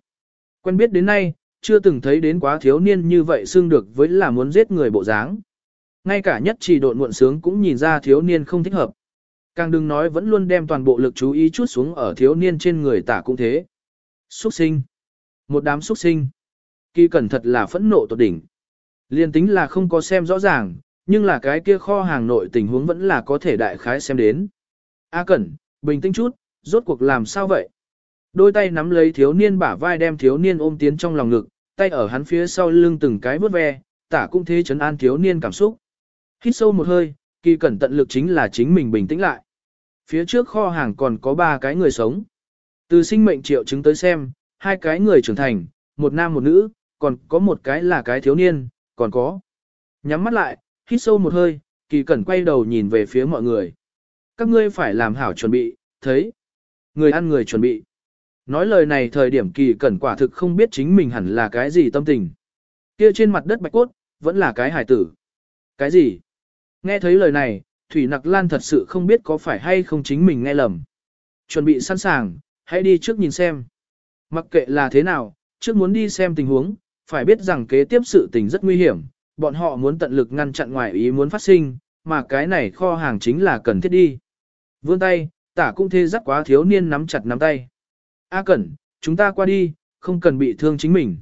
Quen biết đến nay, chưa từng thấy đến quá thiếu niên như vậy xưng được với là muốn giết người bộ dáng. Ngay cả nhất chỉ độn muộn sướng cũng nhìn ra thiếu niên không thích hợp. Càng đừng nói vẫn luôn đem toàn bộ lực chú ý chút xuống ở thiếu niên trên người tả cũng thế. Xuất sinh. Một đám xuất sinh. Kỳ cẩn thật là phẫn nộ tột đỉnh. Liên tính là không có xem rõ ràng, nhưng là cái kia kho hàng nội tình huống vẫn là có thể đại khái xem đến. A cẩn, bình tĩnh chút, rốt cuộc làm sao vậy? Đôi tay nắm lấy thiếu niên bả vai đem thiếu niên ôm tiến trong lòng ngực, tay ở hắn phía sau lưng từng cái vớt ve, tả cũng thế chấn an thiếu niên cảm xúc. Hít sâu một hơi, kỳ cẩn tận lực chính là chính mình bình tĩnh lại. Phía trước kho hàng còn có ba cái người sống. Từ sinh mệnh triệu chứng tới xem, hai cái người trưởng thành, một nam một nữ, còn có một cái là cái thiếu niên, còn có. Nhắm mắt lại, hít sâu một hơi, kỳ cẩn quay đầu nhìn về phía mọi người. Các ngươi phải làm hảo chuẩn bị, thấy. Người ăn người chuẩn bị. Nói lời này thời điểm kỳ cẩn quả thực không biết chính mình hẳn là cái gì tâm tình. Kia trên mặt đất bạch cốt, vẫn là cái hải tử. Cái gì? Nghe thấy lời này, Thủy Nặc Lan thật sự không biết có phải hay không chính mình nghe lầm. Chuẩn bị sẵn sàng, hãy đi trước nhìn xem. Mặc kệ là thế nào, trước muốn đi xem tình huống, phải biết rằng kế tiếp sự tình rất nguy hiểm, bọn họ muốn tận lực ngăn chặn ngoài ý muốn phát sinh, mà cái này kho hàng chính là cần thiết đi. Vươn tay, tả cũng thế dắt quá thiếu niên nắm chặt nắm tay. A Cẩn, chúng ta qua đi, không cần bị thương chính mình.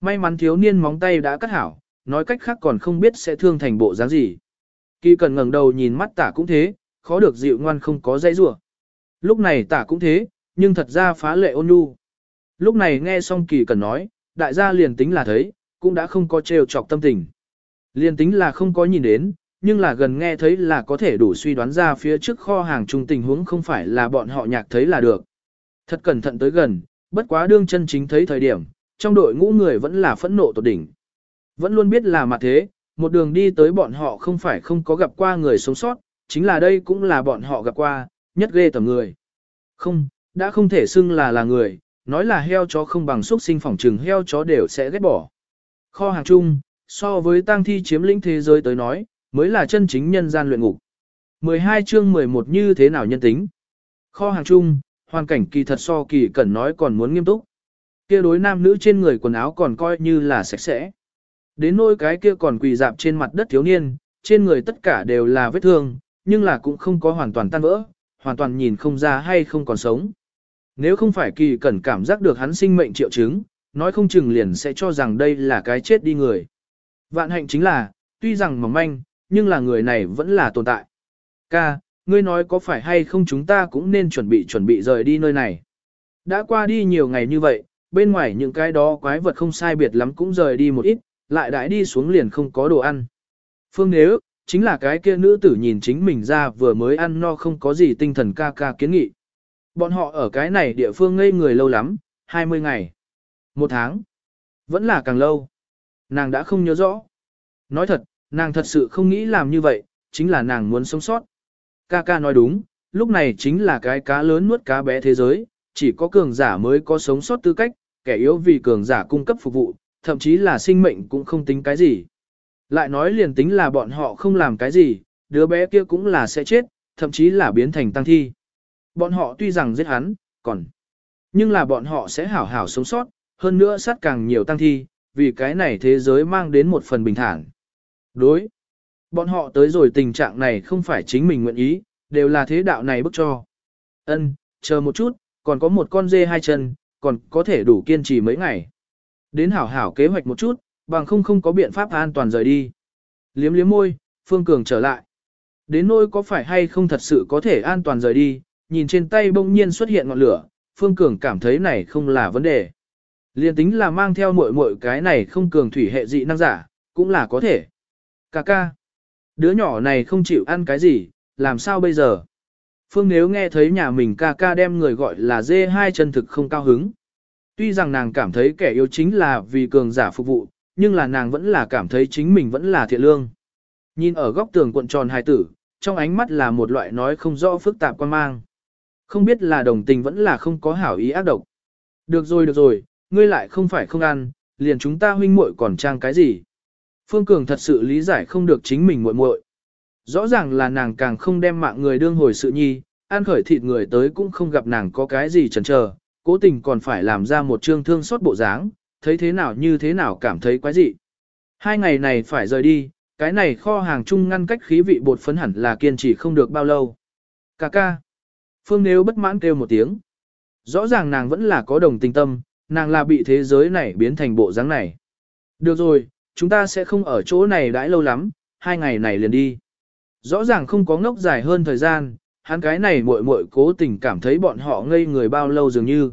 May mắn thiếu niên móng tay đã cắt hảo, nói cách khác còn không biết sẽ thương thành bộ dáng gì. Kỳ Cẩn ngẩng đầu nhìn mắt tả cũng thế, khó được dịu ngoan không có dây rủa. Lúc này tả cũng thế, nhưng thật ra phá lệ ôn nhu. Lúc này nghe xong Kỳ Cẩn nói, đại gia liền tính là thấy, cũng đã không có trêu chọc tâm tình. Liền tính là không có nhìn đến, nhưng là gần nghe thấy là có thể đủ suy đoán ra phía trước kho hàng trung tình huống không phải là bọn họ nhạc thấy là được. Thật cẩn thận tới gần, bất quá đương chân chính thấy thời điểm, trong đội ngũ người vẫn là phẫn nộ tột đỉnh. Vẫn luôn biết là mặt thế, một đường đi tới bọn họ không phải không có gặp qua người sống sót, chính là đây cũng là bọn họ gặp qua, nhất ghê tầm người. Không, đã không thể xưng là là người, nói là heo chó không bằng xuất sinh phỏng trừng heo chó đều sẽ ghét bỏ. Kho hàng chung, so với tang thi chiếm lĩnh thế giới tới nói, mới là chân chính nhân gian luyện ngục. 12 chương 11 như thế nào nhân tính? Kho hàng chung, hoàn cảnh kỳ thật so kỳ cẩn nói còn muốn nghiêm túc. Kia đối nam nữ trên người quần áo còn coi như là sạch sẽ. Đến nỗi cái kia còn quỳ dạp trên mặt đất thiếu niên, trên người tất cả đều là vết thương, nhưng là cũng không có hoàn toàn tan vỡ, hoàn toàn nhìn không ra hay không còn sống. Nếu không phải kỳ cẩn cảm giác được hắn sinh mệnh triệu chứng, nói không chừng liền sẽ cho rằng đây là cái chết đi người. Vạn hạnh chính là, tuy rằng mỏng manh, nhưng là người này vẫn là tồn tại. Ca, ngươi nói có phải hay không chúng ta cũng nên chuẩn bị chuẩn bị rời đi nơi này. Đã qua đi nhiều ngày như vậy, bên ngoài những cái đó quái vật không sai biệt lắm cũng rời đi một ít, lại đãi đi xuống liền không có đồ ăn. Phương nếu, chính là cái kia nữ tử nhìn chính mình ra vừa mới ăn no không có gì tinh thần ca ca kiến nghị. Bọn họ ở cái này địa phương ngây người lâu lắm, 20 ngày, một tháng, vẫn là càng lâu. Nàng đã không nhớ rõ. Nói thật, nàng thật sự không nghĩ làm như vậy, chính là nàng muốn sống sót. Ca ca nói đúng, lúc này chính là cái cá lớn nuốt cá bé thế giới, chỉ có cường giả mới có sống sót tư cách, kẻ yếu vì cường giả cung cấp phục vụ, thậm chí là sinh mệnh cũng không tính cái gì. Lại nói liền tính là bọn họ không làm cái gì, đứa bé kia cũng là sẽ chết, thậm chí là biến thành tăng thi. Bọn họ tuy rằng giết hắn, còn... Nhưng là bọn họ sẽ hảo hảo sống sót, hơn nữa sát càng nhiều tăng thi, vì cái này thế giới mang đến một phần bình thản. Đối. Bọn họ tới rồi tình trạng này không phải chính mình nguyện ý, đều là thế đạo này bức cho. Ân, chờ một chút, còn có một con dê hai chân, còn có thể đủ kiên trì mấy ngày. Đến hảo hảo kế hoạch một chút, bằng không không có biện pháp an toàn rời đi. Liếm liếm môi, Phương Cường trở lại. Đến nỗi có phải hay không thật sự có thể an toàn rời đi, nhìn trên tay bỗng nhiên xuất hiện ngọn lửa, Phương Cường cảm thấy này không là vấn đề. Liên tính là mang theo muội muội cái này không cường thủy hệ dị năng giả, cũng là có thể. Cà ca. Đứa nhỏ này không chịu ăn cái gì, làm sao bây giờ? Phương nếu nghe thấy nhà mình ca ca đem người gọi là dê hai chân thực không cao hứng. Tuy rằng nàng cảm thấy kẻ yêu chính là vì cường giả phục vụ, nhưng là nàng vẫn là cảm thấy chính mình vẫn là thiện lương. Nhìn ở góc tường cuộn tròn hài tử, trong ánh mắt là một loại nói không rõ phức tạp quan mang. Không biết là đồng tình vẫn là không có hảo ý ác độc. Được rồi được rồi, ngươi lại không phải không ăn, liền chúng ta huynh muội còn trang cái gì. Phương Cường thật sự lý giải không được chính mình muội muội. Rõ ràng là nàng càng không đem mạng người đương hồi sự nhi, ăn khởi thịt người tới cũng không gặp nàng có cái gì chần chờ, cố tình còn phải làm ra một trương thương xót bộ dáng, thấy thế nào như thế nào cảm thấy quái dị. Hai ngày này phải rời đi, cái này kho hàng chung ngăn cách khí vị bột phấn hẳn là kiên trì không được bao lâu. Cà ca. Phương nếu bất mãn kêu một tiếng. Rõ ràng nàng vẫn là có đồng tình tâm, nàng là bị thế giới này biến thành bộ dáng này. Được rồi, chúng ta sẽ không ở chỗ này đãi lâu lắm, hai ngày này liền đi. Rõ ràng không có ngốc dài hơn thời gian, hắn cái này muội muội cố tình cảm thấy bọn họ ngây người bao lâu dường như.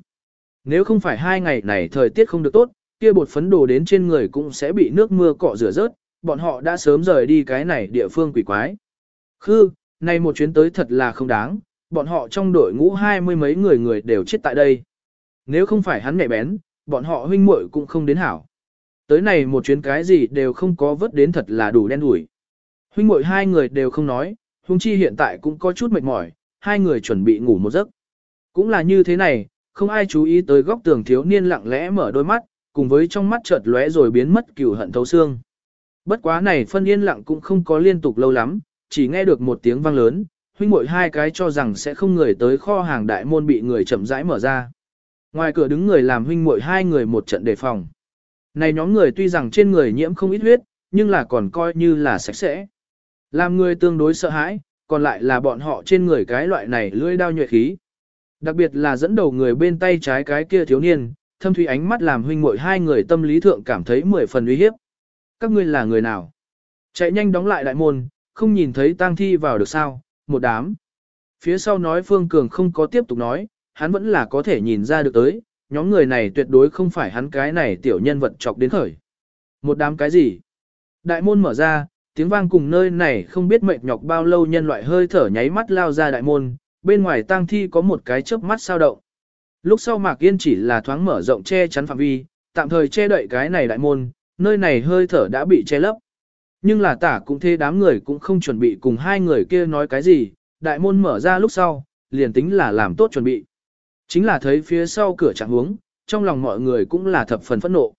Nếu không phải hai ngày này thời tiết không được tốt, kia bột phấn đồ đến trên người cũng sẽ bị nước mưa cọ rửa rớt, bọn họ đã sớm rời đi cái này địa phương quỷ quái. Khư, này một chuyến tới thật là không đáng, bọn họ trong đội ngũ hai mươi mấy người người đều chết tại đây. Nếu không phải hắn mẹ bén, bọn họ huynh muội cũng không đến hảo. Tới này một chuyến cái gì đều không có vớt đến thật là đủ đen đủi. Huynh muội hai người đều không nói, huống chi hiện tại cũng có chút mệt mỏi, hai người chuẩn bị ngủ một giấc. Cũng là như thế này, không ai chú ý tới góc tường thiếu niên lặng lẽ mở đôi mắt, cùng với trong mắt chợt lóe rồi biến mất cừu hận thấu xương. Bất quá này phân yên lặng cũng không có liên tục lâu lắm, chỉ nghe được một tiếng vang lớn, huynh muội hai cái cho rằng sẽ không người tới kho hàng đại môn bị người chậm rãi mở ra. Ngoài cửa đứng người làm huynh muội hai người một trận đề phòng. Này nhóm người tuy rằng trên người nhiễm không ít huyết, nhưng là còn coi như là sạch sẽ. Làm người tương đối sợ hãi, còn lại là bọn họ trên người cái loại này lưỡi đao nhuệ khí. Đặc biệt là dẫn đầu người bên tay trái cái kia thiếu niên, thâm thủy ánh mắt làm huynh muội hai người tâm lý thượng cảm thấy mười phần uy hiếp. Các ngươi là người nào? Chạy nhanh đóng lại đại môn, không nhìn thấy tang thi vào được sao, một đám. Phía sau nói Phương Cường không có tiếp tục nói, hắn vẫn là có thể nhìn ra được tới, nhóm người này tuyệt đối không phải hắn cái này tiểu nhân vật chọc đến khởi. Một đám cái gì? Đại môn mở ra, tiếng vang cùng nơi này không biết mệt nhọc bao lâu nhân loại hơi thở nháy mắt lao ra đại môn, bên ngoài tang thi có một cái chớp mắt sao động. Lúc sau Mạc Yên chỉ là thoáng mở rộng che chắn phạm vi, tạm thời che đậy cái này đại môn, nơi này hơi thở đã bị che lấp. Nhưng là tả cũng thế đám người cũng không chuẩn bị cùng hai người kia nói cái gì, đại môn mở ra lúc sau, liền tính là làm tốt chuẩn bị. Chính là thấy phía sau cửa chẳng hướng, trong lòng mọi người cũng là thập phần phẫn nộ.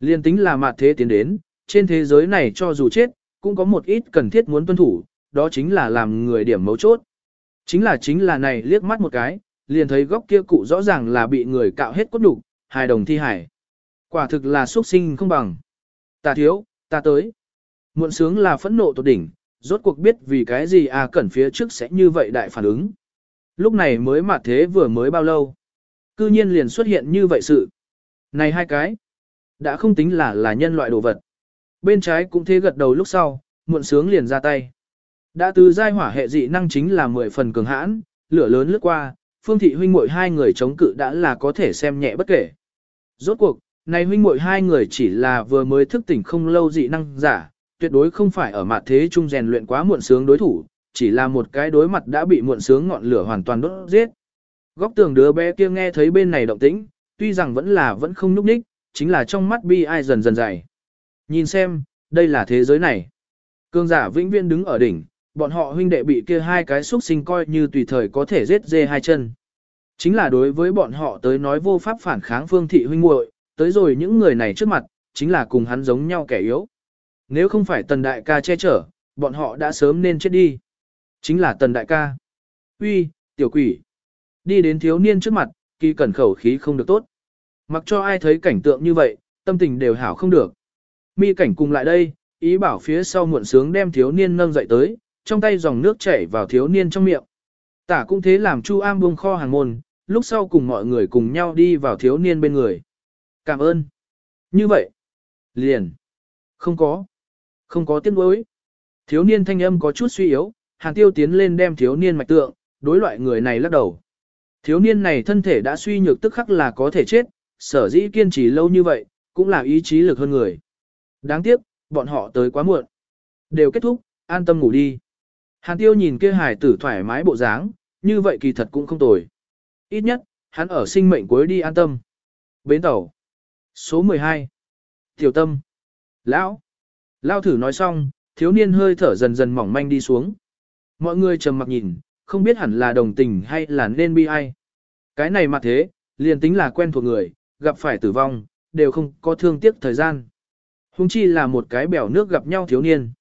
Liền tính là mặt thế tiến đến, trên thế giới này cho dù chết, cũng có một ít cần thiết muốn tuân thủ, đó chính là làm người điểm mấu chốt. Chính là chính là này liếc mắt một cái, liền thấy góc kia cụ rõ ràng là bị người cạo hết cốt đục, hài đồng thi hải. Quả thực là xuất sinh không bằng. Ta thiếu, ta tới. Muộn sướng là phẫn nộ tột đỉnh, rốt cuộc biết vì cái gì à cẩn phía trước sẽ như vậy đại phản ứng. Lúc này mới mà thế vừa mới bao lâu. Cư nhiên liền xuất hiện như vậy sự. Này hai cái, đã không tính là là nhân loại đồ vật. Bên trái cũng thế gật đầu lúc sau, muộn sướng liền ra tay. Đã từ giai hỏa hệ dị năng chính là 10 phần cường hãn, lửa lớn lướt qua, phương thị huynh muội hai người chống cự đã là có thể xem nhẹ bất kể. Rốt cuộc, này huynh muội hai người chỉ là vừa mới thức tỉnh không lâu dị năng giả, tuyệt đối không phải ở mặt thế trung rèn luyện quá muộn sướng đối thủ, chỉ là một cái đối mặt đã bị muộn sướng ngọn lửa hoàn toàn đốt giết. Góc tường đứa bé kia nghe thấy bên này động tĩnh, tuy rằng vẫn là vẫn không núp ních, chính là trong mắt bi ai dần dần dày. Nhìn xem, đây là thế giới này. Cương giả vĩnh viên đứng ở đỉnh, bọn họ huynh đệ bị kia hai cái xuất sinh coi như tùy thời có thể giết dê hai chân. Chính là đối với bọn họ tới nói vô pháp phản kháng phương thị huynh muội, tới rồi những người này trước mặt, chính là cùng hắn giống nhau kẻ yếu. Nếu không phải tần đại ca che chở, bọn họ đã sớm nên chết đi. Chính là tần đại ca. Uy, tiểu quỷ. Đi đến thiếu niên trước mặt, kỳ cẩn khẩu khí không được tốt. Mặc cho ai thấy cảnh tượng như vậy, tâm tình đều hảo không được. Mi cảnh cùng lại đây, ý bảo phía sau muộn sướng đem thiếu niên nâng dậy tới, trong tay dòng nước chảy vào thiếu niên trong miệng. Tả cũng thế làm Chu Am buông kho hàng môn, lúc sau cùng mọi người cùng nhau đi vào thiếu niên bên người. Cảm ơn. Như vậy. Liền. Không có. Không có tiếng đối. Thiếu niên thanh âm có chút suy yếu, hàn tiêu tiến lên đem thiếu niên mạch tượng, đối loại người này lắc đầu. Thiếu niên này thân thể đã suy nhược tức khắc là có thể chết, sở dĩ kiên trì lâu như vậy, cũng là ý chí lực hơn người. Đáng tiếc, bọn họ tới quá muộn. Đều kết thúc, an tâm ngủ đi. Hàn tiêu nhìn kia hài tử thoải mái bộ dáng, như vậy kỳ thật cũng không tồi. Ít nhất, hắn ở sinh mệnh cuối đi an tâm. Bến tàu. Số 12. Tiểu tâm. Lão. Lao thử nói xong, thiếu niên hơi thở dần dần mỏng manh đi xuống. Mọi người trầm mặc nhìn, không biết hẳn là đồng tình hay là nên bi ai. Cái này mà thế, liền tính là quen thuộc người, gặp phải tử vong, đều không có thương tiếc thời gian. Hùng chi là một cái bèo nước gặp nhau thiếu niên.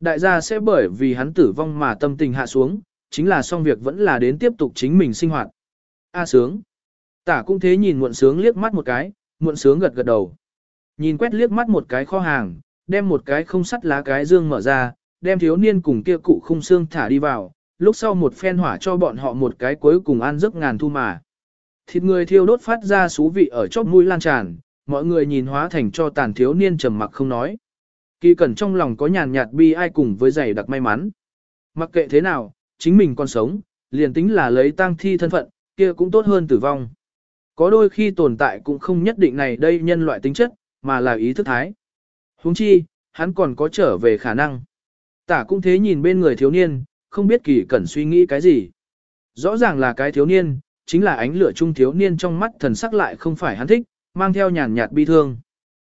Đại gia sẽ bởi vì hắn tử vong mà tâm tình hạ xuống, chính là xong việc vẫn là đến tiếp tục chính mình sinh hoạt. A sướng. Tả cũng thế nhìn muộn sướng liếc mắt một cái, muộn sướng gật gật đầu. Nhìn quét liếc mắt một cái kho hàng, đem một cái không sắt lá cái dương mở ra, đem thiếu niên cùng kia cụ khung xương thả đi vào, lúc sau một phen hỏa cho bọn họ một cái cuối cùng ăn giấc ngàn thu mà. Thịt người thiêu đốt phát ra xú vị ở chóp mũi lan tràn, mọi người nhìn hóa thành cho tàn thiếu niên trầm mặc không nói. Kỳ cẩn trong lòng có nhàn nhạt bi ai cùng với giày đặc may mắn. Mặc kệ thế nào, chính mình còn sống, liền tính là lấy tang thi thân phận, kia cũng tốt hơn tử vong. Có đôi khi tồn tại cũng không nhất định này đây nhân loại tính chất, mà là ý thức thái. Huống chi, hắn còn có trở về khả năng. Tả cũng thế nhìn bên người thiếu niên, không biết kỳ cẩn suy nghĩ cái gì. Rõ ràng là cái thiếu niên, chính là ánh lửa trung thiếu niên trong mắt thần sắc lại không phải hắn thích, mang theo nhàn nhạt bi thương.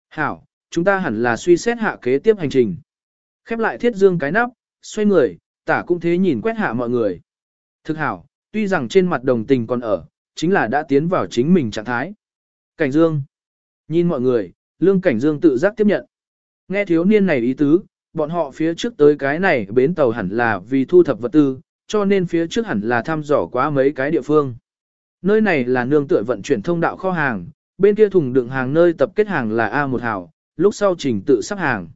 Hảo, chúng ta hẳn là suy xét hạ kế tiếp hành trình. Khép lại thiết dương cái nắp, xoay người, tả cũng thế nhìn quét hạ mọi người. Thực hảo, tuy rằng trên mặt đồng tình còn ở, chính là đã tiến vào chính mình trạng thái. Cảnh dương. Nhìn mọi người, lương cảnh dương tự giác tiếp nhận. Nghe thiếu niên này ý tứ, bọn họ phía trước tới cái này bến tàu hẳn là vì thu thập vật tư, cho nên phía trước hẳn là thăm dò quá mấy cái địa phương. Nơi này là nương tựa vận chuyển thông đạo kho hàng, bên kia thùng đựng hàng nơi tập kết hàng là A1 hảo, lúc sau trình tự sắp hàng.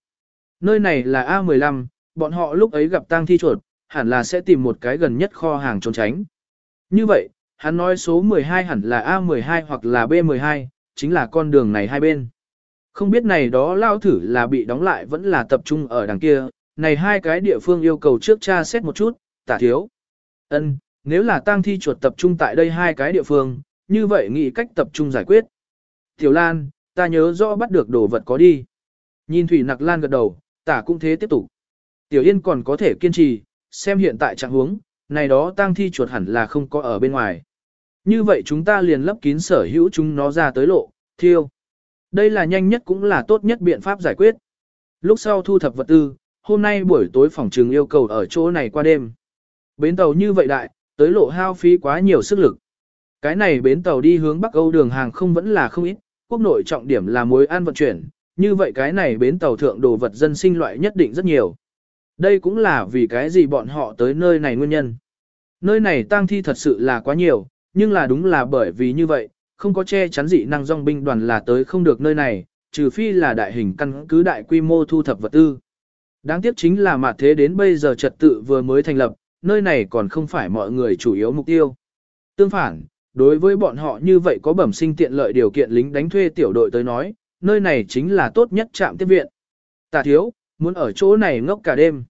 Nơi này là A15, bọn họ lúc ấy gặp tang thi chuột, hẳn là sẽ tìm một cái gần nhất kho hàng trốn tránh. Như vậy, hắn nói số 12 hẳn là A12 hoặc là B12, chính là con đường này hai bên. Không biết này đó lao thử là bị đóng lại vẫn là tập trung ở đằng kia, này hai cái địa phương yêu cầu trước tra xét một chút, tả thiếu. ân nếu là tang thi chuột tập trung tại đây hai cái địa phương, như vậy nghĩ cách tập trung giải quyết. Tiểu Lan, ta nhớ rõ bắt được đồ vật có đi. Nhìn Thủy Nặc Lan gật đầu, tả cũng thế tiếp tục. Tiểu Yên còn có thể kiên trì, xem hiện tại trạng huống, này đó tang thi chuột hẳn là không có ở bên ngoài. Như vậy chúng ta liền lấp kín sở hữu chúng nó ra tới lộ, thiêu. Đây là nhanh nhất cũng là tốt nhất biện pháp giải quyết. Lúc sau thu thập vật tư, hôm nay buổi tối phòng trường yêu cầu ở chỗ này qua đêm. Bến tàu như vậy đại, tới lộ hao phí quá nhiều sức lực. Cái này bến tàu đi hướng Bắc Âu đường hàng không vẫn là không ít, quốc nội trọng điểm là mối ăn vận chuyển, như vậy cái này bến tàu thượng đồ vật dân sinh loại nhất định rất nhiều. Đây cũng là vì cái gì bọn họ tới nơi này nguyên nhân. Nơi này tang thi thật sự là quá nhiều, nhưng là đúng là bởi vì như vậy, không có che chắn dị năng dòng binh đoàn là tới không được nơi này, trừ phi là đại hình căn cứ đại quy mô thu thập vật tư. Đáng tiếc chính là mặt thế đến bây giờ trật tự vừa mới thành lập, nơi này còn không phải mọi người chủ yếu mục tiêu. Tương phản, đối với bọn họ như vậy có bẩm sinh tiện lợi điều kiện lính đánh thuê tiểu đội tới nói, nơi này chính là tốt nhất trạm tiếp viện. Tà thiếu, muốn ở chỗ này ngốc cả đêm.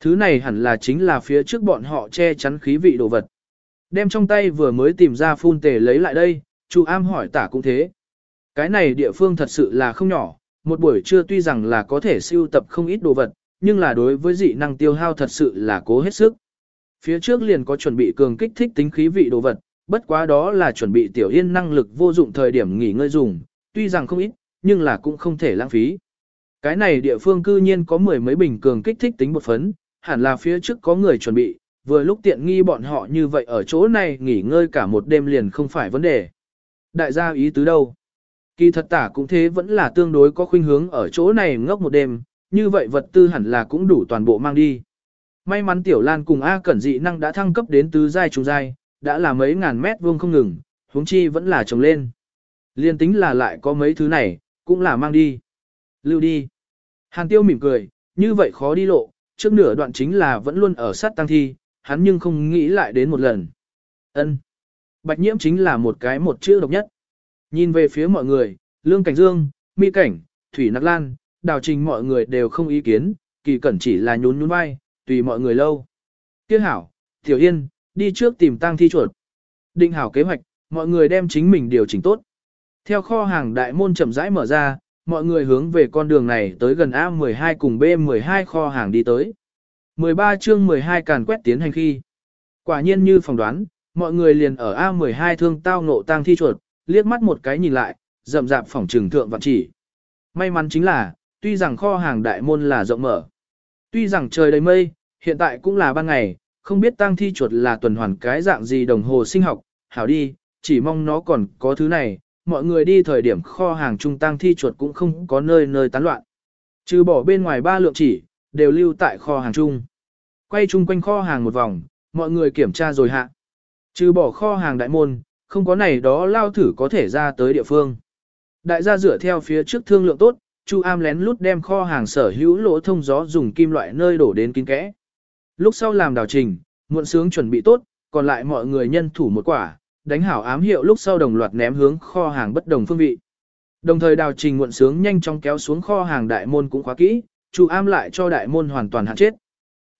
Thứ này hẳn là chính là phía trước bọn họ che chắn khí vị đồ vật. Đem trong tay vừa mới tìm ra phun tề lấy lại đây, Chu Am hỏi tả cũng thế. Cái này địa phương thật sự là không nhỏ, một buổi trưa tuy rằng là có thể siêu tập không ít đồ vật, nhưng là đối với dị năng tiêu hao thật sự là cố hết sức. Phía trước liền có chuẩn bị cường kích thích tính khí vị đồ vật, bất quá đó là chuẩn bị tiểu yên năng lực vô dụng thời điểm nghỉ ngơi dùng, tuy rằng không ít, nhưng là cũng không thể lãng phí. Cái này địa phương cư nhiên có mười mấy bình cường kích thích tính một phấn, hẳn là phía trước có người chuẩn bị, vừa lúc tiện nghi bọn họ như vậy ở chỗ này nghỉ ngơi cả một đêm liền không phải vấn đề. Đại gia ý tứ đâu? Kỳ thật tả cũng thế vẫn là tương đối có khuynh hướng ở chỗ này ngốc một đêm, như vậy vật tư hẳn là cũng đủ toàn bộ mang đi. May mắn Tiểu Lan cùng A Cẩn dị năng đã thăng cấp đến tứ giai trung giai, đã là mấy ngàn mét vuông không ngừng, huống chi vẫn là trồng lên. Liên tính là lại có mấy thứ này, cũng là mang đi. Lưu đi. Hàn Tiêu mỉm cười, như vậy khó đi lộ, trước nửa đoạn chính là vẫn luôn ở sát tăng thi, hắn nhưng không nghĩ lại đến một lần. Ân. Bạch nhiễm chính là một cái một chữ độc nhất. Nhìn về phía mọi người, Lương Cảnh Dương, Mi Cảnh, Thủy Nặc Lan, Đào Trình mọi người đều không ý kiến, kỳ cẩn chỉ là nhún nhún vai, tùy mọi người lâu. Tiếc hảo, Tiểu Yên, đi trước tìm tang thi chuột. Định hảo kế hoạch, mọi người đem chính mình điều chỉnh tốt. Theo kho hàng đại môn chậm rãi mở ra, mọi người hướng về con đường này tới gần A12 cùng B12 kho hàng đi tới. 13 chương 12 càn quét tiến hành khi. Quả nhiên như phỏng đoán, mọi người liền ở A12 thương tao ngộ tang thi chuột, liếc mắt một cái nhìn lại, rậm rạp phòng trừng thượng vạn chỉ. May mắn chính là, tuy rằng kho hàng đại môn là rộng mở, tuy rằng trời đầy mây, hiện tại cũng là ban ngày, không biết tang thi chuột là tuần hoàn cái dạng gì đồng hồ sinh học, hảo đi, chỉ mong nó còn có thứ này, mọi người đi thời điểm kho hàng trung tang thi chuột cũng không có nơi nơi tán loạn. Trừ bỏ bên ngoài ba lượng chỉ, đều lưu tại kho hàng chung. Quay chung quanh kho hàng một vòng, mọi người kiểm tra rồi hạ. Trừ bỏ kho hàng đại môn, không có này đó lao thử có thể ra tới địa phương. Đại gia dựa theo phía trước thương lượng tốt, Chu Am lén lút đem kho hàng sở hữu lỗ thông gió dùng kim loại nơi đổ đến kín kẽ. Lúc sau làm đào trình, muộn sướng chuẩn bị tốt, còn lại mọi người nhân thủ một quả, đánh hảo ám hiệu lúc sau đồng loạt ném hướng kho hàng bất đồng phương vị. Đồng thời đào trình muộn sướng nhanh chóng kéo xuống kho hàng đại môn cũng khóa kỹ, chủ Am lại cho đại môn hoàn toàn hạn chết.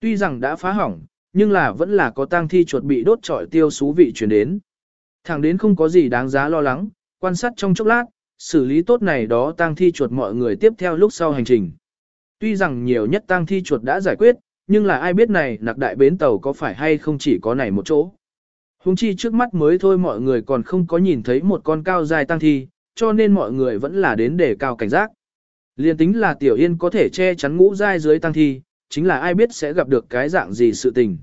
Tuy rằng đã phá hỏng, nhưng là vẫn là có tang thi chuột bị đốt trọi tiêu xú vị chuyển đến. Thẳng đến không có gì đáng giá lo lắng, quan sát trong chốc lát, xử lý tốt này đó tang thi chuột mọi người tiếp theo lúc sau hành trình. Tuy rằng nhiều nhất tang thi chuột đã giải quyết, nhưng là ai biết này nặc đại bến tàu có phải hay không chỉ có này một chỗ. Hùng chi trước mắt mới thôi mọi người còn không có nhìn thấy một con cao dài tang thi, cho nên mọi người vẫn là đến để cao cảnh giác. Liên tính là tiểu yên có thể che chắn ngũ dai dưới tang thi, chính là ai biết sẽ gặp được cái dạng gì sự tình.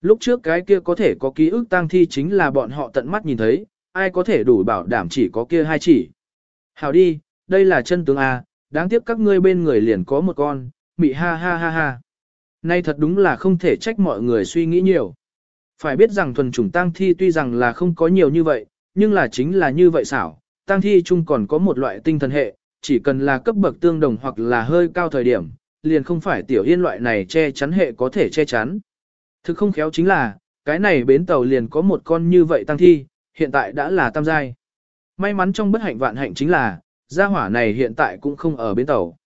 Lúc trước cái kia có thể có ký ức tang thi chính là bọn họ tận mắt nhìn thấy, ai có thể đủ bảo đảm chỉ có kia hai chỉ. Hảo đi, đây là chân tướng A, đáng tiếc các ngươi bên người liền có một con, mị ha ha ha ha. Nay thật đúng là không thể trách mọi người suy nghĩ nhiều. Phải biết rằng thuần chủng tang thi tuy rằng là không có nhiều như vậy, nhưng là chính là như vậy xảo, tang thi chung còn có một loại tinh thần hệ, chỉ cần là cấp bậc tương đồng hoặc là hơi cao thời điểm, liền không phải tiểu yên loại này che chắn hệ có thể che chắn. Thực không khéo chính là, cái này bến tàu liền có một con như vậy tăng thi, hiện tại đã là tam giai. May mắn trong bất hạnh vạn hạnh chính là, gia hỏa này hiện tại cũng không ở bến tàu.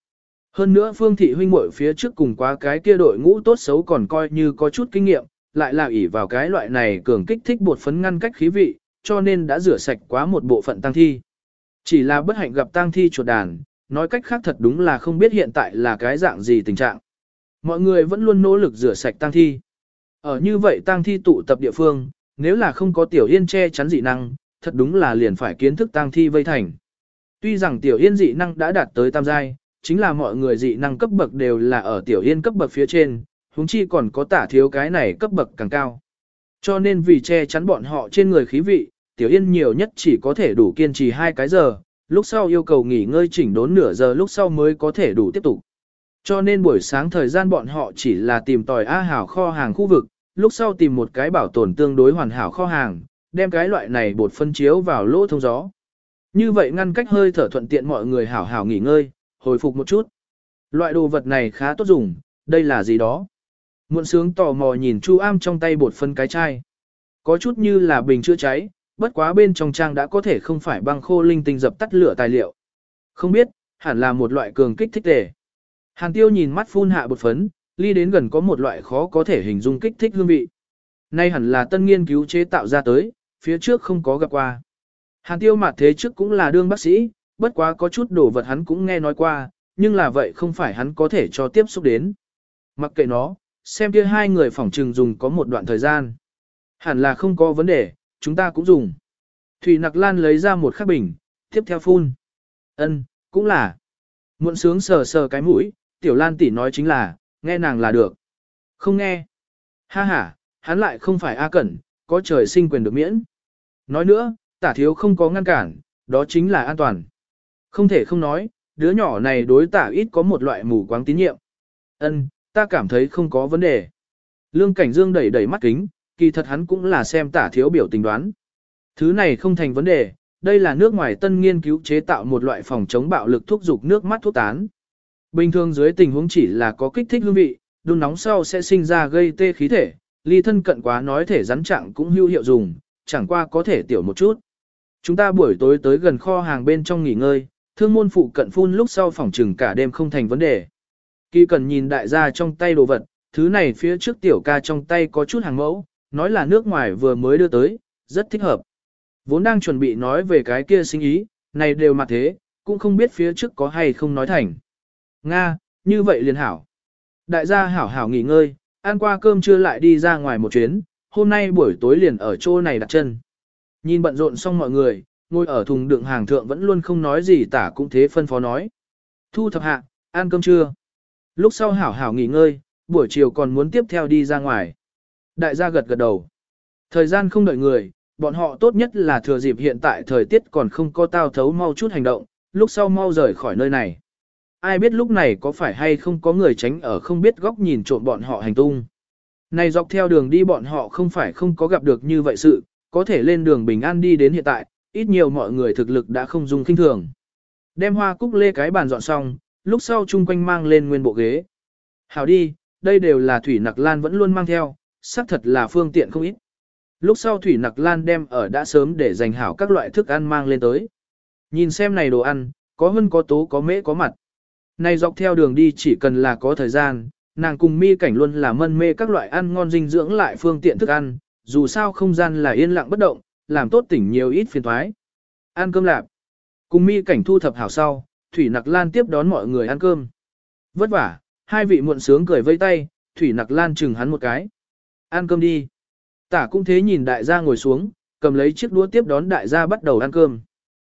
Hơn nữa phương thị huynh muội phía trước cùng quá cái kia đội ngũ tốt xấu còn coi như có chút kinh nghiệm, lại là ỷ vào cái loại này cường kích thích bột phấn ngăn cách khí vị, cho nên đã rửa sạch quá một bộ phận tăng thi. Chỉ là bất hạnh gặp tăng thi chuột đàn, nói cách khác thật đúng là không biết hiện tại là cái dạng gì tình trạng. Mọi người vẫn luôn nỗ lực rửa sạch tăng thi. Ở như vậy tăng thi tụ tập địa phương, nếu là không có tiểu yên che chắn dị năng, thật đúng là liền phải kiến thức tăng thi vây thành. Tuy rằng tiểu yên dị năng đã đạt tới tam giai, chính là mọi người dị năng cấp bậc đều là ở tiểu yên cấp bậc phía trên, huống chi còn có tả thiếu cái này cấp bậc càng cao. Cho nên vì che chắn bọn họ trên người khí vị, tiểu yên nhiều nhất chỉ có thể đủ kiên trì hai cái giờ, lúc sau yêu cầu nghỉ ngơi chỉnh đốn nửa giờ lúc sau mới có thể đủ tiếp tục. Cho nên buổi sáng thời gian bọn họ chỉ là tìm tòi A hảo kho hàng khu vực, lúc sau tìm một cái bảo tồn tương đối hoàn hảo kho hàng, đem cái loại này bột phân chiếu vào lỗ thông gió. Như vậy ngăn cách hơi thở thuận tiện mọi người hảo hảo nghỉ ngơi, hồi phục một chút. Loại đồ vật này khá tốt dùng, đây là gì đó? Muộn sướng tò mò nhìn Chu Am trong tay bột phân cái chai. Có chút như là bình chữa cháy, bất quá bên trong trang đã có thể không phải băng khô linh tinh dập tắt lửa tài liệu. Không biết, hẳn là một loại cường kích thích tề. Hàn tiêu nhìn mắt phun hạ bột phấn, ly đến gần có một loại khó có thể hình dung kích thích hương vị. Nay hẳn là tân nghiên cứu chế tạo ra tới, phía trước không có gặp qua. Hàn tiêu mặt thế trước cũng là đương bác sĩ, bất quá có chút đồ vật hắn cũng nghe nói qua, nhưng là vậy không phải hắn có thể cho tiếp xúc đến. Mặc kệ nó, xem kia hai người phỏng trừng dùng có một đoạn thời gian. Hẳn là không có vấn đề, chúng ta cũng dùng. Thủy Nặc Lan lấy ra một khắc bình, tiếp theo phun. Ân, cũng là. Muộn sướng sờ sờ cái mũi, Tiểu Lan tỷ nói chính là, nghe nàng là được. Không nghe. Ha ha, hắn lại không phải A Cẩn, có trời sinh quyền được miễn. Nói nữa, tả thiếu không có ngăn cản, đó chính là an toàn. Không thể không nói, đứa nhỏ này đối tả ít có một loại mù quáng tín nhiệm. Ân, ta cảm thấy không có vấn đề. Lương Cảnh Dương đẩy đẩy mắt kính, kỳ thật hắn cũng là xem tả thiếu biểu tình đoán. Thứ này không thành vấn đề, đây là nước ngoài tân nghiên cứu chế tạo một loại phòng chống bạo lực thuốc dục nước mắt thuốc tán. Bình thường dưới tình huống chỉ là có kích thích hương vị, đun nóng sau sẽ sinh ra gây tê khí thể, ly thân cận quá nói thể rắn trạng cũng hữu hiệu dùng, chẳng qua có thể tiểu một chút. Chúng ta buổi tối tới gần kho hàng bên trong nghỉ ngơi, thương môn phụ cận phun lúc sau phòng trừng cả đêm không thành vấn đề. Kỳ cần nhìn đại gia trong tay đồ vật, thứ này phía trước tiểu ca trong tay có chút hàng mẫu, nói là nước ngoài vừa mới đưa tới, rất thích hợp. Vốn đang chuẩn bị nói về cái kia sinh ý, này đều mặt thế, cũng không biết phía trước có hay không nói thành. Nga, như vậy liền hảo. Đại gia hảo hảo nghỉ ngơi, ăn qua cơm trưa lại đi ra ngoài một chuyến, hôm nay buổi tối liền ở chỗ này đặt chân. Nhìn bận rộn xong mọi người, ngồi ở thùng đựng hàng thượng vẫn luôn không nói gì tả cũng thế phân phó nói. Thu thập hạ, ăn cơm trưa. Lúc sau hảo hảo nghỉ ngơi, buổi chiều còn muốn tiếp theo đi ra ngoài. Đại gia gật gật đầu. Thời gian không đợi người, bọn họ tốt nhất là thừa dịp hiện tại thời tiết còn không có tao thấu mau chút hành động, lúc sau mau rời khỏi nơi này. Ai biết lúc này có phải hay không có người tránh ở không biết góc nhìn trộm bọn họ hành tung. Này dọc theo đường đi bọn họ không phải không có gặp được như vậy sự, có thể lên đường bình an đi đến hiện tại, ít nhiều mọi người thực lực đã không dùng kinh thường. Đem hoa cúc lê cái bàn dọn xong, lúc sau chung quanh mang lên nguyên bộ ghế. Hảo đi, đây đều là Thủy Nặc Lan vẫn luôn mang theo, xác thật là phương tiện không ít. Lúc sau Thủy Nặc Lan đem ở đã sớm để dành hảo các loại thức ăn mang lên tới. Nhìn xem này đồ ăn, có hơn có tố có mễ có mặt. Này dọc theo đường đi chỉ cần là có thời gian, nàng cùng mi cảnh luôn là mân mê các loại ăn ngon dinh dưỡng lại phương tiện thức ăn, dù sao không gian là yên lặng bất động, làm tốt tỉnh nhiều ít phiền thoái. Ăn cơm lạp. Cùng mi cảnh thu thập hảo sau, Thủy Nặc Lan tiếp đón mọi người ăn cơm. Vất vả, hai vị muộn sướng cười vây tay, Thủy Nặc Lan chừng hắn một cái. Ăn cơm đi. Tả cũng thế nhìn đại gia ngồi xuống, cầm lấy chiếc đũa tiếp đón đại gia bắt đầu ăn cơm.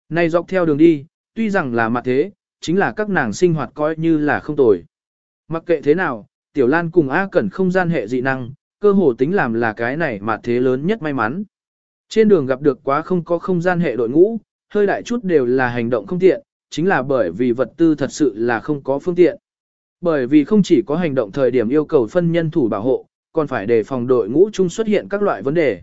Này dọc theo đường đi, tuy rằng là mặt thế, chính là các nàng sinh hoạt coi như là không tồi. Mặc kệ thế nào, Tiểu Lan cùng A Cẩn không gian hệ dị năng, cơ hồ tính làm là cái này mà thế lớn nhất may mắn. Trên đường gặp được quá không có không gian hệ đội ngũ, hơi đại chút đều là hành động không tiện, chính là bởi vì vật tư thật sự là không có phương tiện. Bởi vì không chỉ có hành động thời điểm yêu cầu phân nhân thủ bảo hộ, còn phải đề phòng đội ngũ chung xuất hiện các loại vấn đề.